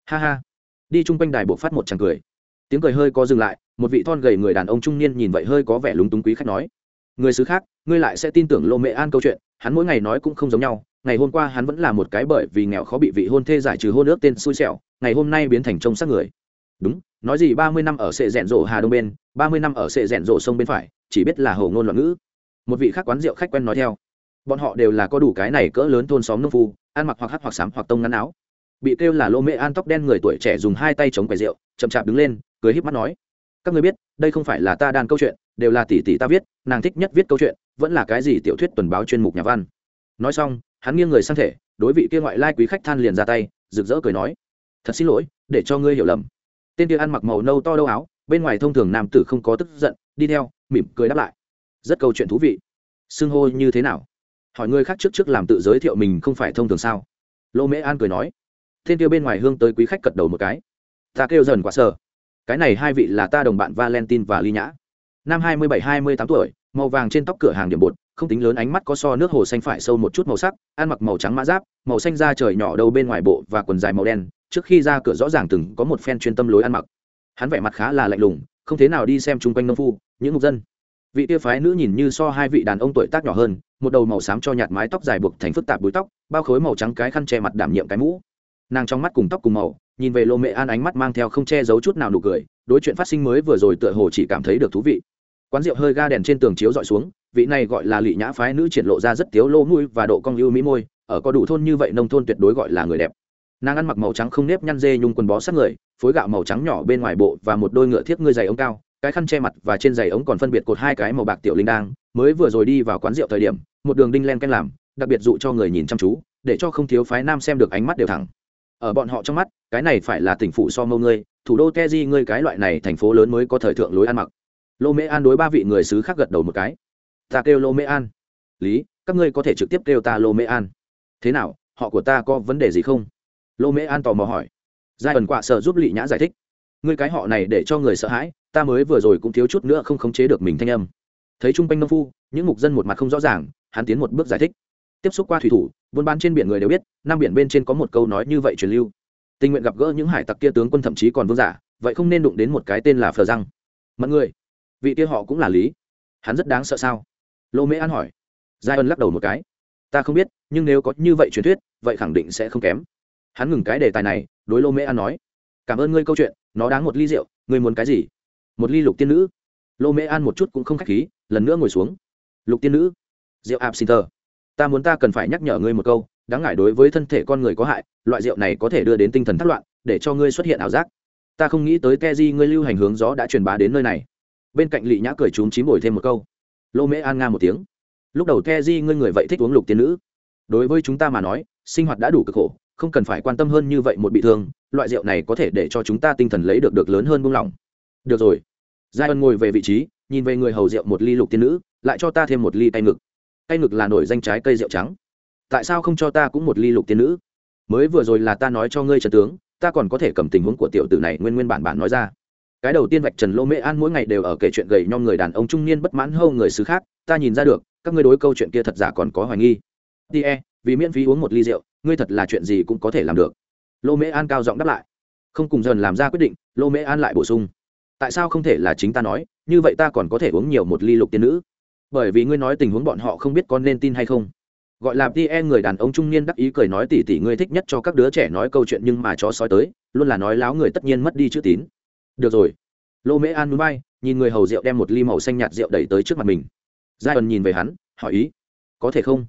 Ha ha. Đi chung quanh đài buộc phát một tràng cười. Tiếng cười hơi có dừng lại, một vị thon gầy người đàn ông trung niên nhìn vậy hơi có vẻ lúng túng quý khách nói. Người xứ khác, ngươi lại sẽ tin tưởng lô mệ an câu chuyện, hắn mỗi ngày nói cũng không giống nhau. Ngày hôm qua hắn vẫn là một cái bởi vì nghèo khó bị vị hôn thê giải trừ hôn ước tên xui xẻo, ngày hôm nay biến thành trông xác người. Đúng, nói gì ba mươi năm ở sệ rẽn rộ hà đông bên, ba mươi năm ở sệ rẽn rộ sông bên phải, chỉ biết là hầu ngôn loạn ngữ. Một vị khác quán rượu khách quen nói theo. Bọn họ đều là có đủ cái này cỡ lớn thôn xóm nông phu ăn mặc hoặc hắc hoặc xám hoặc tông ngắn áo. Bị kêu là lô mễ an tóc đen người tuổi trẻ dùng hai tay chống quầy rượu, chậm chạp đứng lên, cười híp mắt nói, các người biết, đây không phải là ta đàn câu chuyện, đều là tỷ tỷ ta viết, nàng thích nhất viết câu chuyện, vẫn là cái gì tiểu thuyết tuần báo chuyên mục nhà văn. Nói xong, hắn nghiêng người sang thể, đối vị kia ngoại lai quý khách than liền ra tay, rực rỡ cười nói, thật xin lỗi, để cho ngươi hiểu lầm. Tên kia ăn mặc màu nâu to đâu áo, bên ngoài thông thường nam tử không có tức giận, đi theo, mỉm cười đáp lại. Rất câu chuyện thú vị. Xưng hô như thế nào? Hỏi người khác trước trước làm tự giới thiệu mình không phải thông thường sao? Lô mễ an cười nói. Thiên Tiêu bên ngoài hương tới quý khách cật đầu một cái. Ta kêu dần quá sơ cái này hai vị là ta đồng bạn valentine và ly nhã. Năm hai mươi bảy, hai mươi tám tuổi, màu vàng trên tóc cửa hàng điểm bột, không tính lớn ánh mắt có so nước hồ xanh phải sâu một chút màu sắc, ăn mặc màu trắng mã giáp, màu xanh da trời nhỏ đầu bên ngoài bộ và quần dài màu đen, trước khi ra cửa rõ ràng từng có một phen chuyên tâm lối ăn mặc. Hắn vẻ mặt khá là lạnh lùng, không thế nào đi xem chung quanh nông phu, những ngục dân vị tia phái nữ nhìn như so hai vị đàn ông tuổi tác nhỏ hơn, một đầu màu xám cho nhạt mái tóc dài buộc thành phức tạp búi tóc, bao khối màu trắng cái khăn che mặt đảm nhiệm cái mũ. Nàng trong mắt cùng tóc cùng màu, nhìn về lô mẹ an ánh mắt mang theo không che giấu chút nào nụ cười, đối chuyện phát sinh mới vừa rồi tựa hồ chỉ cảm thấy được thú vị. Quán rượu hơi ga đèn trên tường chiếu dọi xuống, vị này gọi là lị nhã phái nữ triển lộ ra rất tiếu lô mũi và độ cong ưu mỹ môi, ở có đủ thôn như vậy nông thôn tuyệt đối gọi là người đẹp. Nàng ăn mặc màu trắng không nếp nhăn dê nhung quần bó sát người, phối gạo màu trắng nhỏ bên ngoài bộ và một đôi ngựa thiếp ngươi dày ống cao cái khăn che mặt và trên giày ống còn phân biệt cột hai cái màu bạc tiểu linh đang, mới vừa rồi đi vào quán rượu thời điểm, một đường đinh len canh làm, đặc biệt dụ cho người nhìn chăm chú, để cho không thiếu phái nam xem được ánh mắt đều thẳng. Ở bọn họ trong mắt, cái này phải là tỉnh phụ so mâu ngươi, thủ đô keji ngươi cái loại này thành phố lớn mới có thời thượng lối ăn mặc. Lô mễ an đối ba vị người xứ khác gật đầu một cái. Ta kêu lô mễ an. Lý, các ngươi có thể trực tiếp kêu ta lô mễ an. Thế nào, họ của ta có vấn đề gì không? Lô mễ an tò mò hỏi. Giai ẩn quạ sợ giúp lị nhã giải thích. Ngươi cái họ này để cho người sợ hãi ta mới vừa rồi cũng thiếu chút nữa không khống chế được mình thanh âm. Thấy trung quanh nông phu, những mục dân một mặt không rõ ràng, hắn tiến một bước giải thích. Tiếp xúc qua thủy thủ, buôn bán trên biển người đều biết năm biển bên trên có một câu nói như vậy truyền lưu. Tình nguyện gặp gỡ những hải tặc kia tướng quân thậm chí còn vương giả, vậy không nên đụng đến một cái tên là phờ răng. Mật người, vị kia họ cũng là lý. Hắn rất đáng sợ sao? Lô mễ an hỏi. Giai ân lắc đầu một cái. Ta không biết, nhưng nếu có như vậy truyền thuyết, vậy khẳng định sẽ không kém. Hắn ngừng cái đề tài này, đối lô mễ an nói. Cảm ơn ngươi câu chuyện, nó đáng một ly rượu, ngươi muốn cái gì? Một ly lục tiên nữ. Lô mễ an một chút cũng không k h á c h khí, lần nữa ngồi xuống. Lục tiên nữ, rượu absinter ta muốn ta cần phải nhắc nhở ngươi một câu, đáng ngại đối với thân thể con người có hại, loại rượu này có thể đưa đến tinh thần thất loạn, để cho ngươi xuất hiện ảo giác. Ta không nghĩ tới ke di ngươi lưu hành hướng gió đã truyền bá đến nơi này. Bên cạnh lị nhã cười trúng chín bồi thêm một câu. Lô mễ an nga một tiếng. Lúc đầu ke di ngươi người vậy thích uống lục tiên nữ. Đối với chúng ta mà nói, sinh hoạt đã đủ cực khổ, không cần phải quan tâm hơn như vậy một bị thương, loại rượu này có thể để cho chúng ta tinh thần lấy được được lớn hơn buông lỏng được rồi. Giai ân ngồi về vị trí, nhìn về người hầu rượu một ly lục tiên nữ, lại cho ta thêm một ly tay ngực. Tay ngực là nổi danh trái cây rượu trắng. Tại sao không cho ta cũng một ly lục tiên nữ? Mới vừa rồi là ta nói cho ngươi trần tướng, ta còn có thể cầm tình huống của tiểu tử này nguyên nguyên bản bản nói ra. Cái đầu tiên vạch trần lô mễ an mỗi ngày đều ở kể chuyện gầy nhom người đàn ông trung niên bất mãn hâu người xứ khác, ta nhìn ra được, các ngươi đối câu chuyện kia thật giả còn có hoài nghi. Đi e vì miễn phí uống một ly rượu, ngươi thật là chuyện gì cũng có thể làm được. Lô mễ an cao giọng đáp lại. Không cùng dần làm ra quyết định, lô mễ an lại bổ sung tại sao không thể là chính ta nói, như vậy ta còn có thể uống nhiều một ly lục tiên nữ. Bởi vì ngươi nói tình huống bọn họ không biết con nên tin hay không. Gọi là tie người đàn ông trung niên đắc ý cười nói tỉ tỉ ngươi thích nhất cho các đứa trẻ nói câu chuyện nhưng mà chó sói tới, luôn là nói láo người tất nhiên mất đi chữ tín. Được rồi. Lô mễ an núi bay nhìn người hầu rượu đem một ly màu xanh nhạt rượu đẩy tới trước mặt mình. Giai ẩn nhìn về hắn, hỏi ý, có thể không?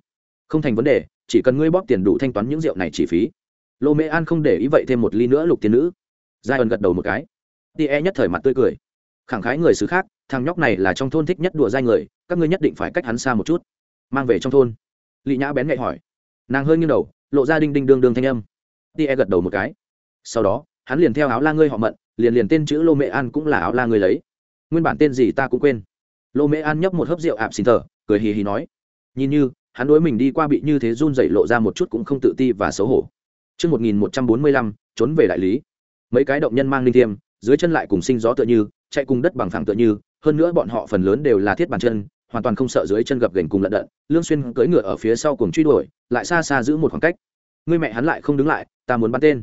Không thành vấn đề, chỉ cần ngươi bóp tiền đủ thanh toán những rượu này chỉ phí. Lô mễ an không để ý vậy thêm một ly nữa lục tiền nữ. Giai ẩn gật đầu một cái tie nhất thời mặt tươi cười. Khẳng khái người xứ khác thằng nhóc này là trong thôn thích nhất đùa dai người các ngươi nhất định phải cách hắn xa một chút. Mang về trong thôn. Lị nhã bén ngậy hỏi. Nàng hơi nghiêng đầu lộ ra đinh đinh đương đương thanh âm. Tie gật đầu một cái. Sau đó hắn liền theo áo la ngươi họ mận liền liền tên chữ lô mễ an cũng là áo la ngươi lấy. Nguyên bản tên gì ta cũng quên. Lô mễ an nhấp một hớp rượu ạp xin thở cười hì hì nói. Nhìn như hắn đối mình đi qua bị như thế run dậy lộ ra một chút cũng không tự ti và xấu hổ. Trước 1145, trốn về đại lý. Mấy cái động nhân mang linh thiêm, dưới chân lại cùng sinh gió tựa như, chạy cùng đất bằng phẳng tựa như, hơn nữa bọn họ phần lớn đều là thiết bàn chân, hoàn toàn không sợ dưới chân gập ghềnh cùng lận đận. Lương Xuyên cưỡi ngựa ở phía sau cùng truy đuổi, lại xa xa giữ một khoảng cách. Người mẹ hắn lại không đứng lại, ta muốn bắn tên.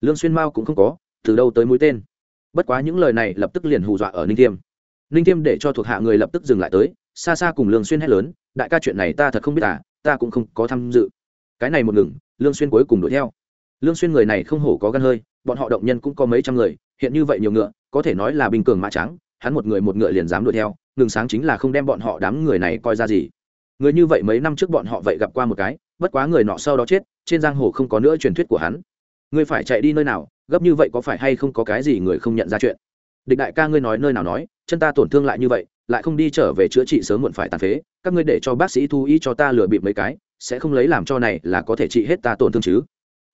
Lương Xuyên mau cũng không có, từ đâu tới mũi tên. Bất quá những lời này lập tức liền hù dọa ở Ninh Thiêm. Ninh Thiêm để cho thuộc hạ người lập tức dừng lại tới, xa xa cùng Lương Xuyên hét lớn, đại ca chuyện này ta thật không biết à, ta cũng không có tham dự. Cái này một ngừng, Lương Xuyên cuối cùng đuổi theo lương xuyên người này không hổ có gan hơi bọn họ động nhân cũng có mấy trăm người hiện như vậy nhiều ngựa, có thể nói là bình cường mã trắng hắn một người một ngựa liền dám đuổi theo, ngừng sáng chính là không đem bọn họ đám người này coi ra gì. Người như vậy mấy năm trước bọn họ vậy gặp qua một cái, bất quá người nọ sau đó chết, trên giang hồ không có nữa truyền thuyết của hắn. Ngươi phải chạy đi nơi nào, gấp như vậy có phải hay không có cái gì người không nhận ra chuyện? Địch đại ca ngươi nói nơi nào nói, chân ta tổn thương lại như vậy, lại không đi trở về chữa trị sớm muộn phải tàn phế, các ngươi để cho bác sĩ thu y cho ta lừa bịp mấy cái, sẽ không lấy làm cho này là có thể trị hết ta tổn thương chứ?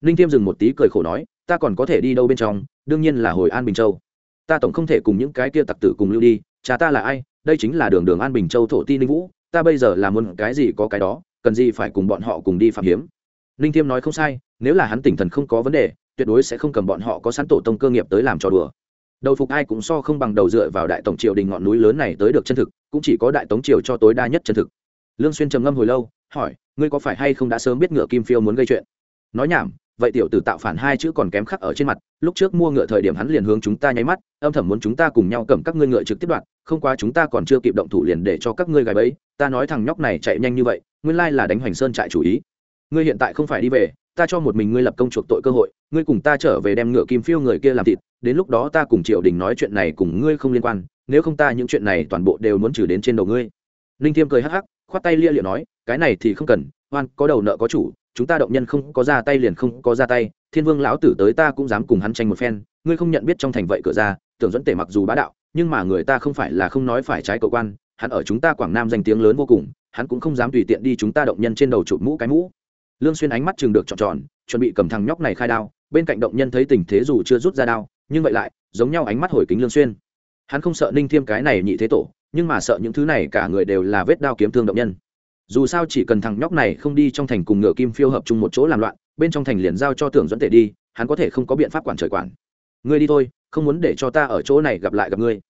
Ninh thiêm dừng một tí cười khổ nói ta còn có thể đi đâu bên trong, đương nhiên là hồi an bình châu. Ta tổng không thể cùng những cái kia tặc tử cùng lưu đi, cha ta là ai, đây chính là đường đường an bình châu thổ ti ninh vũ, ta bây giờ là muốn cái gì có cái đó, cần gì phải cùng bọn họ cùng đi phạm hiếm ninh thiêm nói không sai, nếu là hắn tỉnh thần không có vấn đề, tuyệt đối sẽ không cầm bọn họ có sẵn tổ tông cơ nghiệp tới làm trò đùa. Đầu phục ai cũng so không bằng đầu dựa vào đại tổng triều đình ngọn núi lớn này tới được chân thực, cũng chỉ có đại tống triều cho tối đa nhất chân thực. Lương xuyên trầm ngâm hồi lâu, hỏi, ngươi có phải hay không đã sớm biết ngựa kim phiêu muốn gây chuyện? Nói nhảm vậy tiểu tử tạo phản hai chữ còn kém khắc ở trên mặt, lúc trước mua ngựa thời điểm hắn liền hướng chúng ta nháy mắt, âm thầm muốn chúng ta cùng nhau cầm các ngươi ngựa trực tiếp đoạn không qua chúng ta còn chưa kịp động thủ liền để cho các ngươi gài bẫy, ta nói thằng nhóc này chạy nhanh như vậy, nguyên lai là đánh hoành sơn trại chủ ý. Ngươi hiện tại không phải đi về, ta cho một mình ngươi lập công chuộc tội cơ hội, ngươi cùng ta trở về đem ngựa kim phiêu người kia làm thịt, đến lúc đó ta cùng triều đình nói chuyện này cùng ngươi không liên quan, nếu không ta những chuyện này toàn bộ đều muốn trừ đến trên đầu ngươi. Ninh thiêm cười hắc hắc, khoát tay lia liệu nói, cái này thì không cần, oan, có đầu nợ có chủ chúng ta động nhân không có ra tay liền không có ra tay, thiên vương lão tử tới ta cũng dám cùng hắn tranh một phen, ngươi không nhận biết trong thành vậy cửa ra, tưởng dẫn tể mặc dù bá đạo, nhưng mà người ta không phải là không nói phải trái cầu quan, hắn ở chúng ta quảng nam danh tiếng lớn vô cùng, hắn cũng không dám tùy tiện đi chúng ta động nhân trên đầu chụp mũ cái mũ. Lương xuyên ánh mắt chừng được tròn tròn, chuẩn bị cầm thằng nhóc này khai đao, bên cạnh động nhân thấy tình thế dù chưa rút ra đao, nhưng vậy lại, giống nhau ánh mắt hồi kính lương xuyên. Hắn không sợ ninh thiêm cái này nhị thế tổ, nhưng mà sợ những thứ này cả người đều là vết đao kiếm thương động nhân dù sao chỉ cần thằng nhóc này không đi trong thành cùng ngựa kim phiêu hợp chung một chỗ làm loạn, bên trong thành liền giao cho tưởng dẫn tể đi, hắn có thể không có biện pháp quản trời quản. Ngươi đi thôi, không muốn để cho ta ở chỗ này gặp lại gặp ngươi.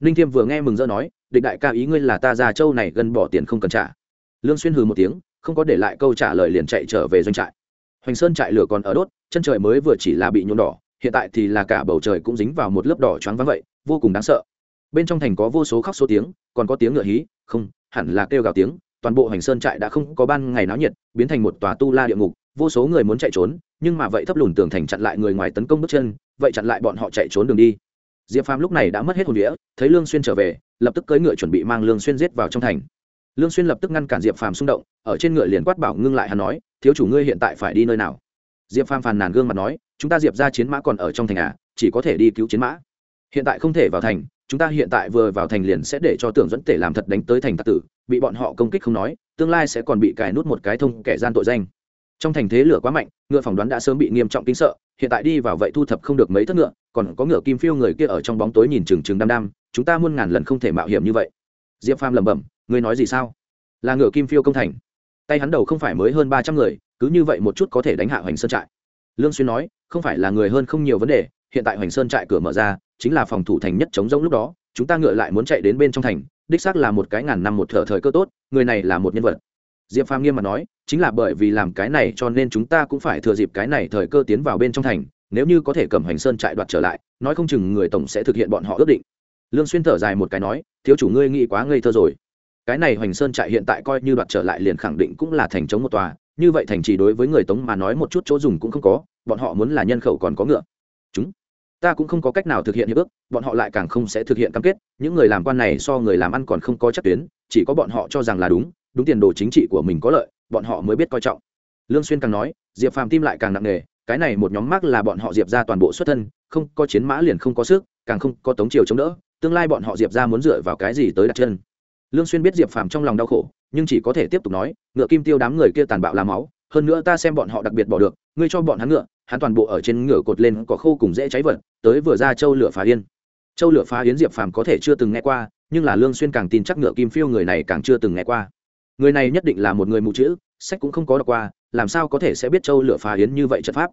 Ninh thiêm vừa nghe mừng rỡ nói, địch đại ca ý ngươi là ta ra châu này gần bỏ tiền không cần trả. Lương xuyên hừ một tiếng, không có để lại câu trả lời liền chạy trở về doanh trại. Hoành sơn trại lửa còn ở đốt, chân trời mới vừa chỉ là bị nhuộm đỏ, hiện tại thì là cả bầu trời cũng dính vào một lớp đỏ choáng váng vậy, vô cùng đáng sợ. Bên trong thành có vô số khóc số tiếng, còn có tiếng ngựa hí, không, hẳn là kêu gào tiếng toàn bộ hành sơn trại đã không có ban ngày náo nhiệt, biến thành một tòa tu la địa ngục, vô số người muốn chạy trốn, nhưng mà vậy thấp lùn tường thành chặn lại người ngoài tấn công bước chân, vậy chặn lại bọn họ chạy trốn đường đi. Diệp phàm lúc này đã mất hết hồn đĩa thấy lương xuyên trở về, lập tức cưỡi ngựa chuẩn bị mang lương xuyên giết vào trong thành. Lương xuyên lập tức ngăn cản diệp phàm xung động, ở trên ngựa liền quát bảo ngưng lại hắn nói, thiếu chủ ngươi hiện tại phải đi nơi nào? Diệp phàm phàn nàn gương mặt nói, chúng ta diệp ra chiến mã còn ở trong thành à chỉ có thể đi cứu chiến mã. Hiện tại không thể vào thành chúng ta hiện tại vừa vào thành liền sẽ để cho tưởng dẫn tể làm thật đánh tới thành tạc tử, bị bọn họ công kích không nói, tương lai sẽ còn bị cài nút một cái thông kẻ gian tội danh. Trong thành thế lửa quá mạnh, ngựa phỏng đoán đã sớm bị nghiêm trọng kinh sợ, hiện tại đi vào vậy thu thập không được mấy thất ngựa, còn có ngựa kim phiêu người kia ở trong bóng tối nhìn chừng chừng đăm đăm, chúng ta muôn ngàn lần không thể mạo hiểm như vậy. Diệp phàm lẩm bẩm, ngươi nói gì sao? Là ngựa kim phiêu công thành. Tay hắn đầu không phải mới hơn ba trăm người, cứ như vậy một chút có thể đánh hạ hoành sơn trại. Lương xuyên nói, không phải là người hơn không nhiều vấn đề, hiện tại hoành sơn trại cửa mở ra chính là phòng thủ thành nhất chống rỗng lúc đó, chúng ta ngựa lại muốn chạy đến bên trong thành, đích xác là một cái ngàn năm một thở thời cơ tốt, người này là một nhân vật. Diệp phàm nghiêm mặt nói, chính là bởi vì làm cái này cho nên chúng ta cũng phải thừa dịp cái này thời cơ tiến vào bên trong thành, nếu như có thể cầm hành sơn trại đoạt trở lại, nói không chừng người tổng sẽ thực hiện bọn họ ước định. Lương xuyên thở dài một cái nói, thiếu chủ ngươi nghĩ quá ngây thơ rồi. Cái này hoành sơn trại hiện tại coi như đoạt trở lại liền khẳng định cũng là thành chống một tòa, như vậy thành trì đối với người tống mà nói một chút chỗ dùng cũng không có, bọn họ muốn là nhân khẩu còn có ngựa. Chúng ta cũng không có cách nào thực hiện hiệp ước, bọn họ lại càng không sẽ thực hiện cam kết, những người làm quan này so người làm ăn còn không có chắc tuyến, chỉ có bọn họ cho rằng là đúng đúng tiền đồ chính trị của mình có lợi, bọn họ mới biết coi trọng. Lương xuyên càng nói, diệp phàm tim lại càng nặng nề, cái này một nhóm mắc là bọn họ diệp ra toàn bộ xuất thân, không có chiến mã liền không có sức, càng không có tống triều chống đỡ, tương lai bọn họ diệp ra muốn dựa vào cái gì tới đặt chân. Lương xuyên biết diệp phàm trong lòng đau khổ, nhưng chỉ có thể tiếp tục nói, ngựa kim tiêu đám người kia tàn bạo làm máu, hơn nữa ta xem bọn họ đặc biệt bỏ được, ngươi cho bọn hắn ngựa hắn toàn bộ ở trên ngựa cột lên có khô cùng dễ cháy vật, tới vừa ra châu lửa phá yên châu lửa phá yến diệp phàm có thể chưa từng nghe qua, nhưng là lương xuyên càng tin chắc ngựa kim phiêu người này càng chưa từng nghe qua. Người này nhất định là một người mù chữ, sách cũng không có đọc qua, làm sao có thể sẽ biết châu lửa phá yến như vậy trận pháp?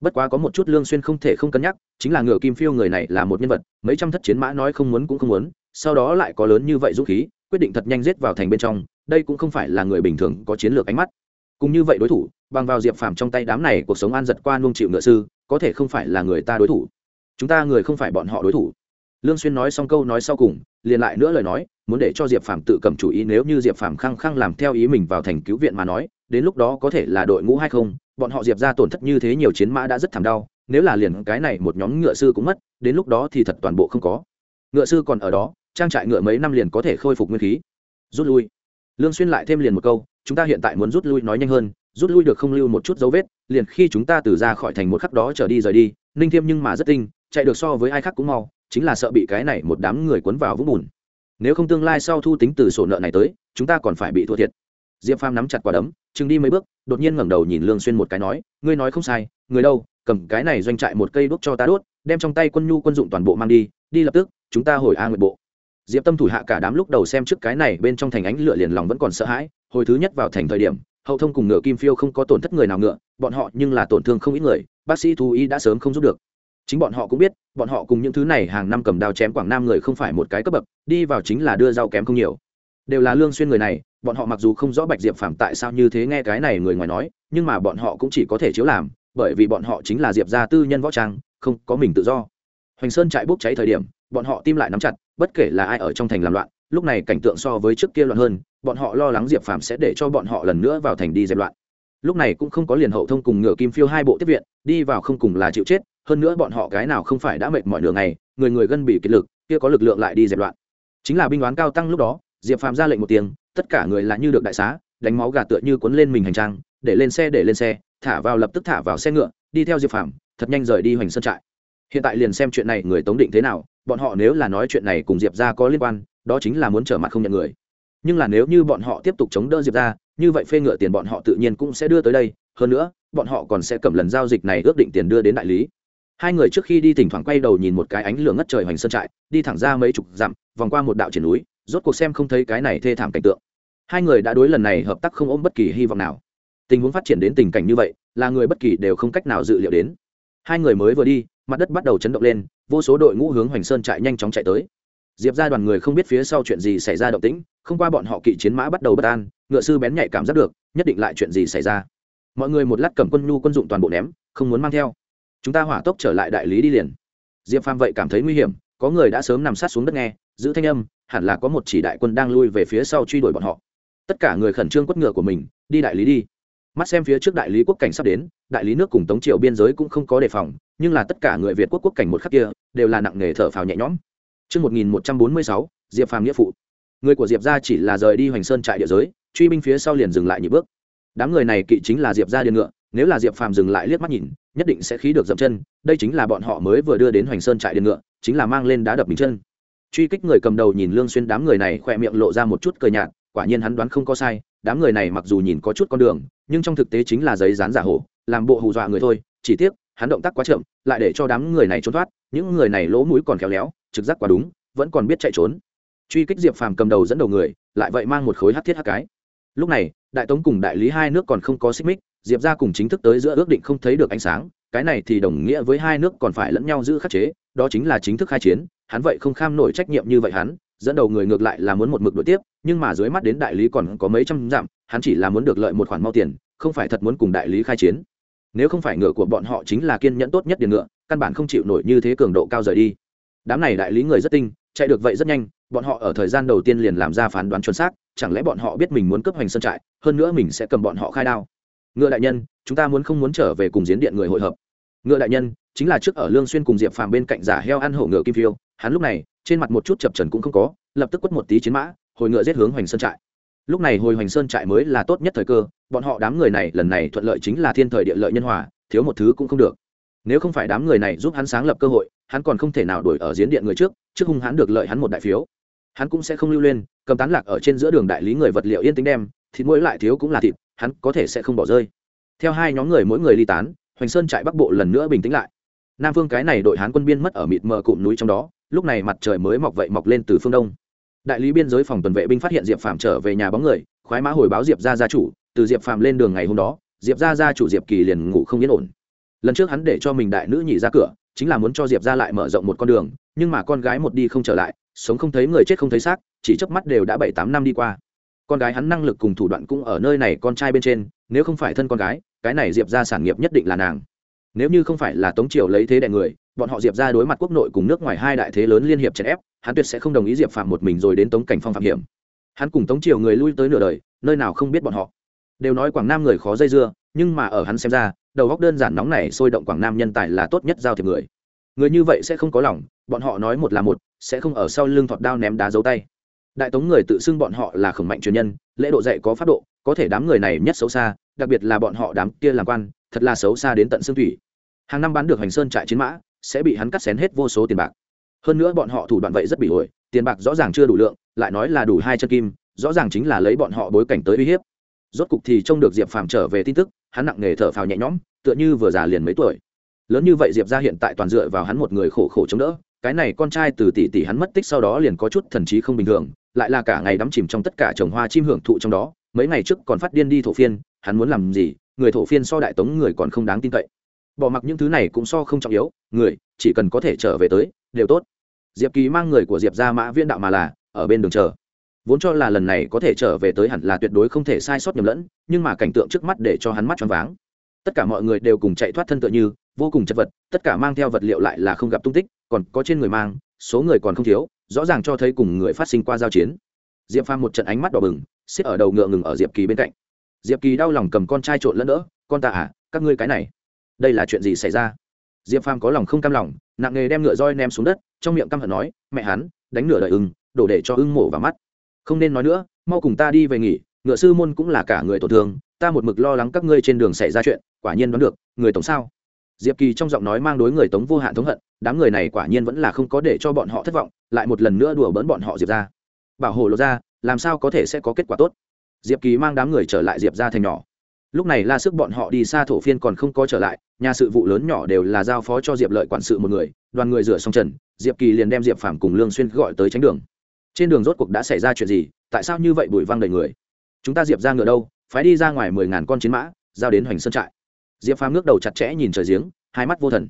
Bất quá có một chút lương xuyên không thể không cân nhắc, chính là ngựa kim phiêu người này là một nhân vật, mấy trăm thất chiến mã nói không muốn cũng không muốn, sau đó lại có lớn như vậy dũng khí, quyết định thật nhanh giết vào thành bên trong, đây cũng không phải là người bình thường có chiến lược ánh mắt cùng như vậy đối thủ, bằng vào diệp phàm trong tay đám này cuộc sống an giật qua nung chịu ngựa sư, có thể không phải là người ta đối thủ. Chúng ta người không phải bọn họ đối thủ. Lương xuyên nói xong câu nói sau cùng, liền lại nữa lời nói, muốn để cho diệp phàm tự cầm chủ ý nếu như diệp phàm khăng khăng làm theo ý mình vào thành cứu viện mà nói, đến lúc đó có thể là đội ngũ hay không, bọn họ diệp ra tổn thất như thế nhiều chiến mã đã rất thảm đau, nếu là liền cái này một nhóm ngựa sư cũng mất, đến lúc đó thì thật toàn bộ không có. Ngựa sư còn ở đó, trang trại ngựa mấy năm liền có thể khôi phục nguyên khí. Rút lui. Lương xuyên lại thêm liền một câu chúng ta hiện tại muốn rút lui nói nhanh hơn, rút lui được không lưu một chút dấu vết, liền khi chúng ta từ ra khỏi thành một khắc đó trở đi rời đi, ninh thiêm nhưng mà rất tinh, chạy được so với ai khác cũng mau, chính là sợ bị cái này một đám người cuốn vào vũng bùn. Nếu không tương lai sau thu tính từ sổ nợ này tới, chúng ta còn phải bị thua thiệt. Diệp phàm nắm chặt quả đấm, chừng đi mấy bước, đột nhiên ngẩng đầu nhìn lương xuyên một cái nói, ngươi nói không sai, người đâu, cầm cái này doanh trại một cây đuốc cho ta đốt, đem trong tay quân nhu quân dụng toàn bộ mang đi đi lập tức, chúng ta hồi a nguyệt bộ. Diệp tâm thủ hạ cả đám lúc đầu xem trước cái này bên trong thành ánh lửa liền lòng vẫn còn sợ hãi hồi thứ nhất vào thành thời điểm, hậu thông cùng ngựa kim phiêu không có tổn thất người nào ngựa, bọn họ nhưng là tổn thương không ít người, bác sĩ thú y đã sớm không giúp được. Chính bọn họ cũng biết, bọn họ cùng những thứ này hàng năm cầm đao chém quảng nam người không phải một cái cấp bậc, đi vào chính là đưa rau kém không nhiều. Đều là lương xuyên người này, bọn họ mặc dù không rõ bạch diệp phạm tại sao như thế nghe cái này người ngoài nói, nhưng mà bọn họ cũng chỉ có thể chiếu làm, bởi vì bọn họ chính là diệp gia tư nhân võ trang, không có mình tự do. Hoành sơn trại bốc cháy thời điểm, bọn họ tim lại nắm chặt, bất kể là ai ở trong thành làm loạn lúc này cảnh tượng so với trước kia loạn hơn, bọn họ lo lắng diệp phạm sẽ để cho bọn họ lần nữa vào thành đi dẹp loạn. Lúc này cũng không có liền hậu thông cùng ngựa kim phiêu hai bộ tiếp viện, đi vào không cùng là chịu chết, hơn nữa bọn họ cái nào không phải đã mệt mỏi nửa ngày, người người gân bị kiệt lực, kia có lực lượng lại đi dẹp loạn. Chính là binh đoán cao tăng lúc đó, diệp phàm ra lệnh một tiếng, tất cả người là như được đại xá, đánh máu gà tựa như cuốn lên mình hành trang, để lên xe, để lên xe, thả vào lập tức thả vào xe ngựa, đi theo diệp phàm, thật nhanh rời đi hoành sơn trại. Hiện tại liền xem chuyện này người tống định thế nào, bọn họ nếu là nói chuyện này cùng diệp ra có liên quan đó chính là muốn trở mặt không nhận người. Nhưng là nếu như bọn họ tiếp tục chống đỡ diệp ra như vậy phê ngựa tiền bọn họ tự nhiên cũng sẽ đưa tới đây, hơn nữa, bọn họ còn sẽ cầm lần giao dịch này ước định tiền đưa đến đại lý. Hai người trước khi đi thỉnh thoảng quay đầu nhìn một cái ánh lửa ngất trời hoành sơn trại, đi thẳng ra mấy chục dặm, vòng qua một đạo triển núi, rốt cuộc xem không thấy cái này thê thảm cảnh tượng. Hai người đã đối lần này hợp tác không ôm bất kỳ hy vọng nào. Tình huống phát triển đến tình cảnh như vậy, là người bất kỳ đều không cách nào dự liệu đến. Hai người mới vừa đi, mặt đất bắt đầu chấn động lên, vô số đội ngũ hướng hoành sơn trại nhanh chóng chạy tới diệp ra đoàn người không biết phía sau chuyện gì xảy ra động tĩnh, không qua bọn họ kỵ chiến mã bắt đầu bất an, ngựa sư bén nhạy cảm giác được, nhất định lại chuyện gì xảy ra. Mọi người một lát cầm quân nhu quân dụng toàn bộ ném, không muốn mang theo. Chúng ta hỏa tốc trở lại đại lý đi liền. Diệp phàm vậy cảm thấy nguy hiểm, có người đã sớm nằm sát xuống đất nghe, giữ thanh âm, hẳn là có một chỉ đại quân đang lui về phía sau truy đuổi bọn họ. Tất cả người khẩn trương quất ngựa của mình, đi đại lý đi. Mắt xem phía trước đại lý quốc cảnh sắp đến, đại lý nước cùng tống triều biên giới cũng không có đề phòng, nhưng là tất cả người việt quốc quốc cảnh một khắc kia, đều là nặng nề thở phào nhẹ nhõm. Trước 1146, Diệp Phàm nghĩa phụ. Người của Diệp gia chỉ là rời đi Hoành Sơn trại địa giới, truy binh phía sau liền dừng lại nhị bước. Đám người này kỵ chính là Diệp gia điên ngựa, nếu là Diệp Phàm dừng lại liếc mắt nhìn, nhất định sẽ khí được dậm chân, đây chính là bọn họ mới vừa đưa đến Hoành Sơn trại điên ngựa, chính là mang lên đá đập mình chân truy kích người cầm đầu nhìn lương xuyên đám người này khỏe miệng lộ ra một chút cười nhạt quả nhiên hắn đoán không có sai đám người này mặc dù nhìn có chút con đường nhưng trong thực tế chính là giấy dán giả hổ làm bộ hù dọa người thôi chỉ tiếc hắn động tác quá chậm, lại để cho đám người này trốn thoát, những người này lỗ mũi còn khéo léo, trực giác quá đúng, vẫn còn biết chạy trốn. Truy kích diệp phàm cầm đầu dẫn đầu người, lại vậy mang một khối hắc thiết hắc cái. Lúc này, đại tống cùng đại lý hai nước còn không có xích mích, diệp ra cùng chính thức tới giữa ước định không thấy được ánh sáng, cái này thì đồng nghĩa với hai nước còn phải lẫn nhau giữ khắc chế, đó chính là chính thức khai chiến, hắn vậy không kham nổi trách nhiệm như vậy hắn, dẫn đầu người ngược lại là muốn một mực đội tiếp, nhưng mà dưới mắt đến đại lý còn có mấy trăm dặm, hắn chỉ là muốn được lợi một khoản mau tiền, không phải thật muốn cùng đại lý khai chiến nếu không phải ngựa của bọn họ chính là kiên nhẫn tốt nhất điền ngựa, căn bản không chịu nổi như thế cường độ cao rời đi. Đám này đại lý người rất tinh, chạy được vậy rất nhanh, bọn họ ở thời gian đầu tiên liền làm ra phán đoán chuẩn xác, chẳng lẽ bọn họ biết mình muốn cướp hoành sơn trại, hơn nữa mình sẽ cầm bọn họ khai đao. Ngựa đại nhân, chúng ta muốn không muốn trở về cùng diễn điện người hội hợp. Ngựa đại nhân, chính là trước ở lương xuyên cùng diệp phàm bên cạnh giả heo ăn hổ ngựa kim phiêu, hắn lúc này, trên mặt một chút chập trần cũng không có, lập tức quất một tí chiến mã, hồi ngựa giết hướng hoành sơn trại lúc này hồi hoành sơn trại mới là tốt nhất thời cơ, bọn họ đám người này lần này thuận lợi chính là thiên thời địa lợi nhân hòa, thiếu một thứ cũng không được. Nếu không phải đám người này giúp hắn sáng lập cơ hội, hắn còn không thể nào đuổi ở diễn điện người trước trước hung hắn được lợi hắn một đại phiếu. Hắn cũng sẽ không lưu lên, cầm tán lạc ở trên giữa đường đại lý người vật liệu yên tính đem, thịt mỗi lại thiếu cũng là thịt, hắn có thể sẽ không bỏ rơi. Theo hai nhóm người mỗi người ly tán, hoành sơn trại bắc bộ lần nữa bình tĩnh lại. Nam phương cái này đội hán quân biên mất ở mịt mờ cụm núi trong đó, lúc này mặt trời mới mọc vậy mọc lên từ phương đông đại lý biên giới phòng tuần vệ binh phát hiện diệp phạm trở về nhà bóng người, khoái mã hồi báo diệp ra gia chủ, từ diệp phạm lên đường ngày hôm đó, diệp ra gia chủ diệp kỳ liền ngủ không yên ổn. Lần trước hắn để cho mình đại nữ nhị ra cửa, chính là muốn cho diệp ra lại mở rộng một con đường, nhưng mà con gái một đi không trở lại, sống không thấy người chết không thấy xác, chỉ chớp mắt đều đã bảy tám năm đi qua. Con gái hắn năng lực cùng thủ đoạn cũng ở nơi này con trai bên trên, nếu không phải thân con gái, cái này diệp ra sản nghiệp nhất định là nàng. Nếu như không phải là tống triều lấy thế đại người, bọn họ diệp ra đối mặt quốc nội cùng nước ngoài hai đại thế lớn liên hiệp chèn ép hắn tuyệt sẽ không đồng ý diệp phạm một mình rồi đến tống cảnh phong phạm hiểm. Hắn cùng tống triều người lui tới nửa đời, nơi nào không biết bọn họ. Đều nói quảng nam người khó dây dưa, nhưng mà ở hắn xem ra, đầu góc đơn giản nóng này sôi động quảng nam nhân tài là tốt nhất giao thiệp người. Người như vậy sẽ không có lòng, bọn họ nói một là một, sẽ không ở sau lưng thọt đao ném đá dấu tay. Đại tống người tự xưng bọn họ là khổng mạnh truyền nhân, lễ độ dạy có pháp độ, có thể đám người này nhất xấu xa, đặc biệt là bọn họ đám kia làm quan, thật là xấu xa đến tận xương thủy. Hàng năm bán được hành sơn trại chiến mã, sẽ bị hắn cắt xén hết vô số tiền bạc hơn nữa bọn họ thủ đoạn vậy rất bị ổi, tiền bạc rõ ràng chưa đủ lượng, lại nói là đủ hai chân kim, rõ ràng chính là lấy bọn họ bối cảnh tới uy hiếp. Rốt cục thì trông được diệp phàm trở về tin tức, hắn nặng nề thở phào nhẹ nhõm, tựa như vừa già liền mấy tuổi. Lớn như vậy diệp ra hiện tại toàn dựa vào hắn một người khổ khổ chống đỡ, cái này con trai từ tỷ tỷ hắn mất tích sau đó liền có chút thần trí không bình thường, lại là cả ngày đắm chìm trong tất cả trồng hoa chim hưởng thụ trong đó, mấy ngày trước còn phát điên đi thổ phiên, hắn muốn làm gì, người thổ phiên so đại tống người còn không đáng tin cậy bỏ mặc những thứ này cũng so không trọng yếu, người chỉ cần có thể trở về tới, đều tốt. Diệp kỳ mang người của diệp ra mã viên đạo mà là, ở bên đường chờ. Vốn cho là lần này có thể trở về tới hẳn là tuyệt đối không thể sai sót nhầm lẫn, nhưng mà cảnh tượng trước mắt để cho hắn mắt choáng váng. Tất cả mọi người đều cùng chạy thoát thân tựa như, vô cùng chật vật, tất cả mang theo vật liệu lại là không gặp tung tích, còn có trên người mang, số người còn không thiếu, rõ ràng cho thấy cùng người phát sinh qua giao chiến. Diệp phàm một trận ánh mắt đỏ bừng, xếp ở đầu ngựa ngừng ở diệp kỳ bên cạnh. Diệp kỳ đau lòng cầm con trai trộn lẫn đỡ, con ta à các ngươi cái này đây là chuyện gì xảy ra? Diệp phàm có lòng không cam lòng, nặng nghề đem ngựa roi ném xuống đất, trong miệng căm hận nói, mẹ hắn, đánh nửa đời ưng, đổ để cho ưng mổ vào mắt. Không nên nói nữa, mau cùng ta đi về nghỉ, ngựa sư môn cũng là cả người tổn thương, ta một mực lo lắng các ngươi trên đường xảy ra chuyện, quả nhiên đoán được, người tổng sao? Diệp kỳ trong giọng nói mang đối người tống vô hạn thống hận, đám người này quả nhiên vẫn là không có để cho bọn họ thất vọng, lại một lần nữa đùa bỡn bọn họ diệp ra. Bảo hộ lộ ra, làm sao có thể sẽ có kết quả tốt? Diệp kỳ mang đám người trở lại diệp ra thành nhỏ lúc này la sức bọn họ đi xa thổ phiên còn không có trở lại, nhà sự vụ lớn nhỏ đều là giao phó cho diệp lợi quản sự một người, đoàn người rửa xong trần, diệp kỳ liền đem diệp phảm cùng lương xuyên gọi tới tránh đường. Trên đường rốt cuộc đã xảy ra chuyện gì, tại sao như vậy bụi văng đầy người? Chúng ta diệp ra ngựa đâu, phái đi ra ngoài mười ngàn con chiến mã, giao đến hoành sơn trại. Diệp phàm ngước đầu chặt chẽ nhìn trời giếng, hai mắt vô thần.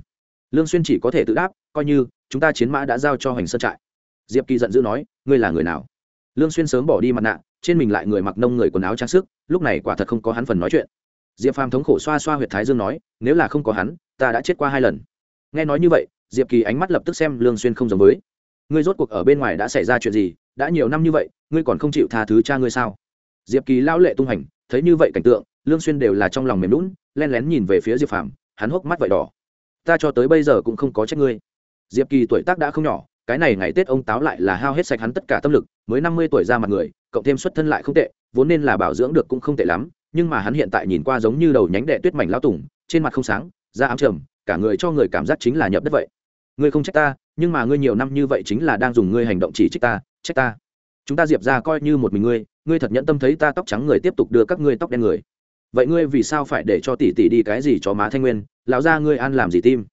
Lương xuyên chỉ có thể tự đáp, coi như, chúng ta chiến mã đã giao cho hoành sơn trại. Diệp kỳ giận dữ nói, ngươi là người nào? Lương xuyên sớm bỏ đi mặt nạ trên mình lại người mặc nông người quần áo trang sức, lúc này quả thật không có hắn phần nói chuyện. Diệp phàm thống khổ xoa xoa huyệt thái dương nói, nếu là không có hắn, ta đã chết qua hai lần. Nghe nói như vậy, diệp kỳ ánh mắt lập tức xem lương xuyên không giống với. Ngươi rốt cuộc ở bên ngoài đã xảy ra chuyện gì, đã nhiều năm như vậy, ngươi còn không chịu tha thứ cha ngươi sao? Diệp kỳ lao lệ tung hành, thấy như vậy cảnh tượng, lương xuyên đều là trong lòng mềm lún len lén nhìn về phía diệp phàm, hắn hốc mắt vậy đỏ. Ta cho tới bây giờ cũng không có trách ngươi. Diệp kỳ tuổi tác đã không nhỏ cái này ngày tết ông táo lại là hao hết sạch hắn tất cả tâm lực, mới năm mươi tuổi ra mặt người, cộng thêm xuất thân lại không tệ, vốn nên là bảo dưỡng được cũng không tệ lắm, nhưng mà hắn hiện tại nhìn qua giống như đầu nhánh đệ tuyết mảnh lao tùng, trên mặt không sáng, da ám trầm, cả người cho người cảm giác chính là nhập đất vậy. Ngươi không trách ta, nhưng mà ngươi nhiều năm như vậy chính là đang dùng ngươi hành động chỉ trích ta, trách ta. Chúng ta diệp ra coi như một mình ngươi ngươi thật nhẫn tâm thấy ta tóc trắng người tiếp tục đưa các ngươi tóc đen người. Vậy ngươi vì sao phải để cho tỷ tỷ đi cái gì cho má thanh nguyên? Lão ra ngươi ăn làm gì tim?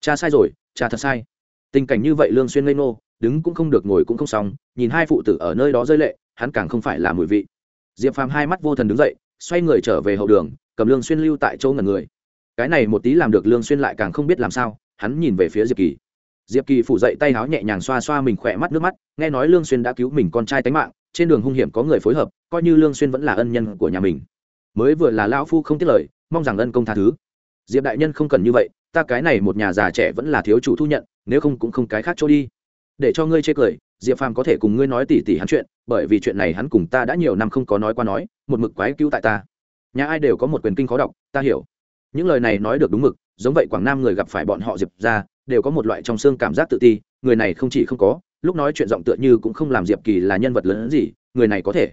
Cha sai rồi, cha thật sai tình cảnh như vậy lương xuyên ngây nô đứng cũng không được, ngồi cũng không xong, nhìn hai phụ tử ở nơi đó rơi lệ, hắn càng không phải là mùi vị. Diệp phàm hai mắt vô thần đứng dậy, xoay người trở về hậu đường, cầm lương xuyên lưu tại chỗ ngẩn người. Cái này một tí làm được lương xuyên lại càng không biết làm sao, hắn nhìn về phía diệp kỳ. Diệp kỳ phủ dậy tay áo nhẹ nhàng xoa xoa mình khỏe mắt nước mắt, nghe nói lương xuyên đã cứu mình con trai tánh mạng, trên đường hung hiểm có người phối hợp, coi như lương xuyên vẫn là ân nhân của nhà mình. Mới vừa là lão phu không tiết lời, mong rằng ân công tha thứ. Diệp đại nhân không cần như vậy, ta cái này một nhà già trẻ vẫn là thiếu chủ thu nhận nếu không cũng không cái khác chỗ đi. Để cho ngươi chê cười, diệp phàm có thể cùng ngươi nói tỉ tỉ hắn chuyện, bởi vì chuyện này hắn cùng ta đã nhiều năm không có nói qua nói, một mực quái cứu tại ta. Nhà ai đều có một quyền kinh khó đọc, ta hiểu. Những lời này nói được đúng mực, giống vậy quảng nam người gặp phải bọn họ diệp ra, đều có một loại trong xương cảm giác tự ti, người này không chỉ không có, lúc nói chuyện giọng tựa như cũng không làm diệp kỳ là nhân vật lớn hơn gì, người này có thể.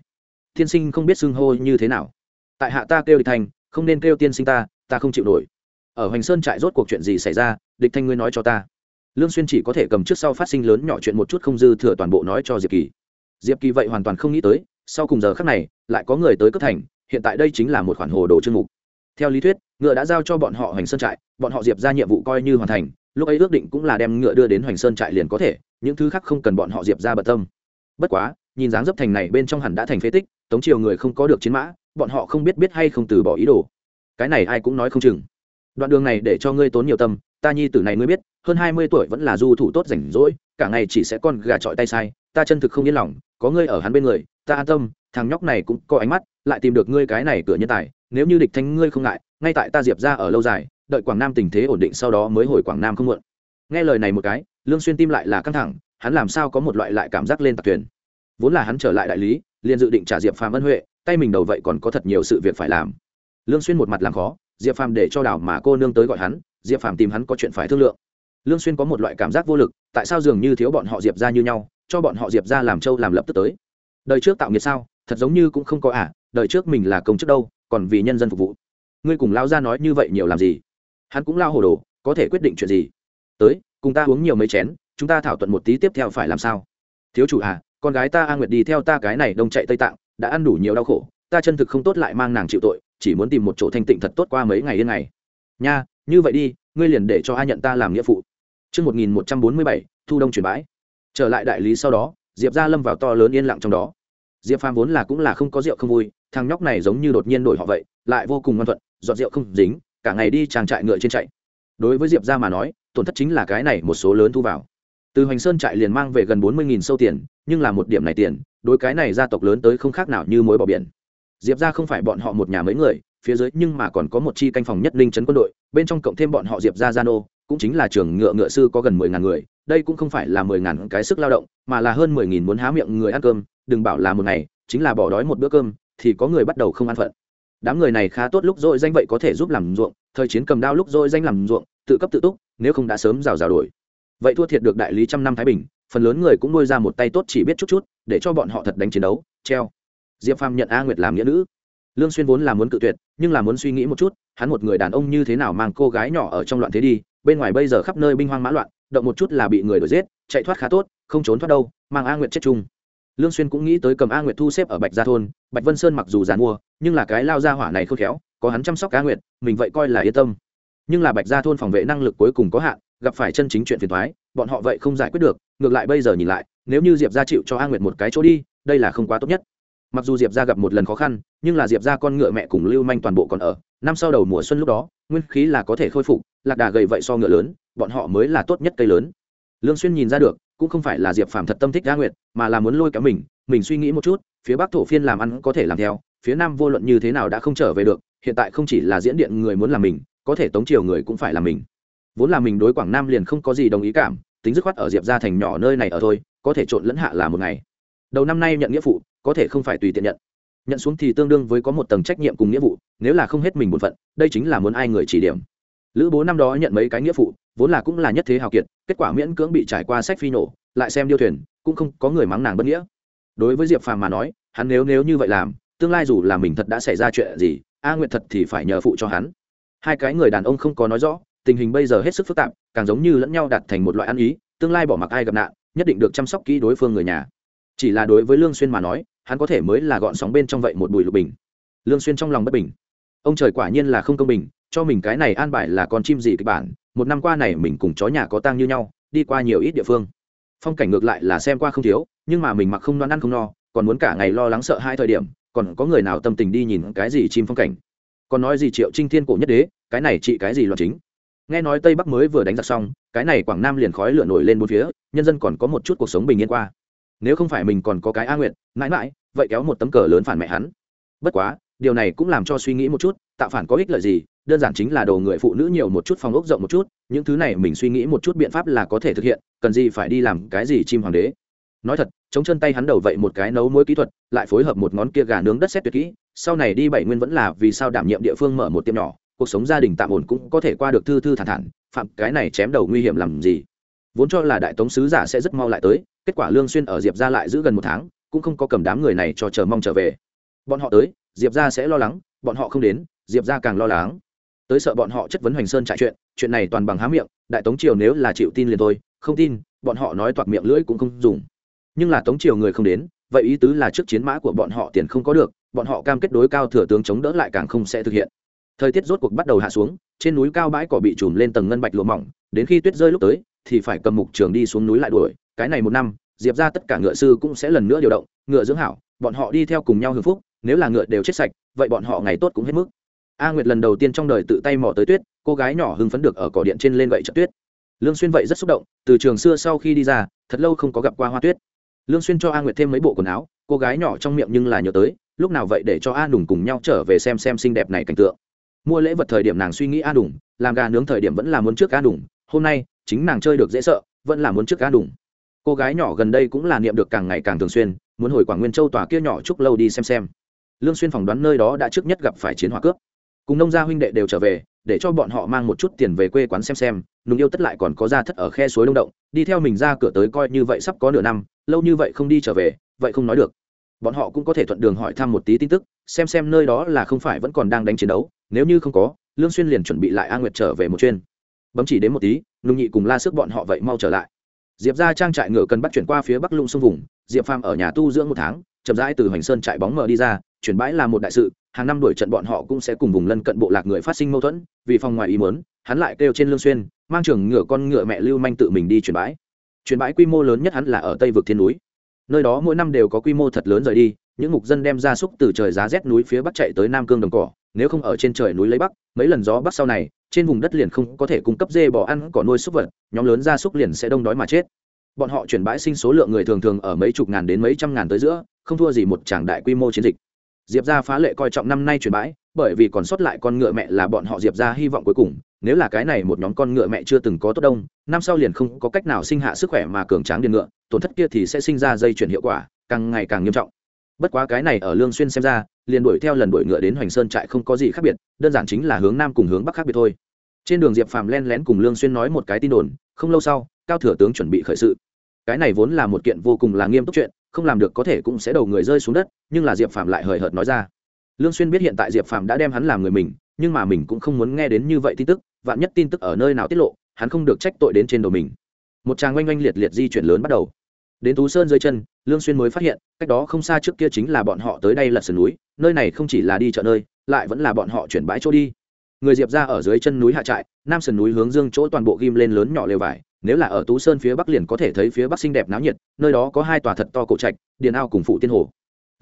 Tiên sinh không biết xưng hô như thế nào. Tại hạ ta kêu địch thành, không nên kêu tiên sinh ta ta không chịu nổi. Ở hoành sơn trại rốt cuộc chuyện gì xảy ra, địch thanh ngươi nói cho ta lương xuyên chỉ có thể cầm trước sau phát sinh lớn nhỏ chuyện một chút không dư thừa toàn bộ nói cho diệp kỳ. Diệp kỳ vậy hoàn toàn không nghĩ tới, sau cùng giờ khắc này, lại có người tới cấp thành, hiện tại đây chính là một khoản hồ đồ chương mục. Theo lý thuyết, ngựa đã giao cho bọn họ hoành sơn trại, bọn họ diệp ra nhiệm vụ coi như hoàn thành, lúc ấy ước định cũng là đem ngựa đưa đến hoành sơn trại liền có thể, những thứ khác không cần bọn họ diệp ra bận tâm. Bất quá, nhìn dáng dấp thành này bên trong hẳn đã thành phế tích, tống triều người không có được chiến mã, bọn họ không biết biết hay không từ bỏ ý đồ. Cái này ai cũng nói không chừng. Đoạn đường này để cho ngươi tốn nhiều tâm ta nhi tử này ngươi biết, hơn hai mươi tuổi vẫn là du thủ tốt rảnh rỗi, cả ngày chỉ sẽ con gà trọi tay sai, ta chân thực không yên lòng, có ngươi ở hắn bên người, ta an tâm, thằng nhóc này cũng có ánh mắt, lại tìm được ngươi cái này cửa nhân tài, nếu như địch thanh ngươi không ngại, ngay tại ta diệp ra ở lâu dài, đợi quảng nam tình thế ổn định sau đó mới hồi quảng nam không muộn. Nghe lời này một cái, lương xuyên tim lại là căng thẳng, hắn làm sao có một loại lại cảm giác lên tạc thuyền. Vốn là hắn trở lại đại lý, liền dự định trả diệp phàm ân huệ, tay mình đầu vậy còn có thật nhiều sự việc phải làm. Lương xuyên một mặt làm khó, diệp phàm để cho đảo mà cô nương tới gọi hắn diệp phàm tìm hắn có chuyện phải thương lượng. Lương xuyên có một loại cảm giác vô lực, tại sao dường như thiếu bọn họ diệp ra như nhau, cho bọn họ diệp ra làm châu làm lập tức tới? Đời trước tạo nghiệp sao, thật giống như cũng không có à đời trước mình là công chức đâu, còn vì nhân dân phục vụ. Ngươi cùng lao ra nói như vậy nhiều làm gì? Hắn cũng lao hồ đồ, có thể quyết định chuyện gì? Tới, cùng ta uống nhiều mấy chén, chúng ta thảo luận một tí tiếp theo phải làm sao? Thiếu chủ à con gái ta a nguyệt đi theo ta cái này đông chạy tây tạng, đã ăn đủ nhiều đau khổ, ta chân thực không tốt lại mang nàng chịu tội, chỉ muốn tìm một chỗ thanh tịnh thật tốt qua mấy ngày yên ngày. Nha như vậy đi ngươi liền để cho a nhận ta làm nghĩa phụ Trước 1147, thu đông chuyển bãi. Trở lại đại lý sau đó, Diệp gia lâm vào to lớn yên lặng trong đó. Diệp Phàm vốn là cũng là không có rượu không vui, thằng nhóc này giống như đột nhiên đổi họ vậy, lại vô cùng ngoan thuận, dọn rượu không dính, cả ngày đi trang trại ngựa trên chạy. Đối với Diệp gia mà nói, tổn thất chính là cái này một số lớn thu vào. Từ Hoành Sơn trại liền mang về gần bốn mươi nghìn sâu tiền, nhưng là một điểm này tiền, đối cái này gia tộc lớn tới không khác nào như mối bỏ biển. Diệp gia không phải bọn họ một nhà mấy người, phía dưới nhưng mà còn có một chi canh phòng nhất linh trấn quân đội, bên trong cộng thêm bọn họ Diệp gia gia nô, cũng chính là trường ngựa ngựa sư có gần mười ngàn người đây cũng không phải là mười ngàn cái sức lao động mà là hơn mười nghìn muốn há miệng người ăn cơm đừng bảo là một ngày chính là bỏ đói một bữa cơm thì có người bắt đầu không ăn phận. Đám người này khá tốt lúc dội danh vậy có thể giúp làm ruộng thời chiến cầm đao lúc dội danh làm ruộng tự cấp tự túc nếu không đã sớm rào rào đổi. Vậy thua thiệt được đại lý trăm năm thái bình phần lớn người cũng nuôi ra một tay tốt chỉ biết chút chút để cho bọn họ thật đánh chiến đấu. Treo. Diệp phàm nhận a nguyệt làm nghĩa nữ lương xuyên vốn là muốn cự tuyệt, nhưng là muốn suy nghĩ một chút, hắn một người đàn ông như thế nào mang cô gái nhỏ ở trong loạn thế đi, bên ngoài bây giờ khắp nơi binh hoang mã loạn, động một chút là bị người đuổi giết, chạy thoát khá tốt, không trốn thoát đâu, mang a nguyệt chết chung. Lương xuyên cũng nghĩ tới cầm a nguyệt thu xếp ở bạch gia thôn, bạch vân sơn mặc dù giàn mua nhưng là cái lao gia hỏa này khôn khéo, có hắn chăm sóc a nguyệt, mình vậy coi là yên tâm. Nhưng là bạch gia thôn phòng vệ năng lực cuối cùng có hạn, gặp phải chân chính chuyện phiền toái, bọn họ vậy không giải quyết được, ngược lại bây giờ nhìn lại, nếu như diệp gia chịu cho a nguyệt một cái chỗ đi, đây là không quá tốt nhất mặc dù diệp gia gặp một lần khó khăn nhưng là diệp gia con ngựa mẹ cùng lưu manh toàn bộ còn ở năm sau đầu mùa xuân lúc đó nguyên khí là có thể khôi phục lạc đà gầy vậy so ngựa lớn bọn họ mới là tốt nhất cây lớn lương xuyên nhìn ra được cũng không phải là diệp phàm thật tâm thích gia nguyệt mà là muốn lôi kéo mình mình suy nghĩ một chút phía bắc thổ phiên làm ăn có thể làm theo phía nam vô luận như thế nào đã không trở về được hiện tại không chỉ là diễn điện người muốn làm mình có thể tống triều người cũng phải làm mình vốn là mình đối quảng nam liền không có gì đồng ý cảm tính dứt khoát ở diệp gia thành nhỏ nơi này ở thôi có thể trộn lẫn hạ là một ngày đầu năm nay nhận nghĩa phụ có thể không phải tùy tiện nhận. Nhận xuống thì tương đương với có một tầng trách nhiệm cùng nghĩa vụ, nếu là không hết mình bổn phận, đây chính là muốn ai người chỉ điểm. Lữ bố năm đó nhận mấy cái nghĩa phụ, vốn là cũng là nhất thế hào kiệt, kết quả miễn cưỡng bị trải qua sách phi nổ, lại xem điêu thuyền, cũng không có người mắng nàng bất nghĩa. Đối với diệp phàm mà nói, hắn nếu nếu như vậy làm, tương lai dù là mình thật đã xảy ra chuyện gì, a nguyệt thật thì phải nhờ phụ cho hắn. Hai cái người đàn ông không có nói rõ, tình hình bây giờ hết sức phức tạp, càng giống như lẫn nhau đặt thành một loại ăn ý, tương lai bỏ mặc ai gặp nạn, nhất định được chăm sóc kỹ đối phương người nhà chỉ là đối với lương xuyên mà nói, hắn có thể mới là gọn sóng bên trong vậy một bùi lục bình. Lương xuyên trong lòng bất bình. Ông trời quả nhiên là không công bình, cho mình cái này an bài là con chim gì kịch bản, một năm qua này mình cùng chó nhà có tang như nhau, đi qua nhiều ít địa phương. Phong cảnh ngược lại là xem qua không thiếu, nhưng mà mình mặc không non ăn không no, còn muốn cả ngày lo lắng sợ hai thời điểm, còn có người nào tâm tình đi nhìn cái gì chim phong cảnh. Còn nói gì triệu trinh thiên cổ nhất đế, cái này trị cái gì loạn chính. Nghe nói tây bắc mới vừa đánh giặc xong, cái này quảng nam liền khói lửa nổi lên bốn phía, nhân dân còn có một chút cuộc sống bình yên qua nếu không phải mình còn có cái a nguyện mãi mãi, vậy kéo một tấm cờ lớn phản mẹ hắn. Bất quá, điều này cũng làm cho suy nghĩ một chút, tạo phản có ích lợi gì, đơn giản chính là đồ người phụ nữ nhiều một chút phòng ốc rộng một chút, những thứ này mình suy nghĩ một chút biện pháp là có thể thực hiện, cần gì phải đi làm cái gì chim hoàng đế. Nói thật, chống chân tay hắn đầu vậy một cái nấu muối kỹ thuật, lại phối hợp một ngón kia gà nướng đất xét tuyệt kỹ, sau này đi bảy nguyên vẫn là vì sao đảm nhiệm địa phương mở một tiệm nhỏ, cuộc sống gia đình tạm ổn cũng có thể qua được thư thư thản thản, phạm cái này chém đầu nguy hiểm làm gì. Vốn cho là đại tống sứ giả sẽ rất mau lại tới kết quả lương xuyên ở diệp gia lại giữ gần một tháng cũng không có cầm đám người này cho chờ mong trở về bọn họ tới diệp gia sẽ lo lắng bọn họ không đến diệp gia càng lo lắng tới sợ bọn họ chất vấn hoành sơn trại chuyện chuyện này toàn bằng há miệng đại tống triều nếu là chịu tin liền thôi không tin bọn họ nói toạc miệng lưỡi cũng không dùng nhưng là tống triều người không đến vậy ý tứ là trước chiến mã của bọn họ tiền không có được bọn họ cam kết đối cao thừa tướng chống đỡ lại càng không sẽ thực hiện thời tiết rốt cuộc bắt đầu hạ xuống trên núi cao bãi cỏ bị trùm lên tầng ngân bạch lụa mỏng đến khi tuyết rơi lúc tới thì phải cầm mục trường đi xuống núi lại đuổi cái này một năm, diệp ra tất cả ngựa sư cũng sẽ lần nữa điều động, ngựa dưỡng hảo, bọn họ đi theo cùng nhau hưởng phúc, nếu là ngựa đều chết sạch, vậy bọn họ ngày tốt cũng hết mức. A nguyệt lần đầu tiên trong đời tự tay mò tới tuyết, cô gái nhỏ hưng phấn được ở cỏ điện trên lên gậy trận tuyết. Lương xuyên vậy rất xúc động, từ trường xưa sau khi đi ra, thật lâu không có gặp qua hoa tuyết. Lương xuyên cho a nguyệt thêm mấy bộ quần áo, cô gái nhỏ trong miệng nhưng là nhớ tới, lúc nào vậy để cho a đùng cùng nhau trở về xem xem xinh đẹp này cảnh tượng. Mua lễ vật thời điểm nàng suy nghĩ a đùng làm gà nướng thời điểm vẫn là muốn trước a đùng hôm nay, chính nàng chơi được dễ sợ, vẫn là muốn trước a đùng cô gái nhỏ gần đây cũng là niệm được càng ngày càng thường xuyên, muốn hồi quảng nguyên châu tòa kia nhỏ chúc lâu đi xem xem. Lương xuyên phỏng đoán nơi đó đã trước nhất gặp phải chiến hỏa cướp. Cùng nông gia huynh đệ đều trở về, để cho bọn họ mang một chút tiền về quê quán xem xem, nùng yêu tất lại còn có ra thất ở khe suối đông động, đi theo mình ra cửa tới coi như vậy sắp có nửa năm, lâu như vậy không đi trở về, vậy không nói được. Bọn họ cũng có thể thuận đường hỏi thăm một tí tin tức, xem xem nơi đó là không phải vẫn còn đang đánh chiến đấu, nếu như không có, lương xuyên liền chuẩn bị lại a nguyệt trở về một chuyên bấm chỉ đến một tí, nùng nhị cùng la sức bọn họ vậy mau trở lại diệp ra trang trại ngựa cần bắt chuyển qua phía bắc lũng sông vùng, diệp phàm ở nhà tu dưỡng một tháng, chậm rãi từ hoành sơn trại bóng mờ đi ra, chuyển bãi là một đại sự, hàng năm đuổi trận bọn họ cũng sẽ cùng vùng lân cận bộ lạc người phát sinh mâu thuẫn, vì phòng ngoài ý muốn, hắn lại kêu trên lương xuyên, mang trường ngựa con ngựa mẹ lưu manh tự mình đi chuyển bãi. Chuyển bãi quy mô lớn nhất hắn là ở tây vực thiên núi. Nơi đó mỗi năm đều có quy mô thật lớn rời đi, những mục dân đem gia súc từ trời giá rét núi phía bắc chạy tới nam cương đồng cỏ, nếu không ở trên trời núi lấy bắc mấy lần gió bắc sau này, trên vùng đất liền không có thể cung cấp dê bò ăn, cỏ nuôi súc vật, nhóm lớn gia súc liền sẽ đông đói mà chết. Bọn họ chuyển bãi sinh số lượng người thường thường ở mấy chục ngàn đến mấy trăm ngàn tới giữa, không thua gì một tràng đại quy mô chiến dịch. Diệp gia phá lệ coi trọng năm nay chuyển bãi, bởi vì còn sót lại con ngựa mẹ là bọn họ diệp gia hy vọng cuối cùng, nếu là cái này một nhóm con ngựa mẹ chưa từng có tốt đông, năm sau liền không có cách nào sinh hạ sức khỏe mà cường tráng điền ngựa, tổn thất kia thì sẽ sinh ra dây chuyển hiệu quả, càng ngày càng nghiêm trọng bất quá cái này ở lương xuyên xem ra, liền đuổi theo lần đuổi ngựa đến hoành sơn trại không có gì khác biệt, đơn giản chính là hướng nam cùng hướng bắc khác biệt thôi. Trên đường diệp phàm len lén cùng lương xuyên nói một cái tin đồn, không lâu sau, cao thừa tướng chuẩn bị khởi sự. Cái này vốn là một kiện vô cùng là nghiêm túc chuyện, không làm được có thể cũng sẽ đầu người rơi xuống đất, nhưng là diệp phàm lại hời hợt nói ra. Lương xuyên biết hiện tại diệp phàm đã đem hắn làm người mình, nhưng mà mình cũng không muốn nghe đến như vậy tin tức, vạn nhất tin tức ở nơi nào tiết lộ, hắn không được trách tội đến trên đầu mình. Một tràng oanh oanh liệt liệt di chuyển lớn bắt đầu đến tú sơn dưới chân, lương xuyên mới phát hiện, cách đó không xa trước kia chính là bọn họ tới đây lật sườn núi, nơi này không chỉ là đi chợ nơi, lại vẫn là bọn họ chuyển bãi chỗ đi. Người diệp ra ở dưới chân núi hạ trại, nam sườn núi hướng dương chỗ toàn bộ ghim lên lớn nhỏ lều vải, nếu là ở tú sơn phía bắc liền có thể thấy phía bắc xinh đẹp náo nhiệt, nơi đó có hai tòa thật to cổ trạch, điền ao cùng phụ tiên hồ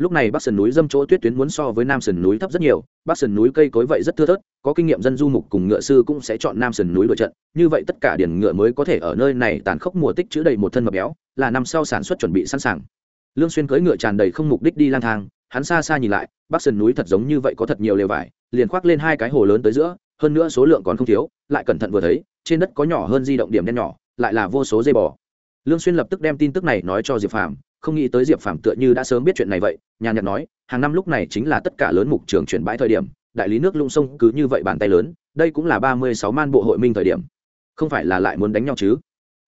lúc này bắc sườn núi dâm chỗ tuyết tuyến muốn so với nam sườn núi thấp rất nhiều, bắc sườn núi cây cối vậy rất thưa thớt, có kinh nghiệm dân du mục cùng ngựa sư cũng sẽ chọn nam sườn núi đội trận, như vậy tất cả điển ngựa mới có thể ở nơi này tàn khốc mùa tích chữ đầy một thân mập béo, là năm sau sản xuất chuẩn bị sẵn sàng. Lương xuyên cưỡi ngựa tràn đầy không mục đích đi lang thang, hắn xa xa nhìn lại, bắc sườn núi thật giống như vậy có thật nhiều lều vải, liền khoác lên hai cái hồ lớn tới giữa, hơn nữa số lượng còn không thiếu, lại cẩn thận vừa thấy, trên đất có nhỏ hơn di động điểm đen nhỏ, lại là vô số dây bò. Lương xuyên lập tức đem tin tức này nói cho diệp phàm không nghĩ tới diệp phàm tựa như đã sớm biết chuyện này vậy nhà nhật nói, hàng năm lúc này chính là tất cả lớn mục trường chuyển bãi thời điểm, đại lý nước lũng sông cứ như vậy bàn tay lớn, đây cũng là ba mươi sáu man bộ hội minh thời điểm. Không phải là lại muốn đánh nhau chứ?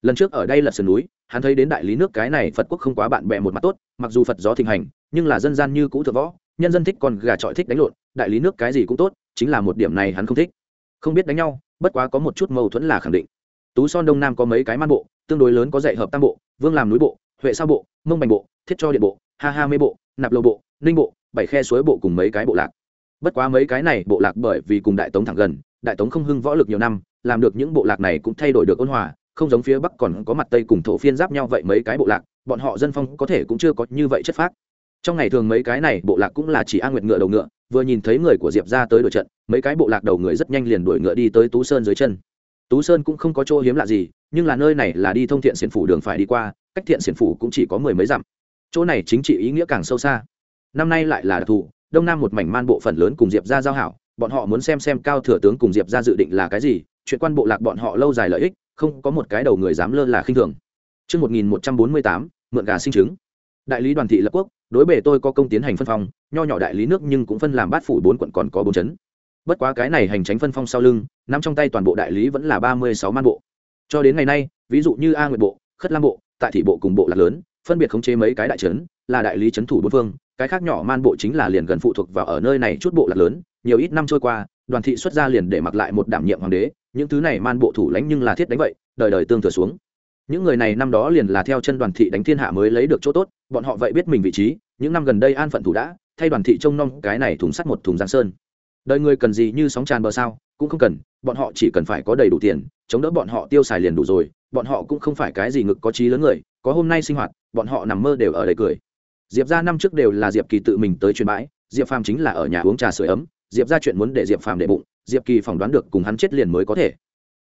Lần trước ở đây là sườn núi, hắn thấy đến đại lý nước cái này phật quốc không quá bạn bè một mặt tốt, mặc dù phật gió thịnh hành, nhưng là dân gian như cũ thượng võ, nhân dân thích còn gà trọi thích đánh lộn, đại lý nước cái gì cũng tốt, chính là một điểm này hắn không thích. Không biết đánh nhau, bất quá có một chút mâu thuẫn là khẳng định. Tú son đông nam có mấy cái man bộ, tương đối lớn có dạy hợp tam bộ, vương làm núi bộ huệ sao bộ, mông bành bộ, thiết cho điện bộ, ha ha mê bộ, nạp lô bộ, ninh bộ, bảy khe suối bộ cùng mấy cái bộ lạc. Bất quá mấy cái này bộ lạc bởi vì cùng đại tống thẳng gần, đại tống không hưng võ lực nhiều năm, làm được những bộ lạc này cũng thay đổi được ôn hòa, không giống phía bắc còn có mặt tây cùng thổ phiên giáp nhau vậy mấy cái bộ lạc, bọn họ dân phong có thể cũng chưa có như vậy chất phác. Trong ngày thường mấy cái này bộ lạc cũng là chỉ a nguyệt ngựa đầu ngựa, vừa nhìn thấy người của diệp ra tới đội trận, mấy cái bộ lạc đầu người rất nhanh liền đuổi ngựa đi tới tú sơn dưới chân tú sơn cũng không có chỗ hiếm lạ gì nhưng là nơi này là đi thông thiện xiển phủ đường phải đi qua cách thiện xiển phủ cũng chỉ có mười mấy dặm. Chỗ này chính trị ý nghĩa càng sâu xa. Năm nay lại là đặc thù đông nam một mảnh man bộ phận lớn cùng diệp ra giao hảo bọn họ muốn xem xem cao thừa tướng cùng diệp ra dự định là cái gì chuyện quan bộ lạc bọn họ lâu dài lợi ích không có một cái đầu người dám lơ là khinh thường. Trước 1148, mượn gà sinh trứng. Đại lý đoàn thị lập quốc đối bề tôi có công tiến hành phân phong nho nhỏ đại lý nước nhưng cũng phân làm bát phủ bốn quận còn có bốn chấn bất quá cái này hành tránh phân phong sau lưng, nắm trong tay toàn bộ đại lý vẫn là ba mươi sáu man bộ. Cho đến ngày nay, ví dụ như a nguyệt bộ, khất lam bộ tại thị bộ cùng bộ lạc lớn, phân biệt khống chế mấy cái đại trấn, là đại lý trấn thủ bốn phương, cái khác nhỏ man bộ chính là liền gần phụ thuộc vào ở nơi này chút bộ lạc lớn, nhiều ít năm trôi qua, đoàn thị xuất ra liền để mặc lại một đảm nhiệm hoàng đế, những thứ này man bộ thủ lãnh nhưng là thiết đánh vậy, đời đời tương thừa xuống. Những người này năm đó liền là theo chân đoàn thị đánh thiên hạ mới lấy được chỗ tốt, bọn họ vậy biết mình vị trí, những năm gần đây an phận thủ đã, thay đoàn thị trông nom cái này thùng sắt một thùng giang sơn đời người cần gì như sóng tràn bờ sao, cũng không cần, bọn họ chỉ cần phải có đầy đủ tiền, chống đỡ bọn họ tiêu xài liền đủ rồi, bọn họ cũng không phải cái gì ngực có trí lớn người, có hôm nay sinh hoạt, bọn họ nằm mơ đều ở đây cười. Diệp ra năm trước đều là diệp kỳ tự mình tới truyền bãi, diệp phàm chính là ở nhà uống trà sửa ấm, diệp ra chuyện muốn để diệp phàm để bụng, diệp kỳ phỏng đoán được cùng hắn chết liền mới có thể.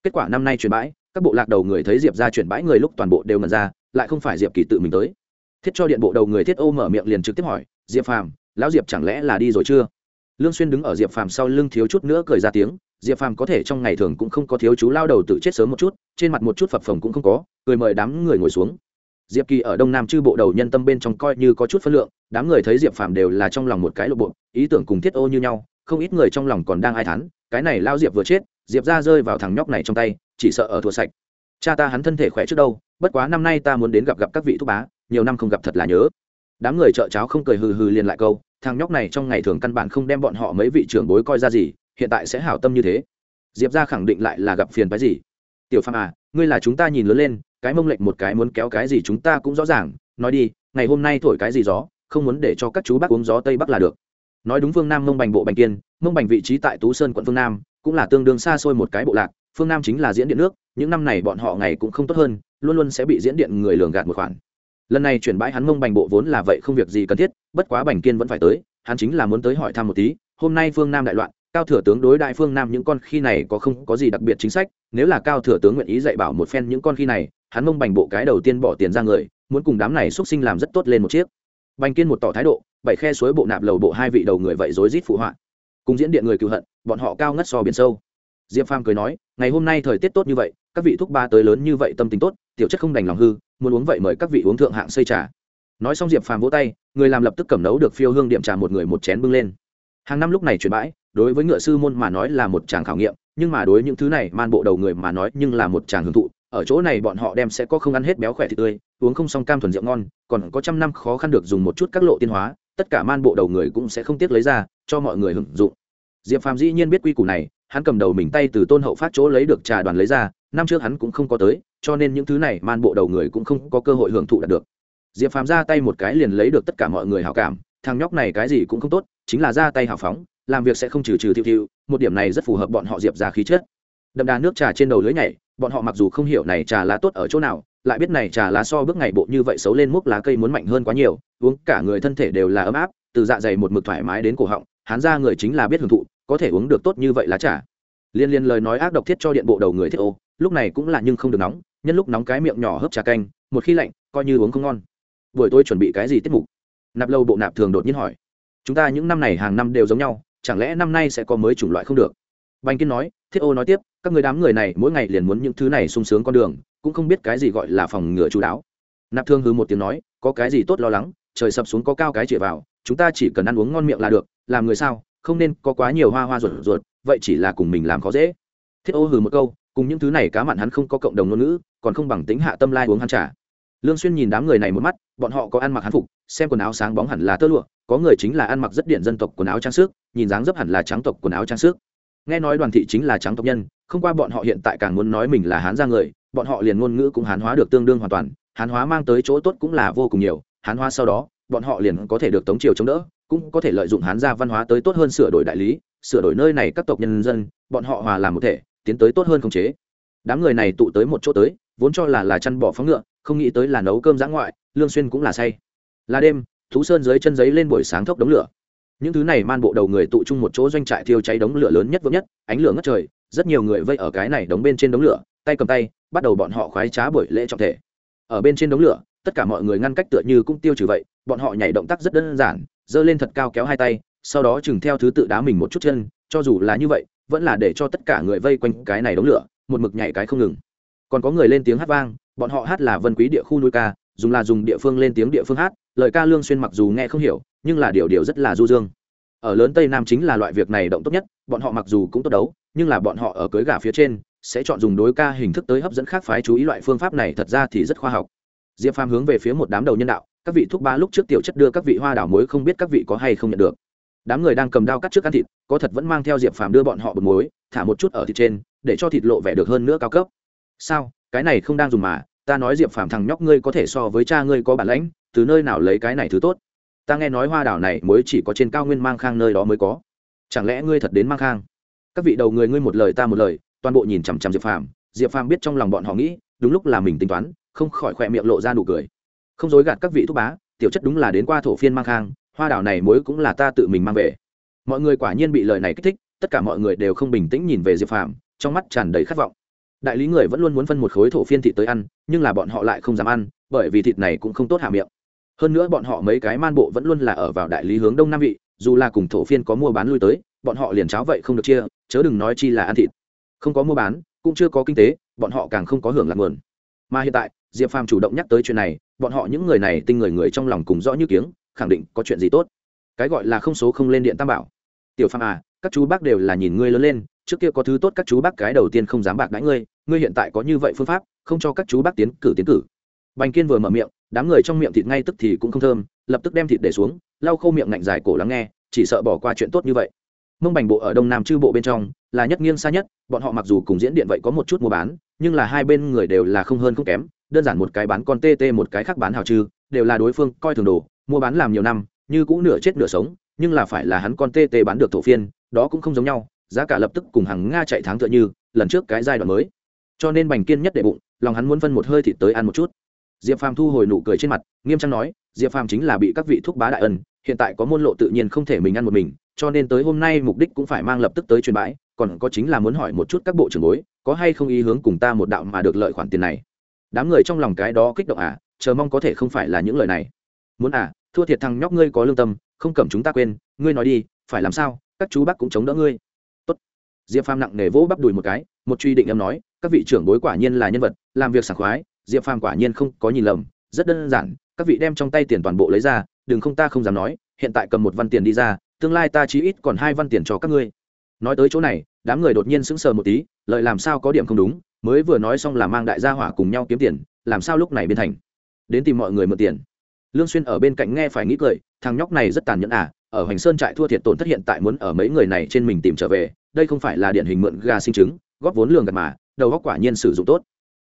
Kết quả năm nay truyền bãi, các bộ lạc đầu người thấy diệp ra chuyển bãi người lúc toàn bộ đều mật ra, lại không phải diệp kỳ tự mình tới. Thiết cho điện bộ đầu người thiết ô mở miệng liền trực tiếp hỏi, diệp phàm, lão diệp chẳng lẽ là đi rồi chưa? Lương xuyên đứng ở diệp phàm sau lưng thiếu chút nữa cười ra tiếng, diệp phàm có thể trong ngày thường cũng không có thiếu chú lao đầu tự chết sớm một chút, trên mặt một chút phập phồng cũng không có, cười mời đám người ngồi xuống. Diệp kỳ ở đông nam chư bộ đầu nhân tâm bên trong coi như có chút phân lượng, đám người thấy diệp phàm đều là trong lòng một cái lộ bộ, ý tưởng cùng thiết ô như nhau, không ít người trong lòng còn đang ai thán, cái này lao diệp vừa chết, diệp ra rơi vào thằng nhóc này trong tay, chỉ sợ ở thua sạch. Cha ta hắn thân thể khỏe trước đâu, bất quá năm nay ta muốn đến gặp gặp các vị thúc bá, nhiều năm không gặp thật là nhớ. Đám người trợ cháo không cười hừ hừ liền lại câu thằng nhóc này trong ngày thường căn bản không đem bọn họ mấy vị trưởng bối coi ra gì, hiện tại sẽ hảo tâm như thế. Diệp ra khẳng định lại là gặp phiền phái gì? Tiểu phàm à ngươi là chúng ta nhìn lớn lên, cái mông lệnh một cái muốn kéo cái gì chúng ta cũng rõ ràng. Nói đi, ngày hôm nay thổi cái gì gió, không muốn để cho các chú bác uống gió tây bắc là được. Nói đúng phương nam mông bành bộ bành kiên, mông bành vị trí tại tú sơn quận phương nam, cũng là tương đương xa xôi một cái bộ lạc, phương nam chính là diễn điện nước, những năm này bọn họ ngày cũng không tốt hơn, luôn luôn sẽ bị diễn điện người lường gạt một khoản lần này chuyển bãi hắn mông bành bộ vốn là vậy không việc gì cần thiết, bất quá bành kiên vẫn phải tới, hắn chính là muốn tới hỏi thăm một tí, hôm nay phương nam đại loạn, cao thừa tướng đối đại phương nam những con khi này có không có gì đặc biệt chính sách, nếu là cao thừa tướng nguyện ý dạy bảo một phen những con khi này, hắn mông bành bộ cái đầu tiên bỏ tiền ra người, muốn cùng đám này xuất sinh làm rất tốt lên một chiếc. Bành kiên một tỏ thái độ, bảy khe suối bộ nạp lầu bộ hai vị đầu người vậy rối rít phụ họa. Cùng diễn điện người cựu hận, bọn họ cao ngất so biển sâu. Diệp phàm cười nói, ngày hôm nay thời tiết tốt như vậy, các vị thúc ba tới lớn như vậy tâm tình tốt tiểu chất không đành lòng hư, muốn uống vậy mời các vị uống thượng hạng xây trà. Nói xong diệp phàm vỗ tay, người làm lập tức cầm nấu được phiêu hương điểm trà một người một chén bưng lên. Hàng năm lúc này chuyển bãi, đối với ngựa sư môn mà nói là một chàng khảo nghiệm, nhưng mà đối những thứ này man bộ đầu người mà nói nhưng là một chàng hưởng thụ, ở chỗ này bọn họ đem sẽ có không ăn hết béo khỏe thịt tươi, uống không xong cam thuần rượu ngon, còn có trăm năm khó khăn được dùng một chút các lộ tiên hóa, tất cả man bộ đầu người cũng sẽ không tiếc lấy ra, cho mọi người hưởng dụng. Diệp phàm dĩ nhiên biết quy củ này, hắn cầm đầu mình tay từ tôn hậu phát chỗ lấy được trà đoàn lấy ra, năm trước hắn cũng không có tới cho nên những thứ này man bộ đầu người cũng không có cơ hội hưởng thụ đạt được. Diệp phàm ra tay một cái liền lấy được tất cả mọi người hảo cảm, thằng nhóc này cái gì cũng không tốt, chính là ra tay hào phóng, làm việc sẽ không trừ trừ thiêu thiêu một điểm này rất phù hợp bọn họ diệp ra khí chất. Đậm đà nước trà trên đầu lưới nhảy, bọn họ mặc dù không hiểu này trà lá tốt ở chỗ nào, lại biết này trà lá so bước ngày bộ như vậy xấu lên múc lá cây muốn mạnh hơn quá nhiều, uống cả người thân thể đều là ấm áp, từ dạ dày một mực thoải mái đến cổ họng, hắn ra người chính là biết hưởng thụ, có thể uống được tốt như vậy lá trà. Liên liên lời nói ác độc thiết cho điện bộ đầu người thiết ô lúc này cũng là nhưng không được nóng, nhân lúc nóng cái miệng nhỏ hớp trà canh, một khi lạnh, coi như uống không ngon. Buổi tôi chuẩn bị cái gì tiết mục? Nạp lâu bộ nạp thường đột nhiên hỏi. Chúng ta những năm này hàng năm đều giống nhau, chẳng lẽ năm nay sẽ có mới chủng loại không được? Bành kiên nói, thiết ô nói tiếp, các người đám người này mỗi ngày liền muốn những thứ này sung sướng con đường, cũng không biết cái gì gọi là phòng ngừa chú đáo. Nạp thương hư một tiếng nói, có cái gì tốt lo lắng, trời sập xuống có cao cái chĩa vào, chúng ta chỉ cần ăn uống ngon miệng là được, làm người sao, không nên có quá nhiều hoa hoa ruột ruột, vậy chỉ là cùng mình làm khó dễ. Thiết ô hừ một câu cùng những thứ này cá mặn hắn không có cộng đồng ngôn ngữ, còn không bằng tính hạ tâm lai uống hắn trả lương xuyên nhìn đám người này một mắt, bọn họ có ăn mặc hắn phục, xem quần áo sáng bóng hẳn là tơ lụa, có người chính là ăn mặc rất điện dân tộc quần áo trang sức, nhìn dáng dấp hẳn là trắng tộc quần áo trang sức. Nghe nói đoàn thị chính là trắng tộc nhân, không qua bọn họ hiện tại càng muốn nói mình là hán gia người, bọn họ liền ngôn ngữ cũng hán hóa được tương đương hoàn toàn, hán hóa mang tới chỗ tốt cũng là vô cùng nhiều, hán hóa sau đó, bọn họ liền có thể được tống triều chống đỡ, cũng có thể lợi dụng hán gia văn hóa tới tốt hơn sửa đổi đại lý, sửa đổi nơi này các tộc nhân dân, bọn họ hòa làm một thể tiến tới tốt hơn khống chế. Đám người này tụ tới một chỗ tới, vốn cho là là chăn bỏ phóng ngựa, không nghĩ tới là nấu cơm giã ngoại, lương xuyên cũng là say. Là đêm, thú sơn dưới chân giấy lên buổi sáng thốc đống lửa. Những thứ này man bộ đầu người tụ chung một chỗ doanh trại thiêu cháy đống lửa lớn nhất vững nhất, ánh lửa ngất trời, rất nhiều người vây ở cái này đống bên trên đống lửa, tay cầm tay, bắt đầu bọn họ khoái trá buổi lễ trọng thể. Ở bên trên đống lửa, tất cả mọi người ngăn cách tựa như cũng tiêu trừ vậy, bọn họ nhảy động tác rất đơn giản, giơ lên thật cao kéo hai tay, sau đó chừng theo thứ tự đá mình một chút chân, cho dù là như vậy vẫn là để cho tất cả người vây quanh cái này đống lửa, một mực nhảy cái không ngừng. Còn có người lên tiếng hát vang, bọn họ hát là vân quý địa khu núi ca, dùng là dùng địa phương lên tiếng địa phương hát, lời ca lương xuyên mặc dù nghe không hiểu, nhưng là điều điều rất là du dương. Ở lớn tây nam chính là loại việc này động tốt nhất, bọn họ mặc dù cũng tốt đấu, nhưng là bọn họ ở cưới gà phía trên, sẽ chọn dùng đối ca hình thức tới hấp dẫn khác phái chú ý loại phương pháp này thật ra thì rất khoa học. Diệp phàm hướng về phía một đám đầu nhân đạo, các vị thúc ba lúc trước tiểu chất đưa các vị hoa đảo muối không biết các vị có hay không nhận được. Đám người đang cầm đao cắt trước ăn thịt có thật vẫn mang theo diệp phàm đưa bọn họ bột muối, thả một chút ở thịt trên, để cho thịt lộ vẻ được hơn nữa cao cấp. Sao? Cái này không đang dùng mà, ta nói diệp phàm thằng nhóc ngươi có thể so với cha ngươi có bản lãnh, từ nơi nào lấy cái này thứ tốt? Ta nghe nói hoa đảo này mới chỉ có trên cao nguyên mang khang nơi đó mới có. Chẳng lẽ ngươi thật đến mang khang? Các vị đầu người ngươi một lời ta một lời, toàn bộ nhìn chằm chằm diệp phàm. Diệp phàm biết trong lòng bọn họ nghĩ, đúng lúc là mình tính toán, không khỏi khỏe miệng lộ ra nụ cười. Không dối gạt các vị thúc bá, tiểu chất đúng là đến qua thổ phiên mang khang, hoa đảo này mối cũng là ta tự mình mang về mọi người quả nhiên bị lời này kích thích, tất cả mọi người đều không bình tĩnh nhìn về diệp phàm, trong mắt tràn đầy khát vọng. Đại lý người vẫn luôn muốn phân một khối thổ phiên thịt tới ăn, nhưng là bọn họ lại không dám ăn, bởi vì thịt này cũng không tốt hạ miệng. Hơn nữa bọn họ mấy cái man bộ vẫn luôn là ở vào đại lý hướng đông nam vị, dù là cùng thổ phiên có mua bán lui tới, bọn họ liền cháo vậy không được chia, chớ đừng nói chi là ăn thịt. Không có mua bán, cũng chưa có kinh tế, bọn họ càng không có hưởng lạc nguồn. Mà hiện tại, diệp phàm chủ động nhắc tới chuyện này, bọn họ những người này tinh người người trong lòng cùng rõ như kiếng, khẳng định có chuyện gì tốt. Cái gọi là không số không lên điện tam bảo tiểu phàm à các chú bác đều là nhìn ngươi lớn lên, trước kia có thứ tốt các chú bác cái đầu tiên không dám bạc đãi ngươi ngươi hiện tại có như vậy phương pháp, không cho các chú bác tiến cử tiến cử. Bành kiên vừa mở miệng, đám người trong miệng thịt ngay tức thì cũng không thơm, lập tức đem thịt để xuống, lau khô miệng ngạnh dài cổ lắng nghe, chỉ sợ bỏ qua chuyện tốt như vậy. Mông bành bộ ở đông nam chư bộ bên trong, là nhất nghiêng xa nhất, bọn họ mặc dù cùng diễn điện vậy có một chút mua bán, nhưng là hai bên người đều là không hơn không kém, đơn giản một cái bán con tê tê một cái khác bán hào chư đều là đối phương coi thường đồ, mua bán làm nhiều năm, như cũng nửa chết nửa sống nhưng là phải là hắn con tê tê bán được thổ phiên, đó cũng không giống nhau, giá cả lập tức cùng hàng nga chạy tháng tựa như, lần trước cái giai đoạn mới. Cho nên bành kiên nhất đệ bụng, lòng hắn muốn phân một hơi thịt tới ăn một chút. Diệp phàm thu hồi nụ cười trên mặt, nghiêm trang nói, diệp phàm chính là bị các vị thúc bá đại ân, hiện tại có môn lộ tự nhiên không thể mình ăn một mình, cho nên tới hôm nay mục đích cũng phải mang lập tức tới truyền bãi, còn có chính là muốn hỏi một chút các bộ trưởng bối, có hay không ý hướng cùng ta một đạo mà được lợi khoản tiền này? Đám người trong lòng cái đó kích động à chờ mong có thể không phải là những lời này. Muốn à thua thiệt thằng nhóc ngươi có lương tâm, không cầm chúng ta quên, ngươi nói đi, phải làm sao, các chú bác cũng chống đỡ ngươi. Tốt. diệp phàm nặng nề vỗ bắp đùi một cái, một truy định em nói, các vị trưởng bối quả nhiên là nhân vật, làm việc sảng khoái, diệp phàm quả nhiên không có nhìn lầm, rất đơn giản, các vị đem trong tay tiền toàn bộ lấy ra, đừng không ta không dám nói, hiện tại cầm một văn tiền đi ra, tương lai ta chí ít còn hai văn tiền cho các ngươi. Nói tới chỗ này, đám người đột nhiên sững sờ một tí, lợi làm sao có điểm không đúng, mới vừa nói xong là mang đại gia hỏa cùng nhau kiếm tiền, làm sao lúc này biến thành. Đến tìm mọi người mượn tiền lương xuyên ở bên cạnh nghe phải nghĩ cười thằng nhóc này rất tàn nhẫn à ở hoành sơn trại thua thiệt tổn thất hiện tại muốn ở mấy người này trên mình tìm trở về đây không phải là điển hình mượn gà sinh trứng góp vốn lường gạt mà đầu góc quả nhiên sử dụng tốt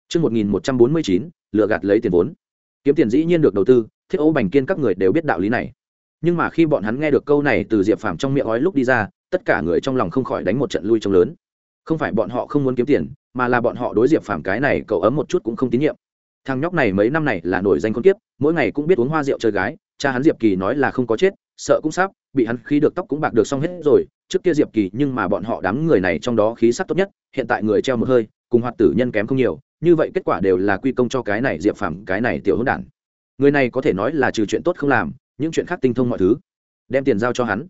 Trước 1149, lừa gạt lấy tiền vốn. Kiếm tiền dĩ nhiên được đầu tư, thiết ấu bành kiên các người đều biết đạo lý này. Nhưng mà khi bọn hắn nghe được câu này từ Diệp Phàm trong miệng ói lúc đi ra, tất cả người trong lòng không khỏi đánh một trận lui trong lớn. Không phải bọn họ không muốn kiếm tiền, mà là bọn họ đối Diệp Phàm cái này cậu ấm một chút cũng không tín nhiệm. Thằng nhóc này mấy năm này là nổi danh con kiếp, mỗi ngày cũng biết uống hoa rượu chơi gái, cha hắn Diệp Kỳ nói là không có chết, sợ cũng sắp, bị hắn khí được tóc cũng bạc được xong hết rồi, trước kia Diệp Kỳ nhưng mà bọn họ đám người này trong đó khí sắc tốt nhất, hiện tại người treo một hơi, cùng hoạt tử nhân kém không nhiều, như vậy kết quả đều là quy công cho cái này diệp phàm cái này tiểu hỗn đản. Người này có thể nói là trừ chuyện tốt không làm những chuyện khác tinh thông mọi thứ. Đem tiền giao cho hắn.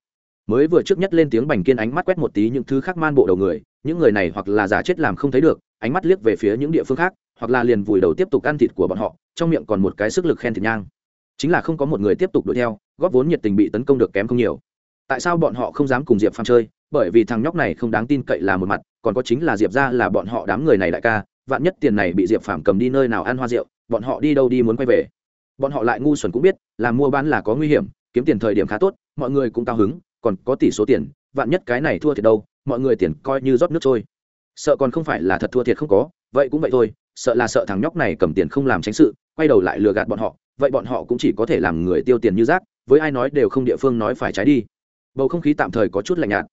Mới vừa trước nhất lên tiếng bành kiên ánh mắt quét một tí những thứ khác man bộ đầu người những người này hoặc là giả chết làm không thấy được ánh mắt liếc về phía những địa phương khác hoặc là liền vùi đầu tiếp tục ăn thịt của bọn họ, trong miệng còn một cái sức lực khen thịt nhang. Chính là không có một người tiếp tục đuổi theo, góp vốn nhiệt tình bị tấn công được kém không nhiều. Tại sao bọn họ không dám cùng diệp phàm chơi? Bởi vì thằng nhóc này không đáng tin cậy là một mặt, còn có chính là diệp ra là bọn họ đám người này đại ca, vạn nhất tiền này bị diệp phàm cầm đi nơi nào ăn hoa rượu, bọn họ đi đâu đi muốn quay về. Bọn họ lại ngu xuẩn cũng biết, là mua bán là có nguy hiểm, kiếm tiền thời điểm khá tốt, mọi người cũng cao hứng, còn có tỷ số tiền, vạn nhất cái này thua thiệt đâu, mọi người tiền coi như rót nước trôi. Sợ còn không phải là thật thua thiệt không có, vậy cũng vậy thôi sợ là sợ thằng nhóc này cầm tiền không làm tránh sự, quay đầu lại lừa gạt bọn họ, vậy bọn họ cũng chỉ có thể làm người tiêu tiền như rác, với ai nói đều không địa phương nói phải trái đi. Bầu không khí tạm thời có chút lạnh nhạt.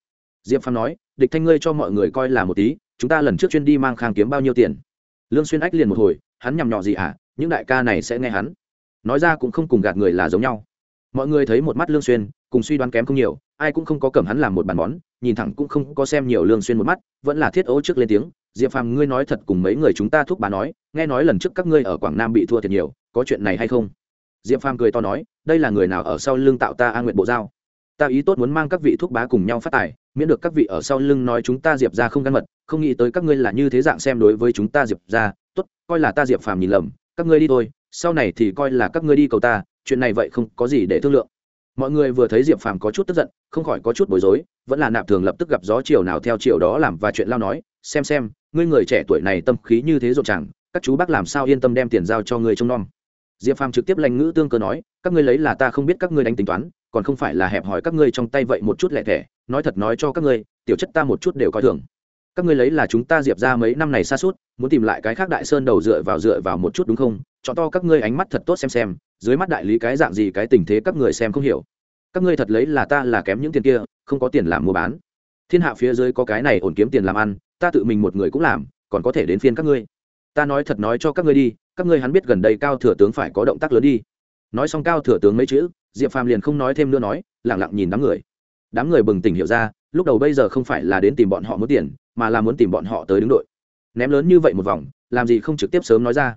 Diệp phàm nói, địch thanh ngươi cho mọi người coi là một tí, chúng ta lần trước chuyên đi mang khang kiếm bao nhiêu tiền? Lương xuyên ách liền một hồi, hắn nhằm nhọ gì à những đại ca này sẽ nghe hắn. Nói ra cũng không cùng gạt người là giống nhau. Mọi người thấy một mắt lương xuyên, cùng suy đoán kém không nhiều, ai cũng không có cầm hắn làm một bàn món, nhìn thẳng cũng không có xem nhiều lương xuyên một mắt, vẫn là thiết ố trước lên tiếng diệp phàm, ngươi nói thật cùng mấy người chúng ta thúc bà nói, nghe nói lần trước các ngươi ở quảng nam bị thua thiệt nhiều, có chuyện này hay không? Diệp phàm cười to nói, đây là người nào ở sau lưng tạo ta a nguyện bộ giao? Ta ý tốt muốn mang các vị thúc bá cùng nhau phát tài, miễn được các vị ở sau lưng nói chúng ta diệp ra không gan mật, không nghĩ tới các ngươi là như thế dạng xem đối với chúng ta diệp ra. Tốt, coi là ta diệp phàm nhìn lầm, các ngươi đi thôi, sau này thì coi là các ngươi đi cầu ta, chuyện này vậy không có gì để thương lượng. Mọi người vừa thấy diệp phàm có chút tức giận, không khỏi có chút bối rối, vẫn là nạp thường lập tức gặp gió chiều nào theo chiều đó làm và chuyện lao nói, xem xem ngươi người trẻ tuổi này tâm khí như thế rộn chẳng các chú bác làm sao yên tâm đem tiền giao cho người trông nom? Diệp phàm trực tiếp lành ngữ tương cơ nói, các ngươi lấy là ta không biết các ngươi đánh tính toán, còn không phải là hẹp hỏi các ngươi trong tay vậy một chút lẻ thẻ, nói thật nói cho các ngươi, tiểu chất ta một chút đều coi thường. Các ngươi lấy là chúng ta diệp ra mấy năm này xa suốt, muốn tìm lại cái khác đại sơn đầu dựa vào dựa vào một chút đúng không? Chọn to các ngươi ánh mắt thật tốt xem xem, dưới mắt đại lý cái dạng gì cái tình thế các người xem không hiểu. Các ngươi thật lấy là ta là kém những tiền kia, không có tiền làm mua bán. Thiên hạ phía dưới có cái này ổn kiếm tiền làm ăn ta tự mình một người cũng làm, còn có thể đến phiên các ngươi. Ta nói thật nói cho các ngươi đi, các ngươi hắn biết gần đây cao thừa tướng phải có động tác lớn đi. Nói xong cao thừa tướng mấy chữ, diệp phàm liền không nói thêm nữa nói lẳng lặng nhìn đám người. Đám người bừng tỉnh hiểu ra, lúc đầu bây giờ không phải là đến tìm bọn họ muốn tiền, mà là muốn tìm bọn họ tới đứng đội. Ném lớn như vậy một vòng, làm gì không trực tiếp sớm nói ra.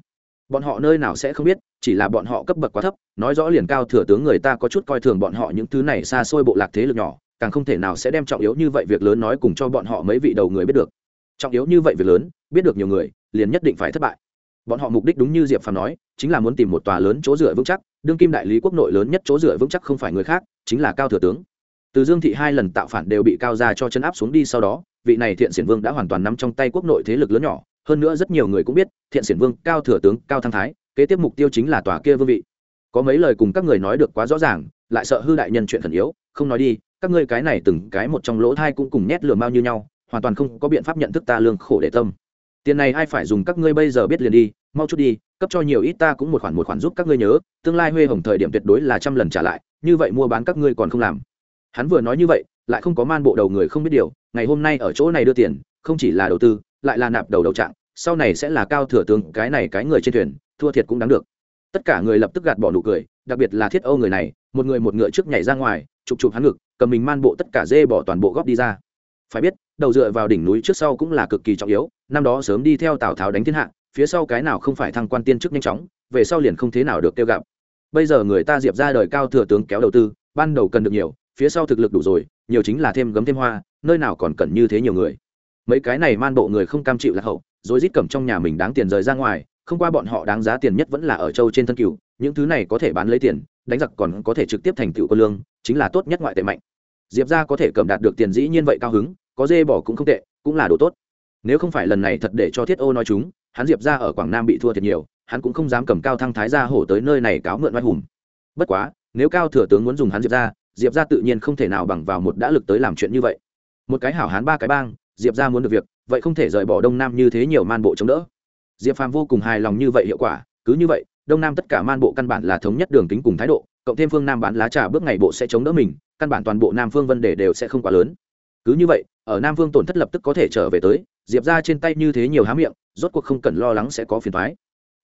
Bọn họ nơi nào sẽ không biết, chỉ là bọn họ cấp bậc quá thấp, nói rõ liền cao thừa tướng người ta có chút coi thường bọn họ những thứ này xa xôi bộ lạc thế lực nhỏ, càng không thể nào sẽ đem trọng yếu như vậy việc lớn nói cùng cho bọn họ mấy vị đầu người biết được trọng yếu như vậy việc lớn, biết được nhiều người, liền nhất định phải thất bại. Bọn họ mục đích đúng như diệp phàm nói, chính là muốn tìm một tòa lớn chỗ dựa vững chắc, đương kim đại lý quốc nội lớn nhất chỗ dựa vững chắc không phải người khác, chính là cao thừa tướng. Từ dương thị hai lần tạo phản đều bị cao ra cho chân áp xuống đi sau đó, vị này thiện xiển vương đã hoàn toàn nắm trong tay quốc nội thế lực lớn nhỏ, hơn nữa rất nhiều người cũng biết, thiện xiển vương, cao thừa tướng, cao thăng thái, kế tiếp mục tiêu chính là tòa kia vương vị. Có mấy lời cùng các người nói được quá rõ ràng, lại sợ hư đại nhân chuyện thần yếu, không nói đi, các ngươi cái này từng cái một trong lỗ thai cũng cùng nhét lừa mao như nhau hoàn toàn không có biện pháp nhận thức ta lương khổ để tâm. Tiền này ai phải dùng các ngươi bây giờ biết liền đi, mau chút đi, cấp cho nhiều ít ta cũng một khoản một khoản giúp các ngươi nhớ, tương lai huê hồng thời điểm tuyệt đối là trăm lần trả lại, như vậy mua bán các ngươi còn không làm. Hắn vừa nói như vậy, lại không có man bộ đầu người không biết điều, ngày hôm nay ở chỗ này đưa tiền, không chỉ là đầu tư, lại là nạp đầu đầu trạng, sau này sẽ là cao thừa tướng, cái này cái người trên thuyền, thua thiệt cũng đáng được. Tất cả người lập tức gạt bỏ nụ cười, đặc biệt là thiết âu người này, một người một ngựa trước nhảy ra ngoài, chụp chụp hắn ngực, cầm mình man bộ tất cả dê bỏ toàn bộ góp đi ra. Phải biết đầu dựa vào đỉnh núi trước sau cũng là cực kỳ trọng yếu, năm đó sớm đi theo tào tháo đánh thiên hạ, phía sau cái nào không phải thăng quan tiên chức nhanh chóng, về sau liền không thế nào được kêu gặp. Bây giờ người ta diệp ra đời cao thừa tướng kéo đầu tư, ban đầu cần được nhiều, phía sau thực lực đủ rồi, nhiều chính là thêm gấm thêm hoa, nơi nào còn cần như thế nhiều người. Mấy cái này man bộ người không cam chịu lạc hậu rồi rít cầm trong nhà mình đáng tiền rời ra ngoài, không qua bọn họ đáng giá tiền nhất vẫn là ở châu trên thân cựu những thứ này có thể bán lấy tiền, đánh giặc còn có thể trực tiếp thành tựu cơ lương, chính là tốt nhất ngoại tệ mạnh. Diệp ra có thể cầm đạt được tiền dĩ nhiên vậy cao hứng có dê bỏ cũng không tệ, cũng là đồ tốt. Nếu không phải lần này thật để cho thiết ô nói chúng, hắn diệp ra ở quảng nam bị thua thiệt nhiều, hắn cũng không dám cầm cao thăng thái ra hổ tới nơi này cáo mượn oai hùng. Bất quá, nếu cao thừa tướng muốn dùng hắn diệp ra diệp ra tự nhiên không thể nào bằng vào một đã lực tới làm chuyện như vậy. Một cái hảo hán ba cái bang, diệp ra muốn được việc, vậy không thể rời bỏ đông nam như thế nhiều man bộ chống đỡ. Diệp phàm vô cùng hài lòng như vậy hiệu quả, cứ như vậy, đông nam tất cả man bộ căn bản là thống nhất đường kính cùng thái độ, cộng thêm phương nam bán lá trà bước ngày bộ sẽ chống đỡ mình, căn bản toàn bộ nam phương vấn đề đều sẽ không quá lớn. Cứ như vậy ở nam Vương tổn thất lập tức có thể trở về tới, diệp ra trên tay như thế nhiều há miệng, rốt cuộc không cần lo lắng sẽ có phiền thoái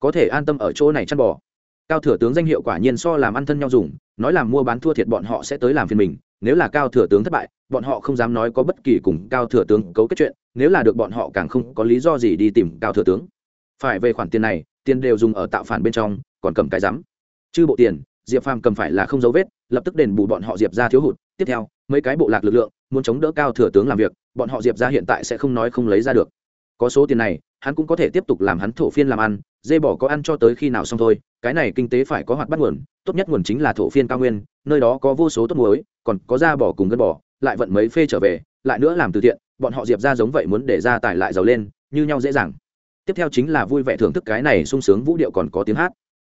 có thể an tâm ở chỗ này chăn bò. Cao thừa tướng danh hiệu quả nhiên so làm ăn thân nhau dùng, nói làm mua bán thua thiệt bọn họ sẽ tới làm phiền mình, nếu là cao thừa tướng thất bại, bọn họ không dám nói có bất kỳ cùng cao thừa tướng cấu kết chuyện, nếu là được bọn họ càng không có lý do gì đi tìm cao thừa tướng. Phải về khoản tiền này, tiền đều dùng ở tạo phản bên trong, còn cầm cái rắm. Chứ bộ tiền, diệp phàm cầm phải là không dấu vết, lập tức đền bù bọn họ diệp ra thiếu hụt. Tiếp theo, mấy cái bộ lạc lực lượng muốn chống đỡ cao thừa tướng làm việc, bọn họ diệp ra hiện tại sẽ không nói không lấy ra được. Có số tiền này, hắn cũng có thể tiếp tục làm hắn thổ phiên làm ăn, dê bỏ có ăn cho tới khi nào xong thôi, cái này kinh tế phải có hoạt bắt nguồn, tốt nhất nguồn chính là thổ phiên cao nguyên, nơi đó có vô số tốt muối, còn có da bỏ cùng gân bỏ, lại vận mấy phê trở về, lại nữa làm từ thiện, bọn họ diệp ra giống vậy muốn để ra tải lại giàu lên, như nhau dễ dàng. Tiếp theo chính là vui vẻ thưởng thức cái này sung sướng vũ điệu còn có tiếng hát.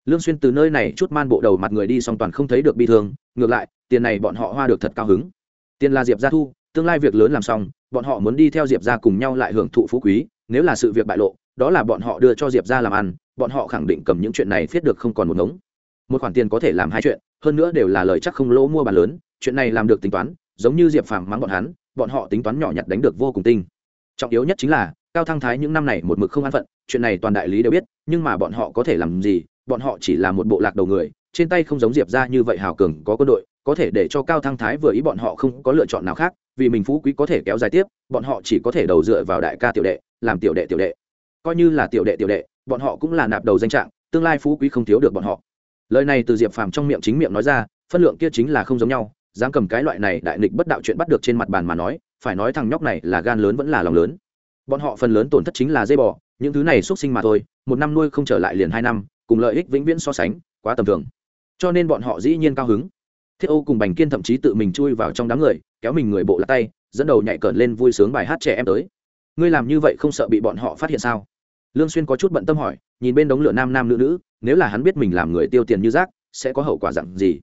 Lương xuyên từ nơi này chút man bộ đầu mặt người đi xong toàn không thấy được bi thương, ngược lại, tiền này bọn họ hoa được thật cao hứng tiền là diệp gia thu, tương lai việc lớn làm xong, bọn họ muốn đi theo diệp gia cùng nhau lại hưởng thụ phú quý, nếu là sự việc bại lộ, đó là bọn họ đưa cho diệp gia làm ăn, bọn họ khẳng định cầm những chuyện này viết được không còn một ngống. Một khoản tiền có thể làm hai chuyện, hơn nữa đều là lời chắc không lỗ mua bàn lớn, chuyện này làm được tính toán, giống như diệp phàm mắng bọn hắn, bọn họ tính toán nhỏ nhặt đánh được vô cùng tinh. Trọng yếu nhất chính là, cao thăng thái những năm này một mực không an phận, chuyện này toàn đại lý đều biết, nhưng mà bọn họ có thể làm gì, bọn họ chỉ là một bộ lạc đầu người, trên tay không giống diệp ra như vậy hào cường, có quân đội có thể để cho cao thăng thái vừa ý bọn họ không có lựa chọn nào khác, vì mình phú quý có thể kéo dài tiếp, bọn họ chỉ có thể đầu dựa vào đại ca tiểu đệ, làm tiểu đệ tiểu đệ. Coi như là tiểu đệ tiểu đệ, bọn họ cũng là nạp đầu danh trạng, tương lai phú quý không thiếu được bọn họ. Lời này từ diệp phàm trong miệng chính miệng nói ra, phân lượng kia chính là không giống nhau, dám cầm cái loại này đại nghịch bất đạo chuyện bắt được trên mặt bàn mà nói, phải nói thằng nhóc này là gan lớn vẫn là lòng lớn. Bọn họ phần lớn tổn thất chính là dây bò, những thứ này xuất sinh mà thôi, một năm nuôi không trở lại liền hai năm, cùng lợi ích vĩnh viễn so sánh, quá tầm thường. Cho nên bọn họ dĩ nhiên cao hứng thiết ô cùng bành kiên thậm chí tự mình chui vào trong đám người, kéo mình người bộ lạc tay, dẫn đầu nhảy cợn lên vui sướng bài hát trẻ em tới. Ngươi làm như vậy không sợ bị bọn họ phát hiện sao? Lương xuyên có chút bận tâm hỏi, nhìn bên đống lửa nam nam nữ nữ, nếu là hắn biết mình làm người tiêu tiền như rác, sẽ có hậu quả dạng gì?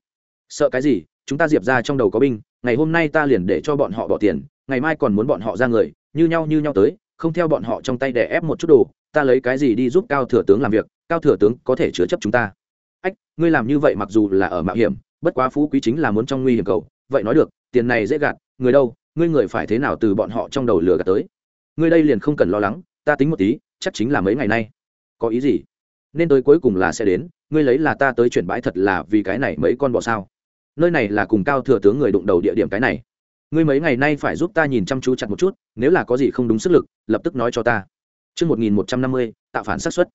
Sợ cái gì? Chúng ta diệp ra trong đầu có binh, ngày hôm nay ta liền để cho bọn họ bỏ tiền, ngày mai còn muốn bọn họ ra người, như nhau như nhau tới, không theo bọn họ trong tay để ép một chút đồ, ta lấy cái gì đi giúp cao thừa tướng làm việc, cao thừa tướng có thể chứa chấp chúng ta. Ách, ngươi làm như vậy mặc dù là ở mạo hiểm bất quá phú quý chính là muốn trong nguy hiểm cầu. Vậy nói được tiền này dễ gạt người đâu ngươi người phải thế nào từ bọn họ trong đầu lừa gạt tới? Ngươi đây liền không cần lo lắng ta tính một tí chắc chính là mấy ngày nay. Có ý gì? Nên tới cuối cùng là sẽ đến ngươi lấy là ta tới chuyển bãi thật là vì cái này mấy con bọ sao? Nơi này là cùng cao thừa tướng người đụng đầu địa điểm cái này. Ngươi mấy ngày nay phải giúp ta nhìn chăm chú chặt một chút nếu là có gì không đúng sức lực lập tức nói cho ta. Trước 1150, tạo phản xác suất.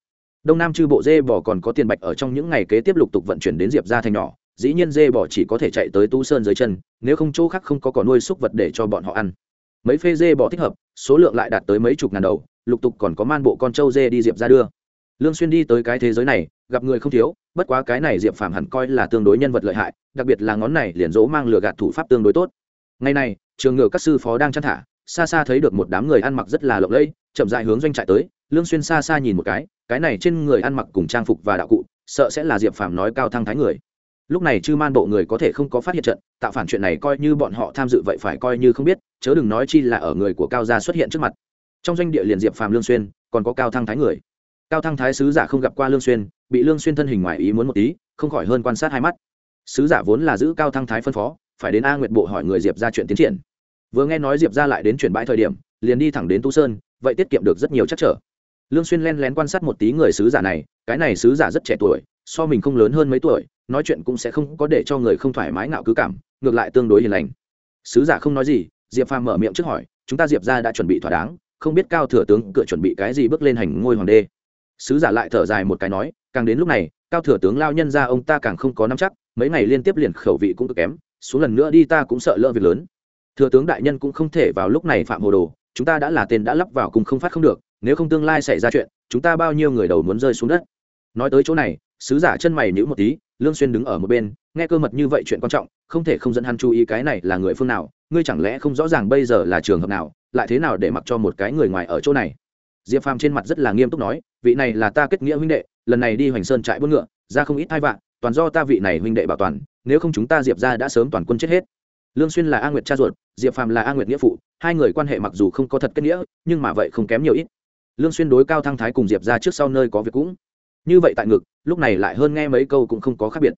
Đông Nam chư bộ dê bò còn có tiền bạch ở trong những ngày kế tiếp lục tục vận chuyển đến Diệp ra thành nhỏ, dĩ nhiên dê bò chỉ có thể chạy tới Tu Sơn dưới chân, nếu không chỗ khác không có cỏ nuôi súc vật để cho bọn họ ăn. Mấy phê dê bò thích hợp, số lượng lại đạt tới mấy chục ngàn đầu, lục tục còn có man bộ con trâu dê đi Diệp ra đưa. Lương Xuyên đi tới cái thế giới này, gặp người không thiếu, bất quá cái này Diệp Phàm hẳn coi là tương đối nhân vật lợi hại, đặc biệt là ngón này liền dỗ mang lừa gạt thủ pháp tương đối tốt. Ngày này, trường ngựa các sư phó đang chăn thả, xa xa thấy được một đám người ăn mặc rất là lộng lẫy, chậm rãi hướng doanh trại tới, Lương Xuyên xa xa nhìn một cái, cái này trên người ăn mặc cùng trang phục và đạo cụ, sợ sẽ là Diệp Phàm nói cao thăng thái người. Lúc này chư man bộ người có thể không có phát hiện trận, tạo phản chuyện này coi như bọn họ tham dự vậy phải coi như không biết, chớ đừng nói chi là ở người của cao gia xuất hiện trước mặt. Trong doanh địa liền Diệp Phàm Lương Xuyên, còn có cao thăng thái người. Cao thăng thái sứ giả không gặp qua lương xuyên bị lương xuyên thân hình ngoài ý muốn một tí không khỏi hơn quan sát hai mắt. Sứ giả vốn là giữ cao thăng thái phân phó phải đến a nguyệt bộ hỏi người diệp ra chuyện tiến triển. Vừa nghe nói diệp ra lại đến chuyển bãi thời điểm liền đi thẳng đến tu sơn vậy tiết kiệm được rất nhiều chắc trở lương xuyên len lén quan sát một tí người sứ giả này, cái này sứ giả rất trẻ tuổi, so mình không lớn hơn mấy tuổi, nói chuyện cũng sẽ không có để cho người không thoải mái ngạo cứ cảm, ngược lại tương đối hiền lành. Sứ giả không nói gì, diệp phàm mở miệng trước hỏi, chúng ta diệp gia đã chuẩn bị thỏa đáng, không biết cao thừa tướng cửa chuẩn bị cái gì bước lên hành ngôi hoàng đế? Sứ giả lại thở dài một cái nói, càng đến lúc này, cao thừa tướng lao nhân ra ông ta càng không có nắm chắc, mấy ngày liên tiếp liền khẩu vị cũng cực kém, xuống lần nữa đi ta cũng sợ lỡ việc lớn. Thừa tướng đại nhân cũng không thể vào lúc này phạm hồ đồ, chúng ta đã là tên đã lắp vào cùng không phát không được nếu không tương lai xảy ra chuyện, chúng ta bao nhiêu người đầu muốn rơi xuống đất. Nói tới chỗ này, sứ giả chân mày nhữ một tí, lương xuyên đứng ở một bên, nghe cơ mật như vậy chuyện quan trọng, không thể không dẫn hắn chú ý cái này là người phương nào, ngươi chẳng lẽ không rõ ràng bây giờ là trường hợp nào, lại thế nào để mặc cho một cái người ngoài ở chỗ này? Diệp phàm trên mặt rất là nghiêm túc nói, vị này là ta kết nghĩa huynh đệ, lần này đi hoành sơn trại buôn ngựa, ra không ít hai vạn toàn do ta vị này huynh đệ bảo toàn, nếu không chúng ta diệp ra đã sớm toàn quân chết hết. Lương xuyên là a nguyệt cha ruột, diệp phàm là a nguyệt nghĩa phụ, hai người quan hệ mặc dù không có thật kết nghĩa, nhưng mà vậy không kém nhiều ít lương xuyên đối cao thăng thái cùng diệp ra trước sau nơi có việc cũng như vậy tại ngực, lúc này lại hơn nghe mấy câu cũng không có khác biệt.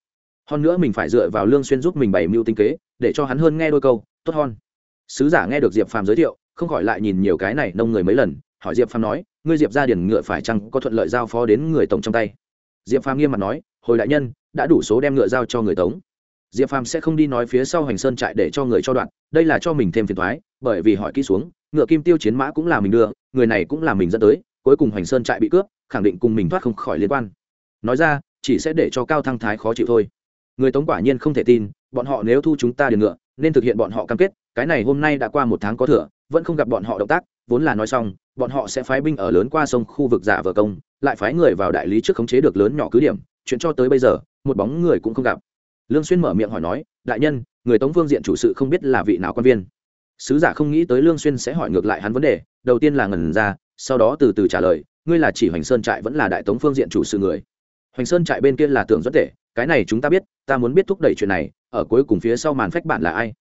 Hơn nữa mình phải dựa vào lương xuyên giúp mình bày mưu tinh kế, để cho hắn hơn nghe đôi câu, tốt hơn sứ giả nghe được diệp phàm giới thiệu, không khỏi lại nhìn nhiều cái này nông người mấy lần, hỏi diệp phàm nói, ngươi diệp ra điển ngựa phải chăng có thuận lợi giao phó đến người tổng trong tay? Diệp phàm nghiêm mặt nói, hồi đại nhân, đã đủ số đem ngựa giao cho người tống. Diệp phàm sẽ không đi nói phía sau hành sơn trại để cho người cho đoạn, đây là cho mình thêm phiền thoái, bởi vì hỏi kỹ xuống ngựa kim tiêu chiến mã cũng là mình đưa, người này cũng là mình dẫn tới, cuối cùng hoành sơn trại bị cướp, khẳng định cùng mình thoát không khỏi liên quan. Nói ra, chỉ sẽ để cho cao thăng thái khó chịu thôi. Người tống quả nhiên không thể tin, bọn họ nếu thu chúng ta điền ngựa, nên thực hiện bọn họ cam kết, cái này hôm nay đã qua một tháng có thừa, vẫn không gặp bọn họ động tác, vốn là nói xong, bọn họ sẽ phái binh ở lớn qua sông khu vực giả vờ công, lại phái người vào đại lý trước khống chế được lớn nhỏ cứ điểm, chuyện cho tới bây giờ, một bóng người cũng không gặp. Lương xuyên mở miệng hỏi nói, đại nhân, người tống phương diện chủ sự không biết là vị nào quan viên? Sứ giả không nghĩ tới lương xuyên sẽ hỏi ngược lại hắn vấn đề, đầu tiên là ngẩn ra, sau đó từ từ trả lời, ngươi là chỉ hoành sơn trại vẫn là đại tống phương diện chủ sự người? Hoành sơn trại bên kia là tưởng rất tệ, cái này chúng ta biết, ta muốn biết thúc đẩy chuyện này, ở cuối cùng phía sau màn phách bạn là ai?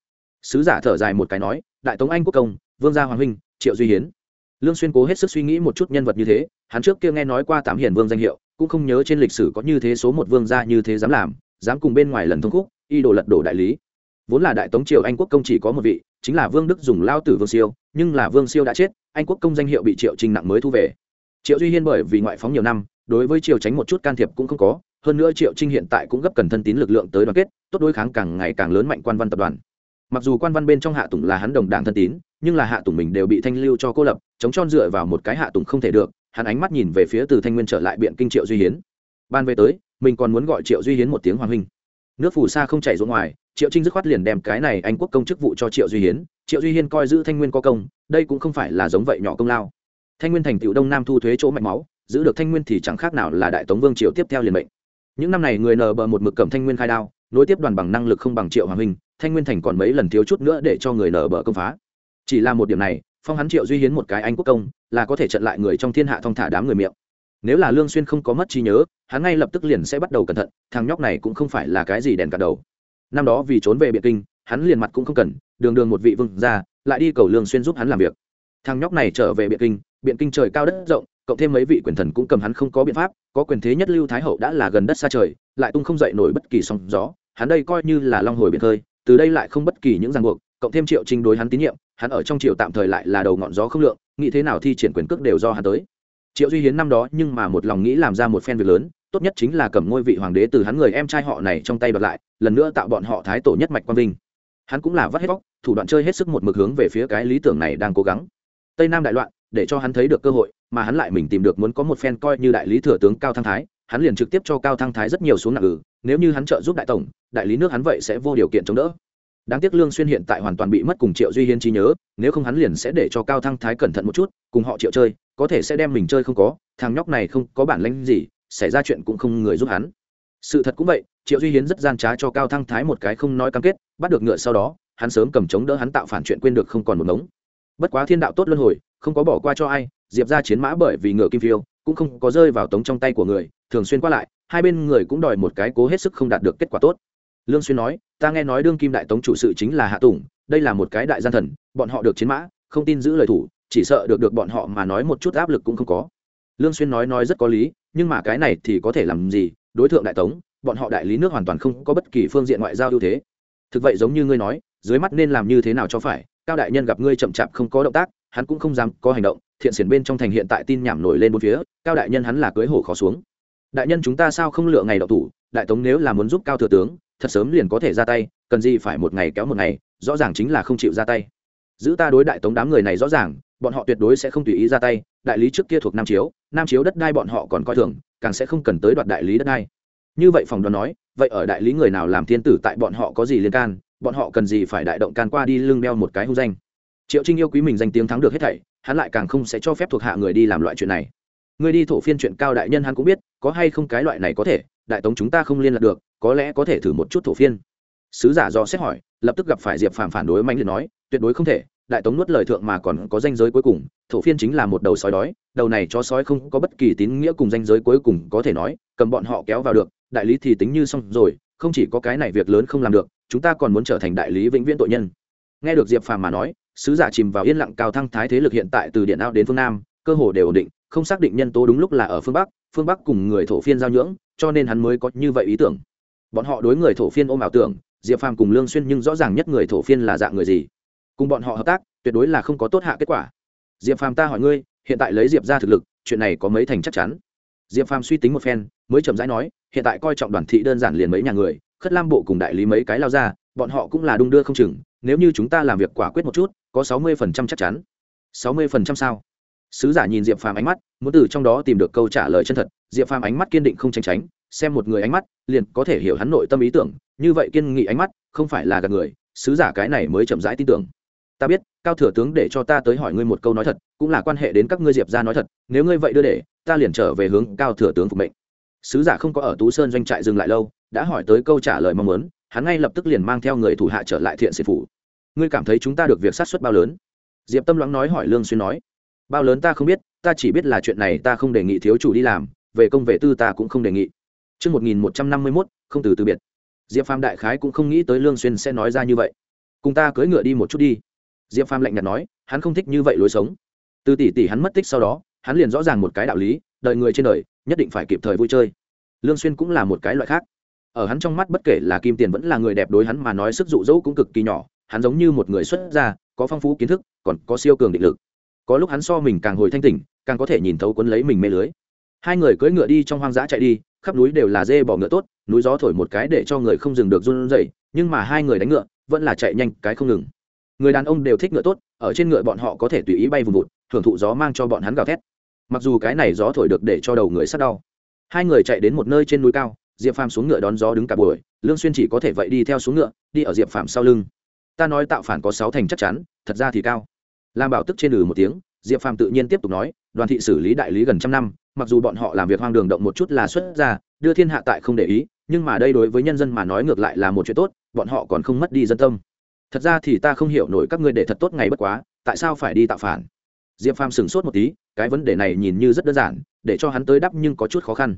Sứ giả thở dài một cái nói, đại tống anh quốc công, vương gia hoàng huynh, triệu duy hiến. Lương xuyên cố hết sức suy nghĩ một chút nhân vật như thế, hắn trước kia nghe nói qua tám hiền vương danh hiệu, cũng không nhớ trên lịch sử có như thế số một vương gia như thế dám làm, dám cùng bên ngoài lần thông khúc y đồ lật đổ đại lý. Vốn là đại tống triều anh quốc công chỉ có một vị chính là vương đức dùng lao tử vương siêu, nhưng là vương siêu đã chết, anh quốc công danh hiệu bị triệu trinh nặng mới thu về. Triệu duy hiên bởi vì ngoại phóng nhiều năm, đối với triều tránh một chút can thiệp cũng không có, hơn nữa triệu trinh hiện tại cũng gấp cần thân tín lực lượng tới đoàn kết, tốt đối kháng càng ngày càng lớn mạnh quan văn tập đoàn. Mặc dù quan văn bên trong hạ tùng là hắn đồng đảng thân tín, nhưng là hạ tùng mình đều bị thanh lưu cho cô lập, chống tròn dựa vào một cái hạ tùng không thể được, hắn ánh mắt nhìn về phía từ thanh nguyên trở lại biện kinh triệu duy hiến. Ban về tới, mình còn muốn gọi triệu duy hiến một tiếng hoàng huynh. Nước phù sa không chảy ra ngoài triệu trinh dứt khoát liền đem cái này anh quốc công chức vụ cho triệu duy hiến. Triệu duy hiến coi giữ thanh nguyên có công, đây cũng không phải là giống vậy nhỏ công lao. Thanh nguyên thành tựu đông nam thu thuế chỗ mạch máu, giữ được thanh nguyên thì chẳng khác nào là đại tống vương triều tiếp theo liền mệnh. Những năm này người nờ bờ một mực cầm thanh nguyên khai đao, nối tiếp đoàn bằng năng lực không bằng triệu hoàng minh thanh nguyên thành còn mấy lần thiếu chút nữa để cho người nờ bờ công phá. Chỉ là một điểm này, phong hắn triệu duy hiến một cái anh quốc công, là có thể trận lại người trong thiên hạ thong thả đám người miệng. Nếu là lương xuyên không có mất trí nhớ, hắn ngay lập tức liền sẽ bắt đầu cẩn thận, thằng nhóc này cũng không phải là cái gì đèn cả đầu năm đó vì trốn về biện kinh, hắn liền mặt cũng không cần, đường đường một vị vương ra lại đi cầu lương xuyên giúp hắn làm việc. Thằng nhóc này trở về biện kinh biện kinh trời cao đất rộng, cộng thêm mấy vị quyền thần cũng cầm hắn không có biện pháp, có quyền thế nhất lưu thái hậu đã là gần đất xa trời, lại tung không dậy nổi bất kỳ sóng gió, hắn đây coi như là long hồi biển khơi, từ đây lại không bất kỳ những ràng buộc, cộng thêm triệu trình đối hắn tín nhiệm, hắn ở trong triệu tạm thời lại là đầu ngọn gió không lượng, nghĩ thế nào thi triển quyền cước đều do hắn tới. Triệu duy hiến năm đó nhưng mà một lòng nghĩ làm ra một phen việc lớn tốt nhất chính là cầm ngôi vị hoàng đế từ hắn người em trai họ này trong tay bật lại, lần nữa tạo bọn họ thái tổ nhất mạch quang vinh. Hắn cũng là vắt hết bóc, thủ đoạn chơi hết sức một mực hướng về phía cái lý tưởng này đang cố gắng. Tây nam đại loạn, để cho hắn thấy được cơ hội, mà hắn lại mình tìm được muốn có một phen coi như đại lý thừa tướng cao thăng thái, hắn liền trực tiếp cho cao thăng thái rất nhiều xuống nặng ừ nếu như hắn trợ giúp đại tổng, đại lý nước hắn vậy sẽ vô điều kiện chống đỡ. Đáng tiếc lương xuyên hiện tại hoàn toàn bị mất cùng triệu duy hiên trí nhớ, nếu không hắn liền sẽ để cho cao thăng thái cẩn thận một chút, cùng họ triệu chơi, có thể sẽ đem mình chơi không có, thằng nhóc này không có bản lĩnh gì xảy ra chuyện cũng không người giúp hắn. Sự thật cũng vậy, triệu duy hiến rất gian trá cho cao thăng thái một cái không nói cam kết, bắt được ngựa sau đó, hắn sớm cầm chống đỡ hắn tạo phản chuyện quên được không còn một ngống. Bất quá thiên đạo tốt luân hồi, không có bỏ qua cho ai, diệp ra chiến mã bởi vì ngựa kim phiêu, cũng không có rơi vào tống trong tay của người, thường xuyên qua lại, hai bên người cũng đòi một cái cố hết sức không đạt được kết quả tốt. Lương xuyên nói, ta nghe nói đương kim đại tống chủ sự chính là hạ tùng, đây là một cái đại gian thần, bọn họ được chiến mã, không tin giữ lời thủ, chỉ sợ được được bọn họ mà nói một chút áp lực cũng không có lương xuyên nói nói rất có lý, nhưng mà cái này thì có thể làm gì? Đối tượng đại tống, bọn họ đại lý nước hoàn toàn không có bất kỳ phương diện ngoại giao ưu thế. Thực vậy giống như ngươi nói, dưới mắt nên làm như thế nào cho phải? Cao đại nhân gặp ngươi chậm chạp không có động tác, hắn cũng không dám có hành động. Thiện xiển bên trong thành hiện tại tin nhảm nổi lên bốn phía, cao đại nhân hắn là cưới hổ khó xuống. Đại nhân chúng ta sao không lựa ngày đậu thủ? Đại tống nếu là muốn giúp cao thừa tướng, thật sớm liền có thể ra tay, cần gì phải một ngày kéo một ngày, rõ ràng chính là không chịu ra tay. Giữ ta đối đại tống đám người này rõ ràng bọn họ tuyệt đối sẽ không tùy ý ra tay, đại lý trước kia thuộc nam chiếu nam chiếu đất đai bọn họ còn coi thường, càng sẽ không cần tới đoạt đại lý đất đai. Như vậy phòng đoán nói, vậy ở đại lý người nào làm thiên tử tại bọn họ có gì liên can, bọn họ cần gì phải đại động can qua đi lưng đeo một cái hung danh. Triệu trinh yêu quý mình danh tiếng thắng được hết thảy, hắn lại càng không sẽ cho phép thuộc hạ người đi làm loại chuyện này. Người đi thổ phiên chuyện cao đại nhân hắn cũng biết, có hay không cái loại này có thể, đại tống chúng ta không liên lạc được, có lẽ có thể thử một chút thổ phiên. Sứ giả do xét hỏi, lập tức gặp phải diệp phàm phản đối mạnh liệt nói, tuyệt đối không thể đại tống nuốt lời thượng mà còn có danh giới cuối cùng, thổ phiên chính là một đầu sói đói, đầu này cho sói không có bất kỳ tín nghĩa cùng danh giới cuối cùng có thể nói, cầm bọn họ kéo vào được, đại lý thì tính như xong rồi, không chỉ có cái này việc lớn không làm được, chúng ta còn muốn trở thành đại lý vĩnh viễn tội nhân. Nghe được diệp phàm mà nói, sứ giả chìm vào yên lặng cao thăng thái thế lực hiện tại từ điện ao đến phương nam, cơ hồ đều ổn định, không xác định nhân tố đúng lúc là ở phương bắc phương bắc cùng người thổ phiên giao nhưỡng, cho nên hắn mới có như vậy ý tưởng. Bọn họ đối người thổ phiên ôm ảo tưởng, diệp phàm cùng lương xuyên nhưng rõ ràng nhất người thổ phiên là dạng người gì cùng bọn họ hợp tác, tuyệt đối là không có tốt hạ kết quả. Diệp phàm ta hỏi ngươi, hiện tại lấy diệp ra thực lực, chuyện này có mấy thành chắc chắn? Diệp phàm suy tính một phen, mới chậm rãi nói, hiện tại coi trọng đoàn thị đơn giản liền mấy nhà người, khất lam bộ cùng đại lý mấy cái lao ra, bọn họ cũng là đung đưa không chừng, nếu như chúng ta làm việc quả quyết một chút, có sáu mươi phần trăm chắc chắn. sáu mươi phần trăm sao? Sứ giả nhìn diệp phàm ánh mắt, muốn từ trong đó tìm được câu trả lời chân thật, diệp phàm ánh mắt kiên định không tránh tránh, xem một người ánh mắt, liền có thể hiểu hắn nội tâm ý tưởng, như vậy kiên nghị ánh mắt, không phải là gạt người, sứ giả cái này mới chậm rãi tin tưởng ta biết cao thừa tướng để cho ta tới hỏi ngươi một câu nói thật cũng là quan hệ đến các ngươi diệp ra nói thật nếu ngươi vậy đưa để ta liền trở về hướng cao thừa tướng phục mệnh sứ giả không có ở tú sơn doanh trại dừng lại lâu đã hỏi tới câu trả lời mong muốn hắn ngay lập tức liền mang theo người thủ hạ trở lại thiện sĩ phủ ngươi cảm thấy chúng ta được việc sát xuất bao lớn diệp tâm loãng nói hỏi lương xuyên nói bao lớn ta không biết ta chỉ biết là chuyện này ta không đề nghị thiếu chủ đi làm về công về tư ta cũng không đề nghị Trước 1151, không từ từ biệt. Diệp Phàm đại khái cũng không nghĩ tới Lương Xuyên sẽ nói ra như vậy. Cùng ta cưỡi ngựa đi một chút đi. Diệp Phàm lạnh nhạt nói, hắn không thích như vậy lối sống. Từ tỷ tỷ hắn mất tích sau đó, hắn liền rõ ràng một cái đạo lý, đời người trên đời, nhất định phải kịp thời vui chơi. Lương Xuyên cũng là một cái loại khác. Ở hắn trong mắt bất kể là kim tiền vẫn là người đẹp đối hắn mà nói sức dụ dỗ cũng cực kỳ nhỏ, hắn giống như một người xuất gia, có phong phú kiến thức, còn có siêu cường định lực. Có lúc hắn so mình càng hồi thanh tỉnh, càng có thể nhìn thấu cuốn lấy mình mê lưới. Hai người cưỡi ngựa đi trong hoang dã chạy đi, khắp núi đều là dê bò ngựa tốt núi gió thổi một cái để cho người không dừng được run rẩy nhưng mà hai người đánh ngựa vẫn là chạy nhanh cái không ngừng người đàn ông đều thích ngựa tốt, ở trên ngựa bọn họ có thể tùy ý bay vùng vụt, hưởng thụ gió mang cho bọn hắn gào thét. Mặc dù cái này gió thổi được để cho đầu người sắt đau. Hai người chạy đến một nơi trên núi cao, diệp phàm xuống ngựa đón gió đứng cả buổi, lương xuyên chỉ có thể vậy đi theo xuống ngựa, đi ở diệp phàm sau lưng. Ta nói tạo phản có sáu thành chắc chắn, thật ra thì cao. Làm bảo tức trên ừ một tiếng, diệp phàm tự nhiên tiếp tục nói, đoàn thị xử lý đại lý gần trăm năm, mặc dù bọn họ làm việc hoang đường động một chút là xuất ra, đưa thiên hạ tại không để ý, nhưng mà đây đối với nhân dân mà nói ngược lại là một chuyện tốt, bọn họ còn không mất đi dân tâm thật ra thì ta không hiểu nổi các ngươi để thật tốt ngày bất quá, tại sao phải đi tạo phản? Diệp phàm sửng sốt một tí, cái vấn đề này nhìn như rất đơn giản, để cho hắn tới đắp nhưng có chút khó khăn.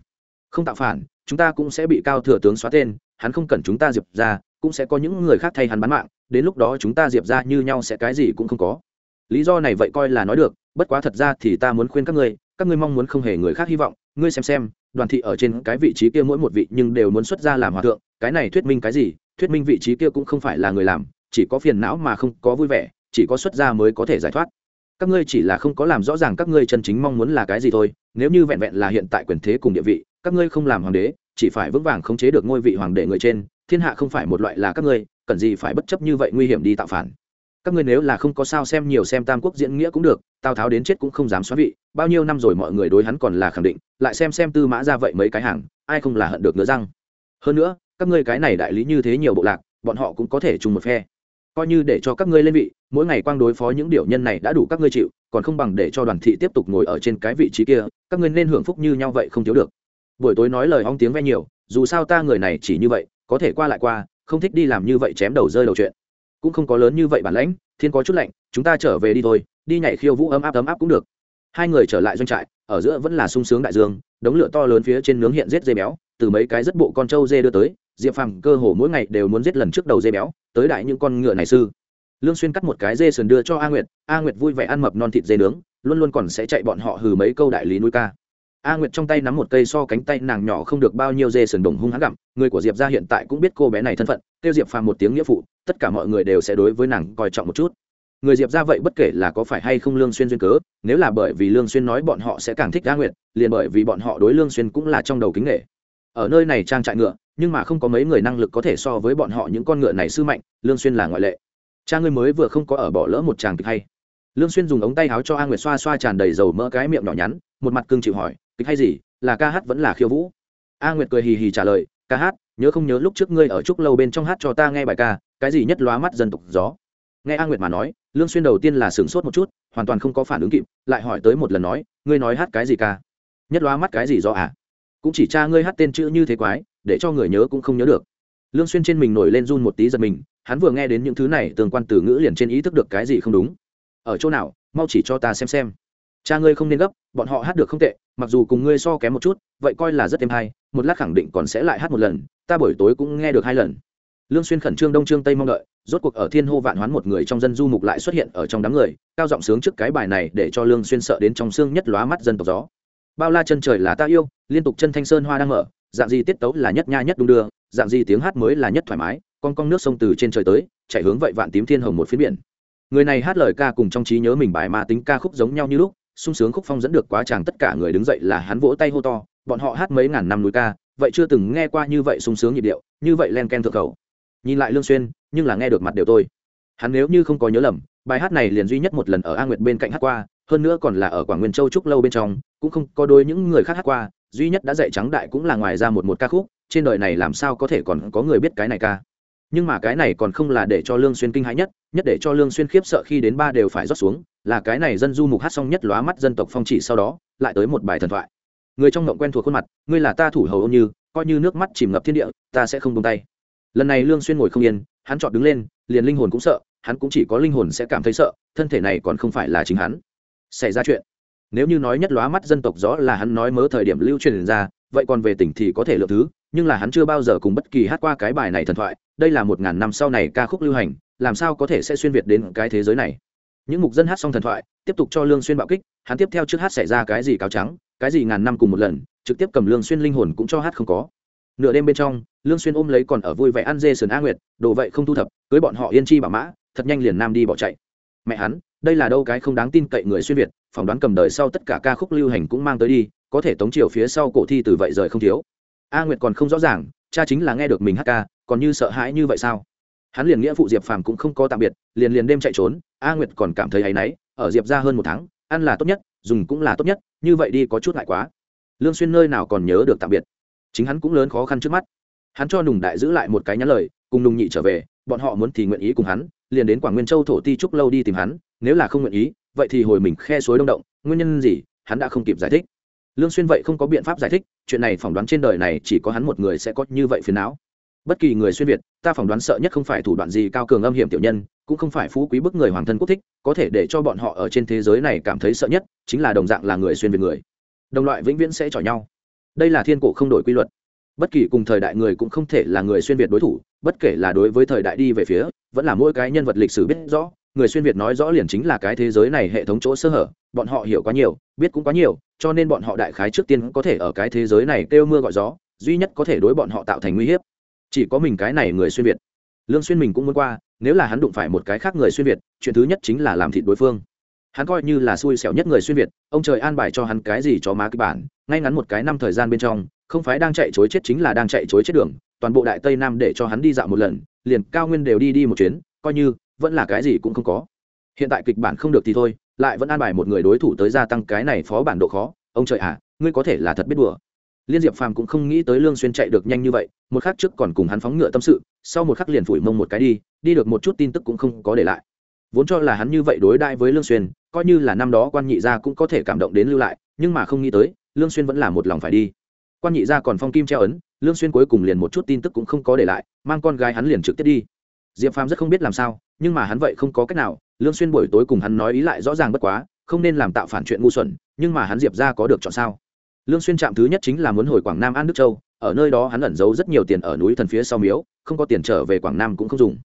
Không tạo phản, chúng ta cũng sẽ bị cao thừa tướng xóa tên, hắn không cần chúng ta diệp ra, cũng sẽ có những người khác thay hắn bán mạng, đến lúc đó chúng ta diệp ra như nhau sẽ cái gì cũng không có. Lý do này vậy coi là nói được, bất quá thật ra thì ta muốn khuyên các ngươi các ngươi mong muốn không hề người khác hy vọng, ngươi xem xem, đoàn thị ở trên cái vị trí kia mỗi một vị nhưng đều muốn xuất ra làm hòa thượng, cái này thuyết minh cái gì? Thuyết minh vị trí kia cũng không phải là người làm chỉ có phiền não mà không có vui vẻ, chỉ có xuất gia mới có thể giải thoát. Các ngươi chỉ là không có làm rõ ràng các ngươi chân chính mong muốn là cái gì thôi, nếu như vẹn vẹn là hiện tại quyền thế cùng địa vị, các ngươi không làm hoàng đế, chỉ phải vững vàng khống chế được ngôi vị hoàng đế người trên, thiên hạ không phải một loại là các ngươi, cần gì phải bất chấp như vậy nguy hiểm đi tạo phản. Các ngươi nếu là không có sao xem nhiều xem tam quốc diễn nghĩa cũng được, tào tháo đến chết cũng không dám xóa vị, bao nhiêu năm rồi mọi người đối hắn còn là khẳng định, lại xem xem tư mã ra vậy mấy cái hàng, ai không là hận được nữa răng. Hơn nữa, các ngươi cái này đại lý như thế nhiều bộ lạc, bọn họ cũng có thể chung một phe coi như để cho các ngươi lên vị, mỗi ngày quang đối phó những điều nhân này đã đủ các ngươi chịu, còn không bằng để cho đoàn thị tiếp tục ngồi ở trên cái vị trí kia, các ngươi nên hưởng phúc như nhau vậy không thiếu được. Buổi tối nói lời ong tiếng ve nhiều, dù sao ta người này chỉ như vậy, có thể qua lại qua, không thích đi làm như vậy chém đầu rơi đầu chuyện. Cũng không có lớn như vậy bản lãnh, thiên có chút lạnh, chúng ta trở về đi thôi, đi nhảy khiêu vũ ấm áp ấm áp cũng được. Hai người trở lại doanh trại, ở giữa vẫn là sung sướng đại dương, đống lửa to lớn phía trên nướng hiện rết dê béo, từ mấy cái rất bộ con trâu dê đưa tới diệp phàm cơ hồ mỗi ngày đều muốn giết lần trước đầu dê béo, tới đại những con ngựa này sư. Lương xuyên cắt một cái dê sườn đưa cho a nguyệt a nguyệt vui vẻ ăn mập non thịt dê nướng, luôn luôn còn sẽ chạy bọn họ hừ mấy câu đại lý nuôi ca. A nguyệt trong tay nắm một cây so cánh tay nàng nhỏ không được bao nhiêu dê sườn đồng hung hãn gặm, người của diệp gia hiện tại cũng biết cô bé này thân phận tiêu diệp phàm một tiếng nghĩa phụ, tất cả mọi người đều sẽ đối với nàng coi trọng một chút. Người diệp gia vậy bất kể là có phải hay không lương xuyên duyên cớ, nếu là bởi vì lương xuyên nói bọn họ sẽ càng thích a nguyệt, liền bởi vì bọn họ đối lương xuyên cũng là trong đầu kính nghệ ở nơi này trang trại ngựa nhưng mà không có mấy người năng lực có thể so với bọn họ những con ngựa này sư mạnh, lương xuyên là ngoại lệ. Cha ngươi mới vừa không có ở bỏ lỡ một chàng kịch hay. Lương xuyên dùng ống tay áo cho a nguyệt xoa xoa tràn đầy dầu mỡ cái miệng nhỏ nhắn, một mặt cương chịu hỏi, kịch hay gì? Là ca hát vẫn là khiêu vũ? A nguyệt cười hì hì trả lời, ca hát, nhớ không nhớ lúc trước ngươi ở trúc lâu bên trong hát cho ta nghe bài ca, cái gì nhất lóa mắt dân tộc gió? Nghe a nguyệt mà nói, lương xuyên đầu tiên là sửng sốt một chút, hoàn toàn không có phản ứng kịp, lại hỏi tới một lần nói, ngươi nói hát cái gì ca? Nhất lóa mắt cái gì do à? Cũng chỉ cha ngươi hát tên chữ như thế quái để cho người nhớ cũng không nhớ được. Lương xuyên trên mình nổi lên run một tí giật mình, hắn vừa nghe đến những thứ này, tương quan từ ngữ liền trên ý thức được cái gì không đúng. Ở chỗ nào, mau chỉ cho ta xem xem. Cha ngươi không nên gấp, bọn họ hát được không tệ, mặc dù cùng ngươi so kém một chút, vậy coi là rất êm hay, một lát khẳng định còn sẽ lại hát một lần, ta buổi tối cũng nghe được hai lần. Lương xuyên khẩn trương đông trương tây mong đợi, rốt cuộc ở thiên hô vạn hoán một người trong dân du mục lại xuất hiện ở trong đám người, cao giọng sướng trước cái bài này để cho lương xuyên sợ đến trong xương nhất lóa mắt dân tộc gió. Bao la chân trời là ta yêu, liên tục chân thanh sơn hoa đang mở dạng gì tiết tấu là nhất nha nhất đung đưa, dạng gì tiếng hát mới là nhất thoải mái, con con nước sông từ trên trời tới, chạy hướng vậy vạn tím thiên hồng một phía biển. Người này hát lời ca cùng trong trí nhớ mình bài mà tính ca khúc giống nhau như lúc, sung sướng khúc phong dẫn được quá chàng tất cả người đứng dậy là hắn vỗ tay hô to, bọn họ hát mấy ngàn năm núi ca, vậy chưa từng nghe qua như vậy sung sướng nhịp điệu, như vậy len ken thượng khẩu. Nhìn lại lương xuyên, nhưng là nghe được mặt đều tôi. Hắn nếu như không có nhớ lầm, bài hát này liền duy nhất một lần ở a nguyệt bên cạnh hát qua, hơn nữa còn là ở quảng nguyên châu trúc lâu bên trong, cũng không có đôi những người khác hát qua duy nhất đã dạy trắng đại cũng là ngoài ra một một ca khúc, trên đời này làm sao có thể còn có người biết cái này ca? Nhưng mà cái này còn không là để cho lương xuyên kinh hãi nhất nhất để cho lương xuyên khiếp sợ khi đến ba đều phải rót xuống, là cái này dân du mục hát xong nhất lóa mắt dân tộc phong chỉ sau đó, lại tới một bài thần thoại. Người trong ngộng quen thuộc khuôn mặt, ngươi là ta thủ hầu ôn như, coi như nước mắt chìm ngập thiên địa, ta sẽ không buông tay. Lần này lương xuyên ngồi không yên, hắn chọn đứng lên, liền linh hồn cũng sợ, hắn cũng chỉ có linh hồn sẽ cảm thấy sợ, thân thể này còn không phải là chính hắn. Xảy ra chuyện nếu như nói nhất lóa mắt dân tộc gió là hắn nói mớ thời điểm lưu truyền ra, vậy còn về tỉnh thì có thể lượng thứ, nhưng là hắn chưa bao giờ cùng bất kỳ hát qua cái bài này thần thoại, đây là một ngàn năm sau này ca khúc lưu hành, làm sao có thể sẽ xuyên việt đến cái thế giới này? Những mục dân hát xong thần thoại, tiếp tục cho lương xuyên bạo kích, hắn tiếp theo trước hát xảy ra cái gì cáo trắng, cái gì ngàn năm cùng một lần, trực tiếp cầm lương xuyên linh hồn cũng cho hát không có. Nửa đêm bên trong, lương xuyên ôm lấy còn ở vui vẻ ăn dê sườn a nguyệt, đồ vậy không thu thập, cưới bọn họ yên chi bảo mã, thật nhanh liền nam đi bỏ chạy. Mẹ hắn, đây là đâu cái không đáng tin cậy người xuyên việt phỏng đoán cầm đời sau tất cả ca khúc lưu hành cũng mang tới đi, có thể tống chiều phía sau cổ thi từ vậy rời không thiếu. A nguyệt còn không rõ ràng, cha chính là nghe được mình hát ca, còn như sợ hãi như vậy sao? Hắn liền nghĩa phụ diệp phàm cũng không có tạm biệt, liền liền đêm chạy trốn, a nguyệt còn cảm thấy áy náy, ở diệp ra hơn một tháng, ăn là tốt nhất, dùng cũng là tốt nhất, như vậy đi có chút lại quá. Lương xuyên nơi nào còn nhớ được tạm biệt? Chính hắn cũng lớn khó khăn trước mắt. Hắn cho nùng đại giữ lại một cái nhắn lời, cùng nùng nhị trở về, bọn họ muốn thì nguyện ý cùng hắn, liền đến quảng nguyên châu thổ ti trúc lâu đi tìm hắn, nếu là không nguyện ý vậy thì hồi mình khe suối đông động, nguyên nhân gì, hắn đã không kịp giải thích. Lương xuyên vậy không có biện pháp giải thích, chuyện này phỏng đoán trên đời này chỉ có hắn một người sẽ có như vậy phiền não. Bất kỳ người xuyên việt, ta phỏng đoán sợ nhất không phải thủ đoạn gì cao cường âm hiểm tiểu nhân, cũng không phải phú quý bức người hoàng thân quốc thích, có thể để cho bọn họ ở trên thế giới này cảm thấy sợ nhất, chính là đồng dạng là người xuyên việt người. Đồng loại vĩnh viễn sẽ chọi nhau. Đây là thiên cổ không đổi quy luật. Bất kỳ cùng thời đại người cũng không thể là người xuyên việt đối thủ, bất kể là đối với thời đại đi về phía, vẫn là mỗi cái nhân vật lịch sử biết rõ người xuyên việt nói rõ liền chính là cái thế giới này hệ thống chỗ sơ hở, bọn họ hiểu quá nhiều, biết cũng quá nhiều, cho nên bọn họ đại khái trước tiên có thể ở cái thế giới này kêu mưa gọi gió, duy nhất có thể đối bọn họ tạo thành nguy hiếp. Chỉ có mình cái này người xuyên việt. Lương xuyên mình cũng muốn qua, nếu là hắn đụng phải một cái khác người xuyên việt, chuyện thứ nhất chính là làm thịt đối phương. Hắn coi như là xui xẻo nhất người xuyên việt, ông trời an bài cho hắn cái gì cho má cái bản, ngay ngắn một cái năm thời gian bên trong, không phải đang chạy chối chết chính là đang chạy chối chết đường, toàn bộ đại tây nam để cho hắn đi dạo một lần, liền cao nguyên đều đi đi một chuyến, coi như vẫn là cái gì cũng không có. Hiện tại kịch bản không được thì thôi, lại vẫn an bài một người đối thủ tới gia tăng cái này phó bản độ khó. Ông trời à ngươi có thể là thật biết đùa. Liên diệp phàm cũng không nghĩ tới lương xuyên chạy được nhanh như vậy, một khắc trước còn cùng hắn phóng ngựa tâm sự, sau một khắc liền phủi mông một cái đi đi được một chút tin tức cũng không có để lại. Vốn cho là hắn như vậy đối đãi với lương xuyên, coi như là năm đó quan nhị gia cũng có thể cảm động đến lưu lại, nhưng mà không nghĩ tới, lương xuyên vẫn là một lòng phải đi. Quan nhị gia còn phong kim treo ấn, lương xuyên cuối cùng liền một chút tin tức cũng không có để lại, mang con gái hắn liền trực tiếp đi. Diệp phàm rất không biết làm sao nhưng mà hắn vậy không có cách nào, lương xuyên buổi tối cùng hắn nói ý lại rõ ràng bất quá, không nên làm tạo phản chuyện ngu xuẩn, nhưng mà hắn diệp ra có được chọn sao? Lương xuyên chạm thứ nhất chính là muốn hồi quảng nam an đức châu, ở nơi đó hắn ẩn giấu rất nhiều tiền ở núi thần phía sau miếu, không có tiền trở về quảng nam cũng không dùng.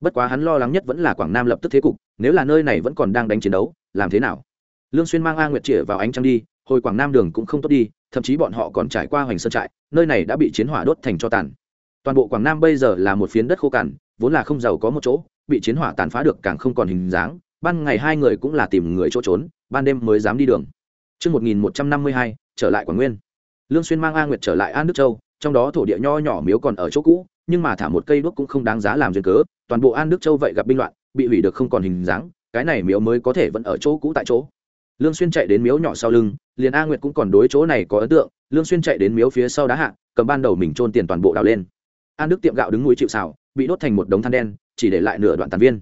Bất quá hắn lo lắng nhất vẫn là quảng nam lập tức thế cục, nếu là nơi này vẫn còn đang đánh chiến đấu, làm thế nào? Lương xuyên mang a nguyệt chĩa vào ánh trăng đi, hồi quảng nam đường cũng không tốt đi, thậm chí bọn họ còn trải qua hoành sơn trại, nơi này đã bị chiến hỏa đốt thành cho tàn. Toàn bộ quảng nam bây giờ là một phiến đất khô cằn, vốn là không giàu có một chỗ bị chiến hỏa tàn phá được càng không còn hình dáng ban ngày hai người cũng là tìm người chỗ trốn ban đêm mới dám đi đường Trước 1152, trở lại Quảng Nguyên. Lương Xuyên mang A Nguyệt trở lại An Đức Châu, trong đó thổ địa nho nhỏ miếu còn ở chỗ cũ, nhưng mà thả một cây đuốc cũng không đáng giá làm duyên cớ, toàn bộ An Đức Châu vậy gặp binh loạn, bị hủy được không còn hình dáng, cái này miếu mới có thể vẫn ở chỗ cũ tại chỗ. Lương Xuyên chạy đến miếu nhỏ sau lưng, liền A Nguyệt cũng còn đối chỗ này có ấn tượng, Lương Xuyên chạy đến miếu phía sau đá hạ, cầm ban đầu mình trôn tiền toàn bộ đào lên. An Đức tiệm gạo đứng núi chịu sào, bị đốt thành một đống than đen, chỉ để lại nửa đoạn tàn viên.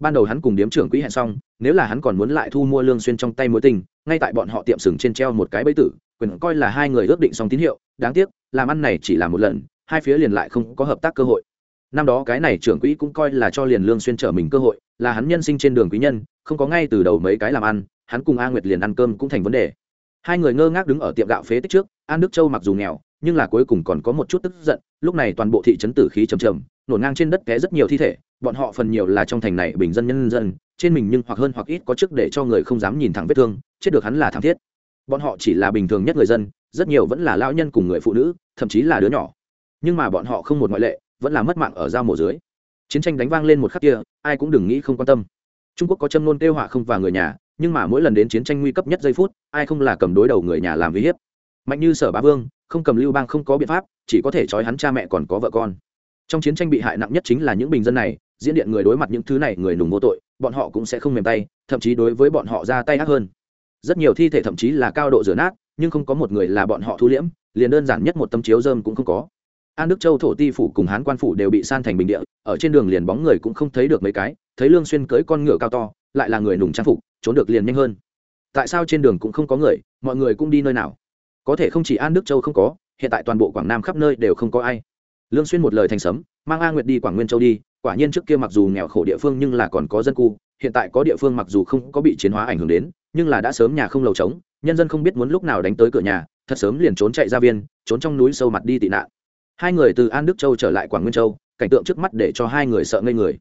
Ban đầu hắn cùng điếm trưởng quỹ hẹn xong, nếu là hắn còn muốn lại thu mua lương xuyên trong tay mối tình, ngay tại bọn họ tiệm sừng trên treo một cái bẫy tử, quyền coi là hai người ước định xong tín hiệu, đáng tiếc, làm ăn này chỉ là một lần, hai phía liền lại không có hợp tác cơ hội. Năm đó cái này trưởng quỹ cũng coi là cho liền lương xuyên trở mình cơ hội, là hắn nhân sinh trên đường quý nhân, không có ngay từ đầu mấy cái làm ăn, hắn cùng a nguyệt liền ăn cơm cũng thành vấn đề. Hai người ngơ ngác đứng ở tiệm gạo phế tích trước, an đức châu mặc dù nghèo, nhưng là cuối cùng còn có một chút tức giận, lúc này toàn bộ thị trấn tử khí trầm trầm, nổ ngang trên đất té rất nhiều thi thể bọn họ phần nhiều là trong thành này bình dân nhân dân, trên mình nhưng hoặc hơn hoặc ít có chức để cho người không dám nhìn thẳng vết thương, chết được hắn là thảm thiết. Bọn họ chỉ là bình thường nhất người dân, rất nhiều vẫn là lao nhân cùng người phụ nữ, thậm chí là đứa nhỏ. Nhưng mà bọn họ không một ngoại lệ, vẫn là mất mạng ở giao mổ dưới. Chiến tranh đánh vang lên một khắc kia, ai cũng đừng nghĩ không quan tâm. Trung quốc có châm nôn kêu họa không và người nhà, nhưng mà mỗi lần đến chiến tranh nguy cấp nhất giây phút, ai không là cầm đối đầu người nhà làm uy hiếp. Mạnh như sở bá vương, không cầm lưu bang không có biện pháp, chỉ có thể trói hắn cha mẹ còn có vợ con. Trong chiến tranh bị hại nặng nhất chính là những bình dân này diễn điện người đối mặt những thứ này người nùng vô tội, bọn họ cũng sẽ không mềm tay, thậm chí đối với bọn họ ra tay ác hơn. Rất nhiều thi thể thậm chí là cao độ rửa nát, nhưng không có một người là bọn họ thu liễm, liền đơn giản nhất một tấm chiếu dơm cũng không có. An đức châu thổ ti phủ cùng hán quan phủ đều bị san thành bình địa, ở trên đường liền bóng người cũng không thấy được mấy cái, thấy lương xuyên cưỡi con ngựa cao to, lại là người nùng trang phục, trốn được liền nhanh hơn. Tại sao trên đường cũng không có người, mọi người cũng đi nơi nào? Có thể không chỉ an đức châu không có, hiện tại toàn bộ quảng nam khắp nơi đều không có ai. Lương xuyên một lời thành sấm, mang a nguyệt đi quảng nguyên châu đi quả nhiên trước kia mặc dù nghèo khổ địa phương nhưng là còn có dân cư, hiện tại có địa phương mặc dù không có bị chiến hóa ảnh hưởng đến, nhưng là đã sớm nhà không lầu trống, nhân dân không biết muốn lúc nào đánh tới cửa nhà, thật sớm liền trốn chạy ra viên, trốn trong núi sâu mặt đi tị nạn. Hai người từ an đức châu trở lại quảng nguyên châu, cảnh tượng trước mắt để cho hai người sợ ngây người.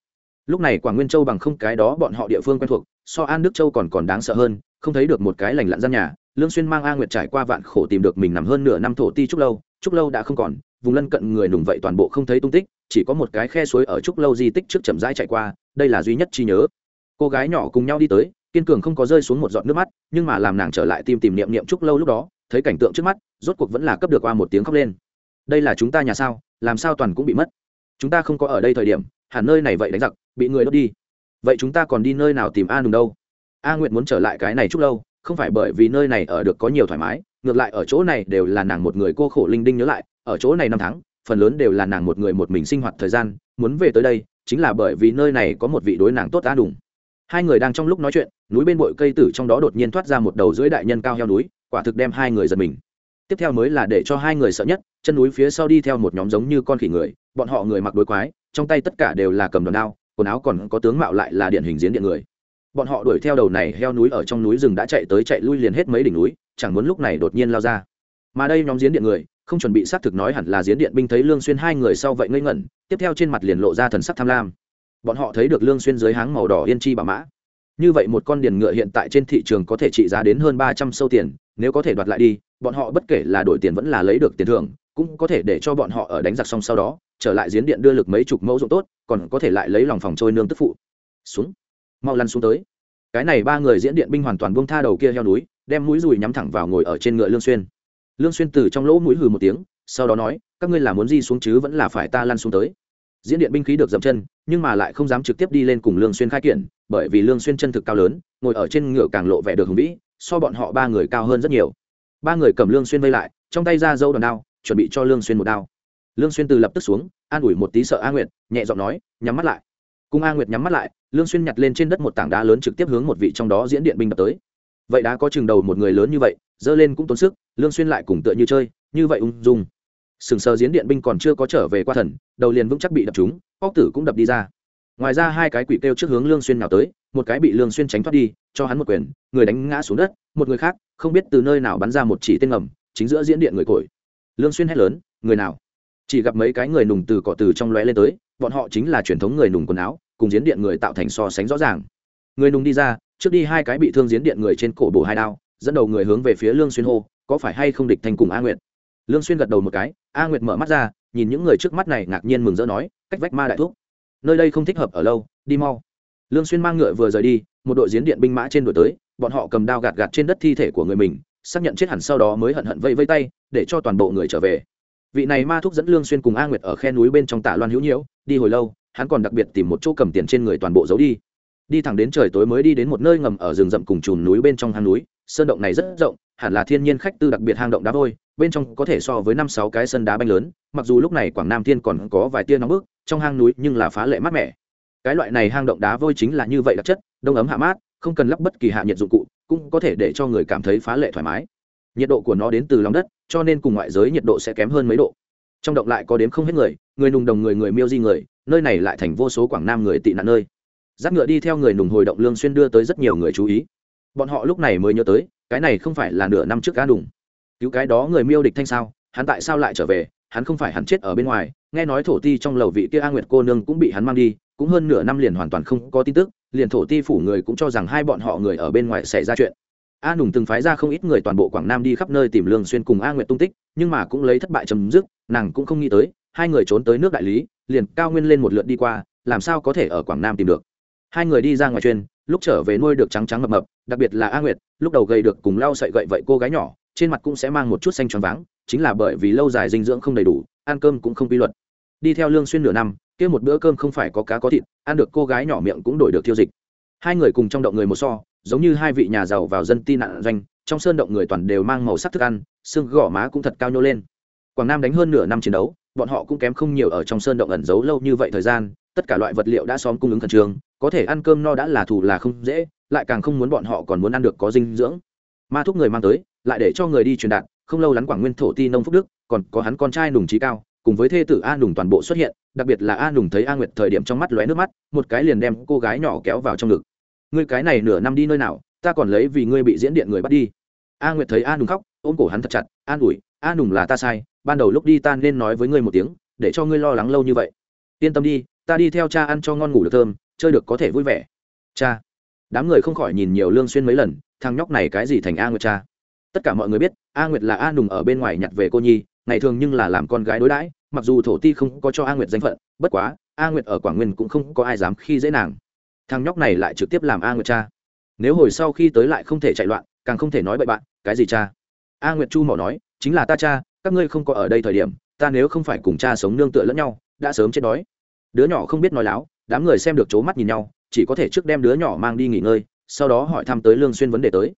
Lúc này quảng nguyên châu bằng không cái đó bọn họ địa phương quen thuộc, so an đức châu còn còn đáng sợ hơn, không thấy được một cái lành lặn gian nhà, lương xuyên mang a nguyệt trải qua vạn khổ tìm được mình nằm hơn nửa năm thổ ti trúc lâu trúc lâu đã không còn, vùng lân cận người nùng vậy toàn bộ không thấy tung tích chỉ có một cái khe suối ở trúc lâu di tích trước chậm rãi chạy qua, đây là duy nhất chi nhớ. Cô gái nhỏ cùng nhau đi tới, kiên cường không có rơi xuống một giọt nước mắt, nhưng mà làm nàng trở lại tìm tìm niệm niệm trúc lâu lúc đó, thấy cảnh tượng trước mắt, rốt cuộc vẫn là cấp được qua một tiếng khóc lên. Đây là chúng ta nhà sao, làm sao toàn cũng bị mất? Chúng ta không có ở đây thời điểm, hẳn nơi này vậy đánh giặc, bị người đốt đi. Vậy chúng ta còn đi nơi nào tìm a nùng đâu? A nguyện muốn trở lại cái này trúc lâu, không phải bởi vì nơi này ở được có nhiều thoải mái, ngược lại ở chỗ này đều là nàng một người cô khổ linh đinh nhớ lại, ở chỗ này năm tháng phần lớn đều là nàng một người một mình sinh hoạt thời gian muốn về tới đây chính là bởi vì nơi này có một vị đối nàng tốt đã đủng hai người đang trong lúc nói chuyện núi bên bụi cây tử trong đó đột nhiên thoát ra một đầu dưới đại nhân cao heo núi quả thực đem hai người giật mình. Tiếp theo mới là để cho hai người sợ nhất chân núi phía sau đi theo một nhóm giống như con khỉ người bọn họ người mặc đối quái trong tay tất cả đều là cầm đòn ao, quần áo còn có tướng mạo lại là điện hình diễn điện người. Bọn họ đuổi theo đầu này heo núi ở trong núi rừng đã chạy tới chạy lui liền hết mấy đỉnh núi chẳng muốn lúc này đột nhiên lao ra. Mà đây nhóm diễn điện người không chuẩn bị xác thực nói hẳn là diễn điện binh thấy lương xuyên hai người sau vậy ngây ngẩn, tiếp theo trên mặt liền lộ ra thần sắc tham lam. Bọn họ thấy được lương xuyên dưới háng màu đỏ yên chi bảo mã. Như vậy một con điền ngựa hiện tại trên thị trường có thể trị giá đến hơn ba trăm sâu tiền, nếu có thể đoạt lại đi, bọn họ bất kể là đổi tiền vẫn là lấy được tiền thưởng, cũng có thể để cho bọn họ ở đánh giặc xong sau đó, trở lại giếng điện đưa lực mấy chục mẫu dụng tốt, còn có thể lại lấy lòng phòng trôi nương tức phụ. Xuống. Mau lăn xuống tới. Cái này ba người diễn điện binh hoàn toàn buông tha đầu kia heo núi, đem mũi dùi nhắm thẳng vào ngồi ở trên ngựa lương xuyên lương xuyên từ trong lỗ mũi hừ một tiếng, sau đó nói, các ngươi là muốn di xuống chứ vẫn là phải ta lăn xuống tới. Diễn điện binh khí được dậm chân, nhưng mà lại không dám trực tiếp đi lên cùng lương xuyên khai kiện, bởi vì lương xuyên chân thực cao lớn, ngồi ở trên ngựa càng lộ vẻ được hùng vĩ, so bọn họ ba người cao hơn rất nhiều. Ba người cầm lương xuyên vây lại, trong tay ra dâu đòn đao, chuẩn bị cho lương xuyên một đao. Lương xuyên từ lập tức xuống, an ủi một tí sợ a nguyệt, nhẹ giọng nói, nhắm mắt lại. Cung a nguyệt nhắm mắt lại, lương xuyên nhặt lên trên đất một tảng đá lớn trực tiếp hướng một vị trong đó diễn điện binh đập tới vậy đã có chừng đầu một người lớn như vậy, dơ lên cũng tốn sức, lương xuyên lại cùng tựa như chơi, như vậy ung dung. Sừng sờ diễn điện binh còn chưa có trở về qua thần, đầu liền vững chắc bị đập trúng, óc tử cũng đập đi ra. Ngoài ra hai cái quỷ kêu trước hướng lương xuyên nào tới, một cái bị lương xuyên tránh thoát đi, cho hắn một quyền, người đánh ngã xuống đất, một người khác, không biết từ nơi nào bắn ra một chỉ tên ngầm, chính giữa diễn điện người cổi lương xuyên hét lớn, người nào? Chỉ gặp mấy cái người nùng từ cỏ từ trong lóe lên tới, bọn họ chính là truyền thống người nùng quần áo, cùng diễn điện người tạo thành so sánh rõ ràng. Người nùng đi ra trước đi hai cái bị thương diễn điện người trên cổ bổ hai đao, dẫn đầu người hướng về phía lương xuyên hô, có phải hay không địch thành cùng a nguyệt? Lương xuyên gật đầu một cái, a nguyệt mở mắt ra, nhìn những người trước mắt này ngạc nhiên mừng rỡ nói, cách vách ma đại thúc. Nơi đây không thích hợp, ở lâu, đi mau. Lương xuyên mang ngựa vừa rời đi, một đội diễn điện binh mã trên đuổi tới, bọn họ cầm đao gạt gạt trên đất thi thể của người mình, xác nhận chết hẳn sau đó mới hận hận vây vây tay, để cho toàn bộ người trở về. Vị này ma thúc dẫn lương xuyên cùng a nguyệt ở khe núi bên trong tạ loan hữu nhiễu, đi hồi lâu, hắn còn đặc biệt tìm một chỗ cầm tiền trên người toàn bộ giấu đi đi thẳng đến trời tối mới đi đến một nơi ngầm ở rừng rậm cùng chùm núi bên trong hang núi. Sơn động này rất rộng, hẳn là thiên nhiên khách tư đặc biệt hang động đá vôi, bên trong có thể so với năm sáu cái sân đá banh lớn. Mặc dù lúc này quảng nam thiên còn có vài tia nóng bức, trong hang núi nhưng là phá lệ mát mẻ. Cái loại này hang động đá vôi chính là như vậy đặc chất, đông ấm hạ mát, không cần lắp bất kỳ hạ nhiệt dụng cụ, cũng có thể để cho người cảm thấy phá lệ thoải mái. Nhiệt độ của nó đến từ lòng đất, cho nên cùng ngoại giới nhiệt độ sẽ kém hơn mấy độ. Trong động lại có đếm không hết người người nùng đồng người người miêu di người, nơi này lại thành vô số quảng nam người tị nạn nơi giáp ngựa đi theo người nùng hồi động lương xuyên đưa tới rất nhiều người chú ý. Bọn họ lúc này mới nhớ tới, cái này không phải là nửa năm trước cá đùng. Cứu cái đó người miêu địch thanh sao, hắn tại sao lại trở về, hắn không phải hắn chết ở bên ngoài, nghe nói thổ ti trong lầu vị kia a nguyệt cô nương cũng bị hắn mang đi, cũng hơn nửa năm liền hoàn toàn không có tin tức, liền thổ ti phủ người cũng cho rằng hai bọn họ người ở bên ngoài xảy ra chuyện. A nùng từng phái ra không ít người toàn bộ quảng nam đi khắp nơi tìm lương xuyên cùng a nguyệt tung tích, nhưng mà cũng lấy thất bại chấm dứt, nàng cũng không nghĩ tới, hai người trốn tới nước đại lý, liền cao nguyên lên một lượt đi qua, làm sao có thể ở quảng nam tìm được hai người đi ra ngoài chuyên, lúc trở về nuôi được trắng trắng mập mập, đặc biệt là a nguyệt, lúc đầu gầy được cùng lau sậy gậy vậy cô gái nhỏ, trên mặt cũng sẽ mang một chút xanh tròn váng, chính là bởi vì lâu dài dinh dưỡng không đầy đủ, ăn cơm cũng không quy luật. Đi theo lương xuyên nửa năm, kia một bữa cơm không phải có cá có thịt, ăn được cô gái nhỏ miệng cũng đổi được tiêu dịch. Hai người cùng trong động người một so, giống như hai vị nhà giàu vào dân ti nạn doanh, trong sơn động người toàn đều mang màu sắc thức ăn, xương gò má cũng thật cao nhô lên. Quảng nam đánh hơn nửa năm chiến đấu, bọn họ cũng kém không nhiều ở trong sơn động ẩn giấu lâu như vậy thời gian tất cả loại vật liệu đã xóm cung ứng khẩn trương, có thể ăn cơm no đã là thù là không dễ, lại càng không muốn bọn họ còn muốn ăn được có dinh dưỡng. Ma thúc người mang tới, lại để cho người đi truyền đạt, không lâu lắm quảng nguyên thổ ti nông phúc đức, còn có hắn con trai nùng trí cao, cùng với thê tử a nùng toàn bộ xuất hiện, đặc biệt là a nùng thấy a nguyệt thời điểm trong mắt lóe nước mắt, một cái liền đem cô gái nhỏ kéo vào trong ngực. Ngươi cái này nửa năm đi nơi nào, ta còn lấy vì ngươi bị diễn điện người bắt đi. A nguyệt thấy a nùng khóc, ôm cổ hắn thật chặt, an ủi, a nùng là ta sai, ban đầu lúc đi ta nên nói với ngươi một tiếng, để cho ngươi lo lắng lâu như vậy. Yên tâm đi ta đi theo cha ăn cho ngon ngủ được thơm, chơi được có thể vui vẻ. Cha. Đám người không khỏi nhìn nhiều lương xuyên mấy lần, thằng nhóc này cái gì thành a nguyệt cha? Tất cả mọi người biết, a nguyệt là a nùng ở bên ngoài nhặt về cô nhi, ngày thường nhưng là làm con gái đối đãi, mặc dù thổ ti không có cho a nguyệt danh phận, bất quá, a nguyệt ở quảng nguyên cũng không có ai dám khi dễ nàng. Thằng nhóc này lại trực tiếp làm a nguyệt cha. Nếu hồi sau khi tới lại không thể chạy loạn, càng không thể nói bậy bạn, cái gì cha? A nguyệt chu mỏ nói, chính là ta cha, các ngươi không có ở đây thời điểm, ta nếu không phải cùng cha sống nương tựa lẫn nhau, đã sớm chết đói đứa nhỏ không biết nói láo, đám người xem được c mắt nhìn nhau, chỉ có thể trước đem đứa nhỏ mang đi nghỉ ngơi, sau đó hỏi thăm tới lương xuyên vấn đề tới.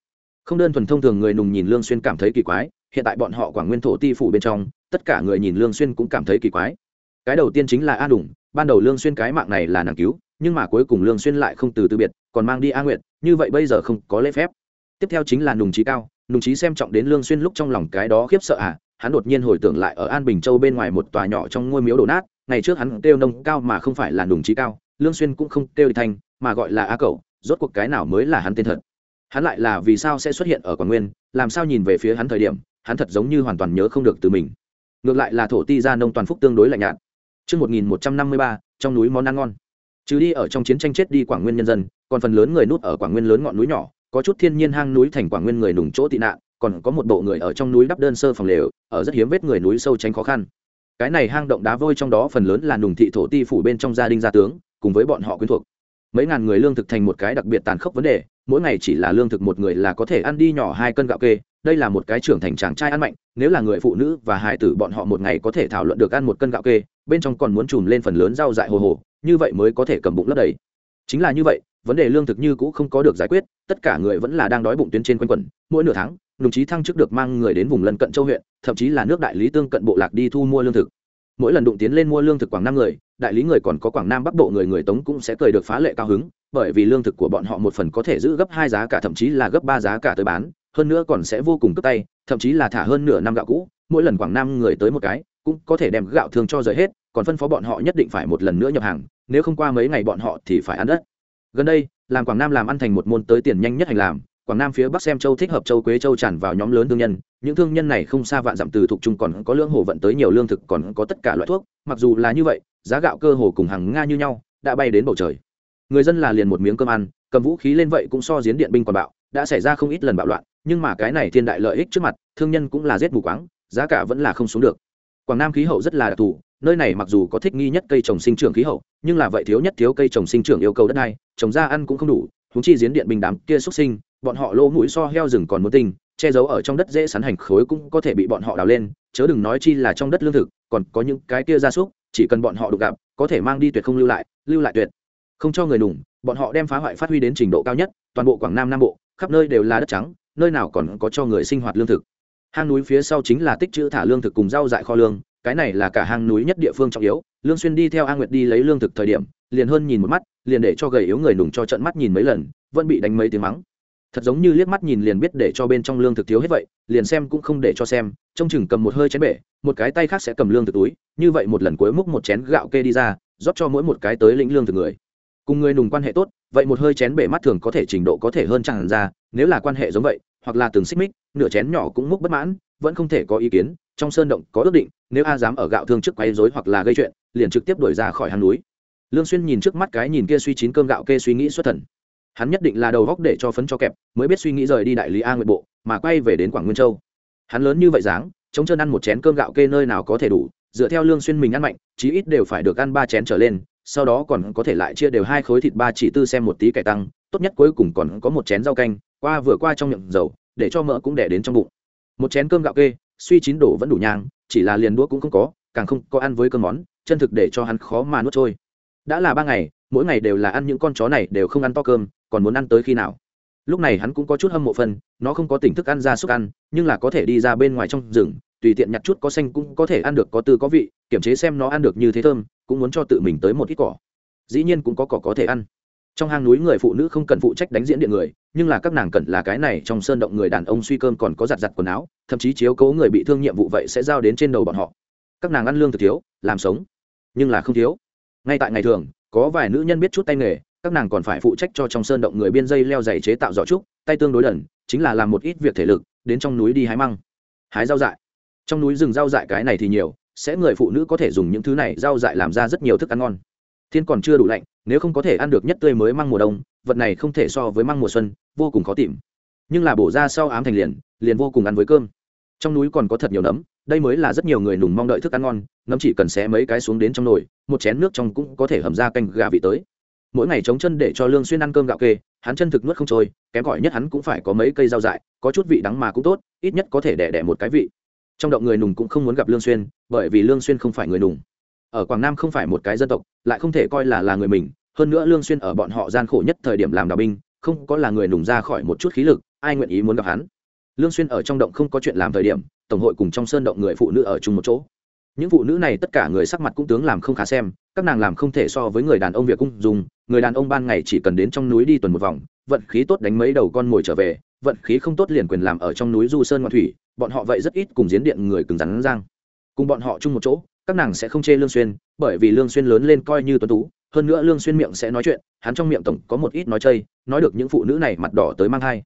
Không đơn thuần thông thường người nùng nhìn lương xuyên cảm thấy kỳ quái, hiện tại bọn họ quảng nguyên thổ ti phủ bên trong, tất cả người nhìn lương xuyên cũng cảm thấy kỳ quái. Cái đầu tiên chính là a đủng ban đầu lương xuyên cái mạng này là nàng cứu, nhưng mà cuối cùng lương xuyên lại không từ từ biệt, còn mang đi a nguyệt, như vậy bây giờ không có lễ phép. Tiếp theo chính là nùng trí cao, nùng trí xem trọng đến lương xuyên lúc trong lòng cái đó khiếp sợ à hắn đột nhiên hồi tưởng lại ở an bình châu bên ngoài một tòa nhỏ trong ngôi miếu đổ nát ngày trước hắn kêu nông cao mà không phải là nùng trí cao lương xuyên cũng không kêu thành mà gọi là a cẩu, rốt cuộc cái nào mới là hắn tên thật. Hắn lại là vì sao sẽ xuất hiện ở quảng nguyên làm sao nhìn về phía hắn thời điểm hắn thật giống như hoàn toàn nhớ không được từ mình. Ngược lại là thổ ti gia nông toàn phúc tương đối lạnh nhạt. Trước 1153, trong núi món ăn ngon. Chứ đi ở trong chiến tranh chết đi Quảng Nguyên nhân dân, còn phần lớn người nút ở Quảng Nguyên lớn ngọn núi nhỏ, có chút thiên nhiên hang núi thành Quảng Nguyên người nùng chỗ tị nạn, còn có một bộ người ở trong núi đắp đơn sơ phòng lều, ở rất hiếm vết người núi sâu tránh khó khăn. Cái này hang động đá vôi trong đó phần lớn là nùng thị thổ ti phủ bên trong gia đình gia tướng, cùng với bọn họ quyến thuộc. Mấy ngàn người lương thực thành một cái đặc biệt tàn khốc vấn đề, mỗi ngày chỉ là lương thực một người là có thể ăn đi nhỏ hai cân gạo kê, đây là một cái trưởng thành chàng trai ăn mạnh nếu là người phụ nữ và hai tử bọn họ một ngày có thể thảo luận được ăn một cân gạo kê bên trong còn muốn chùm lên phần lớn rau dại hồ hồ như vậy mới có thể cầm bụng lấp đầy chính là như vậy vấn đề lương thực như cũ không có được giải quyết tất cả người vẫn là đang đói bụng tuyến trên quanh quẩn mỗi nửa tháng đồng chí thăng chức được mang người đến vùng lân cận châu huyện, thậm chí là nước đại lý tương cận bộ lạc đi thu mua lương thực. Mỗi lần đụng tiến lên mua lương thực quảng nam người, đại lý người còn có quảng nam bắc bộ người người tống cũng sẽ cười được phá lệ cao hứng, bởi vì lương thực của bọn họ một phần có thể giữ gấp hai giá cả, thậm chí là gấp ba giá cả tới bán, hơn nữa còn sẽ vô cùng cướp tay, thậm chí là thả hơn nửa năm gạo cũ, mỗi lần quảng nam người tới một cái, cũng có thể đem gạo thương cho rời hết, còn phân phó bọn họ nhất định phải một lần nữa nhập hàng, nếu không qua mấy ngày bọn họ thì phải ăn đất. Gần đây, làm quảng nam làm ăn thành một môn tới tiền nhanh nhất hành làm quảng nam phía bắc xem châu thích hợp châu quế châu tràn vào nhóm lớn thương nhân, những thương nhân này không xa vạn dặm từ thuộc trung còn có lương hồ vận tới nhiều lương thực, còn có tất cả loại thuốc, mặc dù là như vậy, giá gạo cơ hồ cùng hàng nga như nhau, đã bay đến bầu trời. Người dân là liền một miếng cơm ăn, cầm vũ khí lên vậy cũng so giến điện binh còn bạo, đã xảy ra không ít lần bạo loạn, nhưng mà cái này thiên đại lợi ích trước mặt, thương nhân cũng là rét mù quáng, giá cả vẫn là không xuống được. Quảng nam khí hậu rất là đặc thù, nơi này mặc dù có thích nghi nhất cây trồng sinh trưởng khí hậu, nhưng là vậy thiếu nhất thiếu cây trồng sinh trưởng yêu cầu đất này trồng ra ăn cũng không đủ húng chi giến điện bình đám kia xuất sinh bọn họ lỗ mũi so heo rừng còn muốn tinh, che giấu ở trong đất dễ sắn hành khối cũng có thể bị bọn họ đào lên, chớ đừng nói chi là trong đất lương thực, còn có những cái kia gia súc, chỉ cần bọn họ đụng gặp, có thể mang đi tuyệt không lưu lại lưu lại tuyệt. Không cho người nùng bọn họ đem phá hoại phát huy đến trình độ cao nhất, toàn bộ quảng nam nam bộ, khắp nơi đều là đất trắng, nơi nào còn có cho người sinh hoạt lương thực. Hang núi phía sau chính là tích trữ thả lương thực cùng rau dại kho lương, cái này là cả hang núi nhất địa phương trọng yếu, lương xuyên đi theo a nguyệt đi lấy lương thực thời điểm, liền hơn nhìn một mắt, liền để cho gầy yếu người nùng cho trận mắt nhìn mấy lần, vẫn bị đánh mấy tiếng mắng thật giống như liếc mắt nhìn liền biết để cho bên trong lương thực thiếu hết vậy, liền xem cũng không để cho xem, trông chừng cầm một hơi chén bể, một cái tay khác sẽ cầm lương thực túi, như vậy một lần cuối múc một chén gạo kê đi ra, rót cho mỗi một cái tới lĩnh lương thực người. Cùng người nùng quan hệ tốt, vậy một hơi chén bể mắt thường có thể trình độ có thể hơn chẳng ra, nếu là quan hệ giống vậy, hoặc là từng xích mích, nửa chén nhỏ cũng múc bất mãn, vẫn không thể có ý kiến, trong sơn động có ước định, nếu a dám ở gạo thương trước quấy rối hoặc là gây chuyện, liền trực tiếp đuổi ra khỏi hang núi. Lương xuyên nhìn trước mắt cái nhìn kia suy chín cơm gạo kê suy nghĩ xuất thần hắn nhất định là đầu góc để cho phấn cho kẹp, mới biết suy nghĩ rời đi đại lý a nguyện bộ, mà quay về đến quảng nguyên châu. Hắn lớn như vậy dáng, chống chân ăn một chén cơm gạo kê nơi nào có thể đủ, dựa theo lương xuyên mình ăn mạnh, chí ít đều phải được ăn ba chén trở lên, sau đó còn có thể lại chia đều hai khối thịt ba chỉ tư xem một tí cải tăng, tốt nhất cuối cùng còn có một chén rau canh, qua vừa qua trong miệng dầu, để cho mỡ cũng đẻ đến trong bụng. Một chén cơm gạo kê, suy chín đổ vẫn đủ nhang, chỉ là liền đũa cũng không có, càng không có ăn với cơm món, chân thực để cho hắn khó mà nuốt trôi đã là ba ngày, mỗi ngày đều là ăn những con chó này đều không ăn to cơm, còn muốn ăn tới khi nào? Lúc này hắn cũng có chút hâm mộ phân nó không có tỉnh thức ăn ra xúc ăn, nhưng là có thể đi ra bên ngoài trong rừng, tùy tiện nhặt chút có xanh cũng có thể ăn được có tư có vị, kiểm chế xem nó ăn được như thế thơm, cũng muốn cho tự mình tới một ít cỏ. Dĩ nhiên cũng có cỏ có thể ăn. Trong hang núi người phụ nữ không cần phụ trách đánh diễn điện người, nhưng là các nàng cần là cái này trong sơn động người đàn ông suy cơm còn có giặt giặt quần áo, thậm chí chiếu cố người bị thương nhiệm vụ vậy sẽ giao đến trên đầu bọn họ. Các nàng ăn lương thực thiếu, làm sống, nhưng là không thiếu ngay tại ngày thường, có vài nữ nhân biết chút tay nghề, các nàng còn phải phụ trách cho trong sơn động người biên dây leo dày chế tạo giỏ trúc, tay tương đối đần, chính là làm một ít việc thể lực, đến trong núi đi hái măng, hái rau dại. Trong núi rừng rau dại cái này thì nhiều, sẽ người phụ nữ có thể dùng những thứ này rau dại làm ra rất nhiều thức ăn ngon. Thiên còn chưa đủ lạnh, nếu không có thể ăn được nhất tươi mới măng mùa đông, vật này không thể so với măng mùa xuân, vô cùng khó tìm. Nhưng là bổ ra sau ám thành liền liền vô cùng ăn với cơm trong núi còn có thật nhiều nấm, đây mới là rất nhiều người nùng mong đợi thức ăn ngon, nấm chỉ cần xé mấy cái xuống đến trong nồi, một chén nước trong cũng có thể hầm ra canh gà vị tới. Mỗi ngày chống chân để cho lương xuyên ăn cơm gạo kê, hắn chân thực nuốt không trôi, kém gọi nhất hắn cũng phải có mấy cây rau dại, có chút vị đắng mà cũng tốt, ít nhất có thể đẻ đẻ một cái vị. Trong động người nùng cũng không muốn gặp lương xuyên, bởi vì lương xuyên không phải người nùng. Ở quảng nam không phải một cái dân tộc, lại không thể coi là là người mình, hơn nữa lương xuyên ở bọn họ gian khổ nhất thời điểm làm đào binh, không có là người nùng ra khỏi một chút khí lực, ai nguyện ý muốn gặp hắn? Lương xuyên ở trong động không có chuyện làm thời điểm, tổng hội cùng trong sơn động người phụ nữ ở chung một chỗ. Những phụ nữ này tất cả người sắc mặt cũng tướng làm không khá xem, các nàng làm không thể so với người đàn ông việc cung dùng, người đàn ông ban ngày chỉ cần đến trong núi đi tuần một vòng, vận khí tốt đánh mấy đầu con mồi trở về, vận khí không tốt liền quyền làm ở trong núi du sơn ngoạn thủy, bọn họ vậy rất ít cùng diễn điện người cứng rắn giang. Cùng bọn họ chung một chỗ, các nàng sẽ không chê lương xuyên, bởi vì lương xuyên lớn lên coi như tuấn tú, hơn nữa lương xuyên miệng sẽ nói chuyện, hắn trong miệng tổng có một ít nói chơi, nói được những phụ nữ này mặt đỏ tới mang thai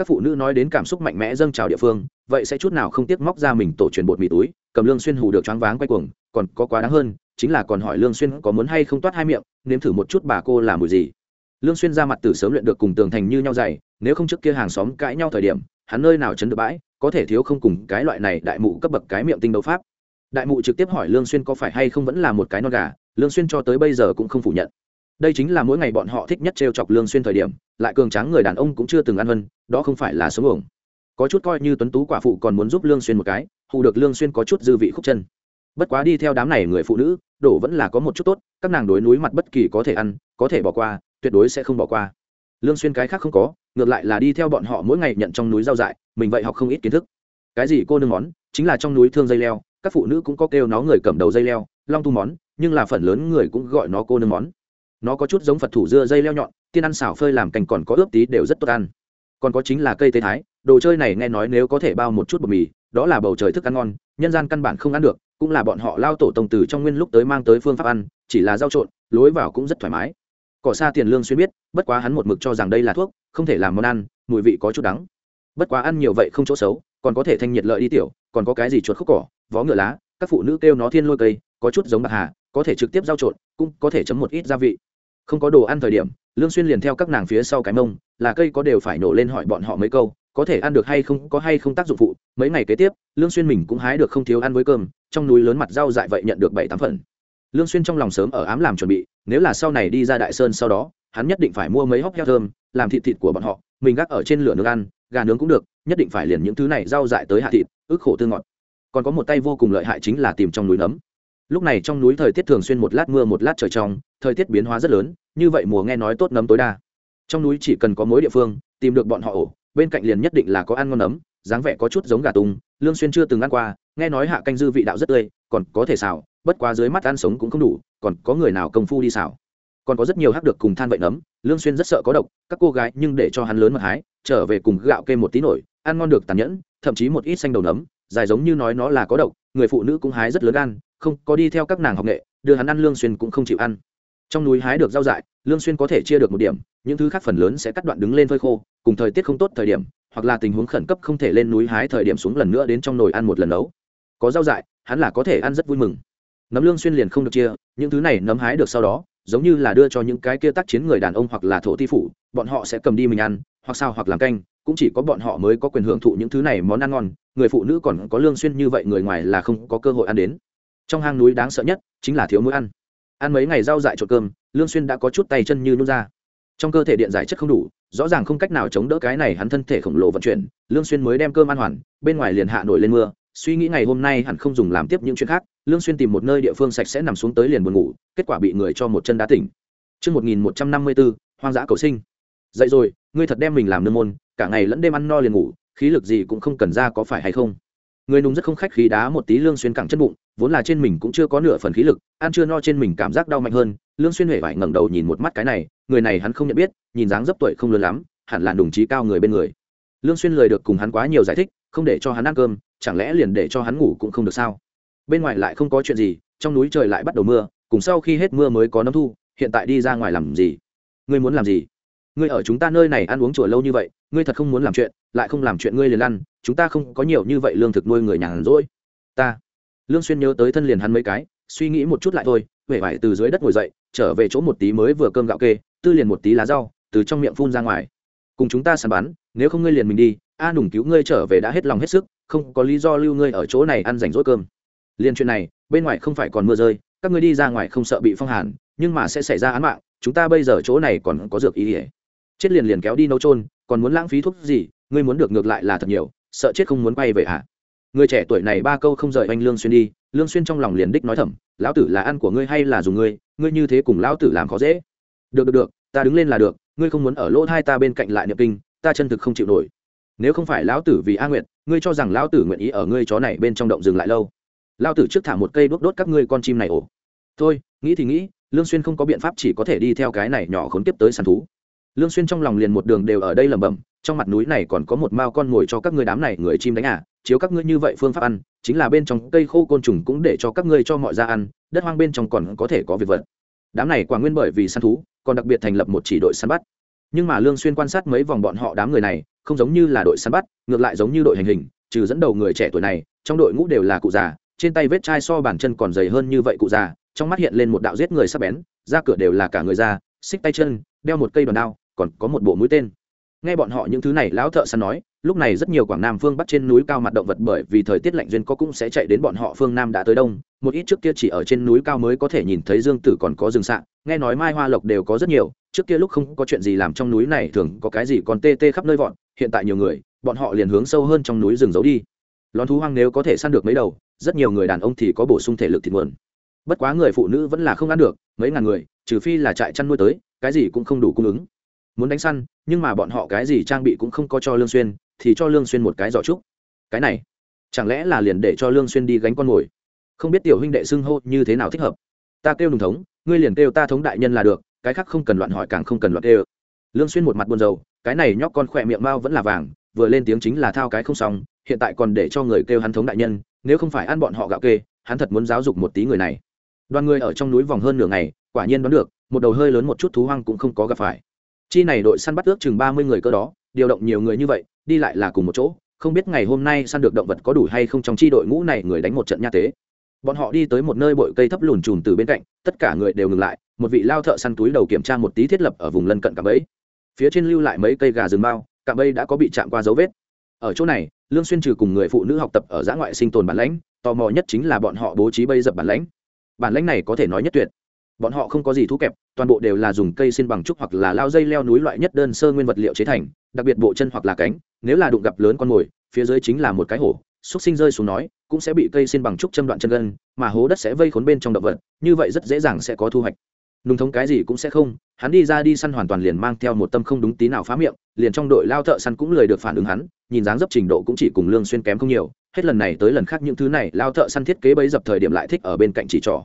các phụ nữ nói đến cảm xúc mạnh mẽ dâng trào địa phương, vậy sẽ chút nào không tiếc móc ra mình tổ truyền bột mì túi, cầm lương xuyên hù được choáng váng quay cuồng, còn có quá đáng hơn, chính là còn hỏi lương xuyên có muốn hay không toát hai miệng, nếm thử một chút bà cô làm mùi gì. Lương xuyên ra mặt từ sớm luyện được cùng tường thành như nhau dày nếu không trước kia hàng xóm cãi nhau thời điểm, hắn nơi nào chấn được bãi, có thể thiếu không cùng cái loại này đại mụ cấp bậc cái miệng tinh đấu pháp. Đại mụ trực tiếp hỏi lương xuyên có phải hay không vẫn là một cái non gà, lương xuyên cho tới bây giờ cũng không phủ nhận. Đây chính là mỗi ngày bọn họ thích nhất trêu chọc lương xuyên thời điểm lại cường tráng người đàn ông cũng chưa từng ăn hơn, đó không phải là sống ổng. Có chút coi như tuấn tú quả phụ còn muốn giúp lương xuyên một cái, hù được lương xuyên có chút dư vị khúc chân. Bất quá đi theo đám này người phụ nữ, đổ vẫn là có một chút tốt, các nàng đối núi mặt bất kỳ có thể ăn, có thể bỏ qua, tuyệt đối sẽ không bỏ qua. Lương xuyên cái khác không có, ngược lại là đi theo bọn họ mỗi ngày nhận trong núi rau dại, mình vậy học không ít kiến thức. Cái gì cô nương món, chính là trong núi thương dây leo, các phụ nữ cũng có kêu nó người cầm đầu dây leo, long tu món, nhưng là phần lớn người cũng gọi nó cô nương món nó có chút giống phật thủ dưa dây leo nhọn, tiên ăn xào phơi làm cành còn có ướp tí đều rất tốt ăn. còn có chính là cây tê thái, đồ chơi này nghe nói nếu có thể bao một chút bột mì, đó là bầu trời thức ăn ngon, nhân gian căn bản không ăn được, cũng là bọn họ lao tổ tông từ trong nguyên lúc tới mang tới phương pháp ăn, chỉ là rau trộn, lối vào cũng rất thoải mái. cỏ xa tiền lương xuyên biết, bất quá hắn một mực cho rằng đây là thuốc, không thể làm món ăn, mùi vị có chút đắng. bất quá ăn nhiều vậy không chỗ xấu, còn có thể thanh nhiệt lợi đi tiểu, còn có cái gì chuột khúc cỏ, vó ngựa lá, các phụ nữ kêu nó thiên lôi cây, có chút giống bạc hà, có thể trực tiếp giao trộn, cũng có thể chấm một ít gia vị không có đồ ăn thời điểm, lương xuyên liền theo các nàng phía sau cái mông, là cây có đều phải nổ lên hỏi bọn họ mấy câu, có thể ăn được hay không, có hay không tác dụng phụ. Mấy ngày kế tiếp, lương xuyên mình cũng hái được không thiếu ăn với cơm, trong núi lớn mặt rau dại vậy nhận được bảy tám phần. Lương xuyên trong lòng sớm ở ám làm chuẩn bị, nếu là sau này đi ra đại sơn sau đó, hắn nhất định phải mua mấy hốc heo thơm, làm thịt thịt của bọn họ, mình gác ở trên lửa nướng ăn, gà nướng cũng được, nhất định phải liền những thứ này rau dại tới hạ thịt ức khổ tư ngọt. Còn có một tay vô cùng lợi hại chính là tìm trong núi nấm. Lúc này trong núi thời tiết thường xuyên một lát mưa một lát trời trong thời tiết biến hóa rất lớn như vậy mùa nghe nói tốt nấm tối đa. Trong núi chỉ cần có mối địa phương tìm được bọn họ ổ bên cạnh liền nhất định là có ăn ngon nấm dáng vẻ có chút giống gà tung lương xuyên chưa từng ăn qua nghe nói hạ canh dư vị đạo rất tươi còn có thể xào bất quá dưới mắt ăn sống cũng không đủ còn có người nào công phu đi xào. Còn có rất nhiều hắc được cùng than vậy nấm lương xuyên rất sợ có độc các cô gái nhưng để cho hắn lớn mật hái trở về cùng gạo kê một tí nổi ăn ngon được tàn nhẫn thậm chí một ít xanh đầu nấm dài giống như nói nó là có độc người phụ nữ cũng hái rất lớn ăn, không có đi theo các nàng học nghệ đưa hắn ăn lương xuyên cũng không chịu ăn trong núi hái được rau dại, lương xuyên có thể chia được một điểm, những thứ khác phần lớn sẽ cắt đoạn đứng lên phơi khô, cùng thời tiết không tốt thời điểm, hoặc là tình huống khẩn cấp không thể lên núi hái thời điểm xuống lần nữa đến trong nồi ăn một lần nấu. Có rau dại, hắn là có thể ăn rất vui mừng. Nấm lương xuyên liền không được chia, những thứ này nấm hái được sau đó, giống như là đưa cho những cái kia tác chiến người đàn ông hoặc là thổ ti phủ, bọn họ sẽ cầm đi mình ăn, hoặc sao hoặc làm canh, cũng chỉ có bọn họ mới có quyền hưởng thụ những thứ này món ăn ngon, người phụ nữ còn có lương xuyên như vậy người ngoài là không có cơ hội ăn đến. Trong hang núi đáng sợ nhất chính là thiếu muối ăn ăn mấy ngày rau dại trộn cơm lương xuyên đã có chút tay chân như nhún ra trong cơ thể điện giải chất không đủ rõ ràng không cách nào chống đỡ cái này hắn thân thể khổng lồ vận chuyển lương xuyên mới đem cơm ăn hoàn bên ngoài liền hạ nổi lên mưa suy nghĩ ngày hôm nay hẳn không dùng làm tiếp những chuyện khác lương xuyên tìm một nơi địa phương sạch sẽ nằm xuống tới liền buồn ngủ kết quả bị người cho một chân đá tỉnh Trước 1154, hoang dã cầu sinh. Dậy rồi, ngươi thật đem mình làm nương môn, cả ngày lẫn đêm ăn no liền ngủ, khí lực gì cũng không cần ra có phải hay không? Người nùng rất không khách khí đá một tí lương xuyên cẳng chân bụng, vốn là trên mình cũng chưa có nửa phần khí lực, ăn chưa no trên mình cảm giác đau mạnh hơn, lương xuyên huệ vải ngẩng đầu nhìn một mắt cái này, người này hắn không nhận biết, nhìn dáng dấp tuổi không lớn lắm, hẳn là đồng chí cao người bên người. Lương xuyên lời được cùng hắn quá nhiều giải thích, không để cho hắn ăn cơm, chẳng lẽ liền để cho hắn ngủ cũng không được sao? Bên ngoài lại không có chuyện gì, trong núi trời lại bắt đầu mưa, cùng sau khi hết mưa mới có nấm thu, hiện tại đi ra ngoài làm gì ngươi muốn làm gì ngươi ở chúng ta nơi này ăn uống chùa lâu như vậy ngươi thật không muốn làm chuyện lại không làm chuyện ngươi liền lăn, chúng ta không có nhiều như vậy lương thực nuôi người nhàn rỗi ta. Lương xuyên nhớ tới thân liền hắn mấy cái suy nghĩ một chút lại thôi huệ vải từ dưới đất ngồi dậy trở về chỗ một tí mới vừa cơm gạo kê tư liền một tí lá rau từ trong miệng phun ra ngoài. Cùng chúng ta săn bắn nếu không ngươi liền mình đi a nùng cứu ngươi trở về đã hết lòng hết sức không có lý do lưu ngươi ở chỗ này ăn rảnh rỗi cơm. Liền chuyện này bên ngoài không phải còn mưa rơi các ngươi đi ra ngoài không sợ bị phong hàn nhưng mà sẽ xảy ra án mạng chúng ta bây giờ chỗ này còn có dược ý ỉa chết liền liền kéo đi nấu trôn còn muốn lãng phí thuốc gì, ngươi muốn được ngược lại là thật nhiều, sợ chết không muốn quay về hả? À? người trẻ tuổi này ba câu không rời anh lương xuyên đi, lương xuyên trong lòng liền đích nói thầm, lão tử là ăn của ngươi hay là dùng ngươi ngươi như thế cùng lão tử làm khó dễ. Được được được, ta đứng lên là được, ngươi không muốn ở lỗ hai ta bên cạnh lại niệm kinh, ta chân thực không chịu nổi. Nếu không phải lão tử vì a nguyện ngươi cho rằng lão tử nguyện ý ở ngươi chó này bên trong động dừng lại lâu. Lão tử trước thả một cây đốt đốt các ngươi con chim này ổ. Thôi, nghĩ thì nghĩ, lương xuyên không có biện pháp chỉ có thể đi theo cái này nhỏ khốn kiếp tới săn thú lương xuyên trong lòng liền một đường đều ở đây lẩm bẩm, trong mặt núi này còn có một mao con ngồi cho các ngươi đám này người chim đánh à chiếu các ngươi như vậy phương pháp ăn, chính là bên trong cây khô côn trùng cũng để cho các ngươi cho mọi ra ăn, đất hoang bên trong còn có thể có việc vật. Đám này quả nguyên bởi vì săn thú, còn đặc biệt thành lập một chỉ đội săn bắt. Nhưng mà lương xuyên quan sát mấy vòng bọn họ đám người này, không giống như là đội săn bắt, ngược lại giống như đội hành hình, trừ dẫn đầu người trẻ tuổi này, trong đội ngũ đều là cụ già, trên tay vết chai so bàn chân còn dày hơn như vậy cụ già, trong mắt hiện lên một đạo giết người sắc bén ra cửa đều là cả người già xích tay chân, đeo một cây đòn đao còn có một bộ mũi tên. Nghe bọn họ những thứ này, lão thợ săn nói, lúc này rất nhiều quảng nam phương bắc trên núi cao mặt động vật bởi vì thời tiết lạnh duyên có cũng sẽ chạy đến bọn họ phương nam đã tới đông. Một ít trước kia chỉ ở trên núi cao mới có thể nhìn thấy dương tử còn có rừng sạn. Nghe nói mai hoa lộc đều có rất nhiều. Trước kia lúc không có chuyện gì làm trong núi này, thường có cái gì còn tê tê khắp nơi vọn hiện tại nhiều người, bọn họ liền hướng sâu hơn trong núi rừng giấu đi. Lón thú hoang nếu có thể săn được mấy đầu, rất nhiều người đàn ông thì có bổ sung thể lực thịt nguồn bất quá người phụ nữ vẫn là không ăn được, mấy ngàn người, trừ phi là trại chăn nuôi tới, cái gì cũng không đủ cung ứng muốn đánh săn, nhưng mà bọn họ cái gì trang bị cũng không có cho lương xuyên, thì cho lương xuyên một cái giỏ trúc. Cái này, chẳng lẽ là liền để cho lương xuyên đi gánh con mồi không biết tiểu huynh đệ xưng hô như thế nào thích hợp. Ta kêu đùng thống, ngươi liền kêu ta thống đại nhân là được, cái khác không cần loạn hỏi càng không cần loạn kêu. Lương xuyên một mặt buồn rầu, cái này nhóc con khỏe miệng mau vẫn là vàng, vừa lên tiếng chính là thao cái không xong, hiện tại còn để cho người kêu hắn thống đại nhân, nếu không phải ăn bọn họ gạo kê, hắn thật muốn giáo dục một tí người này. Đoàn người ở trong núi vòng hơn nửa ngày, quả nhiên đoán được, một đầu hơi lớn một chút thú hoang cũng không có gặp phải chi này đội săn bắt ước chừng ba mươi người cơ đó, điều động nhiều người như vậy, đi lại là cùng một chỗ, không biết ngày hôm nay săn được động vật có đủ hay không trong chi đội ngũ này người đánh một trận nha tế. Bọn họ đi tới một nơi bụi cây thấp lùn trùn từ bên cạnh, tất cả người đều ngừng lại, một vị lao thợ săn túi đầu kiểm tra một tí thiết lập ở vùng lân cận cạm bẫy. Phía trên lưu lại mấy cây gà rừng bao, cạm bẫy đã có bị chạm qua dấu vết. Ở chỗ này, lương xuyên trừ cùng người phụ nữ học tập ở giã ngoại sinh tồn bản lãnh, tò mò nhất chính là bọn họ bố trí bây dập bản lãnh. Bản lãnh này có thể nói nhất tuyệt bọn họ không có gì thú kẹp, toàn bộ đều là dùng cây xin bằng trúc hoặc là lao dây leo núi loại nhất đơn sơ nguyên vật liệu chế thành, đặc biệt bộ chân hoặc là cánh, nếu là đụng gặp lớn con mồi, phía dưới chính là một cái hổ. Xúc sinh rơi xuống nói, cũng sẽ bị cây xin bằng trúc châm đoạn chân gân, mà hố đất sẽ vây khốn bên trong động vật, như vậy rất dễ dàng sẽ có thu hoạch. Nùng thống cái gì cũng sẽ không, hắn đi ra đi săn hoàn toàn liền mang theo một tâm không đúng tí nào phá miệng, liền trong đội lao thợ săn cũng lời được phản ứng hắn, nhìn dáng dấp trình độ cũng chỉ cùng lương xuyên kém không nhiều, hết lần này tới lần khác những thứ này, lao thợ săn thiết kế bấy dập thời điểm lại thích ở bên cạnh chỉ trỏ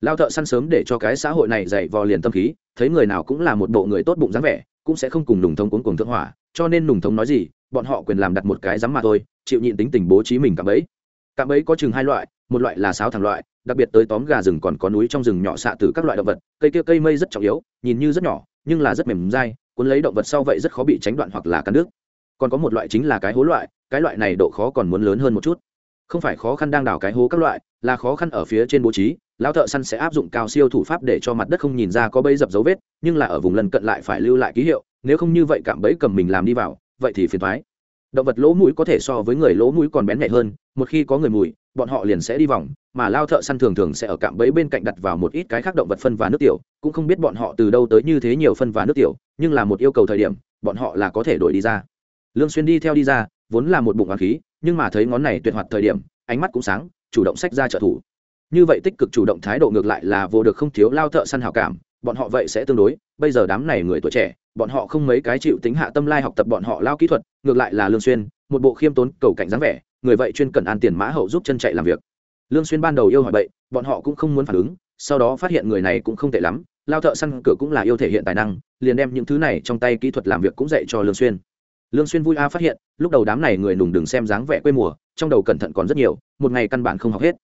lao thợ săn sớm để cho cái xã hội này dày vò liền tâm khí, thấy người nào cũng là một bộ người tốt bụng dáng vẻ, cũng sẽ không cùng nùng thống cuốn cùng thượng hỏa, cho nên nùng thống nói gì, bọn họ quyền làm đặt một cái dám mà thôi, chịu nhịn tính tình bố trí mình cạm ấy cạm ấy có chừng hai loại, một loại là sáo thẳng loại, đặc biệt tới tóm gà rừng còn có núi trong rừng nhỏ xạ từ các loại động vật, cây kia cây mây rất trọng yếu, nhìn như rất nhỏ, nhưng là rất mềm dai, cuốn lấy động vật sau vậy rất khó bị tránh đoạn hoặc là cắn nước còn có một loại chính là cái hố loại, cái loại này độ khó còn muốn lớn hơn một chút. Không phải khó khăn đang đào cái hố các loại, là khó khăn ở phía trên bố trí lão thợ săn sẽ áp dụng cao siêu thủ pháp để cho mặt đất không nhìn ra có bẫy dập dấu vết, nhưng là ở vùng lân cận lại phải lưu lại ký hiệu, nếu không như vậy cạm bẫy cầm mình làm đi vào, vậy thì phiền thoái động vật lỗ mũi có thể so với người lỗ mũi còn bén nhạy hơn, một khi có người mùi, bọn họ liền sẽ đi vòng, mà lao thợ săn thường thường sẽ ở cạm bẫy bên cạnh đặt vào một ít cái khác động vật phân và nước tiểu, cũng không biết bọn họ từ đâu tới như thế nhiều phân và nước tiểu, nhưng là một yêu cầu thời điểm, bọn họ là có thể đổi đi ra. Lương xuyên đi theo đi ra, vốn là một bụng hoàng khí, nhưng mà thấy ngón này tuyệt hoạt thời điểm, ánh mắt cũng sáng, chủ động sách ra trợ thủ như vậy tích cực chủ động thái độ ngược lại là vô được không thiếu lao thợ săn hảo cảm, bọn họ vậy sẽ tương đối, bây giờ đám này người tuổi trẻ, bọn họ không mấy cái chịu tính hạ tâm lai học tập bọn họ lao kỹ thuật, ngược lại là lương xuyên, một bộ khiêm tốn, cầu cảnh dáng vẻ, người vậy chuyên cần an tiền mã hậu giúp chân chạy làm việc. Lương xuyên ban đầu yêu hỏi bậy, bọn họ cũng không muốn phản ứng, sau đó phát hiện người này cũng không tệ lắm, lao thợ săn cửa cũng là yêu thể hiện tài năng, liền đem những thứ này trong tay kỹ thuật làm việc cũng dạy cho lương xuyên. Lương xuyên vui a phát hiện, lúc đầu đám này người nùng đừng xem dáng vẻ quê mùa, trong đầu cẩn thận còn rất nhiều, một ngày căn bản không học hết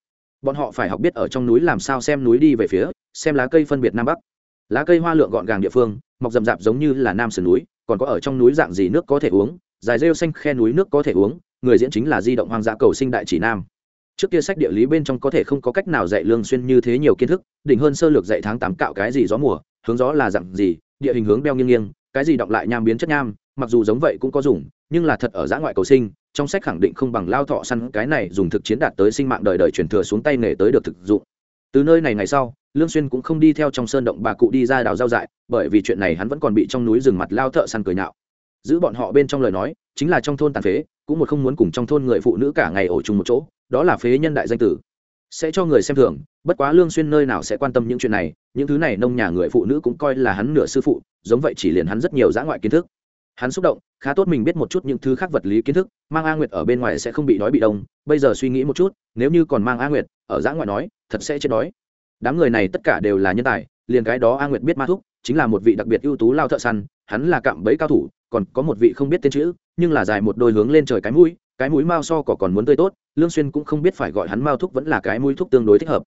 bọn họ phải học biết ở trong núi làm sao xem núi đi về phía, xem lá cây phân biệt nam bắc. Lá cây hoa lượng gọn gàng địa phương, mọc rậm rạp giống như là nam sườn núi, còn có ở trong núi dạng gì nước có thể uống, dài rêu xanh khe núi nước có thể uống, người diễn chính là di động hoang dã cầu sinh đại chỉ nam. Trước kia sách địa lý bên trong có thể không có cách nào dạy lương xuyên như thế nhiều kiến thức, đỉnh hơn sơ lược dạy tháng tám cạo cái gì gió mùa, hướng gió là dạng gì, địa hình hướng beo nghiêng nghiêng, cái gì đọc lại nham biến chất nham, mặc dù giống vậy cũng có dùng, nhưng là thật ở giã ngoại cầu sinh trong sách khẳng định không bằng lao thọ săn, cái này dùng thực chiến đạt tới sinh mạng đời đời truyền thừa xuống tay nghề tới được thực dụng. Từ nơi này ngày sau, lương xuyên cũng không đi theo trong sơn động bà cụ đi ra đào rau dại, bởi vì chuyện này hắn vẫn còn bị trong núi rừng mặt lao thợ săn cười nhạo. Giữ bọn họ bên trong lời nói, chính là trong thôn tàn phế, cũng một không muốn cùng trong thôn người phụ nữ cả ngày ở chung một chỗ, đó là phế nhân đại danh tử. Sẽ cho người xem thường, bất quá lương xuyên nơi nào sẽ quan tâm những chuyện này, những thứ này nông nhà người phụ nữ cũng coi là hắn nửa sư phụ, giống vậy chỉ liền hắn rất nhiều giã ngoại kiến thức hắn xúc động, khá tốt mình biết một chút những thứ khác vật lý kiến thức, mang a nguyệt ở bên ngoài sẽ không bị đói bị đông, bây giờ suy nghĩ một chút, nếu như còn mang a nguyệt, ở giã ngoại nói, thật sẽ chết đói. Đám người này tất cả đều là nhân tài, liền cái đó a nguyệt biết ma thúc, chính là một vị đặc biệt ưu tú lao thợ săn, hắn là cạm bẫy cao thủ, còn có một vị không biết tên chữ, nhưng là dài một đôi hướng lên trời cái mũi cái mũi mao so cỏ còn muốn tươi tốt, lương xuyên cũng không biết phải gọi hắn mao thúc vẫn là cái mũi thúc tương đối thích hợp.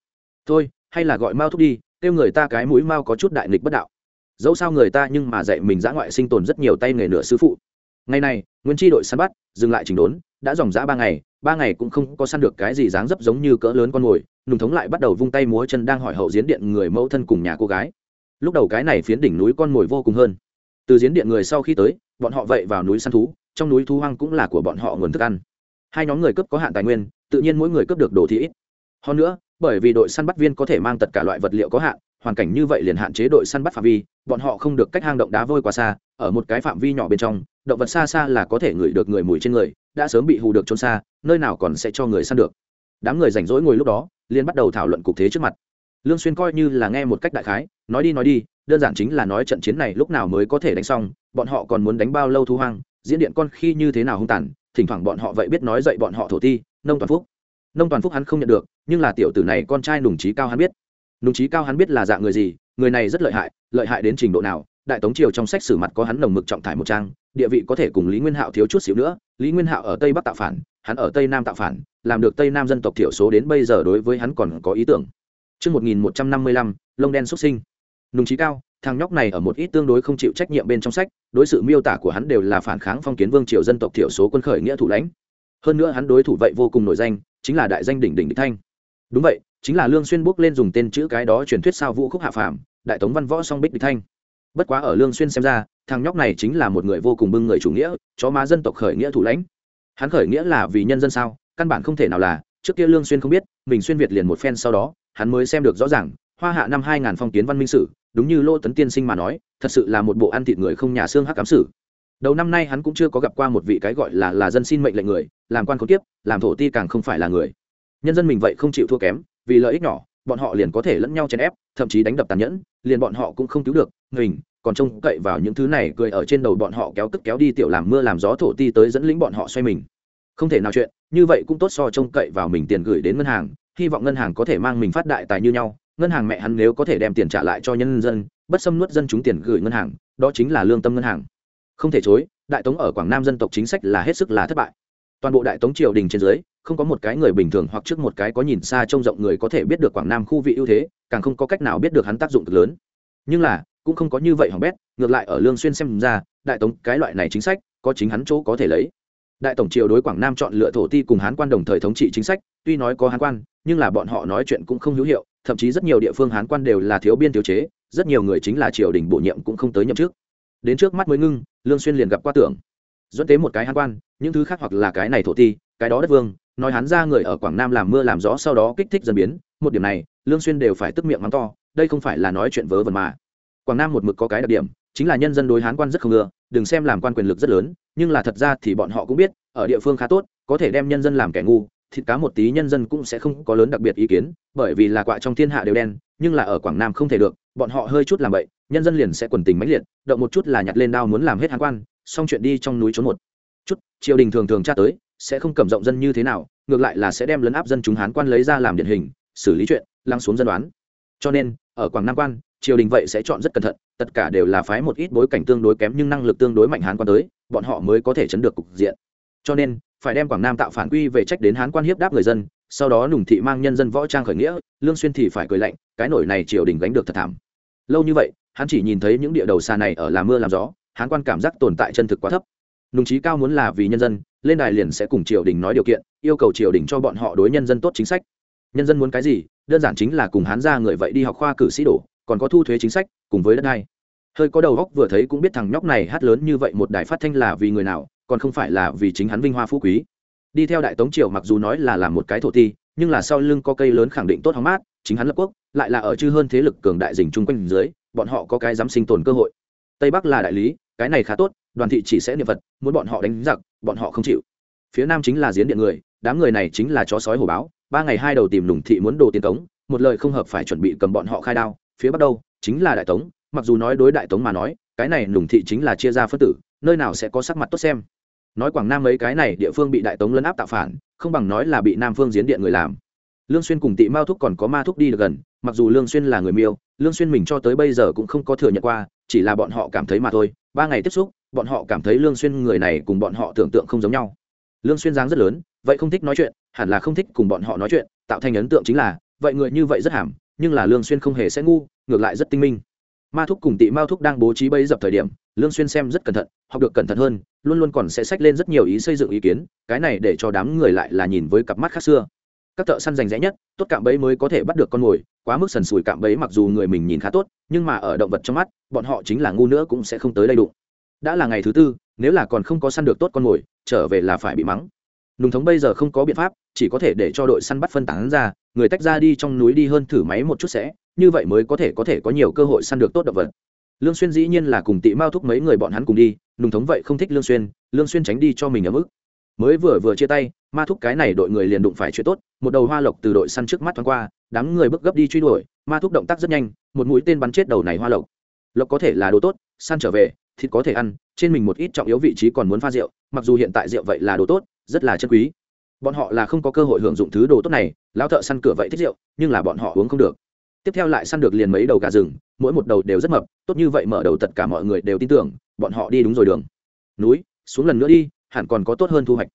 Thôi, hay là gọi mao thúc đi, kêu người ta cái mũi mao có chút đại nghịch bất đạo dẫu sao người ta nhưng mà dạy mình giã ngoại sinh tồn rất nhiều tay nghề nửa sư phụ. Ngày này, nguyên tri đội săn bắt, dừng lại chỉnh đốn, đã dòng giã ba ngày ba ngày cũng không có săn được cái gì dáng dấp giống như cỡ lớn con mồi, nùng thống lại bắt đầu vung tay múa chân đang hỏi hậu diễn điện người mẫu thân cùng nhà cô gái. Lúc đầu cái này phiến đỉnh núi con mồi vô cùng hơn. Từ diễn điện người sau khi tới, bọn họ vậy vào núi săn thú, trong núi thú hoang cũng là của bọn họ nguồn thức ăn. Hai nhóm người cướp có hạn tài nguyên, tự nhiên mỗi người cướp được đồ thì ít. Hơn nữa, bởi vì đội săn bắt viên có thể mang tất cả loại vật liệu có hạn hoàn cảnh như vậy liền hạn chế đội săn bắt phạm vi, bọn họ không được cách hang động đá vôi quá xa, ở một cái phạm vi nhỏ bên trong, động vật xa xa là có thể ngửi được người mùi trên người, đã sớm bị hù được trốn xa, nơi nào còn sẽ cho người săn được. Đám người rảnh rỗi ngồi lúc đó, liền bắt đầu thảo luận cục thế trước mặt. Lương xuyên coi như là nghe một cách đại khái, nói đi nói đi, đơn giản chính là nói trận chiến này lúc nào mới có thể đánh xong, bọn họ còn muốn đánh bao lâu thu hoang, diễn điện con khi như thế nào hung tàn, thỉnh thoảng bọn họ vậy biết nói dạy bọn họ thổ ti, nông toàn phúc. Nông toàn phúc hắn không nhận được, nhưng là tiểu tử này con trai nùng trí cao hắn biết nùng trí cao hắn biết là dạng người gì người này rất lợi hại lợi hại đến trình độ nào đại tống triều trong sách sử mặt có hắn nồng mực trọng thải một trang địa vị có thể cùng lý nguyên hạo thiếu chút xíu nữa lý nguyên hạo ở tây bắc tạo phản hắn ở tây nam tạo phản làm được tây nam dân tộc thiểu số đến bây giờ đối với hắn còn có ý tưởng Trước 1155, lông đen xuất sinh. Nùng trí cao, thằng nhóc này ở một ít tương đối không chịu trách nhiệm bên trong sách, đối sự miêu tả của hắn đều là phản kháng phong kiến vương triều dân tộc thiểu số quân khởi nghĩa thủ lãnh. Hơn nữa hắn đối thủ vậy vô cùng nổi danh, chính là đại danh đỉnh đỉnh địch thanh. Đúng vậy, chính là Lương Xuyên bước lên dùng tên chữ cái đó truyền thuyết sao vũ khúc hạ phàm, đại tống văn võ song bích địch thanh. Bất quá ở Lương Xuyên xem ra, thằng nhóc này chính là một người vô cùng bưng người chủ nghĩa, chó má dân tộc khởi nghĩa thủ lãnh. Hắn khởi nghĩa là vì nhân dân sao? Căn bản không thể nào là, trước kia Lương Xuyên không biết, mình xuyên việt liền một phen sau đó, hắn mới xem được rõ ràng hoa hạ năm hai ngàn phong kiến văn minh sử đúng như lô tấn tiên sinh mà nói thật sự là một bộ ăn thịt người không nhà xương hắc cám sử đầu năm nay hắn cũng chưa có gặp qua một vị cái gọi là là dân xin mệnh lệnh người làm quan khốn tiếp làm thổ ti càng không phải là người nhân dân mình vậy không chịu thua kém vì lợi ích nhỏ, bọn họ liền có thể lẫn nhau chèn ép, thậm chí đánh đập tàn nhẫn, liền bọn họ cũng không cứu được, mình, còn trông cậy vào những thứ này cười ở trên đầu bọn họ kéo cất kéo đi tiểu làm mưa làm gió thổ ti tới dẫn lĩnh bọn họ xoay mình. Không thể nào chuyện, như vậy cũng tốt so trông cậy vào mình tiền gửi đến ngân hàng, hy vọng ngân hàng có thể mang mình phát đại tài như nhau, ngân hàng mẹ hắn nếu có thể đem tiền trả lại cho nhân dân, bất xâm nuốt dân chúng tiền gửi ngân hàng, đó chính là lương tâm ngân hàng. Không thể chối, đại tống ở quảng nam dân tộc chính sách là hết sức là thất bại toàn bộ đại tống triều đình trên dưới, không có một cái người bình thường hoặc trước một cái có nhìn xa trông rộng người có thể biết được quảng nam khu vị ưu thế, càng không có cách nào biết được hắn tác dụng cực lớn. Nhưng là, cũng không có như vậy hỏng bét, ngược lại ở lương xuyên xem ra, đại tống cái loại này chính sách, có chính hắn chỗ có thể lấy. Đại tổng triều đối quảng nam chọn lựa thổ ti cùng hán quan đồng thời thống trị chính sách, tuy nói có hán quan, nhưng là bọn họ nói chuyện cũng không hữu hiệu, thậm chí rất nhiều địa phương hán quan đều là thiếu biên thiếu chế, rất nhiều người chính là triều đình bổ nhiệm cũng không tới nhậm chức. Đến trước mắt mới ngưng, lương xuyên liền gặp qua tưởng dẫn tế một cái hán quan, những thứ khác hoặc là cái này thổ ti, cái đó đất vương, nói hắn ra người ở quảng nam làm mưa làm gió sau đó kích thích dần biến. Một điểm này, lương xuyên đều phải tức miệng mắng to, đây không phải là nói chuyện vớ vẩn mà. Quảng nam một mực có cái đặc điểm, chính là nhân dân đối hán quan rất không ngừa đừng xem làm quan quyền lực rất lớn, nhưng là thật ra thì bọn họ cũng biết, ở địa phương khá tốt, có thể đem nhân dân làm kẻ ngu, thịt cá một tí nhân dân cũng sẽ không có lớn đặc biệt ý kiến, bởi vì là quạ trong thiên hạ đều đen, nhưng là ở quảng nam không thể được, bọn họ hơi chút làm vậy nhân dân liền sẽ quần tình mãnh liệt, động một chút là nhặt lên đao muốn làm hết hán quan xong chuyện đi trong núi trốn một. Chút, triều đình thường thường tra tới, sẽ không cầm rộng dân như thế nào, ngược lại là sẽ đem lấn áp dân chúng hán quan lấy ra làm điển hình, xử lý chuyện, lăng xuống dân đoán. Cho nên, ở quảng nam quan, triều đình vậy sẽ chọn rất cẩn thận, tất cả đều là phái một ít bối cảnh tương đối kém nhưng năng lực tương đối mạnh hán quan tới, bọn họ mới có thể chấn được cục diện. Cho nên, phải đem quảng nam tạo phản quy về trách đến hán quan hiếp đáp người dân, sau đó nùng thị mang nhân dân võ trang khởi nghĩa, lương xuyên thì phải cười lạnh, cái nổi này triều đình gánh được thật thảm. Lâu như vậy, hắn chỉ nhìn thấy những địa đầu xa này ở làm mưa làm gió hán quan cảm giác tồn tại chân thực quá thấp. Nùng trí cao muốn là vì nhân dân, lên đài liền sẽ cùng triều đình nói điều kiện, yêu cầu triều đình cho bọn họ đối nhân dân tốt chính sách. Nhân dân muốn cái gì? Đơn giản chính là cùng hán ra người vậy đi học khoa cử sĩ đổ, còn có thu thuế chính sách, cùng với đất đai. Hơi có đầu góc vừa thấy cũng biết thằng nhóc này hát lớn như vậy một đài phát thanh là vì người nào, còn không phải là vì chính hắn vinh hoa phú quý. Đi theo đại tống triều mặc dù nói là làm một cái thổ ti, nhưng là sau lưng có cây lớn khẳng định tốt hóng mát, chính hắn lập quốc, lại là ở chư hơn thế lực cường đại dình chung quanh dưới, bọn họ có cái dám sinh tồn cơ hội. Tây bắc là đại lý cái này khá tốt đoàn thị chỉ sẽ niệm vật muốn bọn họ đánh giặc bọn họ không chịu. Phía nam chính là giếng điện người đám người này chính là chó sói hổ báo ba ngày hai đầu tìm lùng thị muốn đồ tiền tống, một lời không hợp phải chuẩn bị cầm bọn họ khai đao phía bắc đâu chính là đại tống mặc dù nói đối đại tống mà nói cái này lùng thị chính là chia ra phân tử nơi nào sẽ có sắc mặt tốt xem. Nói quảng nam mấy cái này địa phương bị đại tống lấn áp tạo phản không bằng nói là bị nam phương giến điện người làm. Lương xuyên cùng tị mao thúc còn có ma thúc đi được gần mặc dù lương xuyên là người miêu lương xuyên mình cho tới bây giờ cũng không có thừa nhận qua chỉ là bọn họ cảm thấy mà thôi ba ngày tiếp xúc, bọn họ cảm thấy lương xuyên người này cùng bọn họ tưởng tượng không giống nhau. Lương xuyên dáng rất lớn, vậy không thích nói chuyện, hẳn là không thích cùng bọn họ nói chuyện, tạo thành ấn tượng chính là, vậy người như vậy rất hàm, nhưng là lương xuyên không hề sẽ ngu, ngược lại rất tinh minh. Ma thúc cùng tị mao thúc đang bố trí bấy dập thời điểm, lương xuyên xem rất cẩn thận, học được cẩn thận hơn, luôn luôn còn sẽ sách lên rất nhiều ý xây dựng ý kiến, cái này để cho đám người lại là nhìn với cặp mắt khác xưa các thợ săn rành rẽ nhất, tốt cạm bẫy mới có thể bắt được con mồi, quá mức sần sùi cạm bẫy mặc dù người mình nhìn khá tốt, nhưng mà ở động vật trong mắt, bọn họ chính là ngu nữa cũng sẽ không tới đây đụng. Đã là ngày thứ tư, nếu là còn không có săn được tốt con mồi, trở về là phải bị mắng. Nùng thống bây giờ không có biện pháp, chỉ có thể để cho đội săn bắt phân tán ra, người tách ra đi trong núi đi hơn thử máy một chút sẽ, như vậy mới có thể có thể có nhiều cơ hội săn được tốt động vật. Lương xuyên dĩ nhiên là cùng tị mao thúc mấy người bọn hắn cùng đi, nùng thống vậy không thích lương xuyên lương xuyên tránh đi cho mình ở mức. Mới vừa vừa chia tay ma thúc cái này đội người liền đụng phải chuyện tốt, một đầu hoa lộc từ đội săn trước mắt thoáng qua, đám người bước gấp đi truy đuổi, ma thúc động tác rất nhanh, một mũi tên bắn chết đầu này hoa lộc. Lộc có thể là đồ tốt, săn trở về, thịt có thể ăn, trên mình một ít trọng yếu vị trí còn muốn pha rượu, mặc dù hiện tại rượu vậy là đồ tốt, rất là chân quý. Bọn họ là không có cơ hội hưởng dụng thứ đồ tốt này, lão thợ săn cửa vậy thích rượu, nhưng là bọn họ uống không được. Tiếp theo lại săn được liền mấy đầu gà rừng, mỗi một đầu đều rất mập, tốt như vậy mở đầu tất cả mọi người đều tin tưởng, bọn họ đi đúng rồi đường. Núi, xuống lần nữa đi, hẳn còn có tốt hơn thu hoạch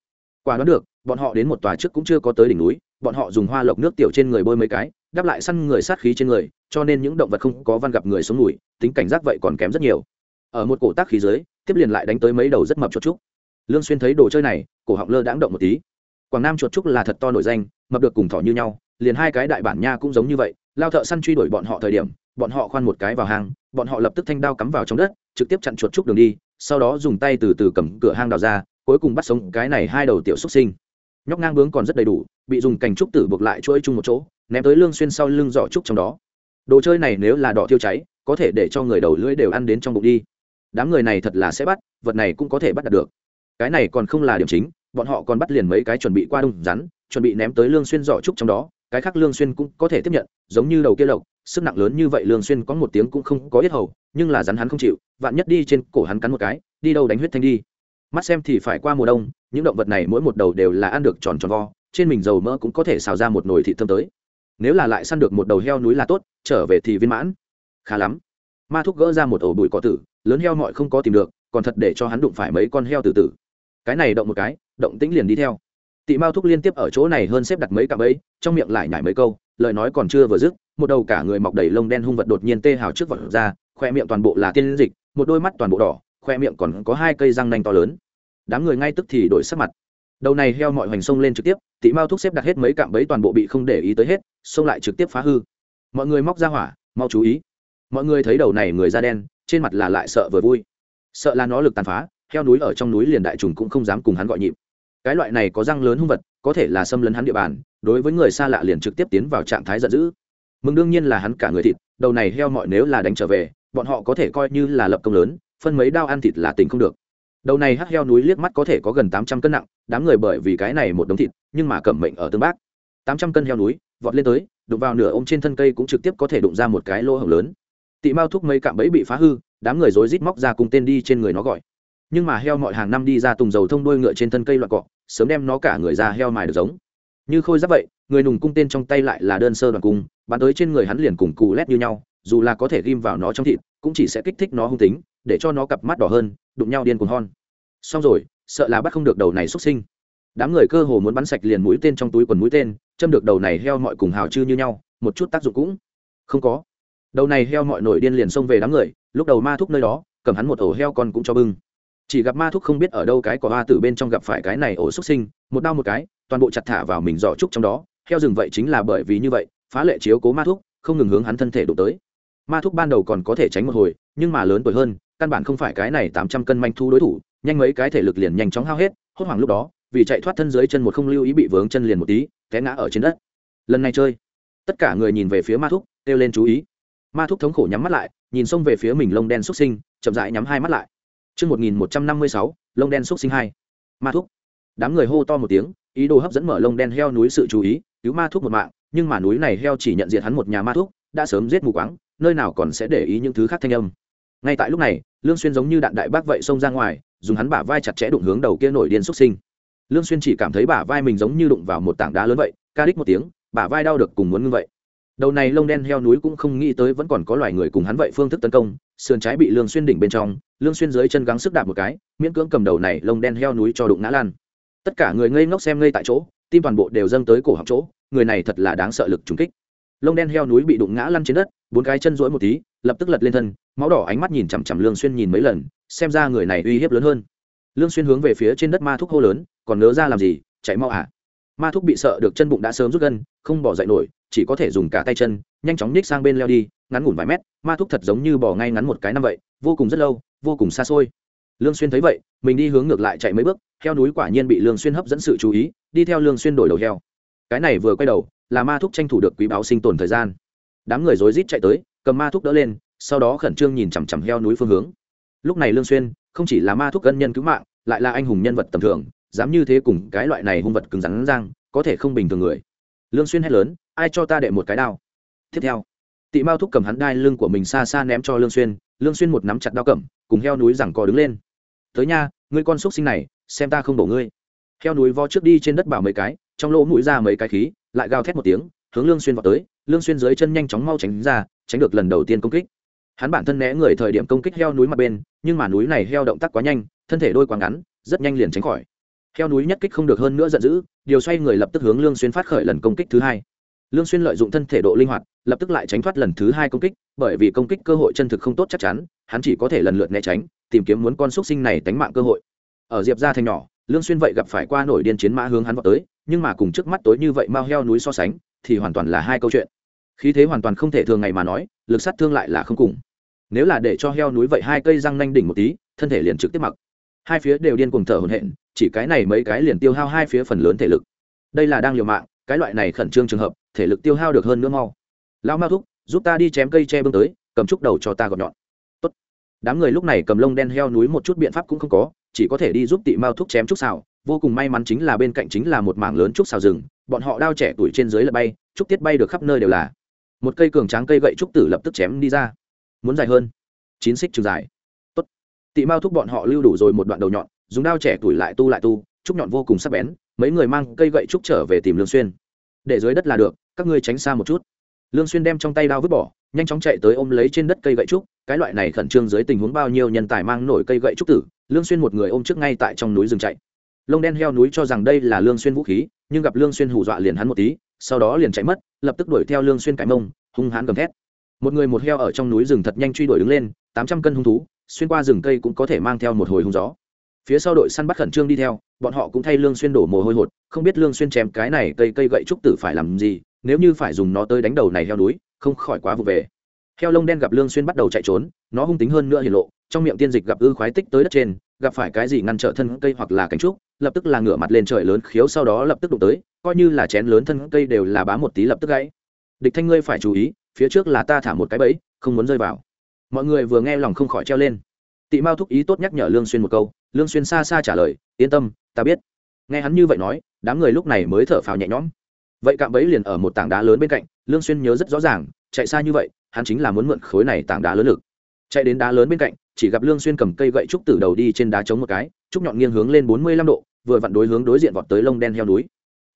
quả đoán được, bọn họ đến một tòa trước cũng chưa có tới đỉnh núi, bọn họ dùng hoa lộc nước tiểu trên người bôi mấy cái đắp lại săn người sát khí trên người, cho nên những động vật không có văn gặp người sống núi, tính cảnh giác vậy còn kém rất nhiều. Ở một cổ tác khí dưới, tiếp liền lại đánh tới mấy đầu rất mập chuột trúc. Lương xuyên thấy đồ chơi này, cổ họng lơ đãng động một tí. Quảng nam chuột trúc là thật to nổi danh, mập được cùng thỏ như nhau, liền hai cái đại bản nha cũng giống như vậy, lao thợ săn truy đuổi bọn họ thời điểm, bọn họ khoan một cái vào hang, bọn họ lập tức thanh đao cắm vào trong đất, trực tiếp chặn chuột trúc đường đi, sau đó dùng tay từ từ cầm cửa hang đào ra cuối cùng bắt sống cái này hai đầu tiểu xuất sinh. Nhóc ngang bướng còn rất đầy đủ, bị dùng cành trúc tử buộc lại chuỗi chung một chỗ, ném tới lương xuyên sau lưng giỏ trúc trong đó. Đồ chơi này nếu là đỏ tiêu cháy, có thể để cho người đầu lưỡi đều ăn đến trong bụng đi. Đám người này thật là sẽ bắt, vật này cũng có thể bắt được. Cái này còn không là điểm chính, bọn họ còn bắt liền mấy cái chuẩn bị qua đông rắn, chuẩn bị ném tới lương xuyên giỏ trúc trong đó, cái khác lương xuyên cũng có thể tiếp nhận, giống như đầu kia lộc, sức nặng lớn như vậy lương xuyên có một tiếng cũng không có yết hầu, nhưng là rắn hắn không chịu, vạn nhất đi trên cổ hắn cắn một cái, đi đâu đánh huyết thanh đi mắt xem thì phải qua mùa đông, những động vật này mỗi một đầu đều là ăn được tròn tròn vo, trên mình dầu mỡ cũng có thể xào ra một nồi thịt thơm tới. Nếu là lại săn được một đầu heo núi là tốt, trở về thì viên mãn. Khá lắm. Ma thúc gỡ ra một ổ bụi cỏ tử, lớn heo mọi không có tìm được, còn thật để cho hắn đụng phải mấy con heo tử tử. Cái này động một cái, động tĩnh liền đi theo. Tị mao thúc liên tiếp ở chỗ này hơn xếp đặt mấy cặp ấy trong miệng lại nhảy mấy câu, lời nói còn chưa vừa dứt, một đầu cả người mọc đầy lông đen hung vật đột nhiên tê hào trước vật ra, khoe miệng toàn bộ là tiên dịch, một đôi mắt toàn bộ đỏ khoe miệng còn có hai cây răng nanh to lớn. Đám người ngay tức thì đổi sắc mặt. Đầu này heo mọi hoành sông lên trực tiếp, tị mao thúc xếp đặt hết mấy cạm bẫy toàn bộ bị không để ý tới hết, xông lại trực tiếp phá hư. Mọi người móc ra hỏa, mau chú ý. Mọi người thấy đầu này người da đen, trên mặt là lại sợ vừa vui. Sợ là nó lực tàn phá, heo núi ở trong núi liền đại trùng cũng không dám cùng hắn gọi nhịp. Cái loại này có răng lớn hung vật, có thể là xâm lấn hắn địa bàn, đối với người xa lạ liền trực tiếp tiến vào trạng thái giận dữ. Mừng đương nhiên là hắn cả người thịt, đầu này heo mọi nếu là đánh trở về, bọn họ có thể coi như là lập công lớn phân mấy đao ăn thịt là tình không được. Đầu này hắc heo núi liếc mắt có thể có gần tám trăm cân nặng, đám người bởi vì cái này một đống thịt, nhưng mà cẩm mệnh ở tương bác. Tám trăm cân heo núi, vọt lên tới, đụng vào nửa ôm trên thân cây cũng trực tiếp có thể đụng ra một cái lỗ hổng lớn. Tị mao thúc mấy cạm bẫy bị phá hư, đám người rối rít móc ra cùng tên đi trên người nó gọi. Nhưng mà heo mọi hàng năm đi ra tùng dầu thông đuôi ngựa trên thân cây loại cọ, sớm đem nó cả người ra heo mài được giống. Như khôi giáp vậy, người nùng cung tên trong tay lại là đơn sơ đoàn cung, bắn tới trên người hắn liền cùng cù lét như nhau, dù là có thể ghim vào nó trong thịt, cũng chỉ sẽ kích thích nó hung tính để cho nó cặp mắt đỏ hơn, đụng nhau điên cuồng hon. Xong rồi, sợ là bắt không được đầu này xuất sinh. Đám người cơ hồ muốn bắn sạch liền mũi tên trong túi quần mũi tên, châm được đầu này heo mọi cùng hào chư như nhau, một chút tác dụng cũng không có. Đầu này heo mọi nổi điên liền xông về đám người, lúc đầu ma thúc nơi đó, cầm hắn một ổ heo con cũng cho bưng. Chỉ gặp ma thúc không biết ở đâu cái có hoa tử bên trong gặp phải cái này ổ xuất sinh, một đau một cái, toàn bộ chặt thả vào mình giỏ trúc trong đó. Heo rừng vậy chính là bởi vì như vậy, phá lệ chiếu cố ma thúc, không ngừng hướng hắn thân thể đụng tới ma thúc ban đầu còn có thể tránh một hồi nhưng mà lớn tuổi hơn căn bản không phải cái này tám trăm cân manh thu đối thủ nhanh mấy cái thể lực liền nhanh chóng hao hết hốt hoảng lúc đó vì chạy thoát thân dưới chân một không lưu ý bị vướng chân liền một tí té ngã ở trên đất lần này chơi tất cả người nhìn về phía ma thúc kêu lên chú ý ma thúc thống khổ nhắm mắt lại nhìn xông về phía mình lông đen xúc sinh chậm rãi nhắm hai mắt lại Trước 1156, lông đen xúc sinh hai. Ma thúc. Đám người hô to một tiếng, ý đồ hấp dẫn mở lông đen heo núi sự chú ý, cứu ma thúc một mạng, nhưng mà núi này heo chỉ nhận diện hắn một nhà ma thúc, đã sớm giết mù quáng, nơi nào còn sẽ để ý những thứ khác thanh âm. Ngay tại lúc này, Lương Xuyên giống như đạn đại bác vậy xông ra ngoài, dùng hắn bả vai chặt chẽ đụng hướng đầu kia nổi điên xuất sinh. Lương Xuyên chỉ cảm thấy bả vai mình giống như đụng vào một tảng đá lớn vậy, ca đích một tiếng, bả vai đau được cùng muốn ngưng vậy đầu này lông đen heo núi cũng không nghĩ tới vẫn còn có loài người cùng hắn vậy phương thức tấn công sườn trái bị lương xuyên đỉnh bên trong lương xuyên dưới chân gắng sức đạp một cái miễn cưỡng cầm đầu này lông đen heo núi cho đụng ngã lan tất cả người ngây ngốc xem ngây tại chỗ tim toàn bộ đều dâng tới cổ họng chỗ người này thật là đáng sợ lực trùng kích lông đen heo núi bị đụng ngã lăn trên đất bốn cái chân rỗi một tí, lập tức lật lên thân, máu đỏ ánh mắt nhìn chằm chằm lương xuyên nhìn mấy lần, xem ra người này uy hiếp lớn hơn. Lương xuyên hướng về phía trên đất ma thúc hô lớn, còn nỡ ra làm gì? Chạy mau à? Ma thúc bị sợ được chân bụng đã sớm rút gân, không bỏ dậy nổi, chỉ có thể dùng cả tay chân, nhanh chóng nhích sang bên leo đi, ngắn ngủn vài mét, ma thúc thật giống như bỏ ngay ngắn một cái năm vậy, vô cùng rất lâu, vô cùng xa xôi. Lương xuyên thấy vậy, mình đi hướng ngược lại chạy mấy bước, heo núi quả nhiên bị lương xuyên hấp dẫn sự chú ý, đi theo lương xuyên đổi đầu heo. Cái này vừa quay đầu, là ma thúc tranh thủ được quý báo sinh tồn thời gian đám người rối rít chạy tới, cầm ma thuốc đỡ lên, sau đó khẩn trương nhìn chằm chằm heo núi phương hướng. Lúc này lương xuyên, không chỉ là ma thuốc ân nhân cứu mạng, lại là anh hùng nhân vật tầm thường, dám như thế cùng cái loại này hung vật cứng rắn răng có thể không bình thường người. Lương xuyên hét lớn, ai cho ta đệ một cái đao? Tiếp theo, tị mao thúc cầm hắn đai lưng của mình xa xa ném cho lương xuyên lương xuyên một nắm chặt đao cầm, cùng heo núi giằng co đứng lên. Tới nha, ngươi con xúc sinh này, xem ta không đổ ngươi. Heo núi vo trước đi trên đất bảo mấy cái, trong lỗ mũi ra mấy cái khí, lại gào thét một tiếng, hướng lương xuyên vọt tới lương xuyên dưới chân nhanh chóng mau tránh ra, tránh được lần đầu tiên công kích. Hắn bản thân né người thời điểm công kích heo núi mặt bên, nhưng mà núi này heo động tác quá nhanh, thân thể đôi quá ngắn, rất nhanh liền tránh khỏi. Heo núi nhất kích không được hơn nữa giận dữ, điều xoay người lập tức hướng lương xuyên phát khởi lần công kích thứ hai. Lương xuyên lợi dụng thân thể độ linh hoạt, lập tức lại tránh thoát lần thứ hai công kích, bởi vì công kích cơ hội chân thực không tốt chắc chắn, hắn chỉ có thể lần lượt né tránh, tìm kiếm muốn con xuất sinh này tánh mạng cơ hội. Ở diệp gia thành nhỏ, lương xuyên vậy gặp phải qua nổi điên chiến mã hướng hắn vọt tới, nhưng mà cùng trước mắt tối như vậy mau heo núi so sánh thì hoàn toàn là hai câu chuyện. Khí thế hoàn toàn không thể thường ngày mà nói, lực sát thương lại là không cùng. Nếu là để cho heo núi vậy hai cây răng nanh đỉnh một tí, thân thể liền trực tiếp mặc. Hai phía đều điên cuồng thở hổn hển, chỉ cái này mấy cái liền tiêu hao hai phía phần lớn thể lực. Đây là đang liều mạng, cái loại này khẩn trương trường hợp, thể lực tiêu hao được hơn nữa mau. Lão mao thúc, giúp ta đi chém cây tre bưng tới, cầm trúc đầu cho ta gọt nhọn. Tốt. đám người lúc này cầm lông đen heo núi một chút biện pháp cũng không có, chỉ có thể đi giúp tị mao thúc chém trúc xào. Vô cùng may mắn chính là bên cạnh chính là một mảng lớn trúc xào rừng bọn họ đao trẻ tuổi trên dưới là bay, trúc tiết bay được khắp nơi đều là. Một cây cường tráng cây gậy trúc tử lập tức chém đi ra. Muốn dài hơn. Chín xích trường dài. Tốt. tị mao thúc bọn họ lưu đủ rồi một đoạn đầu nhọn, dùng đao trẻ tuổi lại tu lại tu, trúc nhọn vô cùng sắc bén, mấy người mang cây gậy trúc trở về tìm lương xuyên. Để dưới đất là được, các ngươi tránh xa một chút. Lương xuyên đem trong tay đao vứt bỏ, nhanh chóng chạy tới ôm lấy trên đất cây gậy trúc, cái loại này khẩn trương dưới tình huống bao nhiêu nhân tài mang nổi cây gậy trúc tử, lương xuyên một người ôm trước ngay tại trong núi rừng chạy lông đen heo núi cho rằng đây là lương xuyên vũ khí, nhưng gặp lương xuyên hù dọa liền hắn một tí, sau đó liền chạy mất, lập tức đuổi theo lương xuyên cái mông, hung hãn gầm thét. Một người một heo ở trong núi rừng thật nhanh truy đuổi đứng lên, tám trăm cân hung thú, xuyên qua rừng cây cũng có thể mang theo một hồi hung gió. Phía sau đội săn bắt khẩn trương đi theo, bọn họ cũng thay lương xuyên đổ mồ hôi hột, không biết lương xuyên chém cái này cây cây gậy trúc tử phải làm gì, nếu như phải dùng nó tới đánh đầu này heo núi, không khỏi quá vụ về. Heo lông đen gặp lương xuyên bắt đầu chạy trốn, nó hung tính hơn nữa hiển lộ, trong miệng tiên dịch gặp ư khoái tích tới đất trên gặp phải cái gì ngăn trở thân cây hoặc là cánh trúc, lập tức là ngửa mặt lên trời lớn khiếu sau đó lập tức đụng tới, coi như là chén lớn thân cây đều là bá một tí lập tức gãy. Địch thanh ngươi phải chú ý, phía trước là ta thả một cái bẫy, không muốn rơi vào. Mọi người vừa nghe lòng không khỏi treo lên. Tị mao thúc ý tốt nhắc nhở lương xuyên một câu, lương xuyên xa xa trả lời, yên tâm, ta biết. Nghe hắn như vậy nói, đám người lúc này mới thở phào nhẹ nhõm. Vậy cạm bẫy liền ở một tảng đá lớn bên cạnh, lương xuyên nhớ rất rõ ràng, chạy xa như vậy, hắn chính là muốn mượn khối này tảng đá lớn lực. Chạy đến đá lớn bên cạnh chỉ gặp lương xuyên cầm cây gậy trúc từ đầu đi trên đá chống một cái, trúc nhọn nghiêng hướng lên 45 độ, vừa vặn đối hướng đối diện vọt tới lông đen heo núi.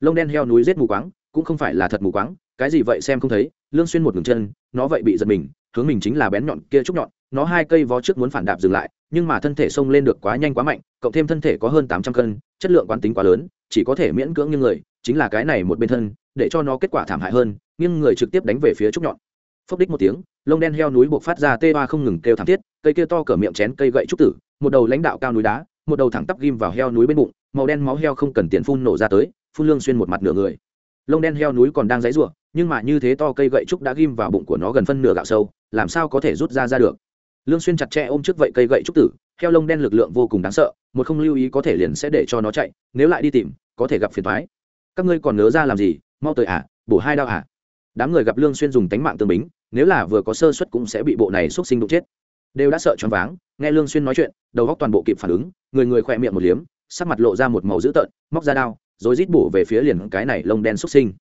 Lông đen heo núi giết mù quáng, cũng không phải là thật mù quáng, cái gì vậy xem không thấy, lương xuyên một ngừng chân, nó vậy bị giật mình, hướng mình chính là bén nhọn kia trúc nhọn, nó hai cây vó trước muốn phản đạp dừng lại, nhưng mà thân thể xông lên được quá nhanh quá mạnh, cộng thêm thân thể có hơn tám trăm cân, chất lượng quán tính quá lớn, chỉ có thể miễn cưỡng như người, chính là cái này một bên thân, để cho nó kết quả thảm hại hơn nhưng người trực tiếp đánh về phía trúc nhọn. Phốc đích một tiếng lông đen heo núi buộc phát ra tê ba không ngừng kêu thảm thiết, cây kia to cỡ miệng chén cây gậy trúc tử, một đầu lãnh đạo cao núi đá, một đầu thẳng tắp ghim vào heo núi bên bụng, màu đen máu heo không cần tiền phun nổ ra tới, phun lương xuyên một mặt nửa người. Lông đen heo núi còn đang dãy rủa, nhưng mà như thế to cây gậy trúc đã ghim vào bụng của nó gần phân nửa gạo sâu, làm sao có thể rút ra ra được? Lương xuyên chặt chẽ ôm trước vậy cây gậy trúc tử, heo lông đen lực lượng vô cùng đáng sợ, một không lưu ý có thể liền sẽ để cho nó chạy, nếu lại đi tìm, có thể gặp phiền toái. Các ngươi còn nhớ ra làm gì? Mau tới à bổ hai đao à. Đám người gặp lương xuyên dùng tánh mạng tương bính nếu là vừa có sơ suất cũng sẽ bị bộ này xuất sinh đụng chết. Đều đã sợ choáng váng, nghe lương xuyên nói chuyện, đầu óc toàn bộ kịp phản ứng, người người khoe miệng một liếm, sắc mặt lộ ra một màu dữ tợn, móc ra đao, rồi rít bổ về phía liền cái này lông đen xuất sinh.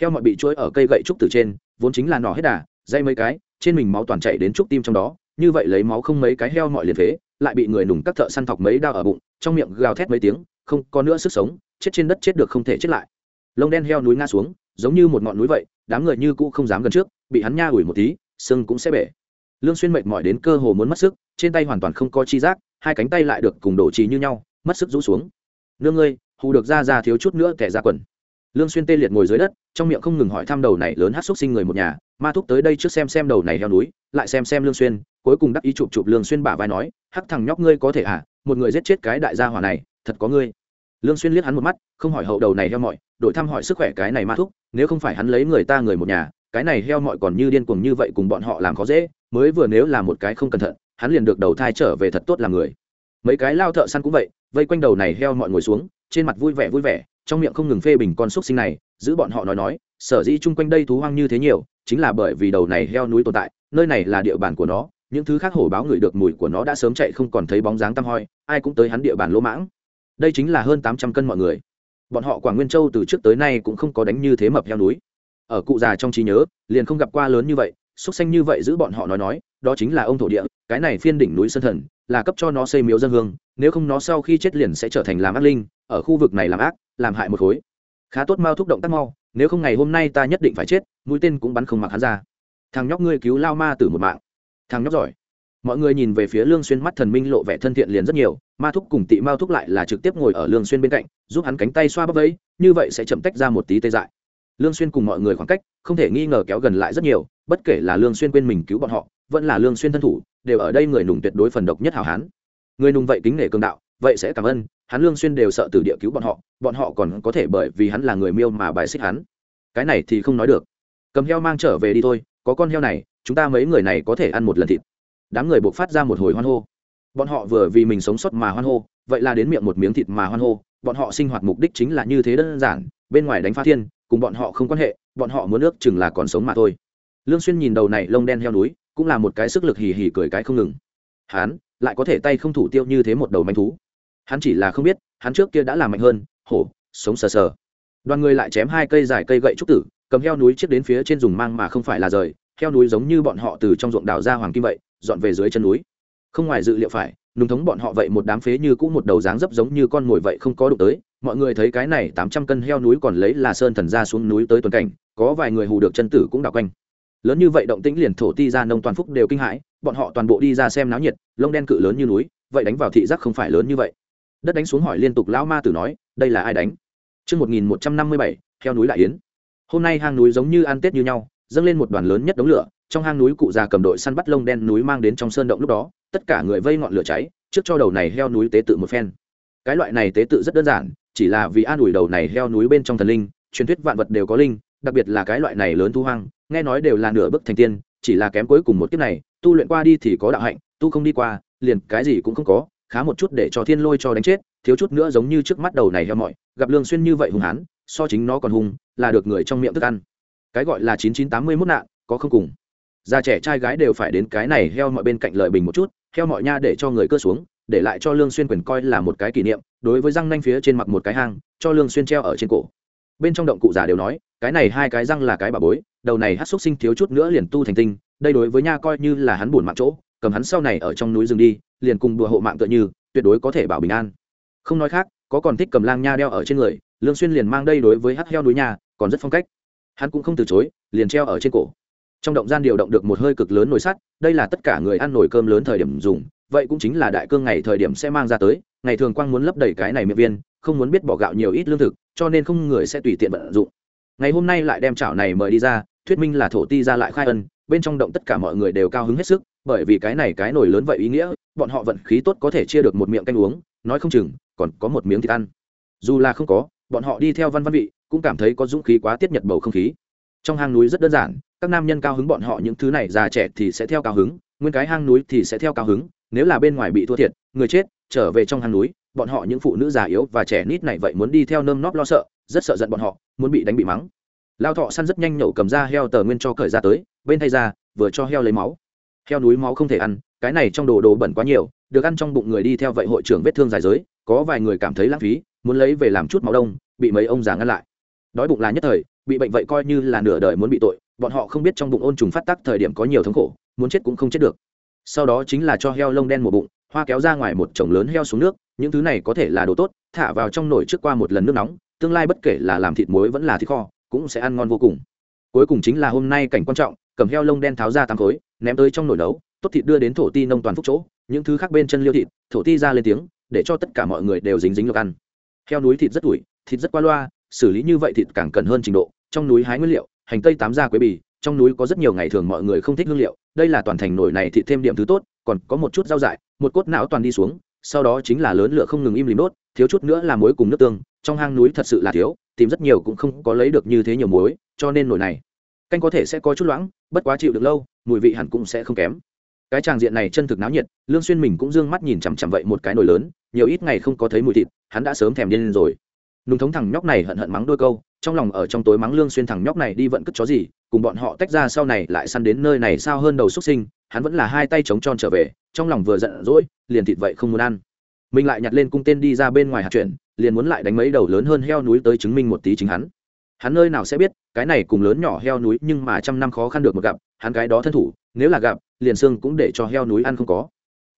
Heo mọi bị chuỗi ở cây gậy trúc từ trên, vốn chính là nỏ hết đà, dây mấy cái, trên mình máu toàn chảy đến trúc tim trong đó, như vậy lấy máu không mấy cái heo mọi liền phế, lại bị người nùng các thợ săn thọc mấy đao ở bụng, trong miệng gào thét mấy tiếng, không có nữa sức sống, chết trên đất chết được không thể chết lại. Lông đen heo núi ngã xuống, giống như một ngọn núi vậy đám người như cũ không dám gần trước, bị hắn nha ủi một tí sưng cũng sẽ bể. Lương xuyên mệt mỏi đến cơ hồ muốn mất sức, trên tay hoàn toàn không có chi giác, hai cánh tay lại được cùng đổ trì như nhau, mất sức rũ xuống. Nương ngươi, hù được ra ra thiếu chút nữa kẻ ra quần. Lương xuyên tê liệt ngồi dưới đất, trong miệng không ngừng hỏi thăm đầu này lớn hát xúc sinh người một nhà, ma thúc tới đây trước xem xem đầu này heo núi, lại xem xem lương xuyên, cuối cùng đắc ý chụp chụp lương xuyên bả vai nói, hắc thằng nhóc ngươi có thể à một người giết chết cái đại gia hỏa này, thật có ngươi. Lương xuyên liếc hắn một mắt, không hỏi hậu đầu này heo mọi, đổi thăm hỏi sức khỏe cái này ma thúc nếu không phải hắn lấy người ta người một nhà, cái này heo mọi còn như điên cuồng như vậy cùng bọn họ làm khó dễ, mới vừa nếu là một cái không cẩn thận, hắn liền được đầu thai trở về thật tốt làm người. Mấy cái lao thợ săn cũng vậy, vây quanh đầu này heo mọi ngồi xuống, trên mặt vui vẻ vui vẻ, trong miệng không ngừng phê bình con xúc sinh này, giữ bọn họ nói nói, sở dĩ chung quanh đây thú hoang như thế nhiều, chính là bởi vì đầu này heo núi tồn tại, nơi này là địa bàn của nó, những thứ khác hổ báo người được mùi của nó đã sớm chạy không còn thấy bóng dáng tăm hoi, ai cũng tới hắn địa bàn lỗ mãng. Đây chính là hơn tám trăm cân mọi người bọn họ quảng nguyên châu từ trước tới nay cũng không có đánh như thế mập heo núi. Ở cụ già trong trí nhớ, liền không gặp qua lớn như vậy, xúc xanh như vậy giữ bọn họ nói nói, đó chính là ông thổ địa, cái này phiên đỉnh núi sơn thần, là cấp cho nó xây miếu dân hương, nếu không nó sau khi chết liền sẽ trở thành làm ác linh, ở khu vực này làm ác, làm hại một khối. Khá tốt mau thúc động tác mau, nếu không ngày hôm nay ta nhất định phải chết, mũi tên cũng bắn không mặc hắn ra. Thằng nhóc ngươi cứu lao ma tử một mạng. Thằng nhóc giỏi mọi người nhìn về phía lương xuyên mắt thần minh lộ vẻ thân thiện liền rất nhiều, ma thúc cùng tị mao thúc lại là trực tiếp ngồi ở lương xuyên bên cạnh, giúp hắn cánh tay xoa bắp vẫy như vậy sẽ chậm tách ra một tí tê dại. Lương xuyên cùng mọi người khoảng cách, không thể nghi ngờ kéo gần lại rất nhiều, bất kể là lương xuyên quên mình cứu bọn họ, vẫn là lương xuyên thân thủ, đều ở đây người nùng tuyệt đối phần độc nhất hảo hán. Người nùng vậy kính nể cường đạo, vậy sẽ cảm ơn, hắn lương xuyên đều sợ từ địa cứu bọn họ bọn họ còn có thể bởi vì hắn là người miêu mà bài xích hắn. Cái này thì không nói được. Cầm heo mang trở về đi thôi, có con heo này, chúng ta mấy người này có thể ăn một lần thịt đám người buộc phát ra một hồi hoan hô. Bọn họ vừa vì mình sống sót mà hoan hô, vậy là đến miệng một miếng thịt mà hoan hô, bọn họ sinh hoạt mục đích chính là như thế đơn giản, bên ngoài đánh phá thiên, cùng bọn họ không quan hệ, bọn họ muốn ước chừng là còn sống mà thôi. Lương xuyên nhìn đầu này lông đen heo núi, cũng là một cái sức lực hì hì cười cái không ngừng. Hắn lại có thể tay không thủ tiêu như thế một đầu manh thú. Hắn chỉ là không biết, hắn trước kia đã làm mạnh hơn, hổ, sống sờ sờ. Đoàn người lại chém hai cây dài cây gậy trúc tử, cầm heo núi chiếc đến phía trên dùng mang mà không phải là rời heo núi giống như bọn họ từ trong ruộng đào ra hoàng kim vậy dọn về dưới chân núi. Không ngoài dự liệu phải nùng thống bọn họ vậy một đám phế như cũ một đầu dáng dấp giống như con mồi vậy không có đụng tới. Mọi người thấy cái này tám trăm cân heo núi còn lấy là sơn thần ra xuống núi tới tuần cảnh có vài người hù được chân tử cũng đảo quanh. Lớn như vậy động tĩnh liền thổ ti ra nông toàn phúc đều kinh hãi bọn họ toàn bộ đi ra xem náo nhiệt lông đen cự lớn như núi vậy đánh vào thị giác không phải lớn như vậy. Đất đánh xuống hỏi liên tục lão ma tử nói đây là ai đánh? Trước 1157, heo núi lại yến. Hôm nay hang núi giống như ăn tết như nhau, dâng lên một đoàn lớn nhất đống lửa, trong hang núi cụ già cầm đội săn bắt lông đen núi mang đến trong sơn động lúc đó, tất cả người vây ngọn lửa cháy, trước cho đầu này heo núi tế tự một phen. Cái loại này tế tự rất đơn giản, chỉ là vì an ủi đầu này heo núi bên trong thần linh, truyền thuyết vạn vật đều có linh, đặc biệt là cái loại này lớn thu hoang, nghe nói đều là nửa bước thành tiên, chỉ là kém cuối cùng một kiếp này, tu luyện qua đi thì có đạo hạnh, tu không đi qua, liền cái gì cũng không có, khá một chút để cho thiên lôi cho đánh chết, thiếu chút nữa giống như trước mắt đầu này heo mọi, gặp lương xuyên như vậy hung hán, so chính nó còn hung, là được người trong miệng thức ăn. Cái gọi là chín chín tám mươi 9981 nạn, có không cùng. Già trẻ trai gái đều phải đến cái này heo mọi bên cạnh lợi bình một chút, heo mọi nha để cho người cơ xuống, để lại cho lương xuyên quyền coi là một cái kỷ niệm, đối với răng nanh phía trên mặt một cái hang, cho lương xuyên treo ở trên cổ. Bên trong động cụ già đều nói, cái này hai cái răng là cái bà bối, đầu này hắc xúc sinh thiếu chút nữa liền tu thành tinh, đây đối với nha coi như là hắn buồn mạng chỗ, cầm hắn sau này ở trong núi rừng đi, liền cùng đùa hộ mạng tựa như, tuyệt đối có thể bảo bình an không nói khác có còn thích cầm lang nha đeo ở trên người lương xuyên liền mang đây đối với hắc heo núi nha còn rất phong cách hắn cũng không từ chối, liền treo ở trên cổ. Trong động gian điều động được một hơi cực lớn nồi sắt, đây là tất cả người ăn nồi cơm lớn thời điểm dùng, vậy cũng chính là đại cương ngày thời điểm sẽ mang ra tới, ngày thường quang muốn lấp đầy cái này miệng viên, không muốn biết bỏ gạo nhiều ít lương thực, cho nên không người sẽ tùy tiện vận dụng. Ngày hôm nay lại đem chảo này mời đi ra, thuyết minh là thổ ti ra lại khai ân, bên trong động tất cả mọi người đều cao hứng hết sức, bởi vì cái này cái nồi lớn vậy ý nghĩa, bọn họ vận khí tốt có thể chia được một miệng canh uống, nói không chừng, còn có một miếng thịt ăn. Dù là không có bọn họ đi theo văn văn vị, cũng cảm thấy có dũng khí quá tiết nhật bầu không khí. Trong hang núi rất đơn giản, các nam nhân cao hứng bọn họ những thứ này, già trẻ thì sẽ theo cao hứng, nguyên cái hang núi thì sẽ theo cao hứng, nếu là bên ngoài bị thua thiệt, người chết, trở về trong hang núi, bọn họ những phụ nữ già yếu và trẻ nít này vậy muốn đi theo nơm nóp lo sợ, rất sợ giận bọn họ, muốn bị đánh bị mắng. Lao thọ săn rất nhanh nhậu cầm ra heo tờ nguyên cho cởi ra tới, bên thay ra, vừa cho heo lấy máu. Heo núi máu không thể ăn, cái này trong đồ đồ bẩn quá nhiều, được ăn trong bụng người đi theo vậy hội trưởng vết thương dài giới có vài người cảm thấy lãng phí, muốn lấy về làm chút máu đông bị mấy ông già ngăn lại. Đói bụng là nhất thời, bị bệnh vậy coi như là nửa đời muốn bị tội, bọn họ không biết trong bụng ôn trùng phát tác thời điểm có nhiều thống khổ, muốn chết cũng không chết được. Sau đó chính là cho heo lông đen một bụng, hoa kéo ra ngoài một chồng lớn heo xuống nước, những thứ này có thể là đồ tốt, thả vào trong nồi trước qua một lần nước nóng, tương lai bất kể là làm thịt muối vẫn là thịt kho, cũng sẽ ăn ngon vô cùng. Cuối cùng chính là hôm nay cảnh quan trọng, cầm heo lông đen tháo ra tám khối, ném tới trong nồi nấu, tốt thịt đưa đến thổ ti nông toàn phúc chỗ, những thứ khác bên chân liêu thịt, thổ ti ra lên tiếng, để cho tất cả mọi người đều dính dính lộc ăn. Heo núi thịt rất ủi thịt rất qua loa, xử lý như vậy thịt càng cần hơn trình độ, trong núi hái nguyên liệu, hành tây tám ra quế bì, trong núi có rất nhiều ngày thường mọi người không thích hương liệu, đây là toàn thành nổi này thịt thêm điểm thứ tốt, còn có một chút rau dại, một cốt não toàn đi xuống, sau đó chính là lớn lửa không ngừng im lìm đốt, thiếu chút nữa là muối cùng nước tương, trong hang núi thật sự là thiếu, tìm rất nhiều cũng không có lấy được như thế nhiều muối, cho nên nổi này, canh có thể sẽ có chút loãng, bất quá chịu được lâu, mùi vị hẳn cũng sẽ không kém. Cái tràng diện này chân thực náo nhiệt, lương xuyên mình cũng dương mắt nhìn chằm chằm vậy một cái nồi lớn, nhiều ít ngày không có thấy mùi thịt, hắn đã sớm thèm điên lên rồi nùng thống thằng nhóc này hận hận mắng đôi câu, trong lòng ở trong tối mắng lương xuyên thằng nhóc này đi vận cất chó gì, cùng bọn họ tách ra sau này lại săn đến nơi này sao hơn đầu xuất sinh, hắn vẫn là hai tay chống tròn trở về, trong lòng vừa giận dỗi, liền thịt vậy không muốn ăn. Mình lại nhặt lên cung tên đi ra bên ngoài hạt chuyển, liền muốn lại đánh mấy đầu lớn hơn heo núi tới chứng minh một tí chính hắn. Hắn nơi nào sẽ biết, cái này cùng lớn nhỏ heo núi nhưng mà trăm năm khó khăn được một gặp, hắn cái đó thân thủ, nếu là gặp, liền xương cũng để cho heo núi ăn không có.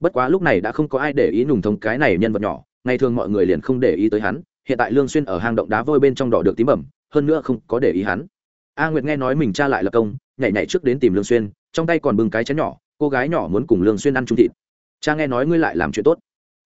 Bất quá lúc này đã không có ai để ý nùng thống cái này nhân vật nhỏ, ngày thường mọi người liền không để ý tới hắn hiện tại lương xuyên ở hang động đá vôi bên trong đỏ được tím bẩm, hơn nữa không có để ý hắn. A nguyệt nghe nói mình cha lại là công, nhảy nhảy trước đến tìm lương xuyên, trong tay còn bưng cái chén nhỏ, cô gái nhỏ muốn cùng lương xuyên ăn chung thịt. Cha nghe nói ngươi lại làm chuyện tốt.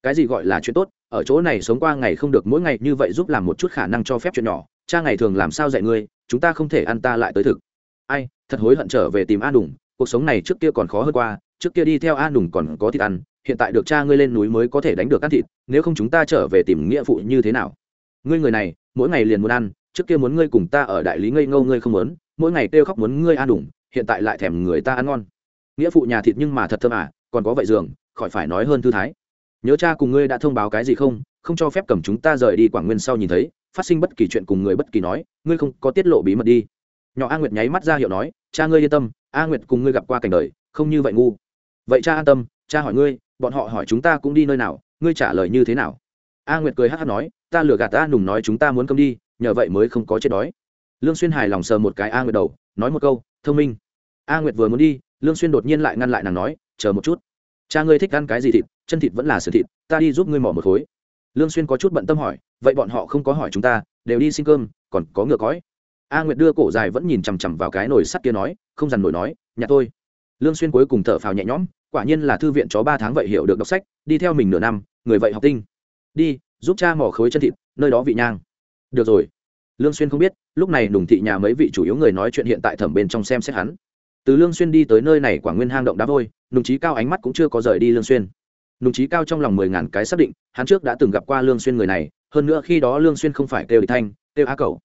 Cái gì gọi là chuyện tốt? Ở chỗ này sống qua ngày không được mỗi ngày như vậy giúp làm một chút khả năng cho phép chuyện nhỏ. Cha ngày thường làm sao dạy ngươi, chúng ta không thể ăn ta lại tới thực. Ai, thật hối hận trở về tìm a đùng cuộc sống này trước kia còn khó hơn qua, trước kia đi theo a đùng còn có thịt ăn, hiện tại được cha ngươi lên núi mới có thể đánh được ăn thịt, nếu không chúng ta trở về tìm nghĩa phụ như thế nào? Ngươi người này, mỗi ngày liền muốn ăn, trước kia muốn ngươi cùng ta ở đại lý ngây ngâu ngươi không muốn, mỗi ngày kêu khóc muốn ngươi ăn đủng, hiện tại lại thèm người ta ăn ngon. Nghĩa phụ nhà thịt nhưng mà thật thơm à còn có vậy giường, khỏi phải nói hơn thư thái. Nhớ cha cùng ngươi đã thông báo cái gì không? Không cho phép cầm chúng ta rời đi quảng nguyên sau nhìn thấy, phát sinh bất kỳ chuyện cùng người bất kỳ nói, ngươi không có tiết lộ bí mật đi. Nhỏ a nguyệt nháy mắt ra hiệu nói, cha ngươi yên tâm, a nguyệt cùng ngươi gặp qua cảnh đời, không như vậy ngu. Vậy cha an tâm, cha hỏi ngươi, bọn họ hỏi chúng ta cũng đi nơi nào, ngươi trả lời như thế nào? A nguyệt cười hát hát nói, ta lừa gạt ta nùng nói chúng ta muốn cơm đi, nhờ vậy mới không có chết đói. Lương xuyên hài lòng sờ một cái a nguyệt đầu, nói một câu, thông minh. A nguyệt vừa muốn đi, lương xuyên đột nhiên lại ngăn lại nàng nói, chờ một chút. Cha ngươi thích ăn cái gì thịt, chân thịt vẫn là sườn thịt, ta đi giúp ngươi mỏ một khối. Lương xuyên có chút bận tâm hỏi, vậy bọn họ không có hỏi chúng ta, đều đi xin cơm, còn có ngựa cõi? A nguyệt đưa cổ dài vẫn nhìn chằm chằm vào cái nồi sắt kia nói, không dằn nổi nói nhà tôi lương xuyên cuối cùng thở phào nhẹ nhõm, quả nhiên là thư viện chó ba tháng vậy hiểu được đọc sách, đi theo mình nửa năm, người vậy học tinh đi, giúp cha mỏ khối chân thịt, nơi đó vị nhang. Được rồi. Lương xuyên không biết, lúc này đùng thị nhà mấy vị chủ yếu người nói chuyện hiện tại thẩm bên trong xem xét hắn. Từ lương xuyên đi tới nơi này quả nguyên hang động đá vôi, nùng trí cao ánh mắt cũng chưa có rời đi lương xuyên. Nùng trí cao trong lòng mười ngàn cái xác định, hắn trước đã từng gặp qua lương xuyên người này, hơn nữa khi đó lương xuyên không phải kêu địch thanh, kêu á cẩu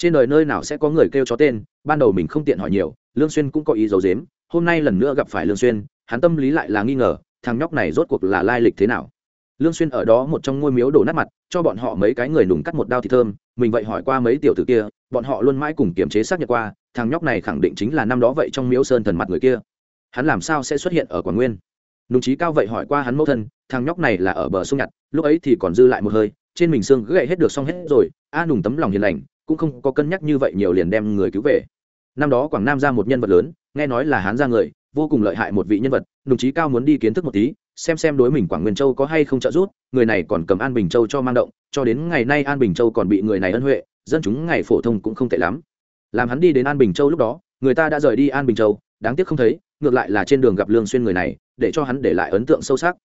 trên đời nơi nào sẽ có người kêu chó tên, ban đầu mình không tiện hỏi nhiều, lương xuyên cũng có ý giấu giếm, hôm nay lần nữa gặp phải lương xuyên, hắn tâm lý lại là nghi ngờ, thằng nhóc này rốt cuộc là lai lịch thế nào? Lương xuyên ở đó một trong ngôi miếu đổ nát mặt, cho bọn họ mấy cái người nùng cắt một đao thịt thơm, mình vậy hỏi qua mấy tiểu tử kia, bọn họ luôn mãi cùng kiểm chế xác nhận qua, thằng nhóc này khẳng định chính là năm đó vậy trong miếu sơn thần mặt người kia. Hắn làm sao sẽ xuất hiện ở quảng nguyên? Nùng trí cao vậy hỏi qua hắn mẫu thân, thằng nhóc này là ở bờ sông nhặt lúc ấy thì còn dư lại một hơi, trên mình xương gãy hết được xong hết rồi, a à, nùng tấm lòng hiền lành, cũng không có cân nhắc như vậy nhiều liền đem người cứu về. Năm đó quảng nam ra một nhân vật lớn, nghe nói là hán ra người, vô cùng lợi hại một vị nhân vật, Nùng chí cao muốn đi kiến thức một tí xem xem đối mình quảng nguyên châu có hay không trợ giúp, người này còn cầm an bình châu cho mang động, cho đến ngày nay an bình châu còn bị người này ân huệ, dân chúng ngày phổ thông cũng không tệ lắm. Làm hắn đi đến an bình châu lúc đó, người ta đã rời đi an bình châu, đáng tiếc không thấy, ngược lại là trên đường gặp lương xuyên người này, để cho hắn để lại ấn tượng sâu sắc.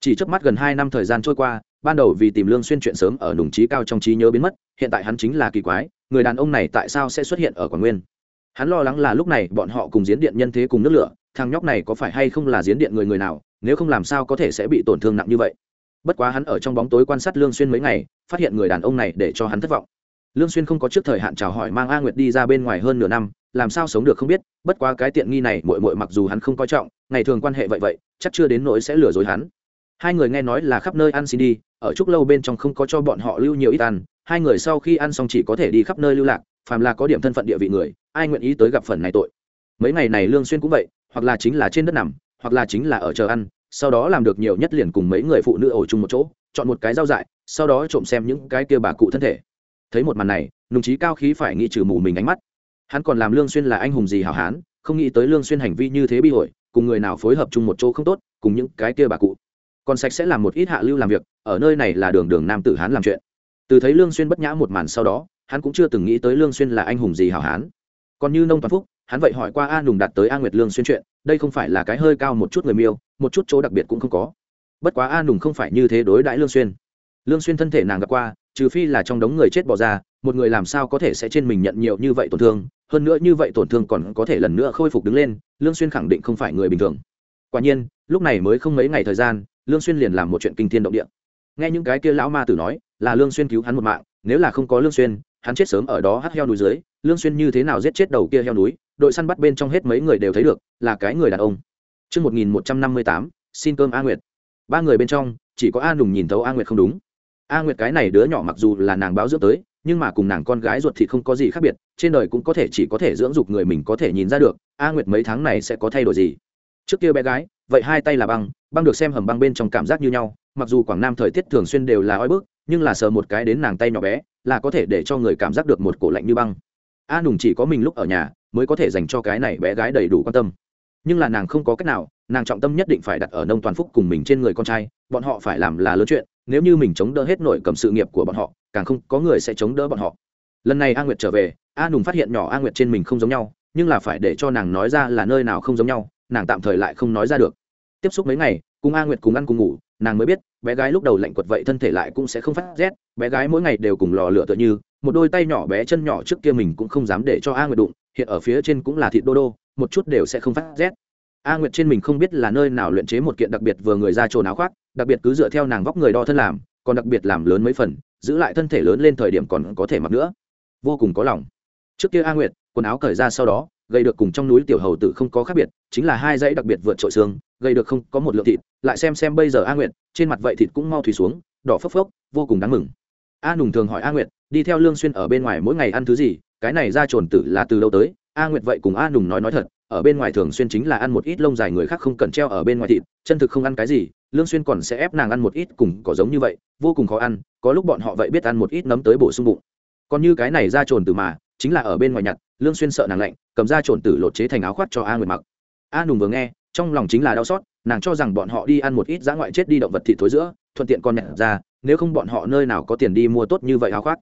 Chỉ trước mắt gần hai năm thời gian trôi qua, ban đầu vì tìm lương xuyên chuyện sớm ở nùng trí cao trong trí nhớ biến mất, hiện tại hắn chính là kỳ quái, người đàn ông này tại sao sẽ xuất hiện ở quảng nguyên? Hắn lo lắng là lúc này bọn họ cùng diễn điện nhân thế cùng nước lửa, thằng nhóc này có phải hay không là diễn điện người người nào nếu không làm sao có thể sẽ bị tổn thương nặng như vậy. Bất quá hắn ở trong bóng tối quan sát lương xuyên mấy ngày, phát hiện người đàn ông này để cho hắn thất vọng. Lương xuyên không có trước thời hạn chào hỏi mang a nguyệt đi ra bên ngoài hơn nửa năm, làm sao sống được không biết, bất quá cái tiện nghi này muội muội mặc dù hắn không coi trọng, ngày thường quan hệ vậy vậy, chắc chưa đến nỗi sẽ lừa dối hắn. Hai người nghe nói là khắp nơi ăn xin đi, ở trúc lâu bên trong không có cho bọn họ lưu nhiều ít ăn, hai người sau khi ăn xong chỉ có thể đi khắp nơi lưu lạc, phàm là có điểm thân phận địa vị người, ai nguyện ý tới gặp phần này tội. Mấy ngày này lương xuyên cũng vậy, hoặc là chính là trên đất nằm, hoặc là chính là ở chờ ăn sau đó làm được nhiều nhất liền cùng mấy người phụ nữ ổ chung một chỗ, chọn một cái rau dại, sau đó trộm xem những cái kia bà cụ thân thể. Thấy một màn này, nùng chí cao khí phải nghĩ trừ mù mình ánh mắt. Hắn còn làm lương xuyên là anh hùng gì hảo hán, không nghĩ tới lương xuyên hành vi như thế bi hội, cùng người nào phối hợp chung một chỗ không tốt, cùng những cái kia bà cụ. Còn sạch sẽ làm một ít hạ lưu làm việc, ở nơi này là đường đường nam tử hán làm chuyện. Từ thấy lương xuyên bất nhã một màn sau đó, hắn cũng chưa từng nghĩ tới lương xuyên là anh hùng gì hảo hán. Còn như nông toàn phúc hắn vậy hỏi qua a nùng đạt tới a nguyệt lương xuyên chuyện, đây không phải là cái hơi cao một chút người miêu, một chút chỗ đặc biệt cũng không có. Bất quá a nùng không phải như thế đối đãi lương xuyên. Lương xuyên thân thể nàng gặp qua, trừ phi là trong đống người chết bỏ ra, một người làm sao có thể sẽ trên mình nhận nhiều như vậy tổn thương, hơn nữa như vậy tổn thương còn có thể lần nữa khôi phục đứng lên, lương xuyên khẳng định không phải người bình thường. Quả nhiên, lúc này mới không mấy ngày thời gian, lương xuyên liền làm một chuyện kinh thiên động địa. Nghe những cái kia lão ma tử nói, là lương xuyên cứu hắn một mạng, nếu là không có lương xuyên, hắn chết sớm ở đó hắt heo núi dưới, lương xuyên như thế nào giết chết đầu kia heo núi đội săn bắt bên trong hết mấy người đều thấy được, là cái người đàn ông. Chương 1158 xin cơm a nguyệt. Ba người bên trong, chỉ có a nùng nhìn thấu a nguyệt không đúng. A nguyệt cái này đứa nhỏ mặc dù là nàng báo dưỡng tới, nhưng mà cùng nàng con gái ruột thì không có gì khác biệt, trên đời cũng có thể chỉ có thể dưỡng dục người mình có thể nhìn ra được, a nguyệt mấy tháng này sẽ có thay đổi gì. Trước kia bé gái, vậy hai tay là băng băng được xem hầm băng bên trong cảm giác như nhau, mặc dù quảng nam thời tiết thường xuyên đều là oi bức, nhưng là sờ một cái đến nàng tay nhỏ bé, là có thể để cho người cảm giác được một cổ lạnh như băng. A nùng chỉ có mình lúc ở nhà mới có thể dành cho cái này bé gái đầy đủ quan tâm. Nhưng là nàng không có cách nào, nàng trọng tâm nhất định phải đặt ở nông toàn phúc cùng mình trên người con trai, bọn họ phải làm là lớn chuyện, nếu như mình chống đỡ hết nổi cầm sự nghiệp của bọn họ, càng không có người sẽ chống đỡ bọn họ. Lần này a nguyệt trở về, a nùng phát hiện nhỏ a nguyệt trên mình không giống nhau, nhưng là phải để cho nàng nói ra là nơi nào không giống nhau, nàng tạm thời lại không nói ra được. Tiếp xúc mấy ngày, cùng a nguyệt cùng ăn cùng ngủ, nàng mới biết, bé gái lúc đầu lạnh quật vậy thân thể lại cũng sẽ không phát rét, bé gái mỗi ngày đều cùng lò lửa tựa như một đôi tay nhỏ bé chân nhỏ trước kia mình cũng không dám để cho a nguyệt đụng, hiện ở phía trên cũng là thịt đô đô, một chút đều sẽ không phát rét. A nguyệt trên mình không biết là nơi nào luyện chế một kiện đặc biệt vừa người ra trồn áo khoác, đặc biệt cứ dựa theo nàng vóc người đo thân làm, còn đặc biệt làm lớn mấy phần, giữ lại thân thể lớn lên thời điểm còn có thể mặc nữa. Vô cùng có lòng. Trước kia a nguyệt, quần áo cởi ra sau đó gây được cùng trong núi tiểu hầu tử không có khác biệt, chính là hai dãy đặc biệt vượt trội xương gây được không có một lượng thịt, lại xem xem bây giờ a nguyệt, trên mặt vậy thịt cũng mau thủy xuống, đỏ phốc phốc, vô cùng đáng mừng a nùng thường hỏi a nguyệt, đi theo lương xuyên ở bên ngoài mỗi ngày ăn thứ gì? Cái này ra trồn tử là từ đâu tới? A nguyệt vậy cùng a nùng nói nói thật, ở bên ngoài thường xuyên chính là ăn một ít lông dài người khác không cần treo ở bên ngoài thịt, chân thực không ăn cái gì, lương xuyên còn sẽ ép nàng ăn một ít cùng có giống như vậy, vô cùng khó ăn, có lúc bọn họ vậy biết ăn một ít nấm tới bổ sung bụng. Còn như cái này ra trồn tử mà, chính là ở bên ngoài nhặt, lương xuyên sợ nàng lạnh, cầm ra trồn tử lột chế thành áo khoác cho a nguyệt mặc. A nùng vừa nghe, trong lòng chính là đau xót, nàng cho rằng bọn họ đi ăn một ít dã ngoại chết đi động vật thịt thối giữa, thuận tiện con nhặt ra nếu không bọn họ nơi nào có tiền đi mua tốt như vậy áo khoác.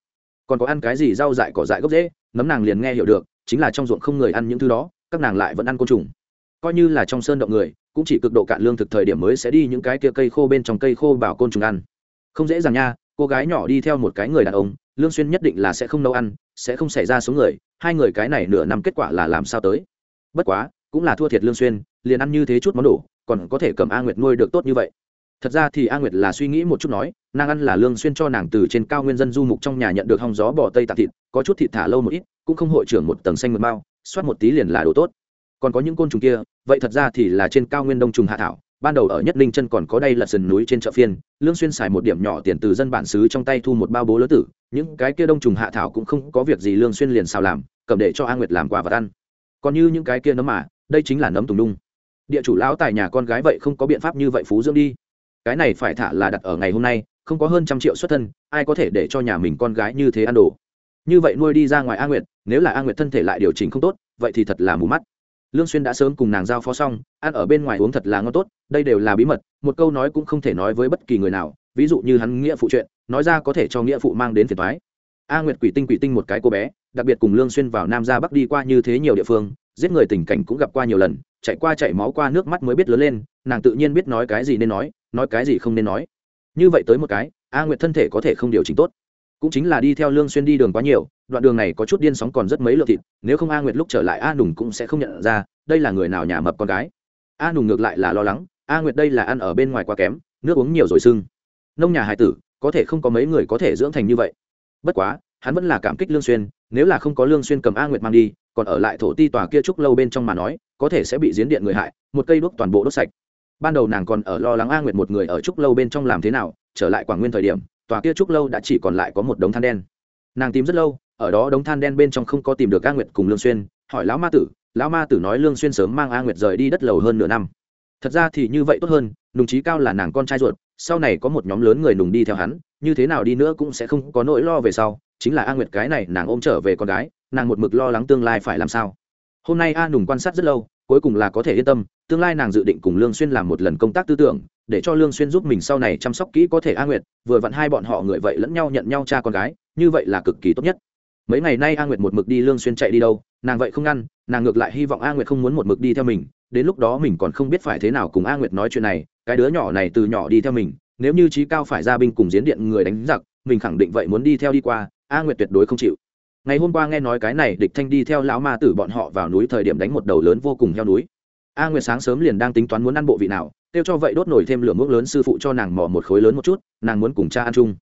Còn có ăn cái gì rau dại cỏ dại gốc dễ nấm nàng liền nghe hiểu được chính là trong ruộng không người ăn những thứ đó các nàng lại vẫn ăn côn trùng. Coi như là trong sơn động người cũng chỉ cực độ cạn lương thực thời điểm mới sẽ đi những cái kia cây khô bên trong cây khô bảo côn trùng ăn. Không dễ dàng nha cô gái nhỏ đi theo một cái người đàn ông lương xuyên nhất định là sẽ không nấu ăn sẽ không xảy ra số người hai người cái này nửa năm kết quả là làm sao tới. Bất quá cũng là thua thiệt lương xuyên liền ăn như thế chút món đủ, còn có thể cầm a nguyệt nuôi được tốt như vậy. Thật ra thì a nguyệt là suy nghĩ một chút nói nàng ăn là lương xuyên cho nàng từ trên cao nguyên dân du mục trong nhà nhận được hong gió bò tây tạc thịt có chút thịt thả lâu một ít cũng không hội trưởng một tầng xanh mượt bao, xoát một tí liền là đồ tốt. Còn có những côn trùng kia vậy thật ra thì là trên cao nguyên đông trùng hạ thảo ban đầu ở nhất linh chân còn có đây là sườn núi trên chợ phiên lương xuyên xài một điểm nhỏ tiền từ dân bản xứ trong tay thu một bao bố lớn tử những cái kia đông trùng hạ thảo cũng không có việc gì lương xuyên liền xào làm cầm để cho a nguyệt làm quà vật ăn. Còn như những cái kia nấm mà đây chính là nấm tùng đung địa chủ lão tài nhà con gái vậy không có biện pháp như vậy phú dưỡng đi. Cái này phải thả là đặt ở ngày hôm nay không có hơn trăm triệu xuất thân, ai có thể để cho nhà mình con gái như thế ăn đồ? Như vậy nuôi đi ra ngoài a nguyệt, nếu là a nguyệt thân thể lại điều chỉnh không tốt, vậy thì thật là mù mắt. Lương xuyên đã sớm cùng nàng giao phó xong, ăn ở bên ngoài uống thật là ngon tốt, đây đều là bí mật, một câu nói cũng không thể nói với bất kỳ người nào, ví dụ như hắn nghĩa phụ chuyện, nói ra có thể cho nghĩa phụ mang đến phiền toái. A nguyệt quỷ tinh quỷ tinh một cái cô bé, đặc biệt cùng lương xuyên vào nam ra bắc đi qua như thế nhiều địa phương, giết người tình cảnh cũng gặp qua nhiều lần, chạy qua chạy máu qua nước mắt mới biết lớn lên, nàng tự nhiên biết nói cái gì nên nói nói cái gì không nên nói như vậy tới một cái, a nguyệt thân thể có thể không điều chỉnh tốt. Cũng chính là đi theo lương xuyên đi đường quá nhiều, đoạn đường này có chút điên sóng còn rất mấy lượng thịt, nếu không a nguyệt lúc trở lại, a nùng cũng sẽ không nhận ra, đây là người nào nhà mập con gái. A nùng ngược lại là lo lắng, a nguyệt đây là ăn ở bên ngoài quá kém, nước uống nhiều rồi sưng. Nông nhà hải tử, có thể không có mấy người có thể dưỡng thành như vậy. Bất quá, hắn vẫn là cảm kích lương xuyên, nếu là không có lương xuyên cầm a nguyệt mang đi, còn ở lại thổ ti tòa kia trúc lâu bên trong mà nói, có thể sẽ bị giếng điện người hại, một cây đuốc toàn bộ đốt sạch ban đầu nàng còn ở lo lắng a nguyệt một người ở trúc lâu bên trong làm thế nào, trở lại quảng nguyên thời điểm, tòa kia trúc lâu đã chỉ còn lại có một đống than đen. Nàng tìm rất lâu, ở đó đống than đen bên trong không có tìm được a nguyệt cùng lương xuyên, hỏi lão ma tử, lão ma tử nói lương xuyên sớm mang a nguyệt rời đi đất lầu hơn nửa năm. Thật ra thì như vậy tốt hơn, nùng trí cao là nàng con trai ruột, sau này có một nhóm lớn người nùng đi theo hắn, như thế nào đi nữa cũng sẽ không có nỗi lo về sau, chính là a nguyệt cái này nàng ôm trở về con gái, nàng một mực lo lắng tương lai phải làm sao. Hôm nay a nùng quan sát rất lâu cuối cùng là có thể yên tâm, tương lai nàng dự định cùng lương xuyên làm một lần công tác tư tưởng, để cho lương xuyên giúp mình sau này chăm sóc kỹ có thể a nguyệt, vừa vặn hai bọn họ người vậy lẫn nhau nhận nhau cha con gái, như vậy là cực kỳ tốt nhất. Mấy ngày nay a nguyệt một mực đi lương xuyên chạy đi đâu, nàng vậy không ngăn nàng ngược lại hy vọng a nguyệt không muốn một mực đi theo mình, đến lúc đó mình còn không biết phải thế nào cùng a nguyệt nói chuyện này, cái đứa nhỏ này từ nhỏ đi theo mình, nếu như trí cao phải ra binh cùng diễn điện người đánh giặc, mình khẳng định vậy muốn đi theo đi qua, a nguyệt tuyệt đối không chịu ngày hôm qua nghe nói cái này địch thanh đi theo lão ma tử bọn họ vào núi thời điểm đánh một đầu lớn vô cùng heo núi. A nguyệt sáng sớm liền đang tính toán muốn ăn bộ vị nào, kêu cho vậy đốt nổi thêm lửa mức lớn sư phụ cho nàng mỏ một khối lớn một chút, nàng muốn cùng cha ăn chung.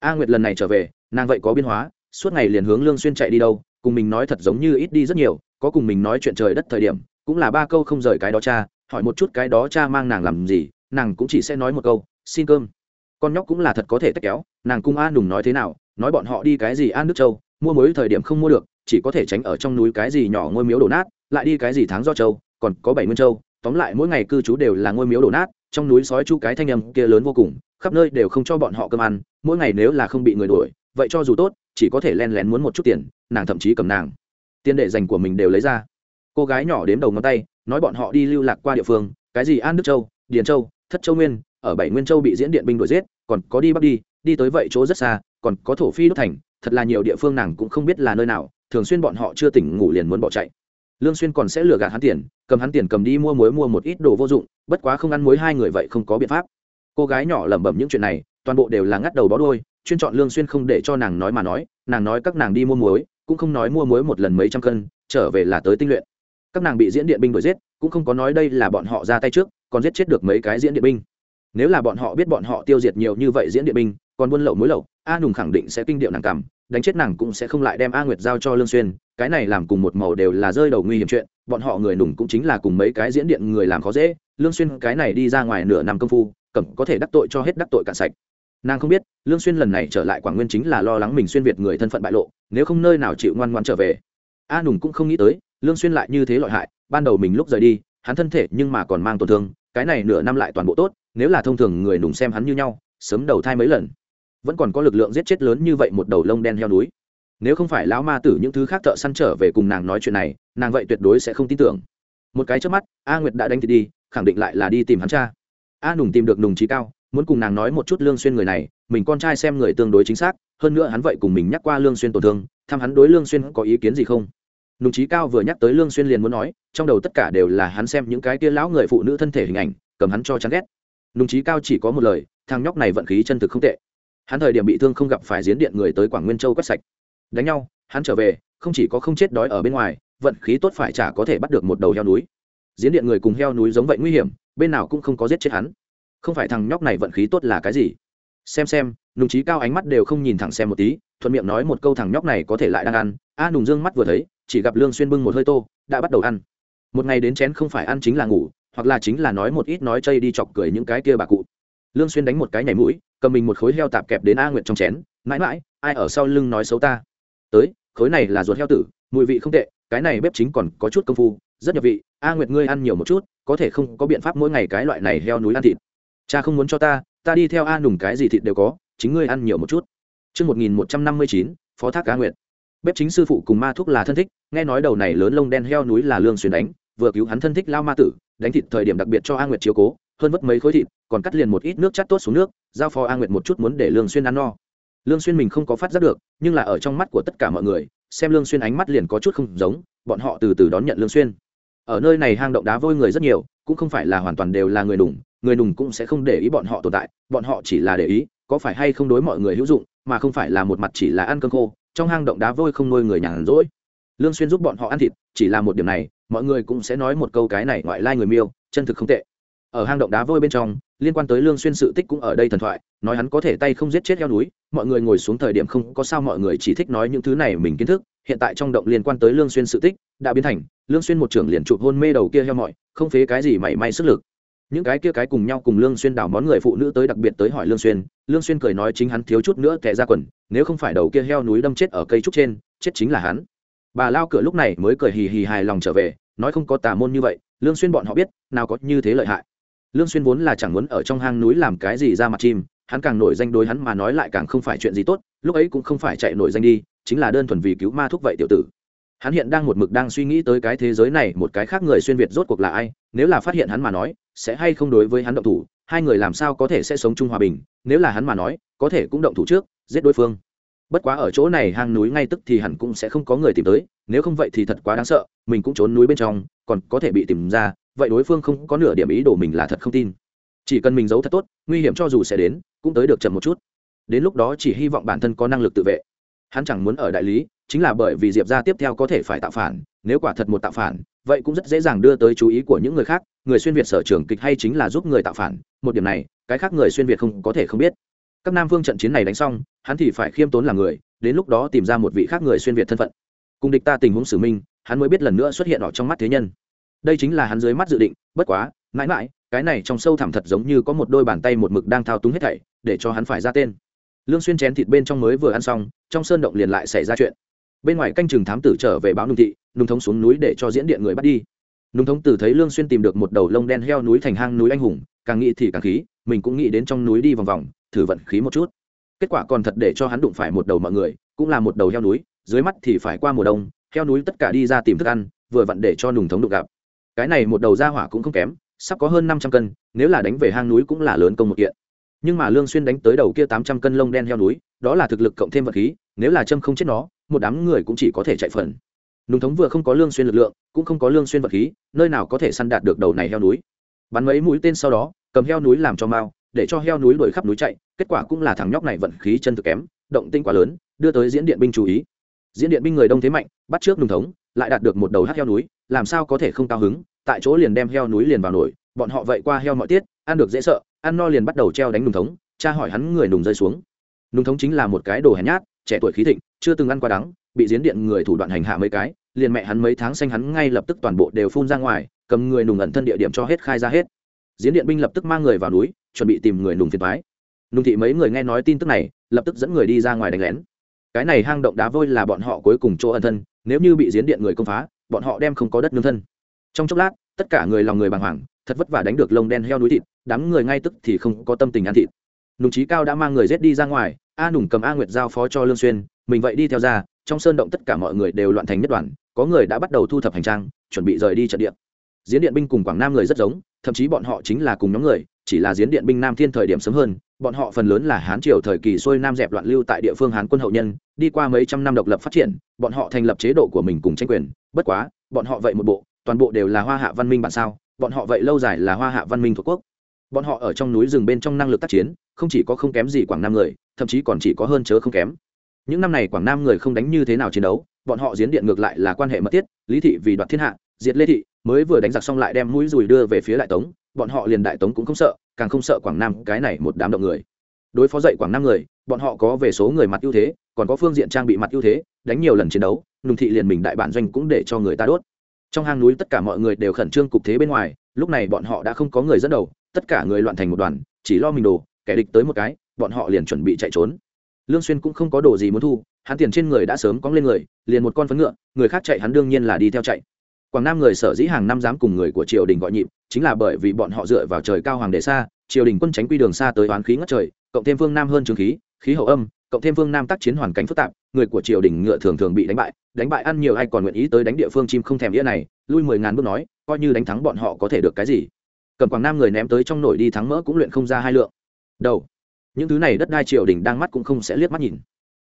A nguyệt lần này trở về, nàng vậy có biến hóa, suốt ngày liền hướng lương xuyên chạy đi đâu, cùng mình nói thật giống như ít đi rất nhiều, có cùng mình nói chuyện trời đất thời điểm, cũng là ba câu không rời cái đó cha, hỏi một chút cái đó cha mang nàng làm gì, nàng cũng chỉ sẽ nói một câu, xin cơm. Con nhóc cũng là thật có thể tách kéo, nàng cung a nùng nói thế nào, nói bọn họ đi cái gì an nước châu mua mối thời điểm không mua được, chỉ có thể tránh ở trong núi cái gì nhỏ ngôi miếu đổ nát, lại đi cái gì tháng do châu, còn có bảy nguyên châu, tóm lại mỗi ngày cư trú đều là ngôi miếu đổ nát, trong núi sói chu cái thanh âm kia lớn vô cùng, khắp nơi đều không cho bọn họ cơm ăn, mỗi ngày nếu là không bị người đuổi, vậy cho dù tốt, chỉ có thể len lén muốn một chút tiền, nàng thậm chí cầm nàng. Tiền để dành của mình đều lấy ra. Cô gái nhỏ đếm đầu ngón tay, nói bọn họ đi lưu lạc qua địa phương, cái gì an đức châu, điền châu, thất châu nguyên, ở bảy nguyên châu bị diễn điện binh đuổi giết, còn có đi bắc đi đi tới vậy chỗ rất xa, còn có thổ phi đốt thành thật là nhiều địa phương nàng cũng không biết là nơi nào, thường xuyên bọn họ chưa tỉnh ngủ liền muốn bỏ chạy. Lương xuyên còn sẽ lừa gạt hắn tiền, cầm hắn tiền cầm đi mua muối mua một ít đồ vô dụng, bất quá không ăn muối hai người vậy không có biện pháp. Cô gái nhỏ lẩm bẩm những chuyện này, toàn bộ đều là ngắt đầu bó đuôi, chuyên chọn lương xuyên không để cho nàng nói mà nói, nàng nói các nàng đi mua muối, cũng không nói mua muối một lần mấy trăm cân, trở về là tới tinh luyện. Các nàng bị diễn điện binh đuổi giết, cũng không có nói đây là bọn họ ra tay trước, còn giết chết được mấy cái diễn điện binh. Nếu là bọn họ biết bọn họ tiêu diệt nhiều như vậy diễn điện binh, còn buôn lậu muối lậu a nùng khẳng định sẽ kinh điệu nàng cảm, đánh chết nàng cũng sẽ không lại đem a nguyệt giao cho lương xuyên, cái này làm cùng một màu đều là rơi đầu nguy hiểm chuyện, bọn họ người nùng cũng chính là cùng mấy cái diễn điện người làm khó dễ, lương xuyên cái này đi ra ngoài nửa năm công phu, cẩm có thể đắc tội cho hết đắc tội cạn sạch. Nàng không biết, lương xuyên lần này trở lại quảng nguyên chính là lo lắng mình xuyên việt người thân phận bại lộ, nếu không nơi nào chịu ngoan ngoãn trở về. A nùng cũng không nghĩ tới, lương xuyên lại như thế lợi hại, ban đầu mình lúc rời đi, hắn thân thể nhưng mà còn mang tổn thương, cái này nửa năm lại toàn bộ tốt, nếu là thông thường người nùng xem hắn như nhau, sớm đầu thai mấy lần vẫn còn có lực lượng giết chết lớn như vậy một đầu lông đen heo núi. Nếu không phải lão ma tử những thứ khác thợ săn trở về cùng nàng nói chuyện này, nàng vậy tuyệt đối sẽ không tin tưởng. Một cái trước mắt, a nguyệt đã đánh thịt đi, khẳng định lại là đi tìm hắn cha. A nùng tìm được nùng trí cao, muốn cùng nàng nói một chút lương xuyên người này, mình con trai xem người tương đối chính xác, hơn nữa hắn vậy cùng mình nhắc qua lương xuyên tổn thương, thăm hắn đối lương xuyên có ý kiến gì không? Nùng trí cao vừa nhắc tới lương xuyên liền muốn nói, trong đầu tất cả đều là hắn xem những cái kia lão người phụ nữ thân thể hình ảnh, cầm hắn cho chán ghét. Nùng trí cao chỉ có một lời, thằng nhóc này vận khí chân thực không tệ hắn thời điểm bị thương không gặp phải diễn điện người tới quảng nguyên châu quét sạch. Đánh nhau, hắn trở về, không chỉ có không chết đói ở bên ngoài, vận khí tốt phải chả có thể bắt được một đầu heo núi. Diễn điện người cùng heo núi giống vậy nguy hiểm, bên nào cũng không có giết chết hắn. Không phải thằng nhóc này vận khí tốt là cái gì? Xem xem, nùng trí cao ánh mắt đều không nhìn thẳng xem một tí, thuận miệng nói một câu thằng nhóc này có thể lại đang ăn. A nùng dương mắt vừa thấy, chỉ gặp lương xuyên bưng một hơi tô, đã bắt đầu ăn. Một ngày đến chén không phải ăn chính là ngủ, hoặc là chính là nói một ít nói chay đi chọc cười những cái kia bà cụ lương xuyên đánh một cái nhảy mũi cầm mình một khối heo tạp kẹp đến a nguyệt trong chén mãi mãi ai ở sau lưng nói xấu ta? Tới khối này là ruột heo tử mùi vị không tệ cái này bếp chính còn có chút công phu rất nhập vị a nguyệt ngươi ăn nhiều một chút có thể không có biện pháp mỗi ngày cái loại này heo núi ăn thịt. Cha không muốn cho ta ta đi theo a nùng cái gì thịt đều có chính ngươi ăn nhiều một chút. Trước 1159, Phó Thác A Nguyệt. Bếp chính sư phụ cùng ma thuốc là thân thích, nghe nói đầu này lớn lông đen heo núi là lương xuyên đánh, vừa cứu hắn thân thích lao ma tử, đánh thịt thời điểm đặc biệt cho A Nguyệt chiếu cố, hơn mất mấy khối thịt, còn cắt liền một ít nước chát tốt xuống nước, giao phó A Nguyệt một chút muốn để lương xuyên ăn no. Lương xuyên mình không có phát giác được, nhưng là ở trong mắt của tất cả mọi người, xem lương xuyên ánh mắt liền có chút không giống, bọn họ từ từ đón nhận lương xuyên. Ở nơi này hang động đá vôi người rất nhiều, cũng không phải là hoàn toàn đều là người đủng, người nùng cũng sẽ không để ý bọn họ tồn tại bọn họ chỉ là để ý có phải hay không đối mọi người hữu dụng mà không phải là một mặt chỉ là ăn cơm khô trong hang động đá vôi không nuôi người nhàn rỗi lương xuyên giúp bọn họ ăn thịt, chỉ là một điểm này, mọi người cũng sẽ nói một câu cái này ngoại lai người miêu, chân thực không tệ. Ở hang động đá vôi bên trong, liên quan tới lương xuyên sự tích cũng ở đây thần thoại, nói hắn có thể tay không giết chết heo núi, mọi người ngồi xuống thời điểm không có sao mọi người chỉ thích nói những thứ này mình kiến thức, hiện tại trong động liên quan tới lương xuyên sự tích đã biến thành, lương xuyên một trưởng liền chụp hôn mê đầu kia heo mọi, không phế cái gì mảy may sức lực. Những cái kia cái cùng nhau cùng lương xuyên đào món người phụ nữ tới đặc biệt tới hỏi lương xuyên lương xuyên cười nói chính hắn thiếu chút nữa kẻ ra quần, nếu không phải đầu kia heo núi đâm chết ở cây trúc trên, chết chính là hắn bà lao cửa lúc này mới cười hì hì hài lòng trở về, nói không có tà môn như vậy, lương xuyên bọn họ biết, nào có như thế lợi hại. Lương xuyên vốn là chẳng muốn ở trong hang núi làm cái gì ra mặt chim, hắn càng nổi danh đối hắn mà nói lại càng không phải chuyện gì tốt, lúc ấy cũng không phải chạy nổi danh đi, chính là đơn thuần vì cứu ma thúc vậy tiểu tử. Hắn hiện đang một mực đang suy nghĩ tới cái thế giới này, một cái khác người xuyên việt rốt cuộc là ai, nếu là phát hiện hắn mà nói, sẽ hay không đối với hắn động thủ, hai người làm sao có thể sẽ sống chung hòa bình, nếu là hắn mà nói, có thể cũng động thủ trước, giết đối phương bất quá ở chỗ này hang núi ngay tức thì hẳn cũng sẽ không có người tìm tới, nếu không vậy thì thật quá đáng sợ, mình cũng trốn núi bên trong, còn có thể bị tìm ra, vậy đối phương không có nửa điểm ý đồ mình là thật không tin. Chỉ cần mình giấu thật tốt, nguy hiểm cho dù sẽ đến, cũng tới được chậm một chút. Đến lúc đó chỉ hy vọng bản thân có năng lực tự vệ. Hắn chẳng muốn ở đại lý, chính là bởi vì diệp ra tiếp theo có thể phải tạo phản, nếu quả thật một tạo phản, vậy cũng rất dễ dàng đưa tới chú ý của những người khác, người xuyên việt sở trường kịch hay chính là giúp người tạo phản, một điểm này, cái khác người xuyên việt không có thể không biết các nam vương trận chiến này đánh xong, hắn thì phải khiêm tốn là người, đến lúc đó tìm ra một vị khác người xuyên việt thân phận. Cùng địch ta tình huống xử minh, hắn mới biết lần nữa xuất hiện ở trong mắt thế nhân. Đây chính là hắn dưới mắt dự định, bất quá, mãi mãi, cái này trong sâu thẳm thật giống như có một đôi bàn tay một mực đang thao túng hết thảy, để cho hắn phải ra tên. Lương xuyên chén thịt bên trong mới vừa ăn xong, trong sơn động liền lại xảy ra chuyện. Bên ngoài canh chừng thám tử trở về báo nung thị, nung thống xuống núi để cho diễn điện người bắt đi. Nung thống tử thấy lương xuyên tìm được một đầu lông đen heo núi thành hang núi anh hùng, càng nghĩ thì càng khí, mình cũng nghĩ đến trong núi đi vòng vòng thử vận khí một chút. Kết quả còn thật để cho hắn đụng phải một đầu mọi người, cũng là một đầu heo núi, dưới mắt thì phải qua mùa đông, heo núi tất cả đi ra tìm thức ăn, vừa vặn để cho nùng thống đụng gặp. Cái này một đầu ra hỏa cũng không kém, sắp có hơn năm trăm cân, nếu là đánh về hang núi cũng là lớn công một kiện. Nhưng mà lương xuyên đánh tới đầu kia tám trăm cân lông đen heo núi, đó là thực lực cộng thêm vật khí, nếu là châm không chết nó, một đám người cũng chỉ có thể chạy phần. Nùng thống vừa không có lương xuyên lực lượng, cũng không có lương xuyên vật khí, nơi nào có thể săn đạt được đầu này heo núi. Bắn mấy mũi tên sau đó, cầm heo núi làm cho mau để cho heo núi đuổi khắp núi chạy, kết quả cũng là thằng nhóc này vận khí chân thực kém, động tinh quá lớn, đưa tới diễn điện binh chú ý. Diễn điện binh người đông thế mạnh, bắt trước nùng thống, lại đạt được một đầu hát heo núi, làm sao có thể không cao hứng, tại chỗ liền đem heo núi liền vào nổi, bọn họ vậy qua heo mọi tiết, ăn được dễ sợ, ăn no liền bắt đầu treo đánh nùng thống, cha hỏi hắn người nùng rơi xuống. Nùng thống chính là một cái đồ hèn nhát, trẻ tuổi khí thịnh, chưa từng ăn qua đắng, bị diễn điện người thủ đoạn hành hạ mấy cái, liền mẹ hắn mấy tháng xanh hắn ngay lập tức toàn bộ đều phun ra ngoài, cầm người nùng ẩn thân địa điểm cho hết khai ra hết. Diễn điện binh lập tức mang người vào núi chuẩn bị tìm người nùng phiền thoái nùng thị mấy người nghe nói tin tức này, lập tức dẫn người đi ra ngoài đánh lén. Cái này hang động đá vôi là bọn họ cuối cùng chỗ ẩn thân, nếu như bị diễn điện người công phá, bọn họ đem không có đất nương thân. Trong chốc lát, tất cả người lòng người bàng hoàng, thật vất vả đánh được lông đen heo núi thịt, đám người ngay tức thì không có tâm tình ăn thịt. Nùng trí cao đã mang người rết đi ra ngoài, a nùng cầm a nguyệt giao phó cho lương xuyên, mình vậy đi theo ra, trong sơn động tất cả mọi người đều loạn thành nhất đoàn, có người đã bắt đầu thu thập hành trang, chuẩn bị rời đi trận địa. Diễn điện binh cùng quảng nam người rất giống, thậm chí bọn họ chính là cùng nhóm người chỉ là diễn điện binh nam thiên thời điểm sớm hơn, bọn họ phần lớn là hán triều thời kỳ xuôi nam dẹp loạn lưu tại địa phương hán quân hậu nhân, đi qua mấy trăm năm độc lập phát triển, bọn họ thành lập chế độ của mình cùng tranh quyền. Bất quá, bọn họ vậy một bộ, toàn bộ đều là hoa hạ văn minh bản sao, bọn họ vậy lâu dài là hoa hạ văn minh thuộc quốc. Bọn họ ở trong núi rừng bên trong năng lực tác chiến, không chỉ có không kém gì quảng nam người, thậm chí còn chỉ có hơn chớ không kém. Những năm này quảng nam người không đánh như thế nào chiến đấu, bọn họ diễn điện ngược lại là quan hệ mật thiết, lý thị vì đoạt thiên hạ, diệt lê thị, mới vừa đánh giặc xong lại đem mũi dùi đưa về phía đại tống bọn họ liền đại tống cũng không sợ, càng không sợ quảng nam cái này một đám động người. Đối phó dậy quảng nam người, bọn họ có về số người mặt ưu thế, còn có phương diện trang bị mặt ưu thế, đánh nhiều lần chiến đấu, nùng thị liền mình đại bản doanh cũng để cho người ta đốt. Trong hang núi tất cả mọi người đều khẩn trương cục thế bên ngoài, lúc này bọn họ đã không có người dẫn đầu, tất cả người loạn thành một đoàn, chỉ lo mình đồ, kẻ địch tới một cái, bọn họ liền chuẩn bị chạy trốn. Lương xuyên cũng không có đồ gì muốn thu, hắn tiền trên người đã sớm cóng lên người, liền một con phấn ngựa, người khác chạy hắn đương nhiên là đi theo chạy. Quảng nam người sở dĩ hàng năm dám cùng người của triều đình gọi nhịp chính là bởi vì bọn họ dựa vào trời cao hoàng đế xa, triều đình quân tránh quy đường xa tới oán khí ngất trời, cộng thêm phương nam hơn trường khí khí hậu âm, cộng thêm phương nam tác chiến hoàn cảnh phức tạp, người của triều đình ngựa thường thường bị đánh bại đánh bại ăn nhiều ai còn nguyện ý tới đánh địa phương chim không thèm nghĩa này, lui mười ngàn bước nói, coi như đánh thắng bọn họ có thể được cái gì. Cầm quảng nam người ném tới trong nổi đi thắng mỡ cũng luyện không ra hai lượng. Đầu, những thứ này đất đai triều đình đang mắt cũng không sẽ liếc mắt nhìn.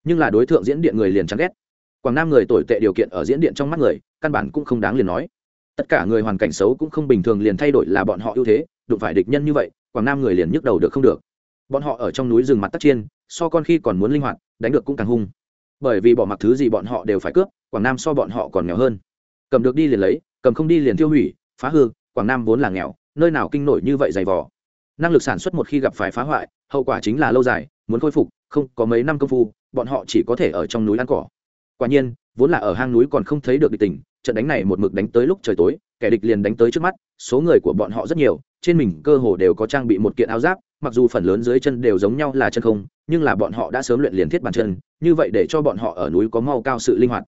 Nhưng là đối tượng diễn điện người liền chán ghét. Quảng nam người tồi tệ điều kiện ở diễn điện trong mắt người, căn bản cũng không đáng liền nói tất cả người hoàn cảnh xấu cũng không bình thường liền thay đổi là bọn họ ưu thế, đụng phải địch nhân như vậy, quảng nam người liền nhức đầu được không được. Bọn họ ở trong núi rừng mặt tắc chiên, so con khi còn muốn linh hoạt, đánh được cũng càng hung. Bởi vì bỏ mặc thứ gì bọn họ đều phải cướp, quảng nam so bọn họ còn nghèo hơn. Cầm được đi liền lấy, cầm không đi liền tiêu hủy, phá hư, quảng nam vốn là nghèo, nơi nào kinh nổi như vậy dày vò. Năng lực sản xuất một khi gặp phải phá hoại, hậu quả chính là lâu dài, muốn khôi phục, không có mấy năm công phu, bọn họ chỉ có thể ở trong núi ăn cỏ. Quả nhiên, vốn là ở hang núi còn không thấy được địch tình trận đánh này một mực đánh tới lúc trời tối, kẻ địch liền đánh tới trước mắt, số người của bọn họ rất nhiều, trên mình cơ hồ đều có trang bị một kiện áo giáp, mặc dù phần lớn dưới chân đều giống nhau là chân không, nhưng là bọn họ đã sớm luyện liền thiết bàn chân, như vậy để cho bọn họ ở núi có mau cao sự linh hoạt.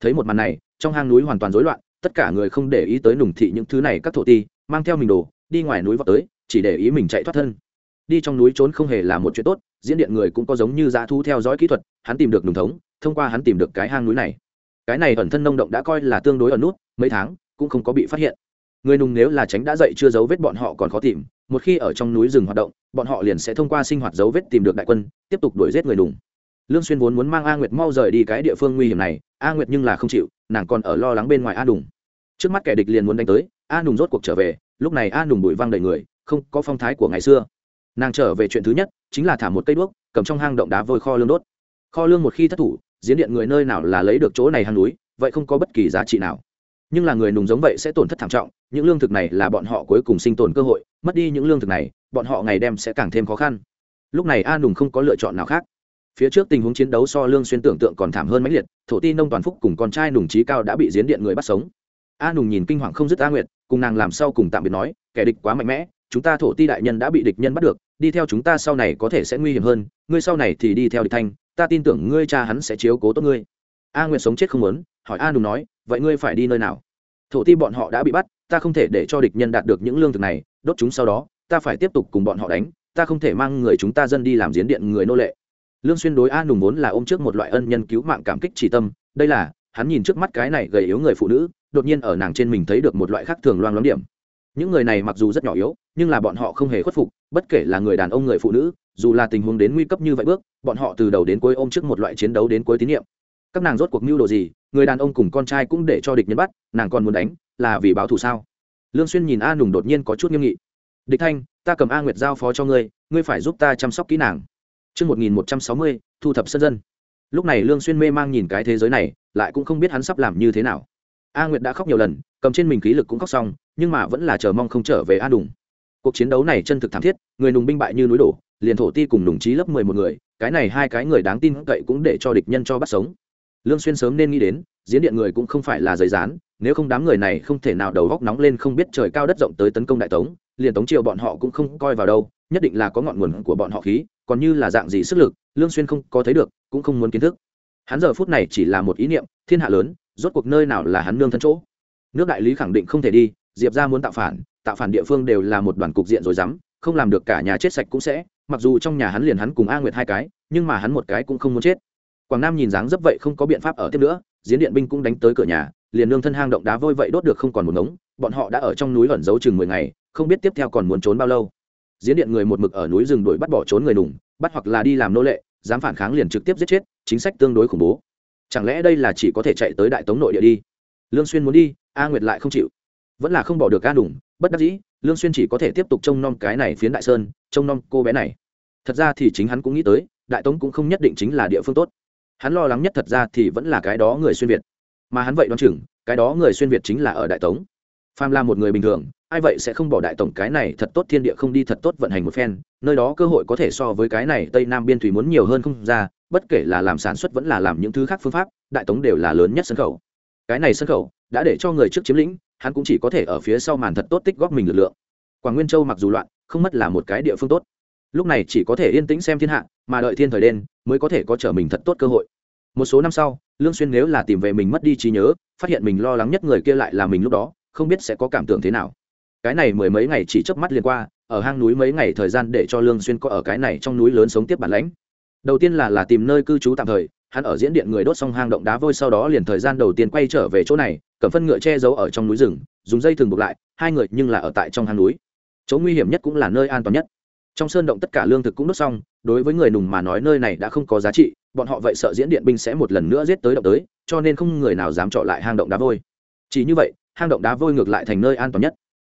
Thấy một màn này, trong hang núi hoàn toàn rối loạn, tất cả người không để ý tới nùng thị những thứ này các thổ ti, mang theo mình đồ, đi ngoài núi vào tới, chỉ để ý mình chạy thoát thân. Đi trong núi trốn không hề là một chuyện tốt, diễn điện người cũng có giống như dã thu theo dõi kỹ thuật, hắn tìm được nùng thống, thông qua hắn tìm được cái hang núi này cái này ẩn thân nông động đã coi là tương đối ẩn nút, mấy tháng cũng không có bị phát hiện. Người nùng nếu là tránh đã dậy chưa dấu vết bọn họ còn khó tìm, một khi ở trong núi rừng hoạt động, bọn họ liền sẽ thông qua sinh hoạt dấu vết tìm được đại quân, tiếp tục đuổi giết người nùng. Lương xuyên vốn muốn mang a nguyệt mau rời đi cái địa phương nguy hiểm này, a nguyệt nhưng là không chịu, nàng còn ở lo lắng bên ngoài a đùng trước mắt kẻ địch liền muốn đánh tới, a đùng rốt cuộc trở về, lúc này a đùng bụi văng đầy người, không có phong thái của ngày xưa. Nàng trở về chuyện thứ nhất, chính là thả một cây đuốc, cầm trong hang động đá vôi kho lương đốt. Kho lương một khi thất thủ diễn điện người nơi nào là lấy được chỗ này hang núi, vậy không có bất kỳ giá trị nào. Nhưng là người nùng giống vậy sẽ tổn thất thảm trọng, những lương thực này là bọn họ cuối cùng sinh tồn cơ hội, mất đi những lương thực này, bọn họ ngày đêm sẽ càng thêm khó khăn. Lúc này a nùng không có lựa chọn nào khác. Phía trước tình huống chiến đấu so lương xuyên tưởng tượng còn thảm hơn mãnh liệt, thổ ti nông toàn phúc cùng con trai nùng trí cao đã bị diễn điện người bắt sống. A nùng nhìn kinh hoàng không dứt a nguyệt, cùng nàng làm sau cùng tạm biệt nói, kẻ địch quá mạnh mẽ, chúng ta thổ ti đại nhân đã bị địch nhân bắt được đi theo chúng ta sau này có thể sẽ nguy hiểm hơn, ngươi sau này thì đi theo địch thanh, ta tin tưởng ngươi cha hắn sẽ chiếu cố tốt ngươi. A nguyệt sống chết không muốn, hỏi a nùng nói, vậy ngươi phải đi nơi nào? Thổ ti bọn họ đã bị bắt, ta không thể để cho địch nhân đạt được những lương thực này, đốt chúng sau đó, ta phải tiếp tục cùng bọn họ đánh, ta không thể mang người chúng ta dân đi làm diễn điện người nô lệ. Lương xuyên đối a nùng vốn là ôm trước một loại ân nhân cứu mạng cảm kích chỉ tâm, đây là, hắn nhìn trước mắt cái này gầy yếu người phụ nữ, đột nhiên ở nàng trên mình thấy được một loại khác thường loang loáng điểm những người này mặc dù rất nhỏ yếu nhưng là bọn họ không hề khuất phục bất kể là người đàn ông người phụ nữ dù là tình huống đến nguy cấp như vậy bước bọn họ từ đầu đến cuối ôm trước một loại chiến đấu đến cuối tín nhiệm các nàng rốt cuộc mưu đồ gì người đàn ông cùng con trai cũng để cho địch nhân bắt nàng còn muốn đánh là vì báo thù sao lương xuyên nhìn a nùng đột nhiên có chút nghiêm nghị địch thanh ta cầm a nguyệt giao phó cho ngươi ngươi phải giúp ta chăm sóc kỹ nàng Trước 1160, thu thập sân dân. Lúc này Lương Xuyên mê mang nhìn cái thế giới này, lại cũng không biết hắn sắp làm như thế nào. A Nguyệt đã khóc nhiều lần, cầm trên mình khí lực cũng khóc xong, nhưng mà vẫn là chờ mong không trở về A Đùng. Cuộc chiến đấu này chân thực thảm thiết, người nùng binh bại như núi đổ, liền thổ ti cùng nùng trí lớp mười một người, cái này hai cái người đáng tin cậy cũng để cho địch nhân cho bắt sống. Lương Xuyên sớm nên nghĩ đến, diễn điện người cũng không phải là giấy dán, nếu không đám người này không thể nào đầu góc nóng lên không biết trời cao đất rộng tới tấn công đại tống, liền tống triều bọn họ cũng không coi vào đâu, nhất định là có ngọn nguồn của bọn họ khí còn như là dạng gì sức lực lương xuyên không có thấy được cũng không muốn kiến thức hắn giờ phút này chỉ là một ý niệm thiên hạ lớn rốt cuộc nơi nào là hắn nương thân chỗ nước đại lý khẳng định không thể đi diệp ra muốn tạo phản tạo phản địa phương đều là một đoàn cục diện rồi dám không làm được cả nhà chết sạch cũng sẽ, mặc dù trong nhà hắn liền hắn cùng a nguyệt hai cái, nhưng mà hắn một cái cũng không muốn chết. Quảng nam nhìn dáng dấp vậy không có biện pháp ở tiếp nữa, diễn điện binh cũng đánh tới cửa nhà, liền nương thân hang động đá vôi vậy đốt được không còn một ngống, bọn họ đã ở trong núi ẩn giấu chừng mười ngày, không biết tiếp theo còn muốn trốn bao lâu. Diễn điện người một mực ở núi rừng đuổi bắt bỏ trốn người nùng, bắt hoặc là đi làm nô lệ, dám phản kháng liền trực tiếp giết chết, chính sách tương đối khủng bố. Chẳng lẽ đây là chỉ có thể chạy tới đại tống nội địa đi? Lương xuyên muốn đi, a nguyệt lại không chịu vẫn là không bỏ được ca đủng, bất đắc dĩ, lương xuyên chỉ có thể tiếp tục trông nom cái này phiến đại sơn, trông nom cô bé này. Thật ra thì chính hắn cũng nghĩ tới, đại tống cũng không nhất định chính là địa phương tốt. Hắn lo lắng nhất thật ra thì vẫn là cái đó người xuyên việt. Mà hắn vậy đoán chừng, cái đó người xuyên việt chính là ở đại tống. Phàm là một người bình thường, ai vậy sẽ không bỏ đại tổng cái này thật tốt thiên địa không đi thật tốt vận hành một phen, nơi đó cơ hội có thể so với cái này tây nam biên thủy muốn nhiều hơn không ra, bất kể là làm sản xuất vẫn là làm những thứ khác phương pháp, đại tống đều là lớn nhất sân khấu. Cái này sân khấu đã để cho người trước chiếm lĩnh hắn cũng chỉ có thể ở phía sau màn thật tốt tích góp mình lực lượng. Quảng nguyên châu mặc dù loạn, không mất là một cái địa phương tốt. Lúc này chỉ có thể yên tĩnh xem thiên hạ, mà đợi thiên thời đen, mới có thể có trở mình thật tốt cơ hội. Một số năm sau, lương xuyên nếu là tìm về mình mất đi trí nhớ, phát hiện mình lo lắng nhất người kia lại là mình lúc đó, không biết sẽ có cảm tưởng thế nào. Cái này mười mấy ngày chỉ chớp mắt liền qua, ở hang núi mấy ngày thời gian để cho lương xuyên có ở cái này trong núi lớn sống tiếp bản lãnh. Đầu tiên là là tìm nơi cư trú tạm thời, hắn ở diễn điện người đốt xong hang động đá vôi sau đó liền thời gian đầu tiên quay trở về chỗ này cầm phân ngựa che giấu ở trong núi rừng, dùng dây thừng buộc lại, hai người nhưng là ở tại trong hang núi. Chỗ nguy hiểm nhất cũng là nơi an toàn nhất. Trong sơn động tất cả lương thực cũng đốt xong, đối với người nùng mà nói nơi này đã không có giá trị, bọn họ vậy sợ diễn điện binh sẽ một lần nữa giết tới động tới, cho nên không người nào dám trọ lại hang động đá vôi. Chỉ như vậy, hang động đá vôi ngược lại thành nơi an toàn nhất.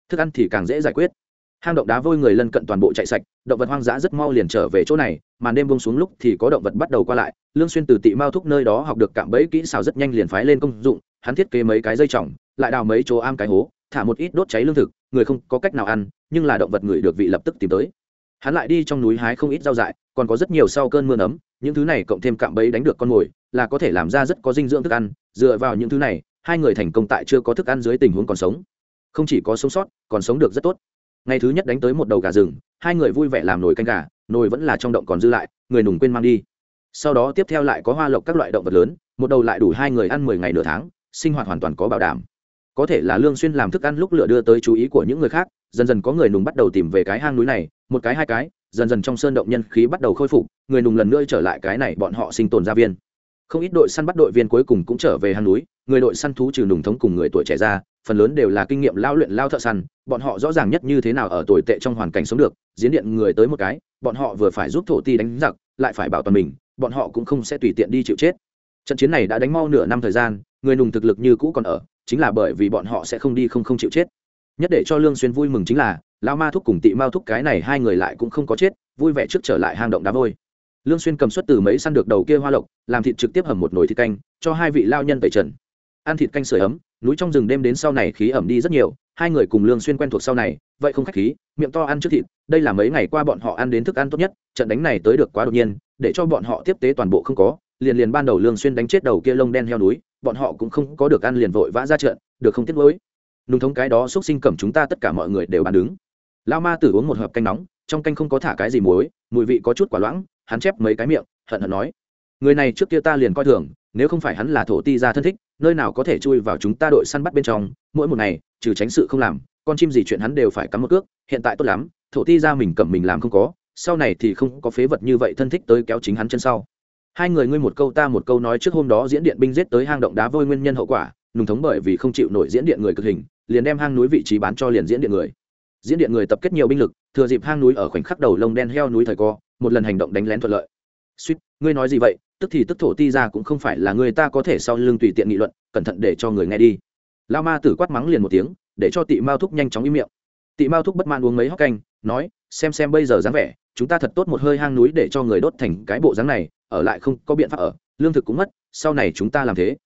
Thức ăn thì càng dễ giải quyết hang động đá vôi người lân cận toàn bộ chạy sạch, động vật hoang dã rất mau liền trở về chỗ này, màn đêm bông xuống lúc thì có động vật bắt đầu qua lại, lương xuyên từ tị mao thúc nơi đó học được cạm bẫy kỹ xào rất nhanh liền phái lên công dụng, hắn thiết kế mấy cái dây chỏng, lại đào mấy chỗ am cái hố, thả một ít đốt cháy lương thực, người không có cách nào ăn, nhưng là động vật người được vị lập tức tìm tới. Hắn lại đi trong núi hái không ít rau dại, còn có rất nhiều sau cơn mưa nấm, những thứ này cộng thêm cạm bẫy đánh được con mồi, là có thể làm ra rất có dinh dưỡng thức ăn, dựa vào những thứ này, hai người thành công tại chưa có thức ăn dưới tình huống còn sống. Không chỉ có sống sót, còn sống được rất tốt ngày thứ nhất đánh tới một đầu gà rừng, hai người vui vẻ làm nồi canh gà, nồi vẫn là trong động còn dư lại, người nùng quên mang đi. Sau đó tiếp theo lại có hoa lộc các loại động vật lớn, một đầu lại đủ hai người ăn mười ngày nửa tháng, sinh hoạt hoàn toàn có bảo đảm. Có thể là lương xuyên làm thức ăn lúc lửa đưa tới chú ý của những người khác, dần dần có người nùng bắt đầu tìm về cái hang núi này, một cái hai cái, dần dần trong sơn động nhân khí bắt đầu khôi phục, người nùng lần nữa trở lại cái này bọn họ sinh tồn gia viên không ít đội săn bắt đội viên cuối cùng cũng trở về hang núi, người đội săn thú trừ nùng thống cùng người tuổi trẻ ra, phần lớn đều là kinh nghiệm lao luyện lao thợ săn, bọn họ rõ ràng nhất như thế nào ở tồi tệ trong hoàn cảnh sống được, diễn điện người tới một cái, bọn họ vừa phải giúp thổ ti đánh giặc, lại phải bảo toàn mình, bọn họ cũng không sẽ tùy tiện đi chịu chết. Trận chiến này đã đánh mau nửa năm thời gian, người nùng thực lực như cũ còn ở, chính là bởi vì bọn họ sẽ không đi không không chịu chết. Nhất để cho lương xuyên vui mừng chính là, lao ma thúc cùng tị mao thúc cái này hai người lại cũng không có chết, vui vẻ trước trở lại hang động đá vôi lương xuyên cầm suất từ mấy săn được đầu kia hoa lộc, làm thịt trực tiếp hầm một nồi thịt canh, cho hai vị lao nhân tẩy trần. Ăn thịt canh sưởi ấm, núi trong rừng đêm đến sau này khí ẩm đi rất nhiều, hai người cùng lương xuyên quen thuộc sau này, vậy không khách khí, miệng to ăn trước thịt, đây là mấy ngày qua bọn họ ăn đến thức ăn tốt nhất, trận đánh này tới được quá đột nhiên, để cho bọn họ tiếp tế toàn bộ không có, liền liền ban đầu lương xuyên đánh chết đầu kia lông đen heo núi, bọn họ cũng không có được ăn liền vội vã ra trận, được không tiếc lối nung thống cái đó xúc sinh cầm chúng ta tất cả mọi người đều bàn đứng. Lao ma tử uống một hộp canh nóng, trong canh không có thả cái gì muối, mùi vị có chút quả loãng hắn chép mấy cái miệng, hận hận nói, người này trước kia ta liền coi thường, nếu không phải hắn là thổ ti gia thân thích, nơi nào có thể chui vào chúng ta đội săn bắt bên trong, mỗi một ngày, trừ tránh sự không làm, con chim gì chuyện hắn đều phải cắm một cước, hiện tại tốt lắm, thổ ti gia mình cầm mình làm không có, sau này thì không có phế vật như vậy thân thích tới kéo chính hắn chân sau. Hai người ngươi một câu ta một câu nói trước hôm đó diễn điện binh giết tới hang động đá vôi nguyên nhân hậu quả, nùng thống bởi vì không chịu nổi diễn điện người cực hình, liền đem hang núi vị trí bán cho liền diễn điện người. Diễn điện người tập kết nhiều binh lực, thừa dịp hang núi ở khoảnh khắc đầu lông đen heo núi thời co một lần hành động đánh lén thuận lợi. Suýt, ngươi nói gì vậy? Tức thì tức thổ ti ra cũng không phải là người ta có thể sau lưng tùy tiện nghị luận, cẩn thận để cho người nghe đi. Lao ma tử quát mắng liền một tiếng, để cho tị mao thúc nhanh chóng im miệng. Tị mao thúc bất man uống mấy hóc canh, nói, xem xem bây giờ dáng vẻ, chúng ta thật tốt một hơi hang núi để cho người đốt thành cái bộ dáng này, ở lại không có biện pháp ở, lương thực cũng mất, sau này chúng ta làm thế.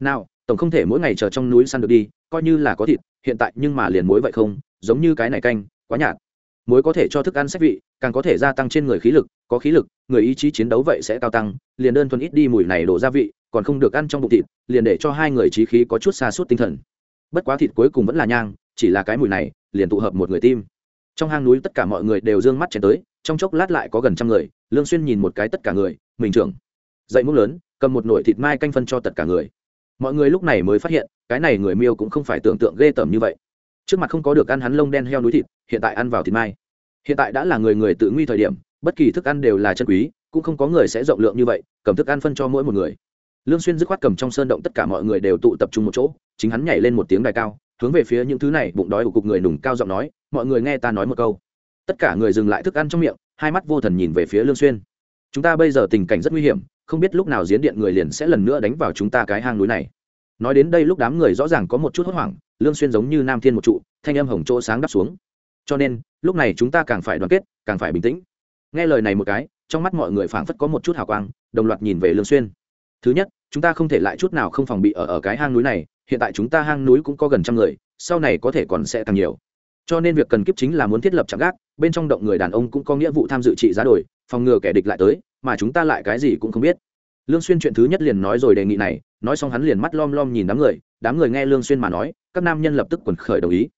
Nào, tổng không thể mỗi ngày chờ trong núi săn được đi, coi như là có thịt, hiện tại nhưng mà liền muối vậy không, giống như cái này canh, quá nhạt. Muối có thể cho thức ăn sách vị càng có thể gia tăng trên người khí lực, có khí lực, người ý chí chiến đấu vậy sẽ cao tăng, liền đơn thuần ít đi mùi này đổ gia vị, còn không được ăn trong bụng thịt, liền để cho hai người trí khí có chút xa suốt tinh thần. Bất quá thịt cuối cùng vẫn là nhang, chỉ là cái mùi này, liền tụ hợp một người tim. Trong hang núi tất cả mọi người đều d ư ơ n g mắt chén tới, trong chốc lát lại có gần trăm người, lương xuyên nhìn một cái tất cả người, mình trưởng. Dậy múc lớn, cầm một nồi thịt mai canh phân cho tất cả người. Mọi người lúc này mới phát hiện, cái này người miêu cũng không phải tưởng tượng ghê tởm như vậy. Trước mặt không có được ăn hắn lông đen heo núi thịt, hiện tại ăn vào thịt mai hiện tại đã là người người tự nguy thời điểm, bất kỳ thức ăn đều là chân quý, cũng không có người sẽ rộng lượng như vậy, cầm thức ăn phân cho mỗi một người. Lương xuyên dứt khoát cầm trong sơn động tất cả mọi người đều tụ tập trung một chỗ, chính hắn nhảy lên một tiếng đài cao, hướng về phía những thứ này, bụng đói của cục người nùng cao giọng nói, mọi người nghe ta nói một câu. Tất cả người dừng lại thức ăn trong miệng, hai mắt vô thần nhìn về phía lương xuyên. Chúng ta bây giờ tình cảnh rất nguy hiểm, không biết lúc nào diễn điện người liền sẽ lần nữa đánh vào chúng ta cái hang núi này. Nói đến đây lúc đám người rõ ràng có một chút hốt hoảng, lương xuyên giống như nam thiên một trụ, thanh âm hồng chỗ sáng đắp xuống cho nên, lúc này chúng ta càng phải đoàn kết, càng phải bình tĩnh. Nghe lời này một cái, trong mắt mọi người phảng phất có một chút hào quang, đồng loạt nhìn về lương xuyên. Thứ nhất, chúng ta không thể lại chút nào không phòng bị ở ở cái hang núi này, hiện tại chúng ta hang núi cũng có gần trăm người, sau này có thể còn sẽ càng nhiều. Cho nên việc cần kiếp chính là muốn thiết lập trạm gác, bên trong động người đàn ông cũng có nghĩa vụ tham dự trị giá đổi phòng ngừa kẻ địch lại tới, mà chúng ta lại cái gì cũng không biết. Lương xuyên chuyện thứ nhất liền nói rồi đề nghị này, nói xong hắn liền mắt lom lom nhìn đám người đám người nghe lương xuyên mà nói, các nam nhân lập tức quần khởi đồng ý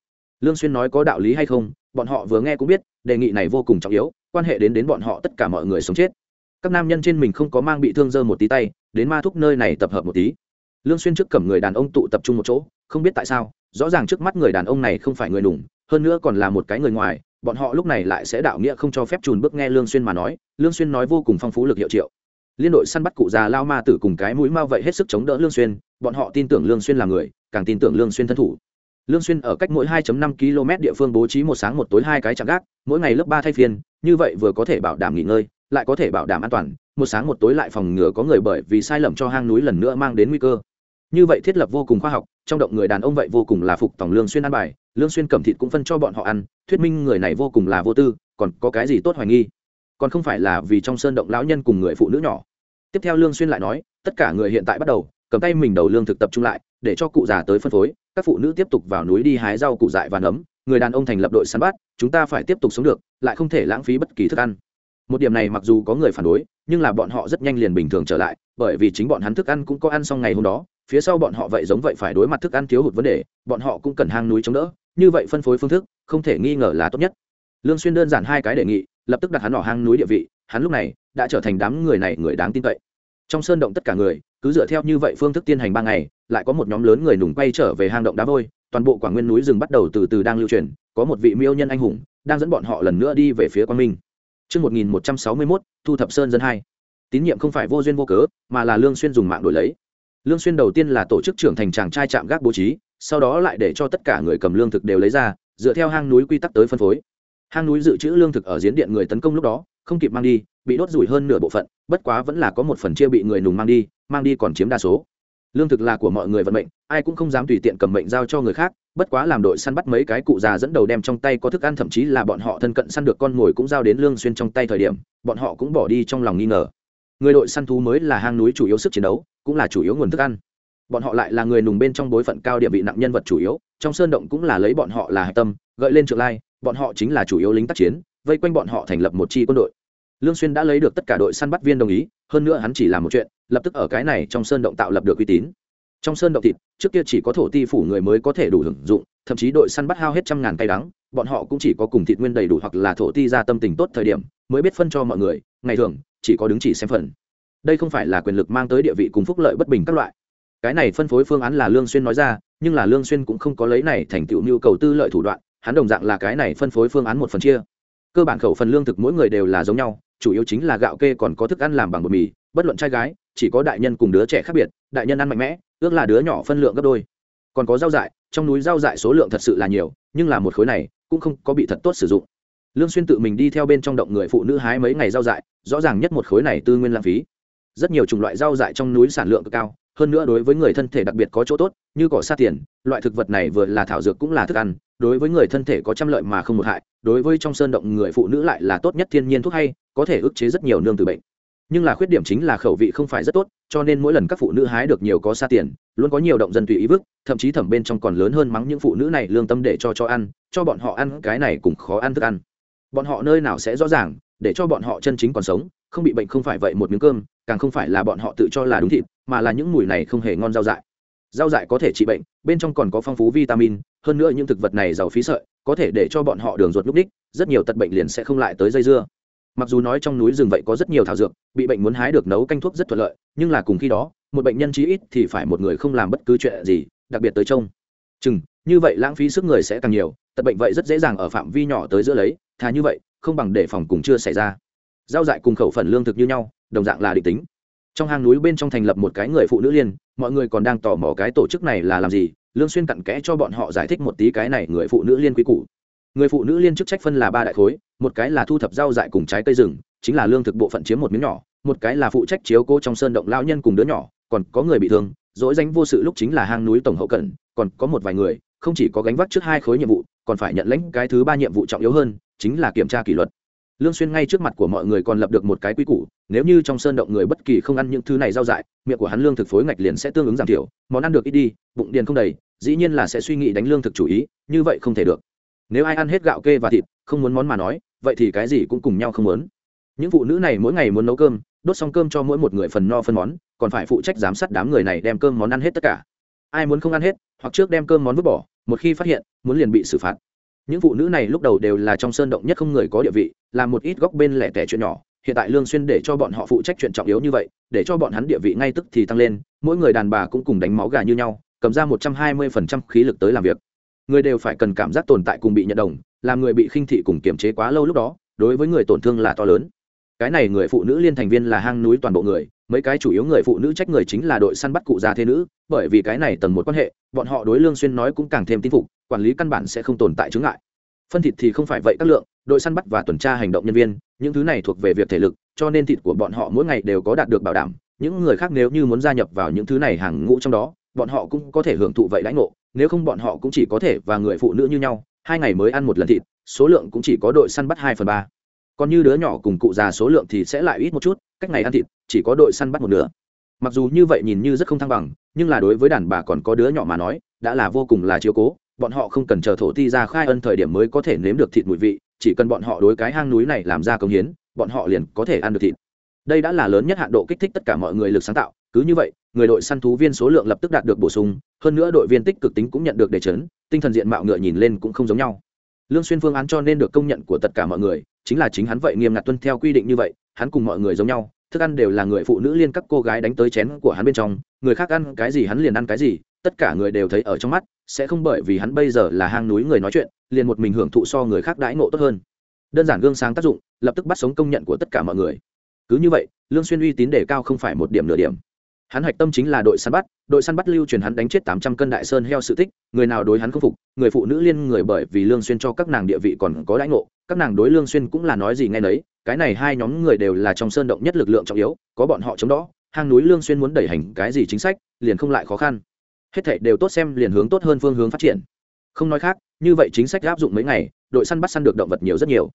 lương xuyên nói có đạo lý hay không, bọn họ vừa nghe cũng biết, đề nghị này vô cùng trọng yếu, quan hệ đến đến bọn họ tất cả mọi người sống chết. Các nam nhân trên mình không có mang bị thương dơ một tí tay, đến ma thúc nơi này tập hợp một tí. Lương xuyên trước cầm người đàn ông tụ tập trung một chỗ, không biết tại sao, rõ ràng trước mắt người đàn ông này không phải người đủng hơn nữa còn là một cái người ngoài, bọn họ lúc này lại sẽ đạo nghĩa không cho phép chùn bước nghe lương xuyên mà nói, lương xuyên nói vô cùng phong phú lực hiệu triệu. Liên đội săn bắt cụ già lao ma tử cùng cái mũi mau vậy hết sức chống đỡ lương xuyên, bọn họ tin tưởng lương xuyên là người, càng tin tưởng lương xuyên thân thủ lương xuyên ở cách mỗi 2.5 km địa phương bố trí một sáng một tối hai cái trạm gác, mỗi ngày lớp ba thay phiên, như vậy vừa có thể bảo đảm nghỉ ngơi, lại có thể bảo đảm an toàn, một sáng một tối lại phòng ngừa có người bởi vì sai lầm cho hang núi lần nữa mang đến nguy cơ. Như vậy thiết lập vô cùng khoa học, trong động người đàn ông vậy vô cùng là phục tổng lương xuyên ăn bài, lương xuyên cầm thịt cũng phân cho bọn họ ăn, thuyết minh người này vô cùng là vô tư, còn có cái gì tốt hoài nghi? Còn không phải là vì trong sơn động lão nhân cùng người phụ nữ nhỏ. Tiếp theo lương xuyên lại nói, tất cả người hiện tại bắt đầu, cầm tay mình đầu lương thực tập trung lại, để cho cụ già tới phân phối các phụ nữ tiếp tục vào núi đi hái rau củ dại và nấm, người đàn ông thành lập đội săn bắt, chúng ta phải tiếp tục sống được, lại không thể lãng phí bất kỳ thức ăn. Một điểm này mặc dù có người phản đối, nhưng là bọn họ rất nhanh liền bình thường trở lại, bởi vì chính bọn hắn thức ăn cũng có ăn xong ngày hôm đó, phía sau bọn họ vậy giống vậy phải đối mặt thức ăn thiếu hụt vấn đề, bọn họ cũng cần hang núi chống đỡ, như vậy phân phối phương thức, không thể nghi ngờ là tốt nhất. Lương xuyên đơn giản hai cái đề nghị, lập tức đặt hắn ở hang núi địa vị, hắn lúc này đã trở thành đám người này người đáng tin cậy. Trong sơn động tất cả người cứ dựa theo như vậy phương thức tiến hành ba ngày lại có một nhóm lớn người nùng quay trở về hang động đá vôi toàn bộ quảng nguyên núi rừng bắt đầu từ từ đang lưu truyền có một vị miêu nhân anh hùng đang dẫn bọn họ lần nữa đi về phía quang minh Trước 1161, Thu Thập Sơn dân 2. Tín nhiệm không phải vô duyên vô cớ, mà là Lương Xuyên dùng mạng đổi lấy. Lương Xuyên đầu tiên là tổ chức trưởng thành chàng trai chạm gác bố trí, sau đó lại để cho tất cả người cầm lương thực đều lấy ra, dựa theo hang núi quy tắc tới phân phối hang núi dự trữ lương thực ở giếng điện người tấn công lúc đó không kịp mang đi bị đốt rủi hơn nửa bộ phận bất quá vẫn là có một phần chia bị người nùng mang đi mang đi còn chiếm đa số. Lương thực là của mọi người vận mệnh, ai cũng không dám tùy tiện cầm mệnh giao cho người khác, bất quá làm đội săn bắt mấy cái cụ già dẫn đầu đem trong tay có thức ăn, thậm chí là bọn họ thân cận săn được con mồi cũng giao đến lương xuyên trong tay thời điểm, bọn họ cũng bỏ đi trong lòng nghi ngờ. Người đội săn thú mới là hang núi chủ yếu sức chiến đấu, cũng là chủ yếu nguồn thức ăn. Bọn họ lại là người nùng bên trong bối phận cao địa vị nặng nhân vật chủ yếu, trong sơn động cũng là lấy bọn họ là hạch tâm, gợi lên trượng lai, bọn họ chính là chủ yếu lính tác chiến, vây quanh bọn họ thành lập một chi quân đội lương xuyên đã lấy được tất cả đội săn bắt viên đồng ý, hơn nữa hắn chỉ làm một chuyện, lập tức ở cái này trong sơn động tạo lập được uy tín. Trong sơn động thịt, trước kia chỉ có thổ ti phủ người mới có thể đủ hưởng dụng, thậm chí đội săn bắt hao hết trăm ngàn cây đắng, bọn họ cũng chỉ có cùng thịt nguyên đầy đủ hoặc là thổ ti ra tâm tình tốt thời điểm, mới biết phân cho mọi người, ngày thường, chỉ có đứng chỉ xem phần. Đây không phải là quyền lực mang tới địa vị cùng phúc lợi bất bình các loại. Cái này phân phối phương án là lương xuyên nói ra, nhưng là lương xuyên cũng không có lấy này thành tựu nhu cầu tư lợi thủ đoạn, hắn đồng dạng là cái này phân phối phương án một phần chia. Cơ bản khẩu phần lương thực mỗi người đều là giống nhau chủ yếu chính là gạo kê còn có thức ăn làm bằng bột mì, bất luận trai gái, chỉ có đại nhân cùng đứa trẻ khác biệt, đại nhân ăn mạnh mẽ, ước là đứa nhỏ phân lượng gấp đôi. Còn có rau dại, trong núi rau dại số lượng thật sự là nhiều, nhưng là một khối này cũng không có bị thật tốt sử dụng. Lương xuyên tự mình đi theo bên trong động người phụ nữ hái mấy ngày rau dại, rõ ràng nhất một khối này tư nguyên lãng phí. Rất nhiều chủng loại rau dại trong núi sản lượng cực cao hơn nữa đối với người thân thể đặc biệt có chỗ tốt, như cỏ sa tiền, loại thực vật này vừa là thảo dược cũng là thức ăn, đối với người thân thể có trăm lợi mà không một hại, đối với trong sơn động người phụ nữ lại là tốt nhất thiên nhiên thuốc hay, có thể ức chế rất nhiều nương từ bệnh. Nhưng là khuyết điểm chính là khẩu vị không phải rất tốt, cho nên mỗi lần các phụ nữ hái được nhiều có xa tiền, luôn có nhiều động dân tùy ý vứt, thậm chí thẩm bên trong còn lớn hơn mắng những phụ nữ này lương tâm để cho cho ăn, cho bọn họ ăn cái này cũng khó ăn thức ăn. Bọn họ nơi nào sẽ rõ ràng, để cho bọn họ chân chính còn sống, không bị bệnh không phải vậy một miếng cơm, càng không phải là bọn họ tự cho là đúng thịt mà là những mùi này không hề ngon rau dại. Rau dại có thể trị bệnh, bên trong còn có phong phú vitamin, hơn nữa những thực vật này giàu phí sợi, có thể để cho bọn họ đường ruột lúc đích rất nhiều tật bệnh liền sẽ không lại tới dây dưa. Mặc dù nói trong núi rừng vậy có rất nhiều thảo dược, bị bệnh muốn hái được nấu canh thuốc rất thuận lợi, nhưng là cùng khi đó, một bệnh nhân chí ít thì phải một người không làm bất cứ chuyện gì, đặc biệt tới trông. Chừng, như vậy lãng phí sức người sẽ càng nhiều, tật bệnh vậy rất dễ dàng ở phạm vi nhỏ tới giữa lấy, thà như vậy, không bằng để phòng cùng chưa xảy ra. Giao dại cùng khẩu phần lương thực như nhau, đồng dạng là định tính trong hang núi bên trong thành lập một cái người phụ nữ liên, mọi người còn đang tò mò cái tổ chức này là làm gì, lương xuyên cặn kẽ cho bọn họ giải thích một tí cái này người phụ nữ liên quý cũ người phụ nữ liên chức trách phân là ba đại khối, một cái là thu thập rau dại cùng trái cây rừng, chính là lương thực bộ phận chiếm một miếng nhỏ, một cái là phụ trách chiếu cố trong sơn động lao nhân cùng đứa nhỏ, còn có người bị thương, dỗi danh vô sự lúc chính là hang núi tổng hậu cận còn có một vài người, không chỉ có gánh vác trước hai khối nhiệm vụ, còn phải nhận lãnh cái thứ ba nhiệm vụ trọng yếu hơn, chính là kiểm tra kỷ luật lương xuyên ngay trước mặt của mọi người còn lập được một cái quy củ, nếu như trong sơn động người bất kỳ không ăn những thứ này rau dại, miệng của hắn lương thực phối ngạch liền sẽ tương ứng giảm thiểu, món ăn được ít đi, bụng điền không đầy, dĩ nhiên là sẽ suy nghĩ đánh lương thực chủ ý, như vậy không thể được. Nếu ai ăn hết gạo kê và thịt, không muốn món mà nói, vậy thì cái gì cũng cùng nhau không muốn. Những phụ nữ này mỗi ngày muốn nấu cơm, đốt xong cơm cho mỗi một người phần no phân món, còn phải phụ trách giám sát đám người này đem cơm món ăn hết tất cả. Ai muốn không ăn hết, hoặc trước đem cơm món vứt bỏ, một khi phát hiện, muốn liền bị xử phạt những phụ nữ này lúc đầu đều là trong sơn động nhất không người có địa vị làm một ít góc bên lẻ tẻ chuyện nhỏ. Hiện tại lương xuyên để cho bọn họ phụ trách chuyện trọng yếu như vậy, để cho bọn hắn địa vị ngay tức thì tăng lên, mỗi người đàn bà cũng cùng đánh máu gà như nhau, cầm ra một trăm hai mươi phần trăm khí lực tới làm việc. Người đều phải cần cảm giác tồn tại cùng bị nhận đồng, làm người bị khinh thị cùng kiềm chế quá lâu lúc đó, đối với người tổn thương là to lớn. Cái này người phụ nữ liên thành viên là hang núi toàn bộ người, mấy cái chủ yếu người phụ nữ trách người chính là đội săn bắt cụ già thế nữ, bởi vì cái này tầng một quan hệ, bọn họ đối lương xuyên nói cũng càng thêm tin phục quản lý căn bản sẽ không tồn tại chứng ngại. Phân thịt thì không phải vậy các lượng, đội săn bắt và tuần tra hành động nhân viên, những thứ này thuộc về việc thể lực, cho nên thịt của bọn họ mỗi ngày đều có đạt được bảo đảm. Những người khác nếu như muốn gia nhập vào những thứ này hàng ngũ trong đó, bọn họ cũng có thể hưởng thụ vậy lãnh ngộ. Nếu không bọn họ cũng chỉ có thể và người phụ nữ như nhau, hai ngày mới ăn một lần thịt, số lượng cũng chỉ có đội săn bắt hai phần ba. Còn như đứa nhỏ cùng cụ già số lượng thì sẽ lại ít một chút, cách ngày ăn thịt, chỉ có đội săn bắt một nửa. Mặc dù như vậy nhìn như rất không thăng bằng, nhưng là đối với đàn bà còn có đứa nhỏ mà nói, đã là vô cùng là chiếu cố bọn họ không cần chờ thổ ti ra khai ân thời điểm mới có thể nếm được thịt mùi vị, chỉ cần bọn họ đối cái hang núi này làm ra công hiến, bọn họ liền có thể ăn được thịt. Đây đã là lớn nhất hạn độ kích thích tất cả mọi người lực sáng tạo, cứ như vậy, người đội săn thú viên số lượng lập tức đạt được bổ sung, hơn nữa đội viên tích cực tính cũng nhận được đề chấn, tinh thần diện mạo ngựa nhìn lên cũng không giống nhau. Lương xuyên phương án cho nên được công nhận của tất cả mọi người, chính là chính hắn vậy nghiêm ngặt tuân theo quy định như vậy, hắn cùng mọi người giống nhau, thức ăn đều là người phụ nữ liên các cô gái đánh tới chén của hắn bên trong, người khác ăn cái gì hắn liền ăn cái gì, tất cả người đều thấy ở trong mắt sẽ không bởi vì hắn bây giờ là hang núi người nói chuyện, liền một mình hưởng thụ so người khác đãi ngộ tốt hơn. Đơn giản gương sáng tác dụng, lập tức bắt sống công nhận của tất cả mọi người. Cứ như vậy, lương xuyên uy tín đề cao không phải một điểm nửa điểm. Hắn hạch tâm chính là đội săn bắt, đội săn bắt lưu truyền hắn đánh chết tám trăm cân đại sơn heo sự tích, người nào đối hắn không phục, người phụ nữ liên người bởi vì lương xuyên cho các nàng địa vị còn có đãi ngộ, các nàng đối lương xuyên cũng là nói gì nghe nấy, cái này hai nhóm người đều là trong sơn động nhất lực lượng trọng yếu, có bọn họ chống đó, hang núi lương xuyên muốn đẩy hành cái gì chính sách, liền không lại khó khăn hết thảy đều tốt xem liền hướng tốt hơn phương hướng phát triển. Không nói khác, như vậy chính sách áp dụng mấy ngày, đội săn bắt săn được động vật nhiều rất nhiều.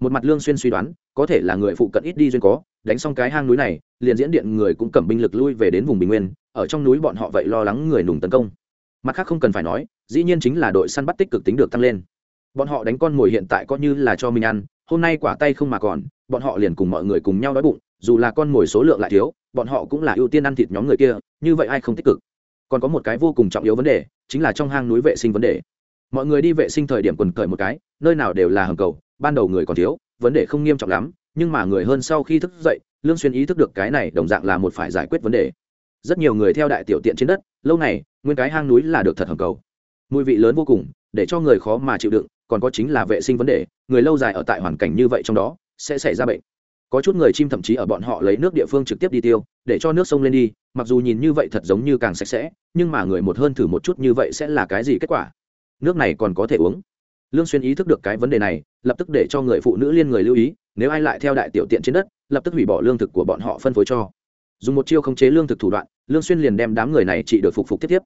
Một mặt lương xuyên suy đoán, có thể là người phụ cận ít đi duyên có, đánh xong cái hang núi này, liền diễn điện người cũng cầm binh lực lui về đến vùng bình nguyên, ở trong núi bọn họ vậy lo lắng người nùng tấn công. Mặt khác không cần phải nói, dĩ nhiên chính là đội săn bắt tích cực tính được tăng lên. Bọn họ đánh con mồi hiện tại coi như là cho mình ăn, hôm nay quả tay không mà còn, bọn họ liền cùng mọi người cùng nhau đói bụng, dù là con mồi số lượng lại thiếu, bọn họ cũng là ưu tiên ăn thịt nhóm người kia, như vậy ai không tích cực? Còn có một cái vô cùng trọng yếu vấn đề, chính là trong hang núi vệ sinh vấn đề. Mọi người đi vệ sinh thời điểm quần cởi một cái, nơi nào đều là hầm cầu, ban đầu người còn thiếu, vấn đề không nghiêm trọng lắm, nhưng mà người hơn sau khi thức dậy, lương xuyên ý thức được cái này đồng dạng là một phải giải quyết vấn đề. Rất nhiều người theo đại tiểu tiện trên đất, lâu này nguyên cái hang núi là được thật hầm cầu. Mùi vị lớn vô cùng, để cho người khó mà chịu đựng, còn có chính là vệ sinh vấn đề, người lâu dài ở tại hoàn cảnh như vậy trong đó, sẽ xảy ra bệnh. Có chút người chim thậm chí ở bọn họ lấy nước địa phương trực tiếp đi tiêu, để cho nước sông lên đi mặc dù nhìn như vậy thật giống như càng sạch sẽ, nhưng mà người một hơn thử một chút như vậy sẽ là cái gì kết quả? Nước này còn có thể uống. Lương xuyên ý thức được cái vấn đề này, lập tức để cho người phụ nữ liên người lưu ý, nếu ai lại theo đại tiểu tiện trên đất, lập tức hủy bỏ lương thực của bọn họ phân phối cho. Dùng một chiêu khống chế lương thực thủ đoạn, lương xuyên liền đem đám người này trị được phục phục tiếp tiếp.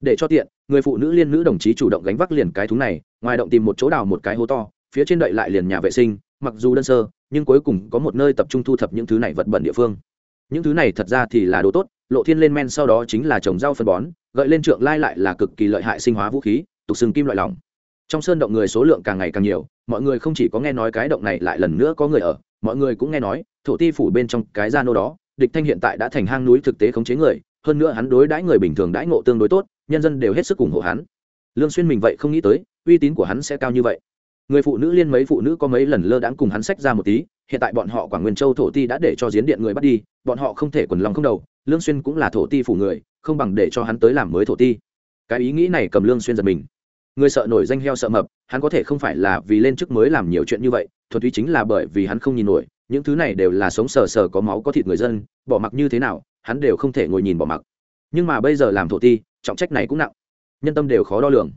Để cho tiện, người phụ nữ liên nữ đồng chí chủ động gánh vác liền cái thúng này, ngoài động tìm một chỗ đào một cái hố to, phía trên đậy lại liền nhà vệ sinh, mặc dù đơn sơ, nhưng cuối cùng có một nơi tập trung thu thập những thứ này vật bẩn địa phương những thứ này thật ra thì là đồ tốt, lộ thiên lên men sau đó chính là trồng rau phân bón, gợi lên trượng lai lại là cực kỳ lợi hại sinh hóa vũ khí, tục sừng kim loại lỏng. Trong sơn động người số lượng càng ngày càng nhiều, mọi người không chỉ có nghe nói cái động này lại lần nữa có người ở, mọi người cũng nghe nói, thổ ti phủ bên trong cái gia nô đó, địch thanh hiện tại đã thành hang núi thực tế khống chế người, hơn nữa hắn đối đãi người bình thường đãi ngộ tương đối tốt, nhân dân đều hết sức ủng hộ hắn. Lương xuyên mình vậy không nghĩ tới, uy tín của hắn sẽ cao như vậy. Người phụ nữ liên mấy phụ nữ có mấy lần lơ đãng cùng hắn sách ra một tí hiện tại bọn họ quảng nguyên châu thổ ti đã để cho giếng điện người bắt đi, bọn họ không thể quần lòng không đầu, lương xuyên cũng là thổ ti phủ người, không bằng để cho hắn tới làm mới thổ ti. Cái ý nghĩ này cầm lương xuyên giật mình. Người sợ nổi danh heo sợ mập, hắn có thể không phải là vì lên chức mới làm nhiều chuyện như vậy, thuần túy chính là bởi vì hắn không nhìn nổi, những thứ này đều là sống sờ sờ có máu có thịt người dân, bỏ mặc như thế nào, hắn đều không thể ngồi nhìn bỏ mặc. Nhưng mà bây giờ làm thổ ti, trọng trách này cũng nặng. Nhân tâm đều khó đo lường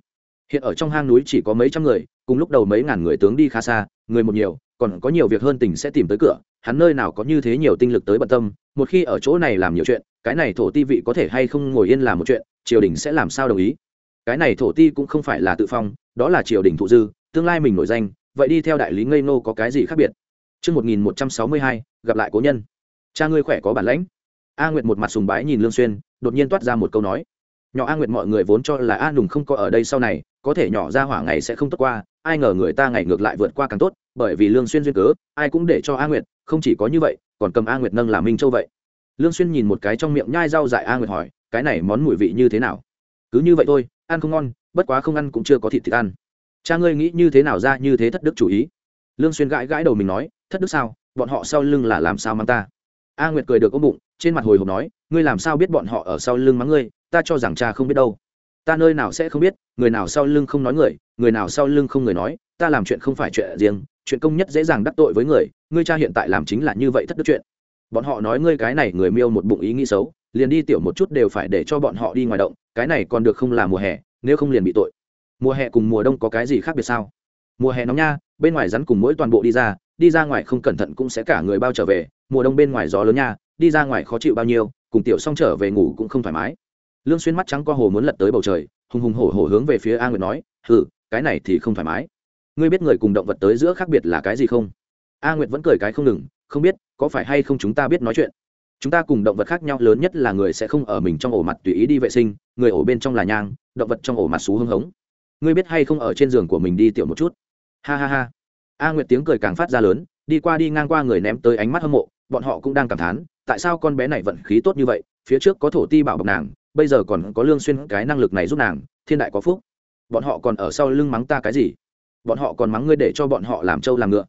hiện ở trong hang núi chỉ có mấy trăm người cùng lúc đầu mấy ngàn người tướng đi khá xa người một nhiều còn có nhiều việc hơn tình sẽ tìm tới cửa hắn nơi nào có như thế nhiều tinh lực tới bận tâm một khi ở chỗ này làm nhiều chuyện cái này thổ ti vị có thể hay không ngồi yên làm một chuyện triều đình sẽ làm sao đồng ý cái này thổ ti cũng không phải là tự phong đó là triều đình thụ dư tương lai mình nổi danh vậy đi theo đại lý ngây nô có cái gì khác biệt Trước 1162, gặp lại cố nhân. Cha ngươi khỏe có bản lãnh. A Nguyệt một mặt sùng bái nhìn Lương Xuyên, đột nhiên toát ra một câu nói. Nhỏ A Nguyệt mọi người vốn cho là A Nùng không có ở đây sau này, có thể nhỏ ra hỏa ngày sẽ không tốt qua, ai ngờ người ta ngày ngược lại vượt qua càng tốt, bởi vì Lương Xuyên duyên cớ, ai cũng để cho A Nguyệt, không chỉ có như vậy, còn cầm A Nguyệt nâng là Minh Châu vậy. Lương Xuyên nhìn một cái trong miệng nhai rau dại A Nguyệt hỏi, cái này món mùi vị như thế nào? Cứ như vậy thôi, ăn không ngon bất quá không ăn cũng chưa có thịt thịt ăn. Cha ngươi nghĩ như thế nào ra như thế thất đức chủ ý? Lương xuyên gãi gãi đầu mình nói thất đức sao? Bọn họ sau lưng là làm sao mang ta? A nguyệt cười được ôm bụng trên mặt hồi hộp nói ngươi làm sao biết bọn họ ở sau lưng mắng ngươi? Ta cho rằng cha không biết đâu ta nơi nào sẽ không biết, người nào sau lưng không nói người người nào sau lưng không người nói, ta làm chuyện không phải chuyện riêng, chuyện công nhất dễ dàng đắc tội với người, ngươi cha hiện tại làm chính là như vậy thất đức chuyện. Bọn họ nói ngươi cái này người miêu một bụng ý nghĩ xấu, liền đi tiểu một chút đều phải để cho bọn họ đi ngoài động, cái này còn được không là mùa hè, nếu không liền bị tội. Mùa hè cùng mùa đông có cái gì khác biệt sao? Mùa hè nóng nha, bên ngoài rắn cùng mỗi toàn bộ đi ra đi ra ngoài không cẩn thận cũng sẽ cả người bao trở về, mùa đông bên ngoài gió lớn nha, đi ra ngoài khó chịu bao nhiêu, cùng tiểu xong trở về ngủ cũng không thoải mái lương xuyên mắt trắng qua hồ muốn lật tới bầu trời, hùng hùng hổ hổ hướng về phía a nguyệt nói, hừ, cái này thì không thoải mái. Ngươi biết người cùng động vật tới giữa khác biệt là cái gì không? A nguyệt vẫn cười cái không ngừng, không biết, có phải hay không chúng ta biết nói chuyện? Chúng ta cùng động vật khác nhau lớn nhất là người sẽ không ở mình trong ổ mặt tùy ý đi vệ sinh, người ổ bên trong là nhang, động vật trong ổ mặt xú hưng hống. Ngươi biết hay không ở trên giường của mình đi tiểu một chút? Ha ha ha. A nguyệt tiếng cười càng phát ra lớn, đi qua đi ngang qua người ném tới ánh mắt hâm mộ, bọn họ cũng đang cảm thán, tại sao con bé này vận khí tốt như vậy, phía trước có thổ ti bảo bọc nàng bây giờ còn có lương xuyên cái năng lực này giúp nàng, thiên đại có phúc. Bọn họ còn ở sau lưng mắng ta cái gì? Bọn họ còn mắng ngươi để cho bọn họ làm trâu làm ngựa.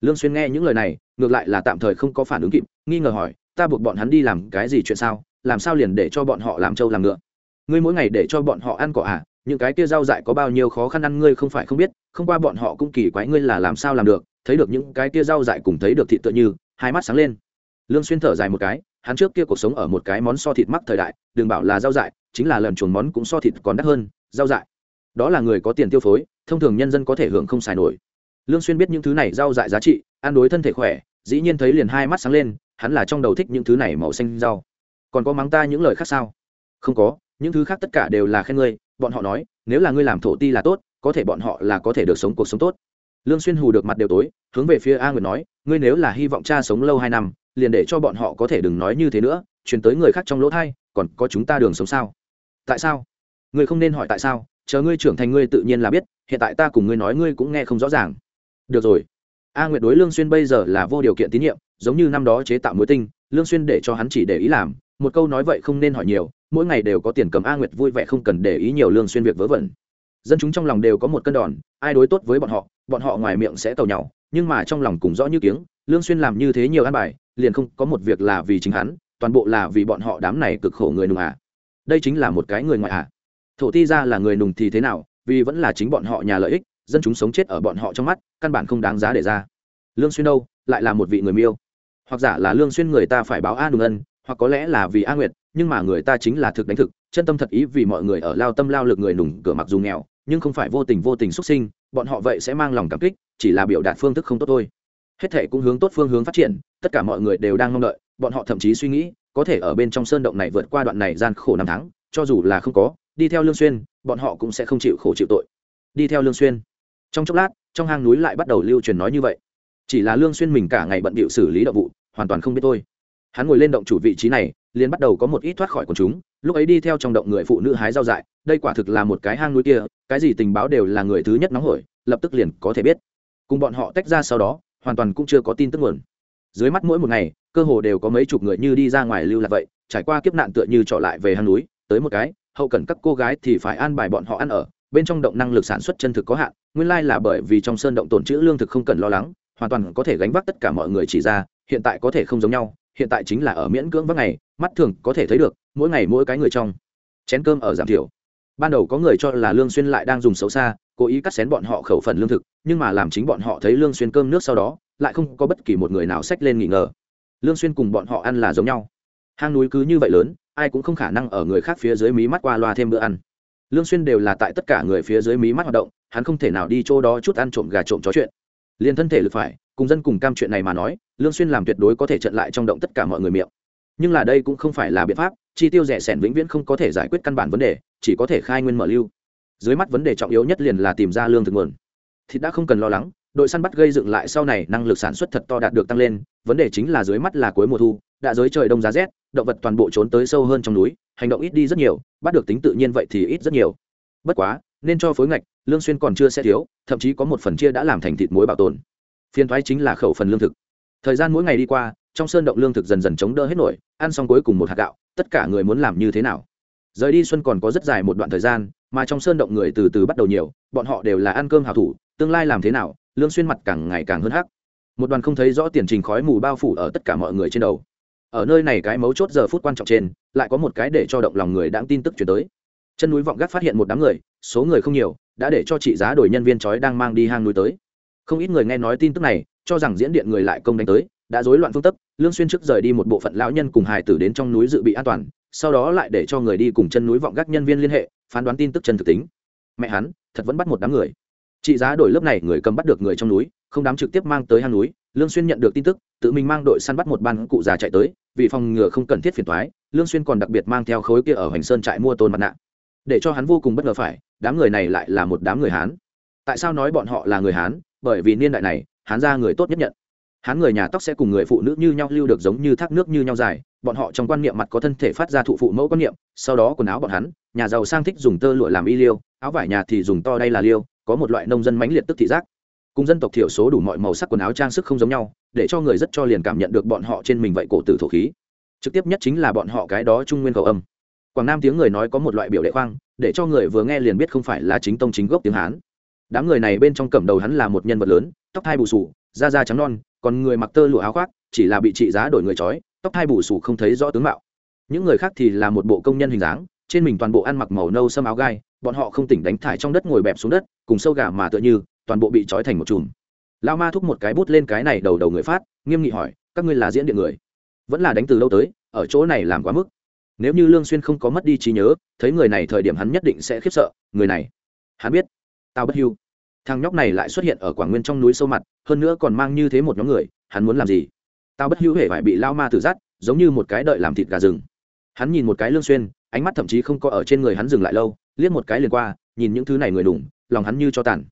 Lương xuyên nghe những lời này, ngược lại là tạm thời không có phản ứng kịp, nghi ngờ hỏi, ta buộc bọn hắn đi làm cái gì chuyện sao? Làm sao liền để cho bọn họ làm trâu làm ngựa? Ngươi mỗi ngày để cho bọn họ ăn cỏ à? Những cái kia rau dại có bao nhiêu khó khăn ăn ngươi không phải không biết, không qua bọn họ cũng kỳ quái ngươi là làm sao làm được. Thấy được những cái kia rau dại cùng thấy được thị tựa như, hai mắt sáng lên. Lương xuyên thở dài một cái hắn trước kia cuộc sống ở một cái món so thịt mắc thời đại, đừng bảo là rau dại, chính là lần chuồn món cũng so thịt còn đắt hơn, rau dại. Đó là người có tiền tiêu phối, thông thường nhân dân có thể hưởng không xài nổi. Lương xuyên biết những thứ này rau dại giá trị, ăn đối thân thể khỏe, dĩ nhiên thấy liền hai mắt sáng lên, hắn là trong đầu thích những thứ này màu xanh rau. Còn có mắng ta những lời khác sao? Không có, những thứ khác tất cả đều là khen ngươi, bọn họ nói, nếu là ngươi làm thổ ti là tốt, có thể bọn họ là có thể được sống cuộc sống tốt. Lương xuyên hù được mặt đều tối, hướng về phía a nguyệt nói, ngươi nếu là hy vọng cha sống lâu hai năm liền để cho bọn họ có thể đừng nói như thế nữa truyền tới người khác trong lỗ thay còn có chúng ta đường sống sao? Tại sao? Ngươi không nên hỏi tại sao, chờ ngươi trưởng thành ngươi tự nhiên là biết, hiện tại ta cùng ngươi nói ngươi cũng nghe không rõ ràng. Được rồi. A nguyệt đối lương xuyên bây giờ là vô điều kiện tín nhiệm, giống như năm đó chế tạo mối tinh, lương xuyên để cho hắn chỉ để ý làm, một câu nói vậy không nên hỏi nhiều, mỗi ngày đều có tiền cầm a nguyệt vui vẻ không cần để ý nhiều lương xuyên việc vớ vẩn. Dân chúng trong lòng đều có một cân đòn, ai đối tốt với bọn họ bọn họ ngoài miệng sẽ tàu nhau, nhưng mà trong lòng cùng rõ như tiếng lương xuyên làm như thế nhiều ăn bài liền không có một việc là vì chính hắn, toàn bộ là vì bọn họ đám này cực khổ người nùng à. Đây chính là một cái người ngoại à. Thổ ti ra là người nùng thì thế nào, vì vẫn là chính bọn họ nhà lợi ích, dân chúng sống chết ở bọn họ trong mắt, căn bản không đáng giá để ra. Lương xuyên đâu, lại là một vị người miêu. Hoặc giả là lương xuyên người ta phải báo a nùng ân, hoặc có lẽ là vì a nguyệt, nhưng mà người ta chính là thực đánh thực, chân tâm thật ý vì mọi người ở lao tâm lao lực người nùng cửa mặc dù nghèo, nhưng không phải vô tình vô tình xuất sinh, bọn họ vậy sẽ mang lòng cảm kích, chỉ là biểu đạt phương thức không tốt thôi hết thể cũng hướng tốt phương hướng phát triển, tất cả mọi người đều đang mong đợi, bọn họ thậm chí suy nghĩ, có thể ở bên trong sơn động này vượt qua đoạn này gian khổ năm tháng, cho dù là không có, đi theo lương xuyên, bọn họ cũng sẽ không chịu khổ chịu tội. Đi theo lương xuyên. Trong chốc lát, trong hang núi lại bắt đầu lưu truyền nói như vậy. Chỉ là lương xuyên mình cả ngày bận bịu xử lý động vụ, hoàn toàn không biết thôi. Hắn ngồi lên động chủ vị trí này, liền bắt đầu có một ít thoát khỏi quần chúng, lúc ấy đi theo trong động người phụ nữ hái rau dại, đây quả thực là một cái hang núi kia, cái gì tình báo đều là người thứ nhất nóng hổi, lập tức liền có thể biết. Cùng bọn họ tách ra sau đó hoàn toàn cũng chưa có tin tức nguồn. Dưới mắt mỗi một ngày, cơ hồ đều có mấy chục người như đi ra ngoài lưu lạc vậy, trải qua kiếp nạn tựa như trở lại về hang núi, tới một cái, hậu cần các cô gái thì phải an bài bọn họ ăn ở, bên trong động năng lực sản xuất chân thực có hạn, nguyên lai là bởi vì trong sơn động tồn trữ lương thực không cần lo lắng, hoàn toàn có thể gánh vác tất cả mọi người chỉ ra, hiện tại có thể không giống nhau, hiện tại chính là ở miễn cưỡng vác ngày, mắt thường có thể thấy được, mỗi ngày mỗi cái người trong. Chén cơm ở giảm thiểu. Ban đầu có người cho là lương xuyên lại đang dùng xấu xa cố ý cắt xén bọn họ khẩu phần lương thực, nhưng mà làm chính bọn họ thấy lương xuyên cơm nước sau đó, lại không có bất kỳ một người nào xách lên nghỉ ngờ. Lương xuyên cùng bọn họ ăn là giống nhau. Hang núi cứ như vậy lớn, ai cũng không khả năng ở người khác phía dưới mí mắt qua loa thêm bữa ăn. Lương xuyên đều là tại tất cả người phía dưới mí mắt hoạt động, hắn không thể nào đi chỗ đó chút ăn trộm gà trộm chó chuyện. Liền thân thể lực phải, cùng dân cùng cam chuyện này mà nói, lương xuyên làm tuyệt đối có thể trận lại trong động tất cả mọi người miệng. Nhưng là đây cũng không phải là biện pháp, chi tiêu rẻ sẻn vĩnh viễn không có thể giải quyết căn bản vấn đề, chỉ có thể khai nguyên mở lưu dưới mắt vấn đề trọng yếu nhất liền là tìm ra lương thực nguồn. Thịt đã không cần lo lắng, đội săn bắt gây dựng lại sau này năng lực sản xuất thật to đạt được tăng lên, vấn đề chính là dưới mắt là cuối mùa thu, đã giới trời đông giá rét, động vật toàn bộ trốn tới sâu hơn trong núi, hành động ít đi rất nhiều, bắt được tính tự nhiên vậy thì ít rất nhiều. Bất quá, nên cho phối ngạch, lương xuyên còn chưa sẽ thiếu, thậm chí có một phần chia đã làm thành thịt muối bảo tồn. Phiên thoái chính là khẩu phần lương thực. Thời gian mỗi ngày đi qua, trong sơn động lương thực dần dần chống đỡ hết nổi, ăn xong cuối cùng một hạt gạo, tất cả người muốn làm như thế nào? Rời đi xuân còn có rất dài một đoạn thời gian mà trong sơn động người từ từ bắt đầu nhiều, bọn họ đều là ăn cơm hảo thủ, tương lai làm thế nào, lương xuyên mặt càng ngày càng hơn hắc. Một đoàn không thấy rõ tiền trình khói mù bao phủ ở tất cả mọi người trên đầu. Ở nơi này cái mấu chốt giờ phút quan trọng trên, lại có một cái để cho động lòng người đang tin tức chuyển tới. Chân núi vọng gác phát hiện một đám người, số người không nhiều, đã để cho trị giá đổi nhân viên chói đang mang đi hang núi tới. Không ít người nghe nói tin tức này, cho rằng diễn điện người lại công đánh tới, đã rối loạn phương tấp lương xuyên trước rời đi một bộ phận lão nhân cùng hài tử đến trong núi dự bị an toàn sau đó lại để cho người đi cùng chân núi vọng gác nhân viên liên hệ, phán đoán tin tức chân thực tính. Mẹ hắn, thật vẫn bắt một đám người. Trị giá đổi lớp này, người cầm bắt được người trong núi, không đám trực tiếp mang tới hang núi. Lương xuyên nhận được tin tức, tự mình mang đội săn bắt một ban cụ già chạy tới, vì phòng ngừa không cần thiết phiền toái, lương xuyên còn đặc biệt mang theo khối kia ở hoành sơn trại mua tôn mặt nạ. Để cho hắn vô cùng bất ngờ phải, đám người này lại là một đám người hán. Tại sao nói bọn họ là người hán? Bởi vì niên đại này, hán gia người tốt nhất nhận hán người nhà tóc sẽ cùng người phụ nữ như nhau lưu được giống như thác nước như nhau dài, bọn họ trong quan niệm mặt có thân thể phát ra thụ phụ mẫu quan niệm, sau đó quần áo bọn hắn, nhà giàu sang thích dùng tơ lụa làm y liêu, áo vải nhà thì dùng to đây là liêu, có một loại nông dân mãnh liệt tức thị giác. Cùng dân tộc thiểu số đủ mọi màu sắc quần áo trang sức không giống nhau, để cho người rất cho liền cảm nhận được bọn họ trên mình vậy cổ tử thổ khí. Trực tiếp nhất chính là bọn họ cái đó trung nguyên cầu âm. Quảng nam tiếng người nói có một loại biểu đệ khoang, để cho người vừa nghe liền biết không phải là chính tông chính gốc tiếng hán. Đám người này bên trong cầm đầu hắn là một nhân vật lớn, tóc thai bù sù, da da trắng non còn người mặc tơ lụa áo khoác, chỉ là bị trị giá đổi người trói, tóc hai bù sù không thấy rõ tướng mạo. Những người khác thì là một bộ công nhân hình dáng, trên mình toàn bộ ăn mặc màu nâu xâm áo gai, bọn họ không tỉnh đánh thải trong đất ngồi bẹp xuống đất, cùng sâu gà mà tựa như, toàn bộ bị trói thành một chùm. Lao ma thúc một cái bút lên cái này đầu đầu người phát, nghiêm nghị hỏi, các ngươi là diễn điện người? Vẫn là đánh từ lâu tới, ở chỗ này làm quá mức? Nếu như lương xuyên không có mất đi trí nhớ, thấy người này thời điểm hắn nhất định sẽ khiếp sợ, người này, hắn biết, tao bất hưu thằng nhóc này lại xuất hiện ở quảng nguyên trong núi sâu mặt, hơn nữa còn mang như thế một nhóm người, hắn muốn làm gì? Tao bất hữu hề phải bị lao ma tử dắt, giống như một cái đợi làm thịt gà rừng. Hắn nhìn một cái lương xuyên, ánh mắt thậm chí không có ở trên người hắn dừng lại lâu, liếc một cái liền qua, nhìn những thứ này người đủng lòng hắn như cho tàn.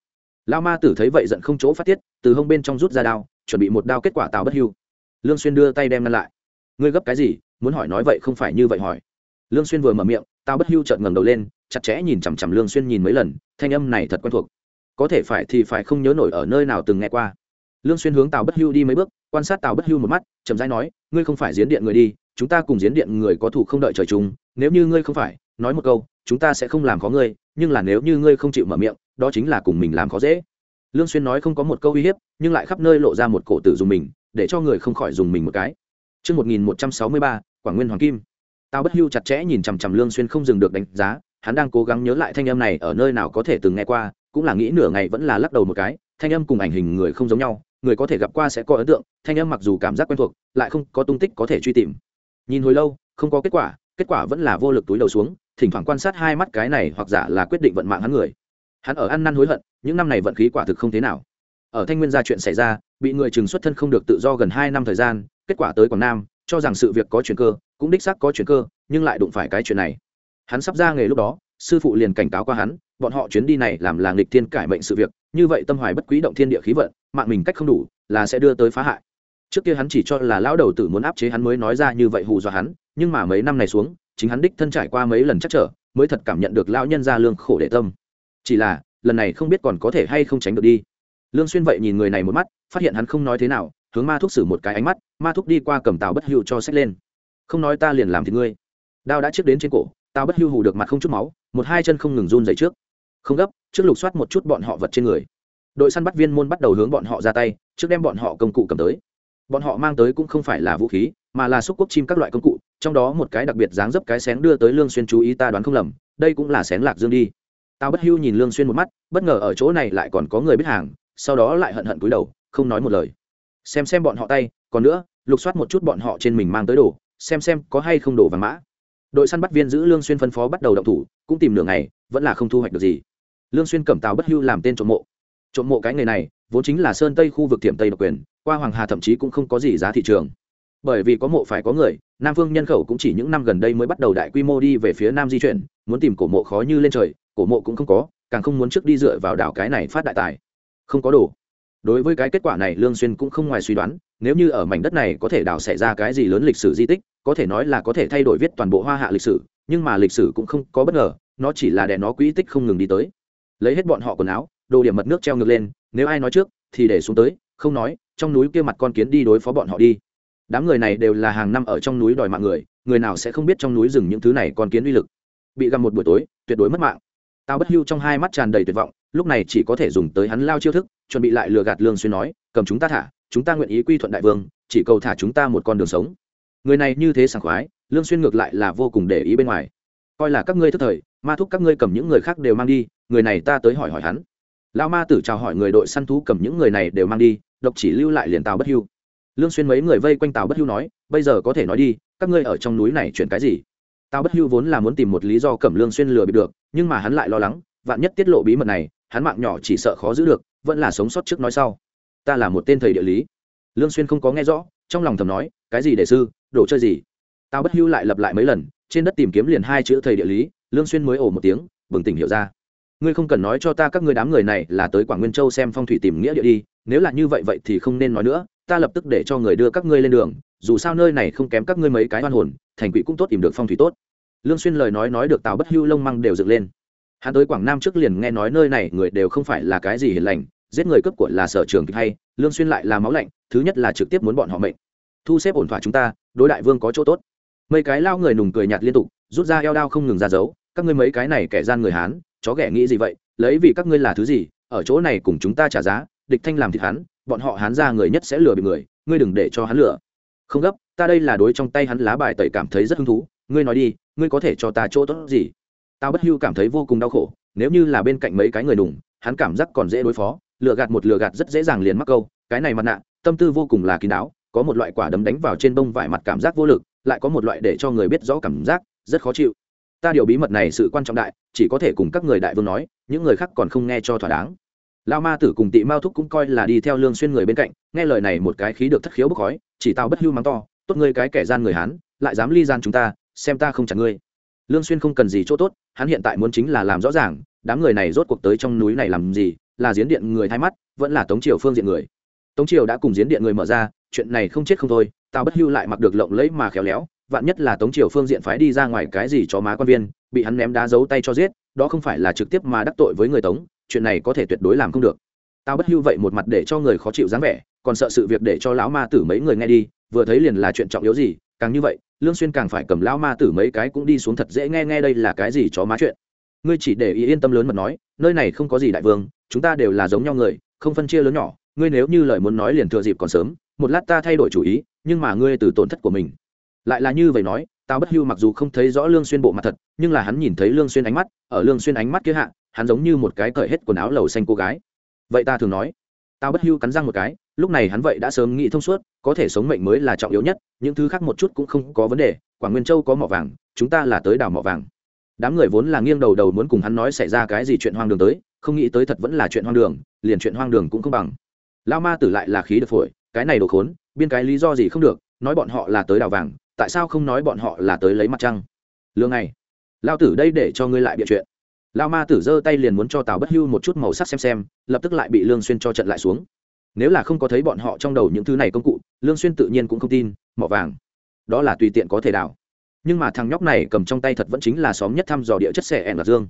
Lao ma tử thấy vậy giận không chỗ phát tiết, từ hông bên trong rút ra đao, chuẩn bị một đao kết quả tào bất hưu lương xuyên đưa tay đem ngăn lại. Ngươi gấp cái gì? Muốn hỏi nói vậy không phải như vậy hỏi. Lương xuyên vừa mở miệng tào bất hưu chợt ngẩng đầu lên, chặt chẽ nhìn chằm chằm lương xuyên nhìn mấy lần, thanh âm này thật quen thuộc có thể phải thì phải không nhớ nổi ở nơi nào từng nghe qua. Lương xuyên hướng tào bất hưu đi mấy bước quan sát tào bất hưu một mắt chậm rãi nói ngươi không phải diễn điện người đi chúng ta cùng diễn điện người có thủ không đợi trời chung nếu như ngươi không phải nói một câu chúng ta sẽ không làm khó ngươi nhưng là nếu như ngươi không chịu mở miệng đó chính là cùng mình làm khó dễ. Lương xuyên nói không có một câu uy hiếp nhưng lại khắp nơi lộ ra một cổ tử dùng mình để cho người không khỏi dùng mình một cái. Trước 1163, Quảng Nguyên Hoàng Kim. Tào Bất Hưu chặt chẽ nhìn chằm chằm Lương Xuyên không dừng được đánh giá, hắn đang cố gắng nhớ lại thanh âm này ở nơi nào có thể từng nghe qua, cũng là nghĩ nửa ngày vẫn là lắc đầu một cái, thanh âm cùng ảnh hình người không giống nhau, người có thể gặp qua sẽ có ấn tượng, thanh âm mặc dù cảm giác quen thuộc, lại không có tung tích có thể truy tìm. Nhìn hồi lâu, không có kết quả, kết quả vẫn là vô lực túi đầu xuống, thỉnh thoảng quan sát hai mắt cái này hoặc giả là quyết định vận mạng hắn người. Hắn ở ăn năn hối hận những năm này vận khí quả thực không thế nào. Ở thanh nguyên gia chuyện xảy ra bị người chừng xuất thân không được tự do gần hai năm thời gian kết quả tới quảng nam cho rằng sự việc có chuyện cơ cũng đích xác có chuyện cơ nhưng lại đụng phải cái chuyện này. Hắn sắp ra nghề lúc đó sư phụ liền cảnh cáo qua hắn, bọn họ chuyến đi này làm làng nghịch thiên cải mệnh sự việc, như vậy tâm hoài bất quý động thiên địa khí vận, mạng mình cách không đủ, là sẽ đưa tới phá hại. Trước kia hắn chỉ cho là lão đầu tử muốn áp chế hắn mới nói ra như vậy hù dọa hắn, nhưng mà mấy năm này xuống, chính hắn đích thân trải qua mấy lần chắc trở, mới thật cảm nhận được lão nhân ra lương khổ để tâm. Chỉ là, lần này không biết còn có thể hay không tránh được đi. Lương xuyên vậy nhìn người này một mắt, phát hiện hắn không nói thế nào, hướng ma thúc xử một cái ánh mắt, ma thúc đi qua cầm tàu bất hưu cho sách lên. Không nói ta liền làm thì ngươi. Đao đã trước đến trên cổ tao bất hưu hù được mặt không chút máu, một hai chân không ngừng run dậy trước. Không gấp, trước lục soát một chút bọn họ vật trên người. Đội săn bắt viên môn bắt đầu hướng bọn họ ra tay, trước đem bọn họ công cụ cầm tới. Bọn họ mang tới cũng không phải là vũ khí, mà là xúc quốc chim các loại công cụ, trong đó một cái đặc biệt dáng dấp cái xén đưa tới lương xuyên chú ý ta đoán không lầm, đây cũng là xén lạc dương đi. Tao bất hưu nhìn lương xuyên một mắt, bất ngờ ở chỗ này lại còn có người biết hàng, sau đó lại hận hận cúi đầu, không nói một lời. Xem xem bọn họ tay, còn nữa, lục soát một chút bọn họ trên mình mang tới đồ, xem xem có hay không đồ vàng mã đội săn bắt viên giữ lương xuyên phân phó bắt đầu động thủ, cũng tìm nửa ngày, vẫn là không thu hoạch được gì. Lương xuyên cẩm tào bất hưu làm tên trộm mộ. Trộm mộ cái nghề này, vốn chính là sơn tây khu vực tiệm tây độc quyền, qua hoàng hà thậm chí cũng không có gì giá thị trường. Bởi vì có mộ phải có người, nam phương nhân khẩu cũng chỉ những năm gần đây mới bắt đầu đại quy mô đi về phía nam di chuyển, muốn tìm cổ mộ khó như lên trời, cổ mộ cũng không có, càng không muốn trước đi dựa vào đảo cái này phát đại tài. Không có đủ đối với cái kết quả này, lương xuyên cũng không ngoài suy đoán, nếu như ở mảnh đất này có thể đào xảy ra cái gì lớn lịch sử di tích, có thể nói là có thể thay đổi viết toàn bộ hoa hạ lịch sử, nhưng mà lịch sử cũng không có bất ngờ, nó chỉ là để nó quỹ tích không ngừng đi tới. Lấy hết bọn họ quần áo, đồ điểm mật nước treo ngược lên, nếu ai nói trước, thì để xuống tới, không nói, trong núi kia mặt con kiến đi đối phó bọn họ đi. Đám người này đều là hàng năm ở trong núi đòi mạng người người nào sẽ không biết trong núi rừng những thứ này con kiến uy lực. Bị găm một buổi tối, tuyệt đối mất mạng. Tao bất hưu trong hai mắt tràn đầy tuyệt vọng lúc này chỉ có thể dùng tới hắn lao chiêu thức, chuẩn bị lại lừa gạt lương xuyên nói, cầm chúng ta thả, chúng ta nguyện ý quy thuận đại vương, chỉ cầu thả chúng ta một con đường sống. Người này như thế sảng khoái, lương xuyên ngược lại là vô cùng để ý bên ngoài. Coi là các ngươi thức thời, ma thúc các ngươi cầm những người khác đều mang đi, người này ta tới hỏi hỏi hắn. Lao ma tử chào hỏi người đội săn thú cầm những người này đều mang đi, độc chỉ lưu lại liền tào bất hưu. Lương xuyên mấy người vây quanh tào bất hưu nói, bây giờ có thể nói đi, các ngươi ở trong núi này chuyện cái gì? Tào bất hưu vốn là muốn tìm một lý do cầm lương xuyên lừa bị được, nhưng mà hắn lại lo lắng, vạn nhất tiết lộ bí mật này hắn mạng nhỏ chỉ sợ khó giữ được, vẫn là sống sót trước nói sau. Ta là một tên thầy địa lý. Lương xuyên không có nghe rõ, trong lòng thầm nói, cái gì để sư, đồ chơi gì? Tao bất hưu lại lặp lại mấy lần, trên đất tìm kiếm liền hai chữ thầy địa lý, lương xuyên mới ồ một tiếng, bừng tỉnh hiểu ra. Ngươi không cần nói cho ta các ngươi đám người này là tới quảng nguyên châu xem phong thủy tìm nghĩa địa đi, nếu là như vậy vậy thì không nên nói nữa, ta lập tức để cho người đưa các ngươi lên đường, dù sao nơi này không kém các ngươi mấy cái oan hồn, thành quỷ cũng tốt tìm được phong thủy tốt. Lương xuyên lời nói nói được tào bất hưu lông măng đều dựng lên hắn tới quảng nam trước liền nghe nói nơi này người đều không phải là cái gì hiền lành, giết người cướp của là sở trường kịch hay, lương xuyên lại là máu lạnh, thứ nhất là trực tiếp muốn bọn họ mệnh. Thu xếp ổn thỏa chúng ta, đối đại vương có chỗ tốt. Mấy cái lao người nùng cười nhạt liên tục, rút ra eo đao không ngừng ra giấu các ngươi mấy cái này kẻ gian người hán, chó ghẻ nghĩ gì vậy, lấy vì các ngươi là thứ gì, ở chỗ này cùng chúng ta trả giá, địch thanh làm thịt hắn, bọn họ hán ra người nhất sẽ lừa bị người, ngươi đừng để cho hắn lừa. Không gấp, ta đây là đối trong tay hắn lá bài tẩy cảm thấy rất hứng thú, ngươi nói đi, ngươi có thể cho ta chỗ tốt gì? Tao bất hưu cảm thấy vô cùng đau khổ, nếu như là bên cạnh mấy cái người đùng, hắn cảm giác còn dễ đối phó lựa gạt một lựa gạt rất dễ dàng liền mắc câu, cái này mặt nạ, tâm tư vô cùng là kín đáo, có một loại quả đấm đánh vào trên bông vải mặt cảm giác vô lực, lại có một loại để cho người biết rõ cảm giác, rất khó chịu. Ta điều bí mật này sự quan trọng đại, chỉ có thể cùng các người đại vương nói, những người khác còn không nghe cho thỏa đáng. Lao ma tử cùng tị mao thúc cũng coi là đi theo lương xuyên người bên cạnh, nghe lời này một cái khí được thất khiếu bốc khói, chỉ tao bất hưu mắng to, tốt ngươi cái kẻ gian người hán, lại dám ly gian chúng ta, xem ta không chặt ngươi lương xuyên không cần gì chỗ tốt, hắn hiện tại muốn chính là làm rõ ràng, đám người này rốt cuộc tới trong núi này làm gì, là diễn điện người thay mắt, vẫn là tống triều phương diện người. Tống triều đã cùng diễn điện người mở ra, chuyện này không chết không thôi tao bất hưu lại mặc được lộng lẫy mà khéo léo, vạn nhất là tống triều phương diện phái đi ra ngoài cái gì cho má quan viên, bị hắn ném đá giấu tay cho giết, đó không phải là trực tiếp mà đắc tội với người tống, chuyện này có thể tuyệt đối làm không được. Tao bất hưu vậy một mặt để cho người khó chịu dáng vẻ, còn sợ sự việc để cho lão ma tử mấy người nghe đi, vừa thấy liền là chuyện trọng yếu gì, càng như vậy lương xuyên càng phải cầm lão ma tử mấy cái cũng đi xuống thật dễ nghe nghe đây là cái gì chó má chuyện. Ngươi chỉ để ý yên tâm lớn mật nói, nơi này không có gì đại vương, chúng ta đều là giống nhau người, không phân chia lớn nhỏ, ngươi nếu như lời muốn nói liền thừa dịp còn sớm, một lát ta thay đổi chủ ý, nhưng mà ngươi từ tổn thất của mình. Lại là như vậy nói tao bất hưu mặc dù không thấy rõ lương xuyên bộ mặt thật, nhưng là hắn nhìn thấy lương xuyên ánh mắt, ở lương xuyên ánh mắt kia hạ, hắn giống như một cái cởi hết quần áo lầu xanh cô gái. Vậy ta thường nói. Tao bất hưu cắn răng một cái lúc này hắn vậy đã sớm nghĩ thông suốt, có thể sống mệnh mới là trọng yếu nhất, những thứ khác một chút cũng không có vấn đề, quảng nguyên châu có mỏ vàng, chúng ta là tới đào mỏ vàng. Đám người vốn là nghiêng đầu đầu muốn cùng hắn nói xảy ra cái gì chuyện hoang đường tới, không nghĩ tới thật vẫn là chuyện hoang đường, liền chuyện hoang đường cũng không bằng. Lao ma tử lại là khí được phổi, cái này đồ khốn, biên cái lý do gì không được, nói bọn họ là tới đào vàng, tại sao không nói bọn họ là tới lấy mặt trăng? Lương này lao tử đây để cho ngươi lại bịa chuyện. Lao ma tử giơ tay liền muốn cho tào bất hưu một chút màu sắc xem xem, lập tức lại bị lương xuyên cho trận lại xuống nếu là không có thấy bọn họ trong đầu những thứ này công cụ, lương xuyên tự nhiên cũng không tin, mỏ vàng. Đó là tùy tiện có thể đào. Nhưng mà thằng nhóc này cầm trong tay thật vẫn chính là xóm nhất thăm dò địa chất xẻ ẻn dương.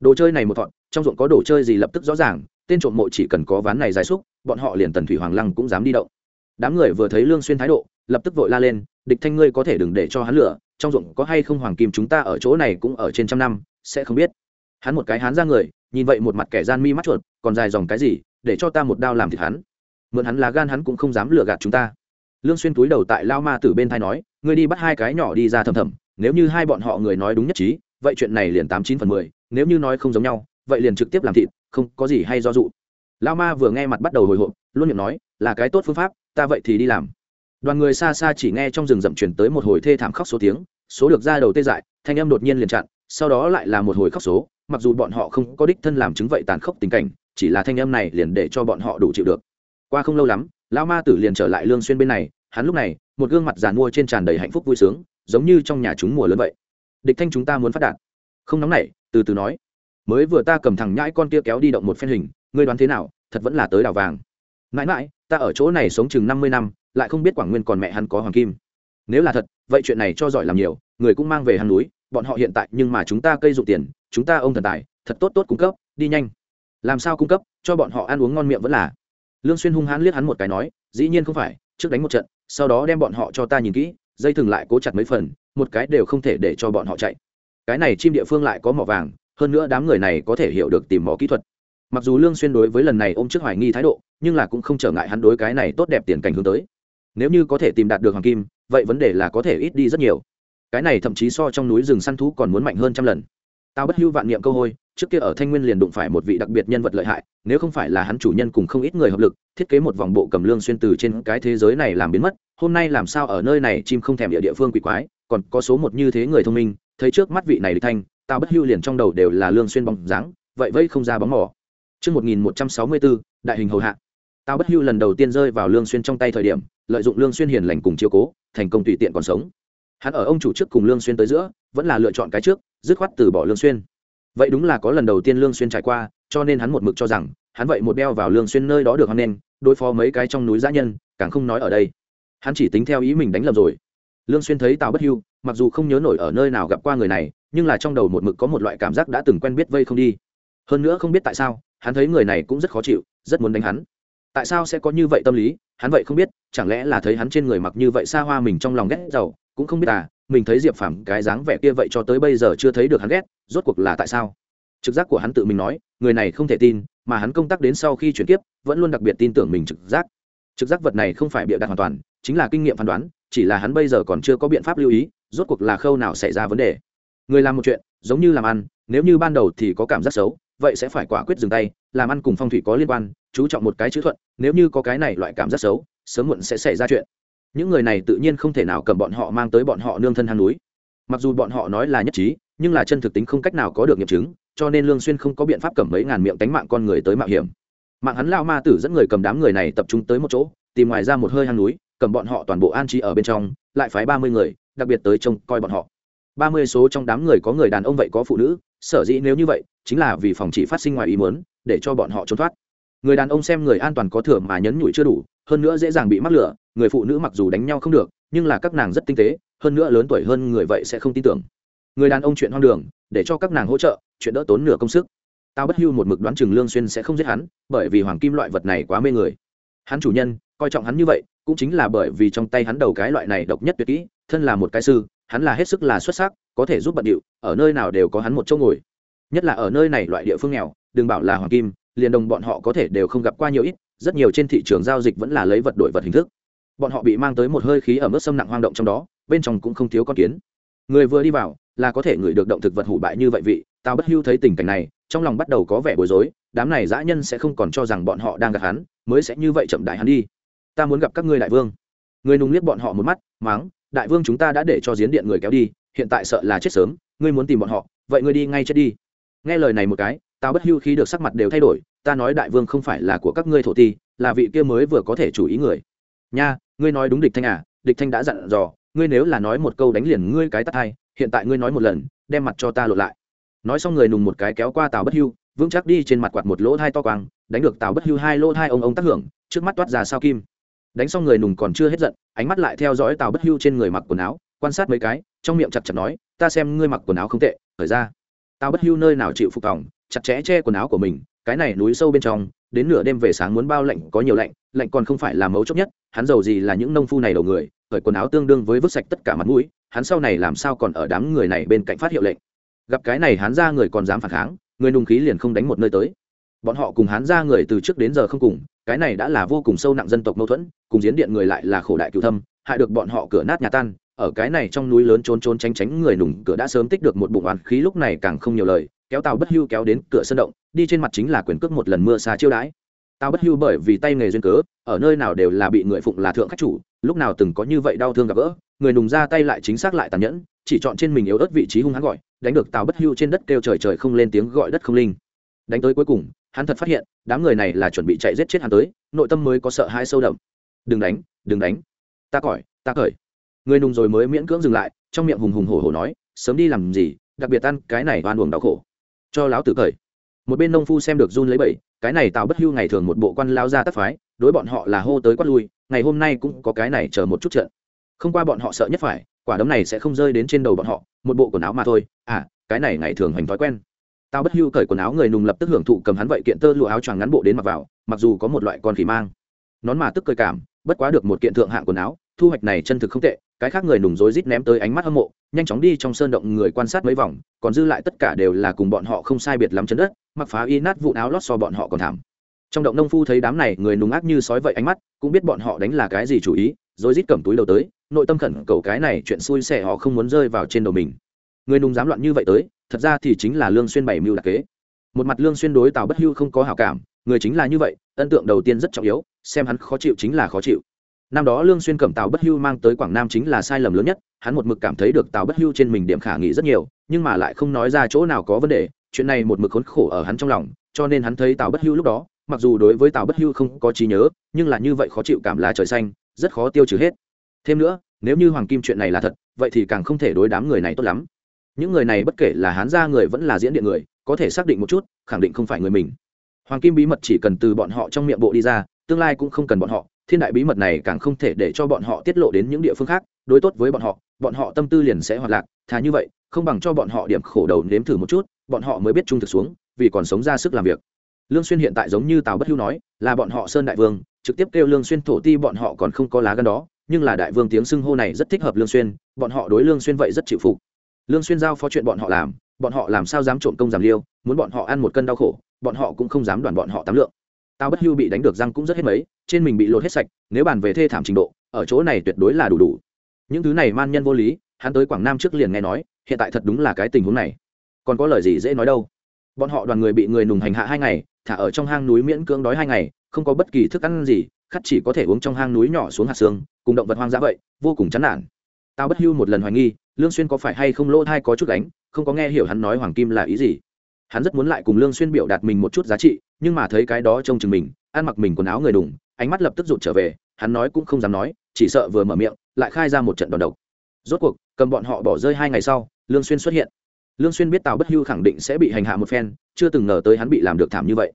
Đồ chơi này một thọn trong ruộng có đồ chơi gì lập tức rõ ràng, tên trộm mộ chỉ cần có ván này dài xúc, bọn họ liền tần thủy hoàng lăng cũng dám đi động. Đám người vừa thấy lương xuyên thái độ, lập tức vội la lên, địch thanh ngươi có thể đừng để cho hắn lửa trong ruộng có hay không hoàng kim chúng ta ở chỗ này cũng ở trên trăm năm, sẽ không biết. Hắn một cái hắn ra người, nhìn vậy một mặt kẻ gian mi mắt chuột, còn dài dòng cái gì, để cho ta một đao làm thịt hắn mượn hắn là gan hắn cũng không dám lừa gạt chúng ta. Lương xuyên túi đầu tại lao ma tử bên thay nói, ngươi đi bắt hai cái nhỏ đi ra thầm thầm, nếu như hai bọn họ người nói đúng nhất trí, vậy chuyện này liền tám chín phần mười, nếu như nói không giống nhau, vậy liền trực tiếp làm thịt, không có gì hay do dụ. Lao ma vừa nghe mặt bắt đầu hồi hộp, luôn miệng nói, là cái tốt phương pháp, ta vậy thì đi làm. Đoàn người xa xa chỉ nghe trong rừng rậm chuyển tới một hồi thê thảm khóc số tiếng, số được ra đầu tê dại, thanh âm đột nhiên liền chặn, sau đó lại là một hồi khóc số, mặc dù bọn họ không có đích thân làm chứng vậy tàn khốc tình cảnh, chỉ là thanh âm này liền để cho bọn họ đủ chịu được qua không lâu lắm, lão ma tử liền trở lại lương xuyên bên này, hắn lúc này, một gương mặt giàn mua trên tràn đầy hạnh phúc vui sướng, giống như trong nhà chúng mùa lớn vậy. Địch thanh chúng ta muốn phát đạt. Không nóng nảy, từ từ nói. Mới vừa ta cầm thằng nhãi con kia kéo đi động một phen hình, ngươi đoán thế nào, thật vẫn là tới đào vàng. Mãi mãi, ta ở chỗ này sống chừng năm mươi năm, lại không biết quảng nguyên còn mẹ hắn có hoàng kim. Nếu là thật, vậy chuyện này cho giỏi làm nhiều, người cũng mang về hang núi, bọn họ hiện tại nhưng mà chúng ta cây dụ tiền, chúng ta ông thần tài, thật tốt tốt cung cấp, đi nhanh. Làm sao cung cấp, cho bọn họ ăn uống ngon miệng vẫn là lương xuyên hung hãn liếc hắn một cái nói, dĩ nhiên không phải, trước đánh một trận, sau đó đem bọn họ cho ta nhìn kỹ, dây thừng lại cố chặt mấy phần, một cái đều không thể để cho bọn họ chạy. Cái này chim địa phương lại có mỏ vàng, hơn nữa đám người này có thể hiểu được tìm mỏ kỹ thuật. Mặc dù lương xuyên đối với lần này ôm trước hoài nghi thái độ, nhưng là cũng không trở ngại hắn đối cái này tốt đẹp tiền cảnh hướng tới. Nếu như có thể tìm đạt được hoàng kim, vậy vấn đề là có thể ít đi rất nhiều. Cái này thậm chí so trong núi rừng săn thú còn muốn mạnh hơn trăm lần. Tao bất hưu vạn niệm câu hôi trước kia ở thanh nguyên liền đụng phải một vị đặc biệt nhân vật lợi hại nếu không phải là hắn chủ nhân cùng không ít người hợp lực thiết kế một vòng bộ cầm lương xuyên từ trên cái thế giới này làm biến mất hôm nay làm sao ở nơi này chim không thèm địa địa phương quỷ quái còn có số một như thế người thông minh thấy trước mắt vị này địch thanh tao bất hưu liền trong đầu đều là lương xuyên bóng dáng vậy vây không ra bóng mỏ Trước 1164, đại hình hầu hạ. Tao bất hưu lần đầu tiên rơi vào lương xuyên trong tay thời điểm, lợi dụng lương xuyên hiền lành cùng chiếu cố, thành công tùy tiện còn sống. Hắn ở ông chủ trước cùng lương xuyên tới giữa, vẫn là lựa chọn cái trước, dứt khoát từ bỏ lương xuyên. Vậy đúng là có lần đầu tiên lương xuyên trải qua, cho nên hắn một mực cho rằng, hắn vậy một đeo vào lương xuyên nơi đó được hoan nên, đối phó mấy cái trong núi dã nhân, càng không nói ở đây. Hắn chỉ tính theo ý mình đánh lầm rồi. Lương xuyên thấy Tào Bất Hưu, mặc dù không nhớ nổi ở nơi nào gặp qua người này, nhưng là trong đầu một mực có một loại cảm giác đã từng quen biết vây không đi. Hơn nữa không biết tại sao, hắn thấy người này cũng rất khó chịu, rất muốn đánh hắn tại sao sẽ có như vậy tâm lý hắn vậy không biết chẳng lẽ là thấy hắn trên người mặc như vậy xa hoa mình trong lòng ghét giàu cũng không biết à mình thấy diệp phàm cái dáng vẻ kia vậy cho tới bây giờ chưa thấy được hắn ghét, rốt cuộc là tại sao? Trực giác của hắn tự mình nói, người này không thể tin, mà hắn công tác đến sau khi chuyển tiếp vẫn luôn đặc biệt tin tưởng mình trực giác. Trực giác vật này không phải bịa đặt hoàn toàn, chính là kinh nghiệm phán đoán, chỉ là hắn bây giờ còn chưa có biện pháp lưu ý, rốt cuộc là khâu nào xảy ra vấn đề. Người làm một chuyện, giống như làm ăn, nếu như ban đầu thì có cảm giác xấu, vậy sẽ phải quả quyết dừng tay, làm ăn cùng phong thủy có liên quan, chú trọng một cái chữ thuận, nếu như có cái này loại cảm giác xấu, sớm muộn sẽ xảy ra chuyện những người này tự nhiên không thể nào cầm bọn họ mang tới bọn họ nương thân hang núi. Mặc dù bọn họ nói là nhất trí, nhưng là chân thực tính không cách nào có được nghiệm chứng, cho nên lương xuyên không có biện pháp cầm mấy ngàn miệng tánh mạng con người tới mạo hiểm. Mạng hắn lao ma tử dẫn người cầm đám người này tập trung tới một chỗ, tìm ngoài ra một hơi hang núi, cầm bọn họ toàn bộ an trí ở bên trong, lại phái ba mươi người, đặc biệt tới trông coi bọn họ. Ba mươi số trong đám người có người đàn ông vậy có phụ nữ, sở dĩ nếu như vậy, chính là vì phòng chỉ phát sinh ngoài ý muốn, để cho bọn họ trốn thoát người đàn ông xem người an toàn có thừa mà nhấn nhủi chưa đủ, hơn nữa dễ dàng bị mắc lửa, người phụ nữ mặc dù đánh nhau không được, nhưng là các nàng rất tinh tế, hơn nữa lớn tuổi hơn người vậy sẽ không tin tưởng. Người đàn ông chuyện hoang đường, để cho các nàng hỗ trợ, chuyện đỡ tốn nửa công sức. Tao bất hưu một mực đoán chừng lương xuyên sẽ không giết hắn, bởi vì hoàng kim loại vật này quá mê người. Hắn chủ nhân, coi trọng hắn như vậy, cũng chính là bởi vì trong tay hắn đầu cái loại này độc nhất tuyệt kỹ, thân là một cái sư, hắn là hết sức là xuất sắc, có thể giúp bận điệu, ở nơi nào đều có hắn một chỗ ngồi. Nhất là ở nơi này loại địa phương nghèo, đừng bảo là hoàng kim liền đồng bọn họ có thể đều không gặp qua nhiều ít, rất nhiều trên thị trường giao dịch vẫn là lấy vật đổi vật hình thức. Bọn họ bị mang tới một hơi khí ở mức xâm nặng hoang động trong đó, bên trong cũng không thiếu con kiến. Người vừa đi vào, là có thể ngửi được động thực vật hủ bại như vậy vị tao bất hưu thấy tình cảnh này, trong lòng bắt đầu có vẻ bối rối, đám này dã nhân sẽ không còn cho rằng bọn họ đang gặp hắn, mới sẽ như vậy chậm đại hắn đi. Ta muốn gặp các ngươi đại vương. Người nung liếc bọn họ một mắt, máng, đại vương chúng ta đã để cho giến điện người kéo đi, hiện tại sợ là chết sớm, ngươi muốn tìm bọn họ, vậy ngươi đi ngay chết đi. Nghe lời này một cái tao bất hưu khi được sắc mặt đều thay đổi ta nói đại vương không phải là của các ngươi thổ ti, là vị kia mới vừa có thể chủ ý người. Nha, ngươi nói đúng địch thanh à địch thanh đã dặn dò, ngươi nếu là nói một câu đánh liền ngươi cái tắt hai, hiện tại ngươi nói một lần, đem mặt cho ta lộ lại. Nói xong người nùng một cái kéo qua tàu bất hưu, vững chắc đi trên mặt quạt một lỗ thai to quang, đánh được tàu bất hưu hai lỗ thai ông ông tác hưởng, trước mắt toát ra sao kim. Đánh xong người nùng còn chưa hết giận, ánh mắt lại theo dõi tàu bất hưu trên người mặc quần áo, quan sát mấy cái, trong miệng chặt chặt nói, ta xem ngươi mặc quần áo không tệ thời ra. Tàu bất hưu nơi nào chịu phục tòng chặt chẽ che quần áo của mình, cái này núi sâu bên trong, đến nửa đêm về sáng muốn bao lạnh, có nhiều lạnh lạnh còn không phải là mấu chốt nhất, hắn giàu gì là những nông phu này đầu người khởi quần áo tương đương với vứt sạch tất cả mặt mũi, hắn sau này làm sao còn ở đám người này bên cạnh phát hiệu lệnh. Gặp cái này hắn ra người còn dám phản kháng, người nung khí liền không đánh một nơi tới. Bọn họ cùng hắn ra người từ trước đến giờ không cùng, cái này đã là vô cùng sâu nặng dân tộc mâu thuẫn, cùng diễn điện người lại là khổ đại cựu thâm, hại được bọn họ cửa nát nhà tan, ở cái này trong núi lớn trốn trốn tránh tránh người nùng cửa đã sớm tích được một bụng oán khí lúc này càng không nhiều lời kéo tàu bất hưu kéo đến cửa sân động, đi trên mặt chính là quyền cước một lần mưa xa chiêu đãi. Tao bất hưu bởi vì tay nghề duyên cớ, ở nơi nào đều là bị người phụng là thượng khách chủ, lúc nào từng có như vậy đau thương gặp gỡ, người nùng ra tay lại chính xác lại tàn nhẫn, chỉ chọn trên mình yếu ớt vị trí hung hắn gọi, đánh được tào bất hưu trên đất kêu trời trời không lên tiếng gọi đất không linh. Đánh tới cuối cùng, hắn thật phát hiện, đám người này là chuẩn bị chạy giết chết hắn tới, nội tâm mới có sợ hãi sâu đậm. Đừng đánh đừng đánh. Ta cỏi ta cởi. Người nùng rồi mới miễn cưỡng dừng lại, trong miệng hùng hùng hổ hổ nói, sớm đi làm gì, đặc biệt ăn cái này oan uổng đau khổ cho láo tử cởi. Một bên nông phu xem được run lấy bảy, cái này tào bất hưu ngày thường một bộ quan lao ra tắt phái đối bọn họ là hô tới quát lui ngày hôm nay cũng có cái này chờ một chút trận. Không qua bọn họ sợ nhất phải quả đấm này sẽ không rơi đến trên đầu bọn họ một bộ quần áo mà thôi. À cái này ngày thường hành thói quen. Tao bất hưu cởi quần áo người nùng lập tức hưởng thụ cầm hắn vậy kiện tơ lụa áo choàng ngắn bộ đến mặc vào mặc dù có một loại con khỉ mang. Nón mà tức cười cảm bất quá được một kiện thượng hạng quần áo thu hoạch này chân thực không tệ, cái khác người nùng rối rít ném tới ánh mắt hâm mộ, nhanh chóng đi trong sơn động người quan sát mấy vòng, còn dư lại tất cả đều là cùng bọn họ không sai biệt lắm chân đất, mặc phá y nát vụ áo lót so bọn họ còn thảm. Trong động nông phu thấy đám này người nùng ác như sói vậy ánh mắt, cũng biết bọn họ đánh là cái gì chủ ý rồi rít cầm túi đầu tới, nội tâm khẩn cầu cái này chuyện xui xẻ họ không muốn rơi vào trên đầu mình. Người nùng dám loạn như vậy tới, thật ra thì chính là lương xuyên bảy mưu đặc kế. Một mặt lương xuyên đối tào bất hưu không có hảo cảm, người chính là như vậy ấn tượng đầu tiên rất trọng yếu, xem hắn khó chịu chính là khó chịu năm đó lương xuyên cẩm tào bất hưu mang tới quảng nam chính là sai lầm lớn nhất, hắn một mực cảm thấy được tào bất hưu trên mình điểm khả nghị rất nhiều, nhưng mà lại không nói ra chỗ nào có vấn đề, chuyện này một mực khốn khổ ở hắn trong lòng, cho nên hắn thấy tào bất hưu lúc đó, mặc dù đối với tào bất hưu không có trí nhớ, nhưng là như vậy khó chịu cảm là trời xanh, rất khó tiêu trừ hết. Thêm nữa, nếu như hoàng kim chuyện này là thật, vậy thì càng không thể đối đám người này tốt lắm. Những người này bất kể là hán gia người vẫn là diễn điện người, có thể xác định một chút, khẳng định không phải người mình. Hoàng kim bí mật chỉ cần từ bọn họ trong miệng bộ đi ra, tương lai cũng không cần bọn họ thiên đại bí mật này càng không thể để cho bọn họ tiết lộ đến những địa phương khác đối tốt với bọn họ bọn họ tâm tư liền sẽ hoạt lạc thà như vậy không bằng cho bọn họ điểm khổ đầu nếm thử một chút bọn họ mới biết trung thực xuống vì còn sống ra sức làm việc lương xuyên hiện tại giống như tào bất hưu nói là bọn họ sơn đại vương trực tiếp kêu lương xuyên thổ ti bọn họ còn không có lá gan đó nhưng là đại vương tiếng xưng hô này rất thích hợp lương xuyên bọn họ đối lương xuyên vậy rất chịu phục lương xuyên giao phó chuyện bọn họ làm bọn họ làm sao dám trộm công giảm liêu muốn bọn họ ăn một cân đau khổ bọn họ cũng không dám đoàn bọn họ tám lượng tao bất hưu bị đánh được răng cũng rất hết mấy, trên mình bị lột hết sạch, nếu bàn về thê thảm trình độ, ở chỗ này tuyệt đối là đủ đủ. Những thứ này man nhân vô lý, hắn tới quảng nam trước liền nghe nói, hiện tại thật đúng là cái tình huống này. Còn có lời gì dễ nói đâu? Bọn họ đoàn người bị người nùng hành hạ hai ngày, thả ở trong hang núi miễn cưỡng đói hai ngày, không có bất kỳ thức ăn gì khắt chỉ có thể uống trong hang núi nhỏ xuống hạt xương, cùng động vật hoang dã vậy, vô cùng chán nản. Tao bất hưu một lần hoài nghi, lương xuyên có phải hay không lỗ thai có chút đánh không có nghe hiểu hắn nói hoàng kim là ý gì. Hắn rất muốn lại cùng lương xuyên biểu đạt mình một chút giá trị nhưng mà thấy cái đó trông chừng mình, ăn mặc mình quần áo người đùng, ánh mắt lập tức rụt trở về, hắn nói cũng không dám nói, chỉ sợ vừa mở miệng, lại khai ra một trận đòn độc. Rốt cuộc, cầm bọn họ bỏ rơi hai ngày sau, lương xuyên xuất hiện. Lương xuyên biết tào bất hưu khẳng định sẽ bị hành hạ một phen, chưa từng ngờ tới hắn bị làm được thảm như vậy.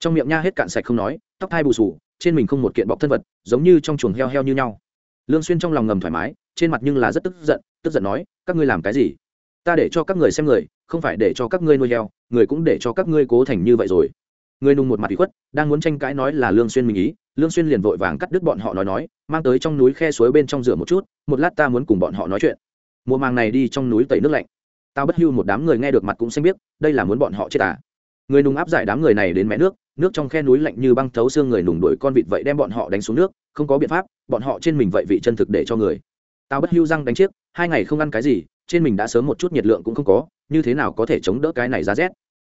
Trong miệng nha hết cạn sạch không nói, tóc thai bù sù trên mình không một kiện bọc thân vật, giống như trong chuồng heo heo như nhau. Lương xuyên trong lòng ngầm thoải mái, trên mặt nhưng là rất tức giận tức giận nói, các ngươi làm cái gì? Ta để cho các người xem người, không phải để cho các ngươi nuôi heo, người cũng để cho các ngươi cố thành như vậy rồi người nùng một mặt bị khuất, đang muốn tranh cãi nói là lương xuyên mình ý. Lương xuyên liền vội vàng cắt đứt bọn họ nói nói, mang tới trong núi khe suối bên trong rửa một chút, một lát ta muốn cùng bọn họ nói chuyện. Mùa màng này đi trong núi tẩy nước lạnh. Tao bất hưu một đám người nghe được mặt cũng xanh biết đây là muốn bọn họ chết à? Người nùng áp giải đám người này đến mé nước nước trong khe núi lạnh như băng thấu xương người nùng đuổi con vịt vậy đem bọn họ đánh xuống nước, không có biện pháp, bọn họ trên mình vậy vị chân thực để cho người. Tao bất hưu răng đánh chiếc, hai ngày không ăn cái gì, trên mình đã sớm một chút nhiệt lượng cũng không có, như thế nào có thể chống đỡ cái này giá rét?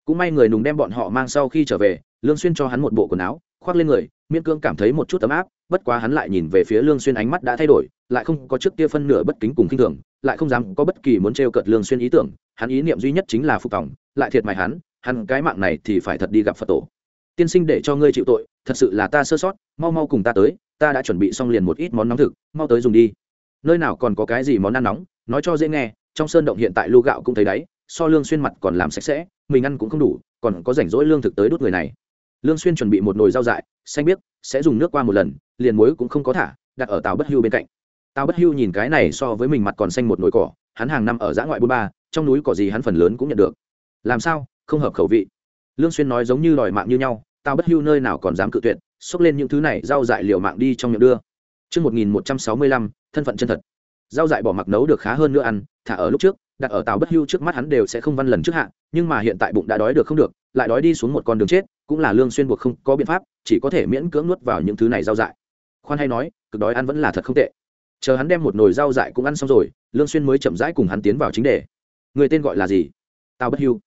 Cũng may người nùng đem bọn họ mang sau khi trở về, lương xuyên cho hắn một bộ quần áo, khoác lên người, miễn cương cảm thấy một chút ấm áp, bất quá hắn lại nhìn về phía lương xuyên ánh mắt đã thay đổi, lại không có trước kia phân nửa bất kính cùng kinh thường, lại không dám có bất kỳ muốn treo cợt lương xuyên ý tưởng, hắn ý niệm duy nhất chính là phục tòng, lại thiệt mài hắn hắn cái mạng này thì phải thật đi gặp phật tổ. Tiên sinh để cho ngươi chịu tội, thật sự là ta sơ sót, mau mau cùng ta tới, ta đã chuẩn bị xong liền một ít món nóng thực, mau tới dùng đi. Nơi nào còn có cái gì món ăn nóng, nói cho dễ nghe, trong sơn động hiện tại lu gạo cũng thấy đấy so lương xuyên mặt còn làm sạch sẽ mình ăn cũng không đủ còn có rảnh rỗi lương thực tới đốt người này. Lương xuyên chuẩn bị một nồi rau dại xanh biếc sẽ dùng nước qua một lần liền muối cũng không có thả đặt ở tàu bất hưu bên cạnh. Tàu bất hưu nhìn cái này so với mình mặt còn xanh một nồi cỏ hắn hàng năm ở giã ngoại bôn ba trong núi cỏ gì hắn phần lớn cũng nhận được. Làm sao? Không hợp khẩu vị. Lương xuyên nói giống như đòi mạng như nhau tàu bất hưu nơi nào còn dám cự tuyệt xúc lên những thứ này rau dại liều mạng đi trong miệng đưa. Trước 1165, thân phận chân thật. Rau dại bỏ mặc nấu được khá hơn nữa ăn, thả ở lúc trước, đặt ở tàu bất hưu trước mắt hắn đều sẽ không văn lần trước hạ, nhưng mà hiện tại bụng đã đói được không được, lại đói đi xuống một con đường chết, cũng là lương xuyên buộc không có biện pháp, chỉ có thể miễn cưỡng nuốt vào những thứ này rau dại. Khoan hay nói, cực đói ăn vẫn là thật không tệ. Chờ hắn đem một nồi rau dại cũng ăn xong rồi, lương xuyên mới chậm rãi cùng hắn tiến vào chính đề. Người tên gọi là gì? Tào Bất Hưu.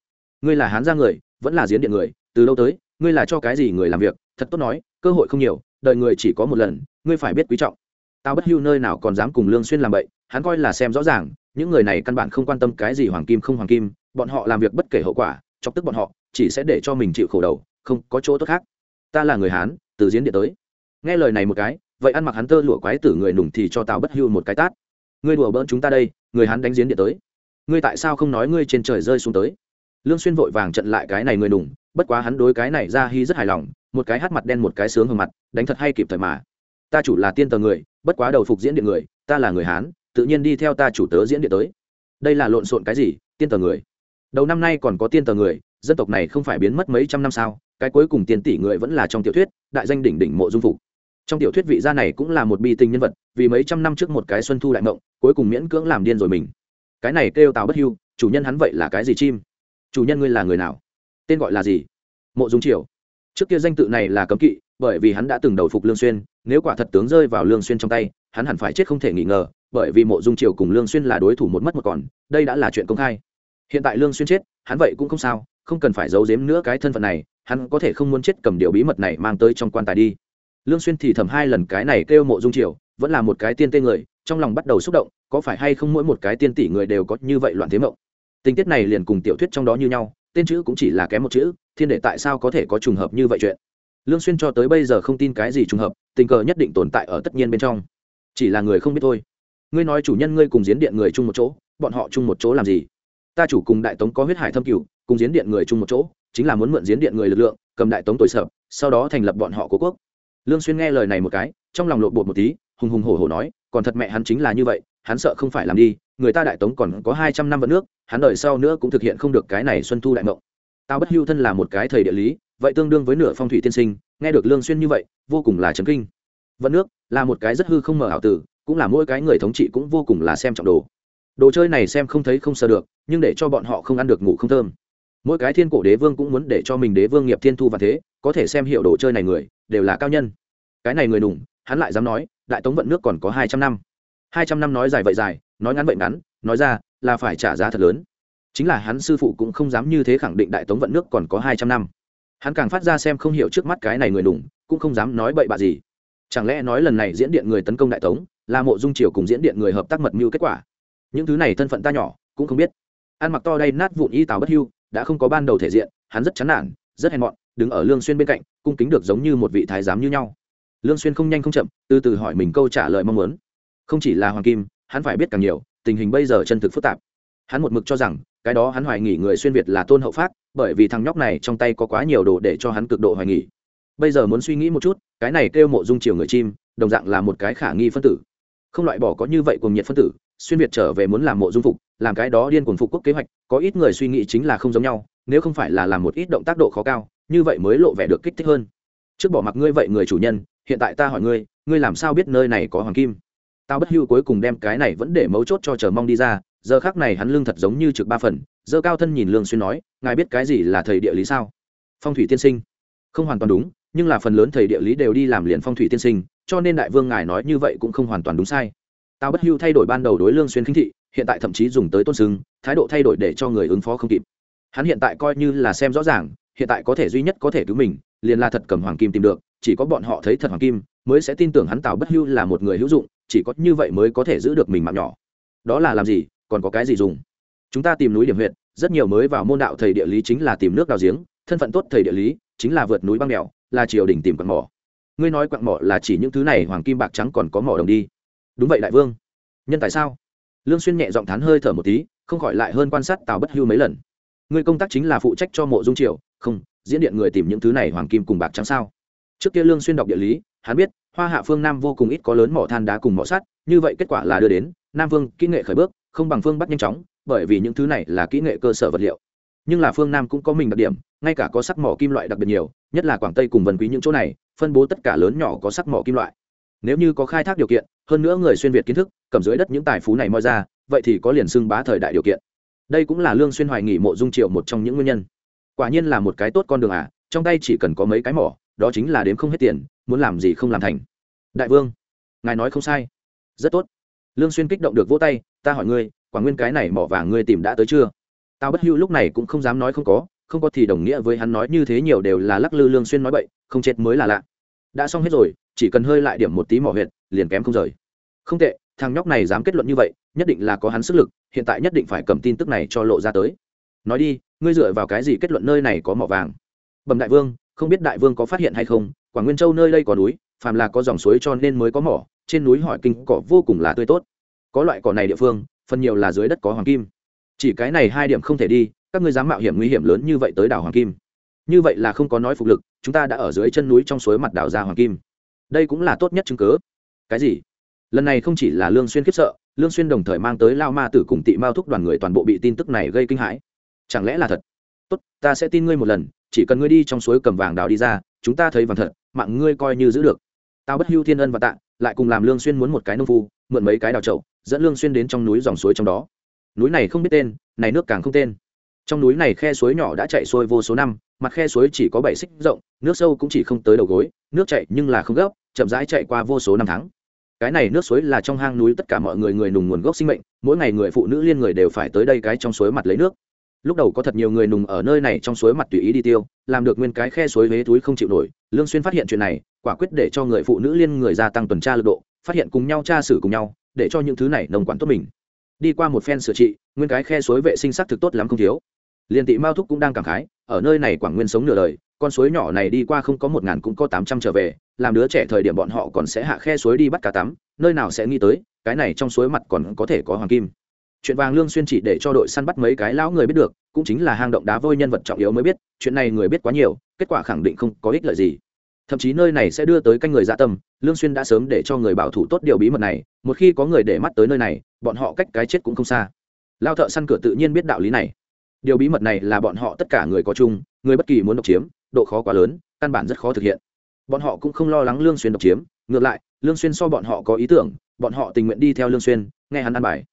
Ngươi là hán gia người, vẫn là diễn điện người, từ lâu tới, ngươi là cho cái gì người làm việc thật tốt nói cơ hội không nhiều đợi người chỉ có một lần ngươi phải biết quý trọng tào bất hưu nơi nào còn dám cùng lương xuyên làm bậy hắn coi là xem rõ ràng những người này căn bản không quan tâm cái gì hoàng kim không hoàng kim, bọn họ làm việc bất kể hậu quả, chọc tức bọn họ, chỉ sẽ để cho mình chịu khổ đầu, không có chỗ tốt khác. Ta là người hán, từ diễn điện tới. Nghe lời này một cái, vậy ăn mặc hắn tơ lụa quái tử người nùng thì cho tao bất hưu một cái tát. Ngươi đùa bỡn chúng ta đây, người hắn đánh diễn điện tới. Ngươi tại sao không nói ngươi trên trời rơi xuống tới? Lương xuyên vội vàng trận lại cái này người nùng, bất quá hắn đối cái này ra hy rất hài lòng, một cái hát mặt đen một cái sướng hờ mặt, đánh thật hay kịp thời mà. Ta chủ là tiên tờ người, bất quá đầu phục diễn điện người, ta là người hán tự nhiên đi theo ta chủ tớ diễn điện tới. Đây là lộn xộn cái gì, tiên tờ người? Đầu năm nay còn có tiên tờ người, dân tộc này không phải biến mất mấy trăm năm sao? Cái cuối cùng tiền tỷ người vẫn là trong tiểu thuyết, đại danh đỉnh đỉnh mộ dung phục. Trong tiểu thuyết vị gia này cũng là một bi tình nhân vật, vì mấy trăm năm trước một cái xuân thu đại mộng, cuối cùng miễn cưỡng làm điên rồi mình. Cái này kêu tào bất hưu, chủ nhân hắn vậy là cái gì chim? Chủ nhân ngươi là người nào? Tên gọi là gì? Mộ dung triều. Trước kia danh tự này là cấm kỵ, bởi vì hắn đã từng đầu phục lương xuyên, nếu quả thật tướng rơi vào lương xuyên trong tay, hắn hẳn phải chết không thể nghi ngờ bởi vì mộ dung triều cùng lương xuyên là đối thủ một mất một còn, đây đã là chuyện công khai. Hiện tại lương xuyên chết, hắn vậy cũng không sao, không cần phải giấu giếm nữa cái thân phận này, hắn có thể không muốn chết cầm điều bí mật này mang tới trong quan tài đi. Lương xuyên thì thầm hai lần cái này kêu mộ dung triều, vẫn là một cái tiên tê người, trong lòng bắt đầu xúc động, có phải hay không mỗi một cái tiên tỷ người đều có như vậy loạn thế mộng? Tình tiết này liền cùng tiểu thuyết trong đó như nhau, tên chữ cũng chỉ là kém một chữ, thiên đệ tại sao có thể có trùng hợp như vậy chuyện? Lương xuyên cho tới bây giờ không tin cái gì trùng hợp, tình cờ nhất định tồn tại ở tất nhiên bên trong. Chỉ là người không biết thôi ngươi nói chủ nhân ngươi cùng diễn điện người chung một chỗ, bọn họ chung một chỗ làm gì? Ta chủ cùng đại tống có huyết hải thâm cửu, cùng diễn điện người chung một chỗ, chính là muốn mượn diễn điện người lực lượng, cầm đại tống tội sợ sau đó thành lập bọn họ của quốc. Lương xuyên nghe lời này một cái, trong lòng lộn bột một tí, hùng hùng hổ hổ nói, còn thật mẹ hắn chính là như vậy, hắn sợ không phải làm đi, người ta đại tống còn có hai trăm năm vận nước, hắn đợi sau nữa cũng thực hiện không được cái này xuân thu đại mộng. Tao bất hưu thân là một cái thầy địa lý, vậy tương đương với nửa phong thủy tiên sinh, nghe được lương xuyên như vậy, vô cùng là chấn kinh. Vận nước là một cái rất hư không mở ảo tử cũng là mỗi cái người thống trị cũng vô cùng là xem trọng đồ. Đồ chơi này xem không thấy không sờ được, nhưng để cho bọn họ không ăn được ngủ không thơm. Mỗi cái thiên cổ đế vương cũng muốn để cho mình đế vương nghiệp thiên thu và thế, có thể xem hiệu đồ chơi này người, đều là cao nhân. Cái này người đủng hắn lại dám nói, đại tống vận nước còn có hai trăm năm. Hai trăm năm nói dài vậy dài, nói ngắn vậy ngắn, nói ra, là phải trả giá thật lớn. Chính là hắn sư phụ cũng không dám như thế khẳng định đại tống vận nước còn có hai trăm năm. Hắn càng phát ra xem không hiểu trước mắt cái này người đủng cũng không dám nói bậy bạ gì chẳng lẽ nói lần này diễn điện người tấn công đại tống, là mộ dung triều cùng diễn điện người hợp tác mật mưu kết quả? Những thứ này thân phận ta nhỏ, cũng không biết. Ăn mặc to đây nát vụn y tào bất hưu, đã không có ban đầu thể diện, hắn rất chán nản, rất hèn mọn, đứng ở lương xuyên bên cạnh, cung kính được giống như một vị thái giám như nhau. Lương xuyên không nhanh không chậm, từ từ hỏi mình câu trả lời mong muốn. Không chỉ là hoàng kim, hắn phải biết càng nhiều, tình hình bây giờ chân thực phức tạp. Hắn một mực cho rằng, cái đó hắn hoài nghi người xuyên việt là tôn hậu phát, bởi vì thằng nhóc này trong tay có quá nhiều đồ để cho hắn cực độ hoài nghi bây giờ muốn suy nghĩ một chút cái này kêu mộ dung chiều người chim, đồng dạng là một cái khả nghi phân tử. Không loại bỏ có như vậy cùng nhiệt phân tử, xuyên việt trở về muốn làm mộ dung phục, làm cái đó điên cuồng phục quốc kế hoạch, có ít người suy nghĩ chính là không giống nhau, nếu không phải là làm một ít động tác độ khó cao, như vậy mới lộ vẻ được kích thích hơn. Trước bỏ mặc ngươi vậy người chủ nhân, hiện tại ta hỏi ngươi ngươi làm sao biết nơi này có hoàng kim? Tao bất hưu cuối cùng đem cái này vẫn để mấu chốt cho chờ mong đi ra, giờ khác này hắn lương thật giống như trực ba phần dơ cao thân nhìn lương xuyên nói, ngài biết cái gì là thầy địa lý sao? Phong thủy tiên sinh. Không hoàn toàn đúng nhưng là phần lớn thầy địa lý đều đi làm liền phong thủy tiên sinh, cho nên đại vương ngài nói như vậy cũng không hoàn toàn đúng sai. Tao bất hưu thay đổi ban đầu đối lương xuyên khinh thị, hiện tại thậm chí dùng tới tôn sưng, thái độ thay đổi để cho người ứng phó không kịp. Hắn hiện tại coi như là xem rõ ràng, hiện tại có thể duy nhất có thể cứu mình, liền là thật cầm hoàng kim tìm được, chỉ có bọn họ thấy thật hoàng kim, mới sẽ tin tưởng hắn tào bất hưu là một người hữu dụng, chỉ có như vậy mới có thể giữ được mình mạng nhỏ. Đó là làm gì, còn có cái gì dùng? Chúng ta tìm núi điểm huyện rất nhiều mới vào môn đạo thầy địa lý chính là tìm nước đào giếng, thân phận tốt thầy địa lý chính là vượt núi băng đèo là triều đình tìm quặng mỏ. Ngươi nói quặng mỏ là chỉ những thứ này, hoàng kim bạc trắng còn có mỏ đồng đi. Đúng vậy đại vương. Nhân tại sao? Lương xuyên nhẹ giọng thán hơi thở một tí, không khỏi lại hơn quan sát tào bất hưu mấy lần. Ngươi công tác chính là phụ trách cho mộ dung triều, không, diễn điện người tìm những thứ này hoàng kim cùng bạc trắng sao? Trước kia lương xuyên đọc địa lý, hắn biết, hoa hạ phương nam vô cùng ít có lớn mỏ than đá cùng mỏ sắt, như vậy kết quả là đưa đến, nam vương kỹ nghệ khởi bước, không bằng phương bắc nhanh chóng, bởi vì những thứ này là kỹ nghệ cơ sở vật liệu. Nhưng là phương nam cũng có mình đặc điểm, ngay cả có sắc mỏ kim loại đặc biệt nhiều nhất là quảng tây cùng vân quý những chỗ này, phân bố tất cả lớn nhỏ có sắc mỏ kim loại. Nếu như có khai thác điều kiện, hơn nữa người xuyên việt kiến thức, cầm dưới đất những tài phú này moi ra, vậy thì có liền xưng bá thời đại điều kiện. Đây cũng là lương xuyên hoài nghỉ mộ dung triệu một trong những nguyên nhân. Quả nhiên là một cái tốt con đường à trong tay chỉ cần có mấy cái mỏ, đó chính là đếm không hết tiền, muốn làm gì không làm thành. Đại vương, ngài nói không sai. Rất tốt. Lương xuyên kích động được vỗ tay, ta hỏi ngươi, quả nguyên cái này mỏ vàng ngươi tìm đã tới chưa? Tao bất hưu lúc này cũng không dám nói không có không có thì đồng nghĩa với hắn nói như thế nhiều đều là lắc lư lương xuyên nói bậy, không chết mới là lạ. Đã xong hết rồi, chỉ cần hơi lại điểm một tí mỏ huyệt, liền kém không rời. Không tệ, thằng nhóc này dám kết luận như vậy, nhất định là có hắn sức lực, hiện tại nhất định phải cầm tin tức này cho lộ ra tới. Nói đi, ngươi dựa vào cái gì kết luận nơi này có mỏ vàng? Bẩm đại vương, không biết đại vương có phát hiện hay không, quảng nguyên châu nơi đây có núi, phàm là có dòng suối cho nên mới có mỏ, trên núi hỏi kinh cỏ vô cùng là tươi tốt. Có loại cỏ này địa phương, phần nhiều là dưới đất có hoàng kim. Chỉ cái này hai điểm không thể đi các ngươi dám mạo hiểm nguy hiểm lớn như vậy tới đảo hoàng kim. Như vậy là không có nói phục lực, chúng ta đã ở dưới chân núi trong suối mặt đảo ra hoàng kim. Đây cũng là tốt nhất chứng cớ. Cái gì? Lần này không chỉ là lương xuyên khiếp sợ, lương xuyên đồng thời mang tới lao ma tử cùng tị mao thúc đoàn người toàn bộ bị tin tức này gây kinh hãi. Chẳng lẽ là thật? Tốt, ta sẽ tin ngươi một lần, chỉ cần ngươi đi trong suối cầm vàng đào đi ra, chúng ta thấy vàng thật, mạng ngươi coi như giữ được. Tao bất hưu thiên ân và tạ, lại cùng làm lương xuyên muốn một cái nông phu, mượn mấy cái đào chậu, dẫn lương xuyên đến trong núi dòng suối trong đó. Núi này không biết tên, này nước càng không tên trong núi này khe suối nhỏ đã chảy xuôi vô số năm, mặt khe suối chỉ có bảy xích rộng, nước sâu cũng chỉ không tới đầu gối, nước chảy nhưng là không gấp, chậm rãi chạy qua vô số năm tháng. Cái này nước suối là trong hang núi tất cả mọi người người nùng nguồn gốc sinh mệnh, mỗi ngày người phụ nữ liên người đều phải tới đây cái trong suối mặt lấy nước. Lúc đầu có thật nhiều người nùng ở nơi này trong suối mặt tùy ý đi tiêu, làm được nguyên cái khe suối huế túi không chịu nổi, lương xuyên phát hiện chuyện này, quả quyết để cho người phụ nữ liên người gia tăng tuần tra lực độ, phát hiện cùng nhau tra xử cùng nhau, để cho những thứ này nồng quản tốt mình đi qua một phen sửa trị, nguyên cái khe suối vệ sinh sắc thực tốt lắm không thiếu. Liên tị mao thúc cũng đang cảm khái, ở nơi này quảng nguyên sống nửa đời, con suối nhỏ này đi qua không có một ngàn cũng có tám trăm trở về, làm đứa trẻ thời điểm bọn họ còn sẽ hạ khe suối đi bắt cá tắm, nơi nào sẽ nghĩ tới, cái này trong suối mặt còn có thể có hoàng kim. Chuyện vàng lương xuyên chỉ để cho đội săn bắt mấy cái lão người biết được, cũng chính là hang động đá vôi nhân vật trọng yếu mới biết, chuyện này người biết quá nhiều, kết quả khẳng định không có ích lợi gì thậm chí nơi này sẽ đưa tới canh người dạ tâm, lương xuyên đã sớm để cho người bảo thủ tốt điều bí mật này, một khi có người để mắt tới nơi này, bọn họ cách cái chết cũng không xa. Lao thợ săn cửa tự nhiên biết đạo lý này. Điều bí mật này là bọn họ tất cả người có chung, người bất kỳ muốn độc chiếm, độ khó quá lớn, căn bản rất khó thực hiện. Bọn họ cũng không lo lắng lương xuyên độc chiếm, ngược lại, lương xuyên so bọn họ có ý tưởng, bọn họ tình nguyện đi theo lương xuyên, nghe hắn ăn bài.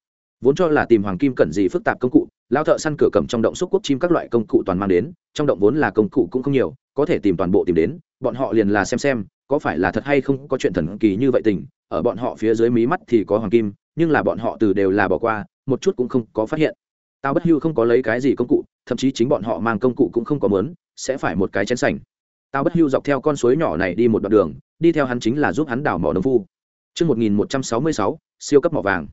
Vốn cho là tìm hoàng kim cần gì phức tạp công cụ lao thợ săn cửa cầm trong động xúc quốc chim các loại công cụ toàn mang đến trong động vốn là công cụ cũng không nhiều có thể tìm toàn bộ tìm đến bọn họ liền là xem xem có phải là thật hay không có chuyện thần kỳ như vậy tình ở bọn họ phía dưới mí mắt thì có hoàng kim nhưng là bọn họ từ đều là bỏ qua một chút cũng không có phát hiện. Tao bất hưu không có lấy cái gì công cụ thậm chí chính bọn họ mang công cụ cũng không có mớn sẽ phải một cái chén sành. Tao bất hưu dọc theo con suối nhỏ này đi một đoạn đường đi theo hắn chính là giúp hắn đào mỏ đồng phu. Trước 1166, siêu cấp mỏ vàng.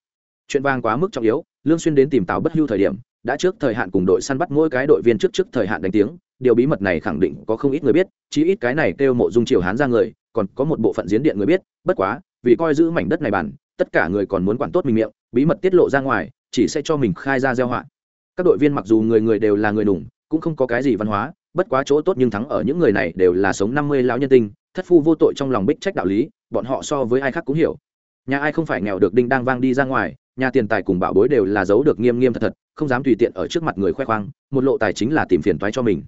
Chuyện vang quá mức trọng yếu, Lương Xuyên đến tìm Tào Bất Hưu thời điểm, đã trước thời hạn cùng đội săn bắt mỗi cái đội viên trước trước thời hạn đánh tiếng, điều bí mật này khẳng định có không ít người biết, chí ít cái này kêu mộ dung triều hán ra người, còn có một bộ phận diễn điện người biết, bất quá, vì coi giữ mảnh đất này bản, tất cả người còn muốn quản tốt mình miệng, bí mật tiết lộ ra ngoài, chỉ sẽ cho mình khai ra gieo họa. Các đội viên mặc dù người người đều là người đủng cũng không có cái gì văn hóa, bất quá chỗ tốt nhưng thắng ở những người này đều là sống năm mươi lão nhân tinh, thất phu vô tội trong lòng bích trách đạo lý, bọn họ so với ai khác cũng hiểu. Nhà ai không phải nghèo được đinh đang vang đi ra ngoài, nhà tiền tài cùng bảo bối đều là giấu được nghiêm nghiêm thật thật, không dám tùy tiện ở trước mặt người khoe khoang, một lộ tài chính là tìm phiền toái cho mình.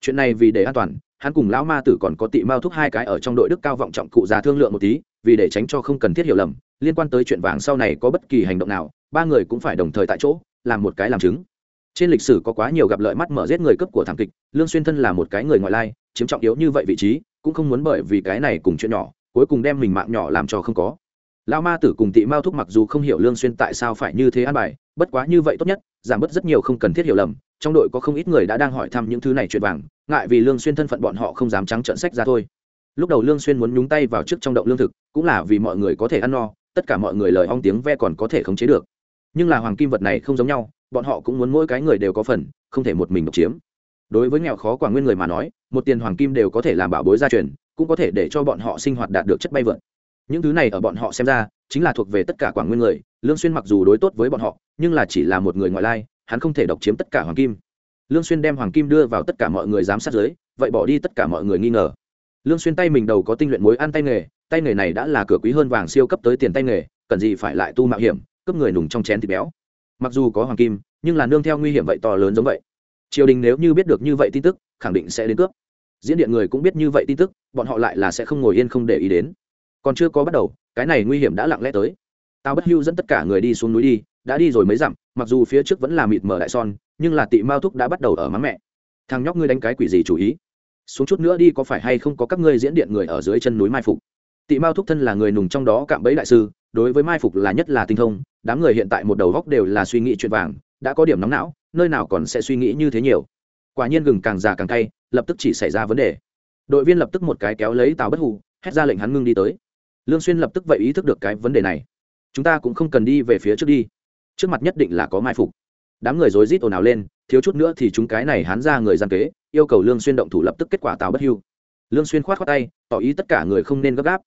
Chuyện này vì để an toàn, hắn cùng lão ma tử còn có tị mao thúc hai cái ở trong đội đức cao vọng trọng cụ già thương lượng một tí, vì để tránh cho không cần thiết hiểu lầm, liên quan tới chuyện vàng sau này có bất kỳ hành động nào, ba người cũng phải đồng thời tại chỗ, làm một cái làm chứng trên lịch sử có quá nhiều gặp lợi mắt mở giết người cấp của thảm kịch lương xuyên thân là một cái người ngoại lai chiếm trọng yếu như vậy vị trí cũng không muốn bởi vì cái này cùng chuyện nhỏ cuối cùng đem mình mạng nhỏ làm cho không có lão ma tử cùng tị mao thúc mặc dù không hiểu lương xuyên tại sao phải như thế an bài, bất quá như vậy tốt nhất, giảm bớt rất nhiều không cần thiết hiểu lầm, trong đội có không ít người đã đang hỏi thăm những thứ này chuyện vàng, ngại vì lương xuyên thân phận bọn họ không dám trắng trợn sách ra thôi. Lúc đầu lương xuyên muốn nhúng tay vào trước trong động lương thực, cũng là vì mọi người có thể ăn no, tất cả mọi người lời ong tiếng ve còn có thể khống chế được. Nhưng là hoàng kim vật này không giống nhau, bọn họ cũng muốn mỗi cái người đều có phần, không thể một mình độc chiếm. Đối với nghèo khó quả nguyên người mà nói, một tiền hoàng kim đều có thể làm bảo bối gia truyền, cũng có thể để cho bọn họ sinh hoạt đạt được chất bay vượt những thứ này ở bọn họ xem ra, chính là thuộc về tất cả quảng nguyên người. Lương xuyên mặc dù đối tốt với bọn họ, nhưng là chỉ là một người ngoại lai, hắn không thể độc chiếm tất cả hoàng kim. Lương xuyên đem hoàng kim đưa vào tất cả mọi người giám sát dưới, vậy bỏ đi tất cả mọi người nghi ngờ. Lương xuyên tay mình đầu có tinh luyện muối ăn tay nghề tay nghề này đã là cửa quý hơn vàng siêu cấp tới tiền tay nghề, cần gì phải lại tu mạo hiểm, cướp người nùng trong chén thịt béo. Mặc dù có hoàng kim, nhưng là nương theo nguy hiểm vậy to lớn giống vậy. Triều đình nếu như biết được như vậy tin tức, khẳng định sẽ đến cướp. Diễn điện người cũng biết như vậy tin tức, bọn họ lại là sẽ không ngồi yên không để ý đến còn chưa có bắt đầu, cái này nguy hiểm đã lặng lẽ tới. Tao bất hưu dẫn tất cả người đi xuống núi đi, đã đi rồi mấy dặm, mặc dù phía trước vẫn là mịt mờ đại son, nhưng là tị mao thúc đã bắt đầu ở mắng mẹ. Thằng nhóc ngươi đánh cái quỷ gì chủ ý? Xuống chút nữa đi, có phải hay không có các ngươi diễn điện người ở dưới chân núi mai phục? Tị mao thúc thân là người nùng trong đó cạm bẫy đại sư, đối với mai phục là nhất là tinh thông, đám người hiện tại một đầu góc đều là suy nghĩ chuyện vàng, đã có điểm nóng não, nơi nào còn sẽ suy nghĩ như thế nhiều. Quả nhiên gừng càng già càng cay, lập tức chỉ xảy ra vấn đề. Đội viên lập tức một cái kéo lấy tào bất hù hét ra lệnh hắn ngưng đi tới lương xuyên lập tức vậy ý thức được cái vấn đề này. Chúng ta cũng không cần đi về phía trước đi. Trước mặt nhất định là có mai phục. Đám người rối rít ồn ào lên, thiếu chút nữa thì chúng cái này hán ra người gian kế, yêu cầu lương xuyên động thủ lập tức kết quả tào bất hưu. Lương xuyên khoát khoát tay, tỏ ý tất cả người không nên gấp gáp.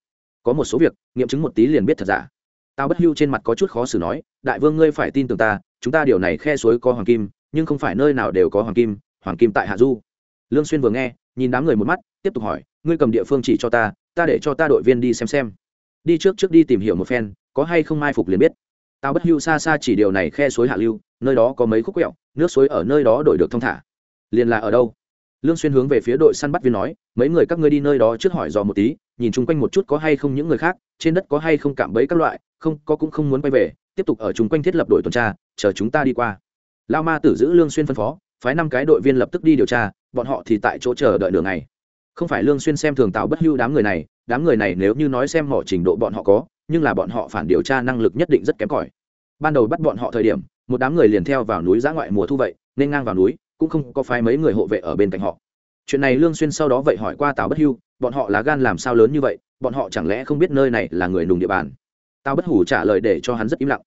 Có một số việc, nghiệm chứng một tí liền biết thật giả. Tào bất hưu trên mặt có chút khó xử nói, đại vương ngươi phải tin tưởng ta, chúng ta điều này khe suối có hoàng kim, nhưng không phải nơi nào đều có hoàng kim hoàng kim tại hạ du. Lương xuyên vừa nghe, nhìn đám người một mắt, tiếp tục hỏi, ngươi cầm địa phương chỉ cho ta ta để cho ta đội viên đi xem xem đi trước trước đi tìm hiểu một phen, có hay không mai phục liền biết. Tao bất hưu xa xa chỉ điều này khe suối hạ lưu, nơi đó có mấy khúc quẹo, nước suối ở nơi đó đổi được thông thả. Liền là ở đâu? Lương xuyên hướng về phía đội săn bắt viên nói, mấy người các ngươi đi nơi đó trước hỏi dò một tí, nhìn chung quanh một chút có hay không những người khác, trên đất có hay không cạm bẫy các loại, không, có cũng không muốn quay về, tiếp tục ở chung quanh thiết lập đội tuần tra, chờ chúng ta đi qua. Lao ma tử giữ lương xuyên phân phó, phái năm cái đội viên lập tức đi điều tra, bọn họ thì tại chỗ chờ đợi đường này không phải lương xuyên xem thường tào bất hưu đám người này đám người này nếu như nói xem mỏ trình độ bọn họ có, nhưng là bọn họ phản điều tra năng lực nhất định rất kém cỏi. Ban đầu bắt bọn họ thời điểm, một đám người liền theo vào núi giã ngoại mùa thu vậy, nên ngang vào núi, cũng không có phái mấy người hộ vệ ở bên cạnh họ. Chuyện này lương xuyên sau đó vậy hỏi qua tào bất hưu, bọn họ là gan làm sao lớn như vậy, bọn họ chẳng lẽ không biết nơi này là người nùng địa bàn? Tào bất hủ trả lời để cho hắn rất im lặng.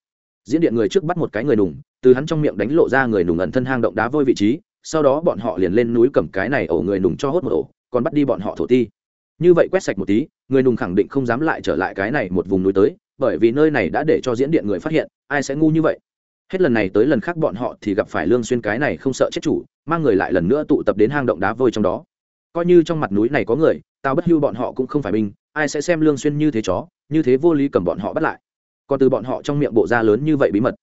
Diễn điện người trước bắt một cái người nùng, từ hắn trong miệng đánh lộ ra người nùng ẩn thân hang động đá vôi vị trí, sau đó bọn họ liền lên núi cầm cái này ổ người nùng cho hốt một ổ, còn bắt đi bọn họ thổ ti như vậy quét sạch một tí, người nùng khẳng định không dám lại trở lại cái này một vùng núi tới, bởi vì nơi này đã để cho diễn điện người phát hiện, ai sẽ ngu như vậy? Hết lần này tới lần khác bọn họ thì gặp phải lương xuyên cái này không sợ chết chủ, mang người lại lần nữa tụ tập đến hang động đá vôi trong đó. Coi như trong mặt núi này có người tao bất hưu bọn họ cũng không phải binh, ai sẽ xem lương xuyên như thế chó, như thế vô lý cầm bọn họ bắt lại? Còn từ bọn họ trong miệng bộ ra lớn như vậy bí mật.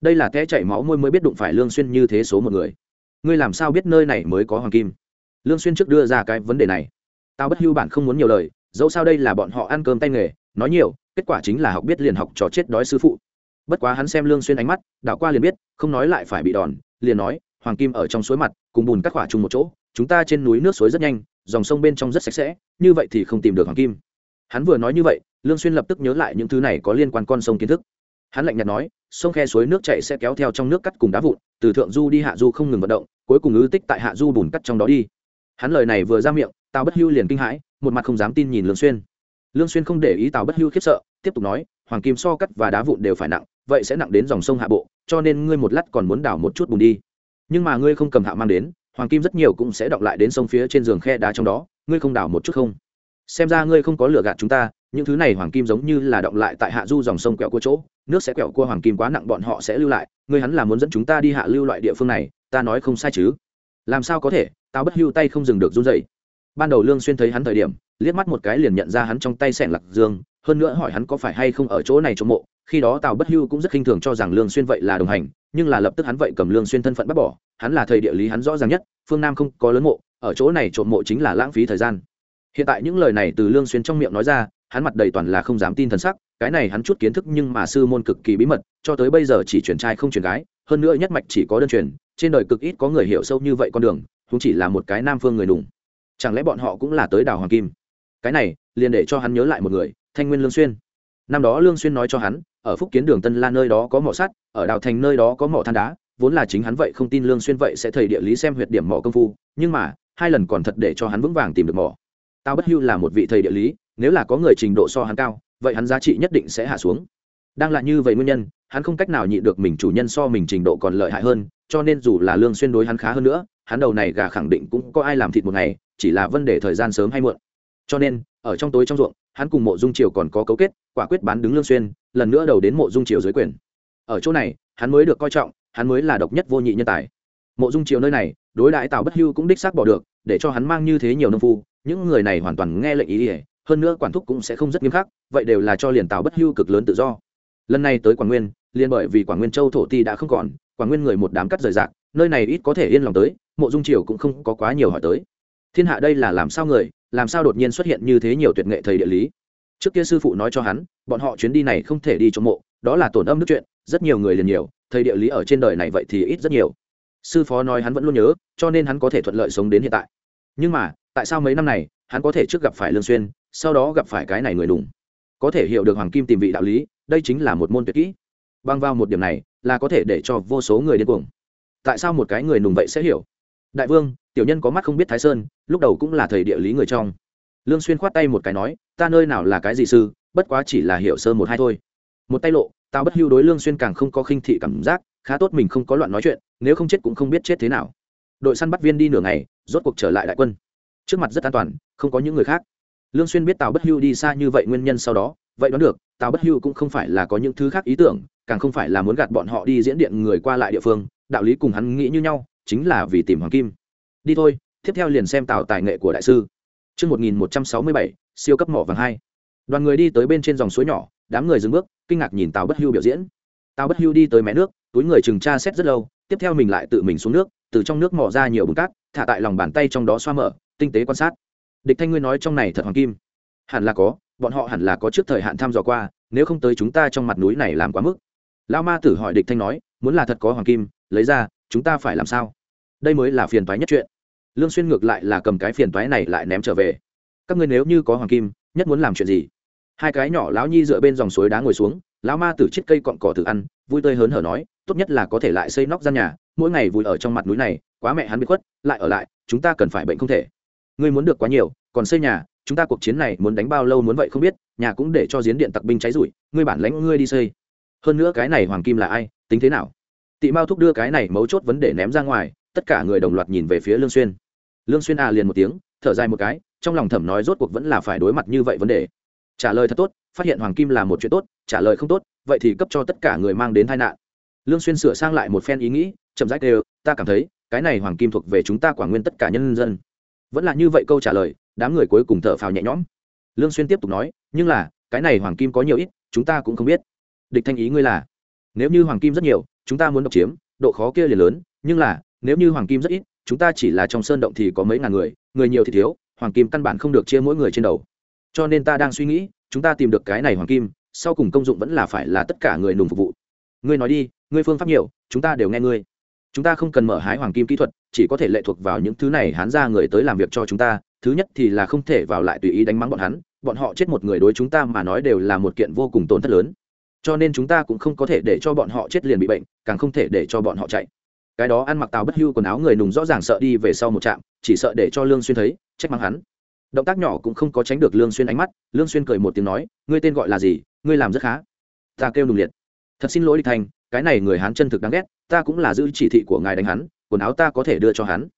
Đây là kẽ chảy máu môi mới biết đụng phải lương xuyên như thế số một người. Ngươi làm sao biết nơi này mới có hoàng kim? Lương xuyên trước đưa ra cái vấn đề này tao bất hưu bản không muốn nhiều lời, dẫu sao đây là bọn họ ăn cơm tay nghề, nói nhiều, kết quả chính là học biết liền học trò chết đói sư phụ. Bất quá hắn xem lương xuyên ánh mắt, đảo qua liền biết, không nói lại phải bị đòn, liền nói, hoàng kim ở trong suối mặt, cùng bùn cắt khỏa chung một chỗ, chúng ta trên núi nước suối rất nhanh, dòng sông bên trong rất sạch sẽ, như vậy thì không tìm được hoàng kim. Hắn vừa nói như vậy, lương xuyên lập tức nhớ lại những thứ này có liên quan con sông kiến thức. Hắn lạnh nhạt nói, sông khe suối nước chảy sẽ kéo theo trong nước cắt cùng đá vụn, từ thượng du đi hạ du không ngừng vận động, cuối cùng ứ tích tại hạ du bùn cắt trong đó đi. Hắn lời này vừa ra miệng Tào bất hưu liền kinh hãi, một mặt không dám tin nhìn lương xuyên. Lương xuyên không để ý tào bất hưu khiếp sợ, tiếp tục nói, hoàng kim so cắt và đá vụn đều phải nặng, vậy sẽ nặng đến dòng sông hạ bộ, cho nên ngươi một lát còn muốn đào một chút bùn đi. Nhưng mà ngươi không cầm hạ mang đến, hoàng kim rất nhiều cũng sẽ đọng lại đến sông phía trên giường khe đá trong đó, ngươi không đào một chút không? Xem ra ngươi không có lừa gạt chúng ta, những thứ này hoàng kim giống như là động lại tại hạ du dòng sông quẹo cua chỗ, nước sẽ quẹo cua hoàng kim quá nặng bọn họ sẽ lưu lại, ngươi hắn là muốn dẫn chúng ta đi hạ lưu loại địa phương này, ta nói không sai chứ. Làm sao có thể? Tao bất hưu tay không dừng được run dậy ban đầu lương xuyên thấy hắn thời điểm, liếc mắt một cái liền nhận ra hắn trong tay sẻn lạc dương, hơn nữa hỏi hắn có phải hay không ở chỗ này trộm mộ, khi đó tào bất hưu cũng rất khinh thường cho rằng lương xuyên vậy là đồng hành, nhưng là lập tức hắn vậy cầm lương xuyên thân phận bắt bỏ, hắn là thầy địa lý hắn rõ ràng nhất, phương nam không có lớn mộ, ở chỗ này trộm mộ chính là lãng phí thời gian. Hiện tại những lời này từ lương xuyên trong miệng nói ra, hắn mặt đầy toàn là không dám tin thần sắc, cái này hắn chút kiến thức nhưng mà sư môn cực kỳ bí mật, cho tới bây giờ chỉ truyền trai không truyền gái, hơn nữa nhất mạch chỉ có đơn truyền, trên đời cực ít có người hiểu sâu như vậy con đường cũng chỉ là một cái nam phương người đủng chẳng lẽ bọn họ cũng là tới đào hoàng kim? Cái này, liền để cho hắn nhớ lại một người, thanh nguyên lương xuyên. Năm đó lương xuyên nói cho hắn, ở phúc kiến đường tân la nơi đó có mỏ sắt, ở đào thành nơi đó có mỏ than đá, vốn là chính hắn vậy không tin lương xuyên vậy sẽ thầy địa lý xem huyệt điểm mỏ công phu, nhưng mà, hai lần còn thật để cho hắn vững vàng tìm được mỏ. Tao bất hưu là một vị thầy địa lý, nếu là có người trình độ so hắn cao, vậy hắn giá trị nhất định sẽ hạ xuống. Đang là như vậy nguyên nhân, hắn không cách nào nhịn được mình chủ nhân so mình trình độ còn lợi hại hơn, cho nên dù là lương xuyên đối hắn khá hơn nữa, hắn đầu này gà khẳng định cũng có ai làm thịt một ngày chỉ là vấn đề thời gian sớm hay muộn. Cho nên, ở trong tối trong ruộng, hắn cùng mộ dung triều còn có cấu kết, quả quyết bán đứng lương xuyên, lần nữa đầu đến mộ dung triều dưới quyền. Ở chỗ này, hắn mới được coi trọng, hắn mới là độc nhất vô nhị nhân tài. Mộ dung triều nơi này, đối đãi tào bất hưu cũng đích xác bỏ được, để cho hắn mang như thế nhiều nông phu, những người này hoàn toàn nghe lệnh ý ỉa hơn nữa quản thúc cũng sẽ không rất nghiêm khắc, vậy đều là cho liền tào bất hưu cực lớn tự do. Lần này tới quảng nguyên, liền bởi vì quảng nguyên châu thổ ti đã không còn, quảng nguyên người một đám cắt rời rạc, nơi này ít có thể yên lòng tới, mộ dung triều cũng không có quá nhiều hỏi tới thiên hạ đây là làm sao người, làm sao đột nhiên xuất hiện như thế nhiều tuyệt nghệ thầy địa lý? Trước kia sư phụ nói cho hắn, bọn họ chuyến đi này không thể đi trong mộ, đó là tổn âm nước chuyện, rất nhiều người liền nhiều, thầy địa lý ở trên đời này vậy thì ít rất nhiều. Sư phó nói hắn vẫn luôn nhớ, cho nên hắn có thể thuận lợi sống đến hiện tại. Nhưng mà, tại sao mấy năm này, hắn có thể trước gặp phải lương xuyên, sau đó gặp phải cái này người đủng có thể hiểu được hoàng kim tìm vị đạo lý, đây chính là một môn tuyệt kỹ. Băng vào một điểm này, là có thể để cho vô số người điên cuồng. Tại sao một cái người nùng vậy sẽ hiểu? Đại vương, tiểu nhân có mắt không biết thái sơn, lúc đầu cũng là thầy địa lý người trong. Lương xuyên khoát tay một cái nói, ta nơi nào là cái gì sư, bất quá chỉ là hiểu sơ một hai thôi. Một tay lộ tao bất hưu đối lương xuyên càng không có khinh thị cảm giác, khá tốt mình không có loạn nói chuyện, nếu không chết cũng không biết chết thế nào. Đội săn bắt viên đi nửa ngày, rốt cuộc trở lại đại quân. Trước mặt rất an toàn, không có những người khác. Lương xuyên biết tào bất hưu đi xa như vậy nguyên nhân sau đó, vậy đoán được, tào bất hưu cũng không phải là có những thứ khác ý tưởng, càng không phải là muốn gạt bọn họ đi diễn điện người qua lại địa phương, đạo lý cùng hắn nghĩ như nhau chính là vì tìm hoàng kim đi thôi tiếp theo liền xem tào tài nghệ của đại sư Trước 1167, siêu cấp mỏ vàng hai. Đoàn người đi tới bên trên dòng suối nhỏ, đám người dừng bước, kinh ngạc nhìn Tào Bất Hưu biểu diễn. Tào Bất Hưu đi tới mé nước, túi người chừng tra xét rất lâu, tiếp theo mình lại tự mình xuống nước, từ trong nước mỏ ra nhiều bùn cát, thả tại lòng bàn tay trong đó xoa mở, tinh tế quan sát. Địch Thanh Nguyên nói trong này thật hoàng kim. Hẳn là có, bọn họ hẳn là có trước thời hạn thăm dò qua, nếu không tới chúng ta trong mặt núi này làm quá mức. Lão ma tử hỏi Địch Thanh nói, muốn là thật có hoàng kim, lấy ra, chúng ta phải làm sao? Đây mới là phiền toái nhất chuyện. Lương xuyên ngược lại là cầm cái phiền toái này lại ném trở về. Các ngươi nếu như có hoàng kim nhất muốn làm chuyện gì? Hai cái nhỏ lão nhi dựa bên dòng suối đá ngồi xuống lão ma tử chiếc cây cọn cỏ thử ăn vui tươi hớn hở nói tốt nhất là có thể lại xây nóc gian nhà mỗi ngày vui ở trong mặt núi này quá mẹ hắn bị khuất lại ở lại chúng ta cần phải bệnh không thể. Ngươi muốn được quá nhiều còn xây nhà chúng ta cuộc chiến này muốn đánh bao lâu muốn vậy không biết nhà cũng để cho giếng điện tặc binh cháy rủi ngươi bản lãnh ngươi đi xây. Hơn nữa cái này hoàng kim là ai tính thế nào? Tị mao thúc đưa cái này mấu chốt vấn đề ném ra ngoài, tất cả người đồng loạt nhìn về phía lương xuyên. Lương xuyên à liền một tiếng, thở dài một cái, trong lòng thẩm nói rốt cuộc vẫn là phải đối mặt như vậy vấn đề. Trả lời thật tốt, phát hiện hoàng kim là một chuyện tốt, trả lời không tốt, vậy thì cấp cho tất cả người mang đến tai nạn. Lương xuyên sửa sang lại một phen ý nghĩ, chậm rãi đều ta cảm thấy, cái này hoàng kim thuộc về chúng ta quả nguyên tất cả nhân dân. Vẫn là như vậy câu trả lời, đám người cuối cùng thở phào nhẹ nhõm. Lương xuyên tiếp tục nói, nhưng là, cái này hoàng kim có nhiều ít, chúng ta cũng không biết. Địch thanh ý ngươi là, nếu như hoàng kim rất nhiều chúng ta muốn độc chiếm, độ khó kia liền lớn, nhưng là, nếu như hoàng kim rất ít, chúng ta chỉ là trong sơn động thì có mấy ngàn người người nhiều thì thiếu, hoàng kim căn bản không được chia mỗi người trên đầu. Cho nên ta đang suy nghĩ, chúng ta tìm được cái này hoàng kim, sau cùng công dụng vẫn là phải là tất cả người nùng phục vụ. Ngươi nói đi, ngươi phương pháp nhiều, chúng ta đều nghe ngươi. Chúng ta không cần mở hái hoàng kim kỹ thuật, chỉ có thể lệ thuộc vào những thứ này hán ra người tới làm việc cho chúng ta, thứ nhất thì là không thể vào lại tùy ý đánh mắng bọn hắn, bọn họ chết một người đối chúng ta mà nói đều là một kiện vô cùng tổn thất lớn cho nên chúng ta cũng không có thể để cho bọn họ chết liền bị bệnh, càng không thể để cho bọn họ chạy. Cái đó ăn mặc tàu bất hưu quần áo người nùng rõ ràng sợ đi về sau một trạm, chỉ sợ để cho lương xuyên thấy, trách mắng hắn. Động tác nhỏ cũng không có tránh được lương xuyên ánh mắt, lương xuyên cười một tiếng nói, ngươi tên gọi là gì? Ngươi làm rất khá. Ta kêu nùng liệt. Thật xin lỗi địch thành, cái này người hắn chân thực đáng ghét, ta cũng là giữ chỉ thị của ngài đánh hắn, quần áo ta có thể đưa cho hắn.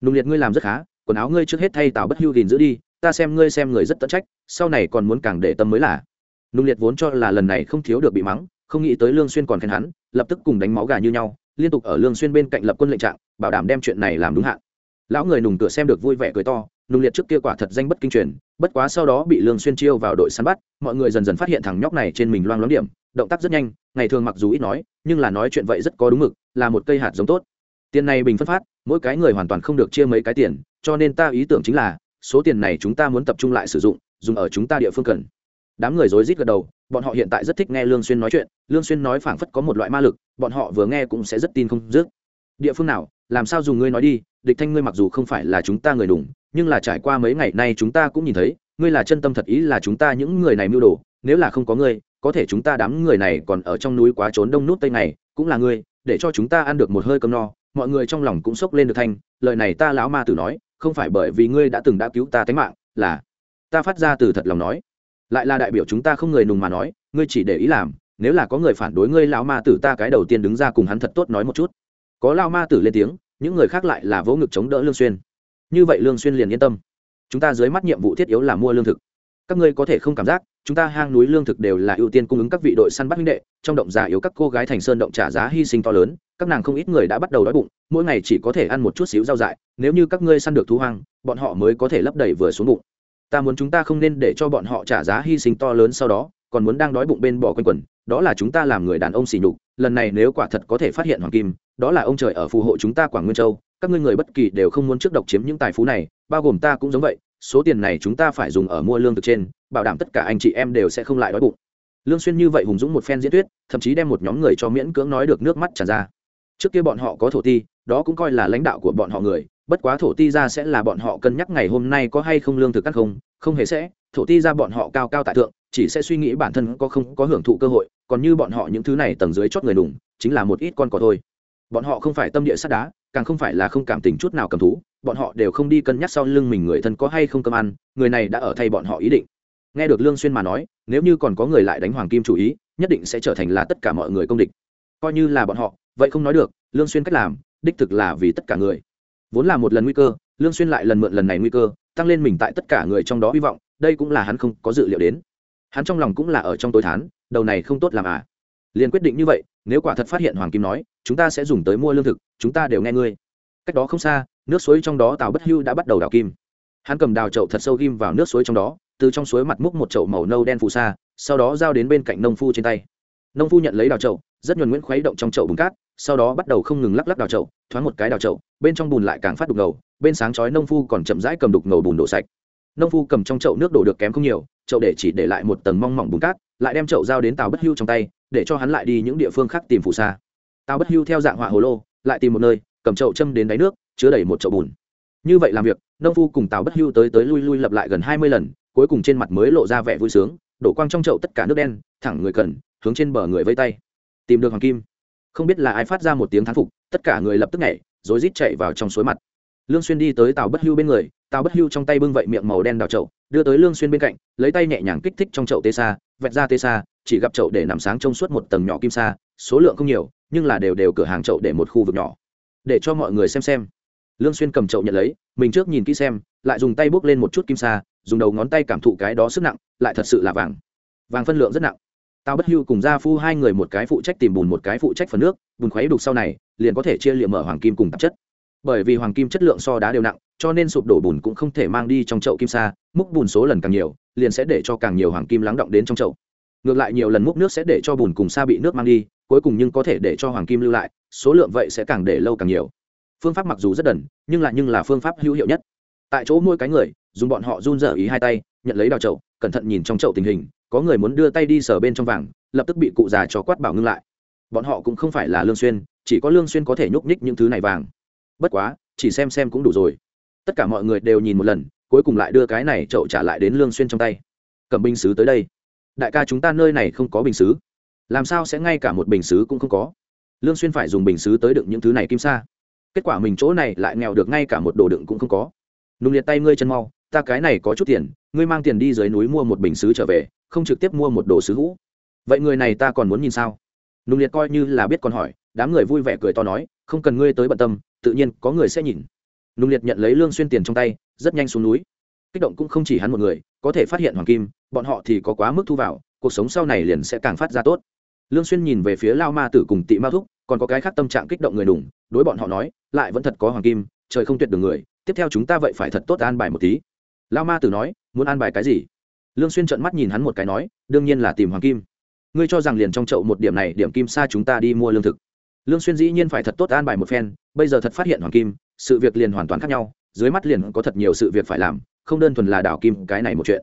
Nùng liệt, ngươi làm rất khá, quần áo ngươi trước hết thay tào bất hưu gìn giữ đi, ta xem ngươi xem người rất tận trách, sau này còn muốn càng để tâm mới là nùng liệt vốn cho là lần này không thiếu được bị mắng, không nghĩ tới lương xuyên còn khen hắn, lập tức cùng đánh máu gà như nhau, liên tục ở lương xuyên bên cạnh lập quân lệnh trạng, bảo đảm đem chuyện này làm đúng hạn. Lão người nùng cửa xem được vui vẻ cười to nùng liệt trước kia quả thật danh bất kinh truyền, bất quá sau đó bị lương xuyên chiêu vào đội săn bắt, mọi người dần dần phát hiện thằng nhóc này trên mình loang loáng điểm, động tác rất nhanh, ngày thường mặc dù ít nói, nhưng là nói chuyện vậy rất có đúng mực, là một cây hạt giống tốt. Tiền này bình phân phát, mỗi cái người hoàn toàn không được chia mấy cái tiền, cho nên ta ý tưởng chính là, số tiền này chúng ta muốn tập trung lại sử dụng, dùng ở chúng ta địa phương cần đám người rối rít gật đầu, bọn họ hiện tại rất thích nghe lương xuyên nói chuyện, lương xuyên nói phảng phất có một loại ma lực, bọn họ vừa nghe cũng sẽ rất tin không dứt. Địa phương nào, làm sao dùng ngươi nói đi, địch thanh ngươi mặc dù không phải là chúng ta người đủng nhưng là trải qua mấy ngày nay chúng ta cũng nhìn thấy, ngươi là chân tâm thật ý là chúng ta những người này mưu đồ, nếu là không có ngươi, có thể chúng ta đám người này còn ở trong núi quá trốn đông nút tây này cũng là ngươi, để cho chúng ta ăn được một hơi cơm no, mọi người trong lòng cũng sốc lên được thanh, lời này ta lão ma tử nói, không phải bởi vì ngươi đã từng đã cứu ta tính mạng, là, ta phát ra từ thật lòng nói lại là đại biểu chúng ta không người nùng mà nói, ngươi chỉ để ý làm, nếu là có người phản đối ngươi lão ma tử ta cái đầu tiên đứng ra cùng hắn thật tốt nói một chút. Có lão ma tử lên tiếng, những người khác lại là vỗ ngực chống đỡ lương xuyên. Như vậy lương xuyên liền yên tâm. Chúng ta dưới mắt nhiệm vụ thiết yếu là mua lương thực. Các ngươi có thể không cảm giác, chúng ta hang núi lương thực đều là ưu tiên cung ứng các vị đội săn bắt huynh đệ, trong động già yếu các cô gái thành sơn động trả giá hy sinh to lớn, các nàng không ít người đã bắt đầu đói bụng, mỗi ngày chỉ có thể ăn một chút xíu rau dại, nếu như các ngươi săn được thú hoang, bọn họ mới có thể lấp đầy vừa xuống bụng ta muốn chúng ta không nên để cho bọn họ trả giá hy sinh to lớn sau đó, còn muốn đang đói bụng bên bỏ quanh quần, đó là chúng ta làm người đàn ông xỉ nhục, lần này nếu quả thật có thể phát hiện hoàng kim, đó là ông trời ở phù hộ chúng ta quảng nguyên châu, các ngươi người bất kỳ đều không muốn trước độc chiếm những tài phú này, bao gồm ta cũng giống vậy, số tiền này chúng ta phải dùng ở mua lương thực trên, bảo đảm tất cả anh chị em đều sẽ không lại đói bụng. Lương xuyên như vậy hùng dũng một phen diễn thuyết, thậm chí đem một nhóm người cho miễn cưỡng nói được nước mắt tràn ra. Trước kia bọn họ có thổ ti, đó cũng coi là lãnh đạo của bọn họ người bất quá thổ ti ra sẽ là bọn họ cân nhắc ngày hôm nay có hay không lương thực cắt không không hề sẽ. Thổ ti ra bọn họ cao cao tại thượng, chỉ sẽ suy nghĩ bản thân có không, có hưởng thụ cơ hội, còn như bọn họ những thứ này tầng dưới chót người đủng chính là một ít con cỏ thôi. Bọn họ không phải tâm địa sắt đá, càng không phải là không cảm tình chút nào cầm thú, bọn họ đều không đi cân nhắc sau lưng mình người thân có hay không cơm ăn, người này đã ở thay bọn họ ý định. Nghe được lương xuyên mà nói, nếu như còn có người lại đánh hoàng kim chủ ý, nhất định sẽ trở thành là tất cả mọi người công địch. Coi như là bọn họ, vậy không nói được, lương xuyên cách làm, đích thực là vì tất cả người vốn là một lần nguy cơ, lương xuyên lại lần mượn lần này nguy cơ, tăng lên mình tại tất cả người trong đó hy vọng, đây cũng là hắn không có dự liệu đến. Hắn trong lòng cũng là ở trong tối thán, đầu này không tốt làm à. Liền quyết định như vậy, nếu quả thật phát hiện hoàng kim nói, chúng ta sẽ dùng tới mua lương thực, chúng ta đều nghe ngươi. Cách đó không xa, nước suối trong đó tào bất hưu đã bắt đầu đào kim. Hắn cầm đào chậu thật sâu kim vào nước suối trong đó, từ trong suối mặt múc một chậu màu nâu đen phù sa, sau đó giao đến bên cạnh nông phu trên tay. Nông phu nhận lấy đào chậu rất nhuần nguyễn khuấy động trong chậu bùn cát, sau đó bắt đầu không ngừng lắc lắc đào chậu, thoáng một cái đào chậu, bên trong bùn lại càng phát đục ngầu, bên sáng chói nông phu còn chậm rãi cầm đục ngầu bùn đổ sạch. Nông phu cầm trong chậu nước đổ được kém không nhiều, chậu để chỉ để lại một tầng mong mỏng bùn cát, lại đem chậu giao đến tàu bất hưu trong tay, để cho hắn lại đi những địa phương khác tìm phù sa. Tàu bất hưu theo dạng họa hồ lô, lại tìm một nơi, cầm chậu châm đến đáy nước, chứa đầy một chậu bùn. Như vậy làm việc, nông phu cùng tàu bất hưu tới tới lui lui lặp lại gần hai mươi lần, cuối cùng trên mặt mới lộ ra vẻ vui sướng, đổ quang trong chậu tất cả nước đen, thẳng người cần, hướng trên bờ người vây tay tìm được hoàng kim. Không biết là ai phát ra một tiếng thán phục, tất cả người lập tức nhảy, rối rít chạy vào trong suối mặt. Lương xuyên đi tới tàu bất hưu bên người tàu bất hưu trong tay bưng vậy miệng màu đen đào chậu, đưa tới lương xuyên bên cạnh, lấy tay nhẹ nhàng kích thích trong chậu tê sa, vẹt ra tê sa, chỉ gặp chậu để nằm sáng trong suốt một tầng nhỏ kim sa, số lượng không nhiều, nhưng là đều đều cửa hàng chậu để một khu vực nhỏ. Để cho mọi người xem xem. Lương xuyên cầm chậu nhận lấy, mình trước nhìn kỹ xem, lại dùng tay bước lên một chút kim sa, dùng đầu ngón tay cảm thụ cái đó sức nặng, lại thật sự là vàng. Vàng phân lượng rất nặng tao bất hưu cùng gia phu hai người một cái phụ trách tìm bùn, một cái phụ trách phần nước, bùn khuấy đục sau này, liền có thể chia liệm mở hoàng kim cùng tạp chất. Bởi vì hoàng kim chất lượng so đá đều nặng, cho nên sụp đổ bùn cũng không thể mang đi trong chậu kim sa, múc bùn số lần càng nhiều, liền sẽ để cho càng nhiều hoàng kim lắng động đến trong chậu. Ngược lại nhiều lần múc nước sẽ để cho bùn cùng sa bị nước mang đi, cuối cùng nhưng có thể để cho hoàng kim lưu lại, số lượng vậy sẽ càng để lâu càng nhiều. Phương pháp mặc dù rất đần, nhưng lại nhưng là phương pháp hữu hiệu nhất. Tại chỗ mỗi cái người, dùng bọn họ run dở ý hai tay, nhận lấy đào chậu, cẩn thận nhìn trong chậu tình hình có người muốn đưa tay đi sờ bên trong vàng, lập tức bị cụ già cho quát bảo ngưng lại. Bọn họ cũng không phải là lương xuyên, chỉ có lương xuyên có thể nhúc nhích những thứ này vàng. Bất quá, chỉ xem xem cũng đủ rồi. Tất cả mọi người đều nhìn một lần, cuối cùng lại đưa cái này chậu trả lại đến lương xuyên trong tay. Cầm binh sứ tới đây. Đại ca chúng ta nơi này không có bình sứ. Làm sao sẽ ngay cả một bình sứ cũng không có? Lương xuyên phải dùng bình sứ tới đựng những thứ này kim sa. Kết quả mình chỗ này lại nghèo được ngay cả một đồ đựng cũng không có. Nung liệt tay ngươi chân mau ta cái này có chút tiền, ngươi mang tiền đi dưới núi mua một bình xứ trở về, không trực tiếp mua một đồ sứ hũ. Vậy người này ta còn muốn nhìn sao? Nung liệt coi như là biết còn hỏi, đám người vui vẻ cười to nói, không cần ngươi tới bận tâm, tự nhiên có người sẽ nhìn. Nung liệt nhận lấy lương xuyên tiền trong tay, rất nhanh xuống núi. Kích động cũng không chỉ hắn một người, có thể phát hiện hoàng kim, bọn họ thì có quá mức thu vào, cuộc sống sau này liền sẽ càng phát ra tốt. Lương xuyên nhìn về phía lao ma tử cùng tị ma thúc, còn có cái khác tâm trạng kích động người đủng đối bọn họ nói, lại vẫn thật có hoàng kim, trời không tuyệt đường người, tiếp theo chúng ta vậy phải thật tốt an bài một tí lao ma tử nói, muốn an bài cái gì? Lương xuyên trợn mắt nhìn hắn một cái nói, đương nhiên là tìm hoàng kim. Ngươi cho rằng liền trong chậu một điểm này, điểm kim xa chúng ta đi mua lương thực. Lương xuyên dĩ nhiên phải thật tốt an bài một phen, bây giờ thật phát hiện hoàng kim, sự việc liền hoàn toàn khác nhau, dưới mắt liền có thật nhiều sự việc phải làm, không đơn thuần là đảo kim cái này một chuyện.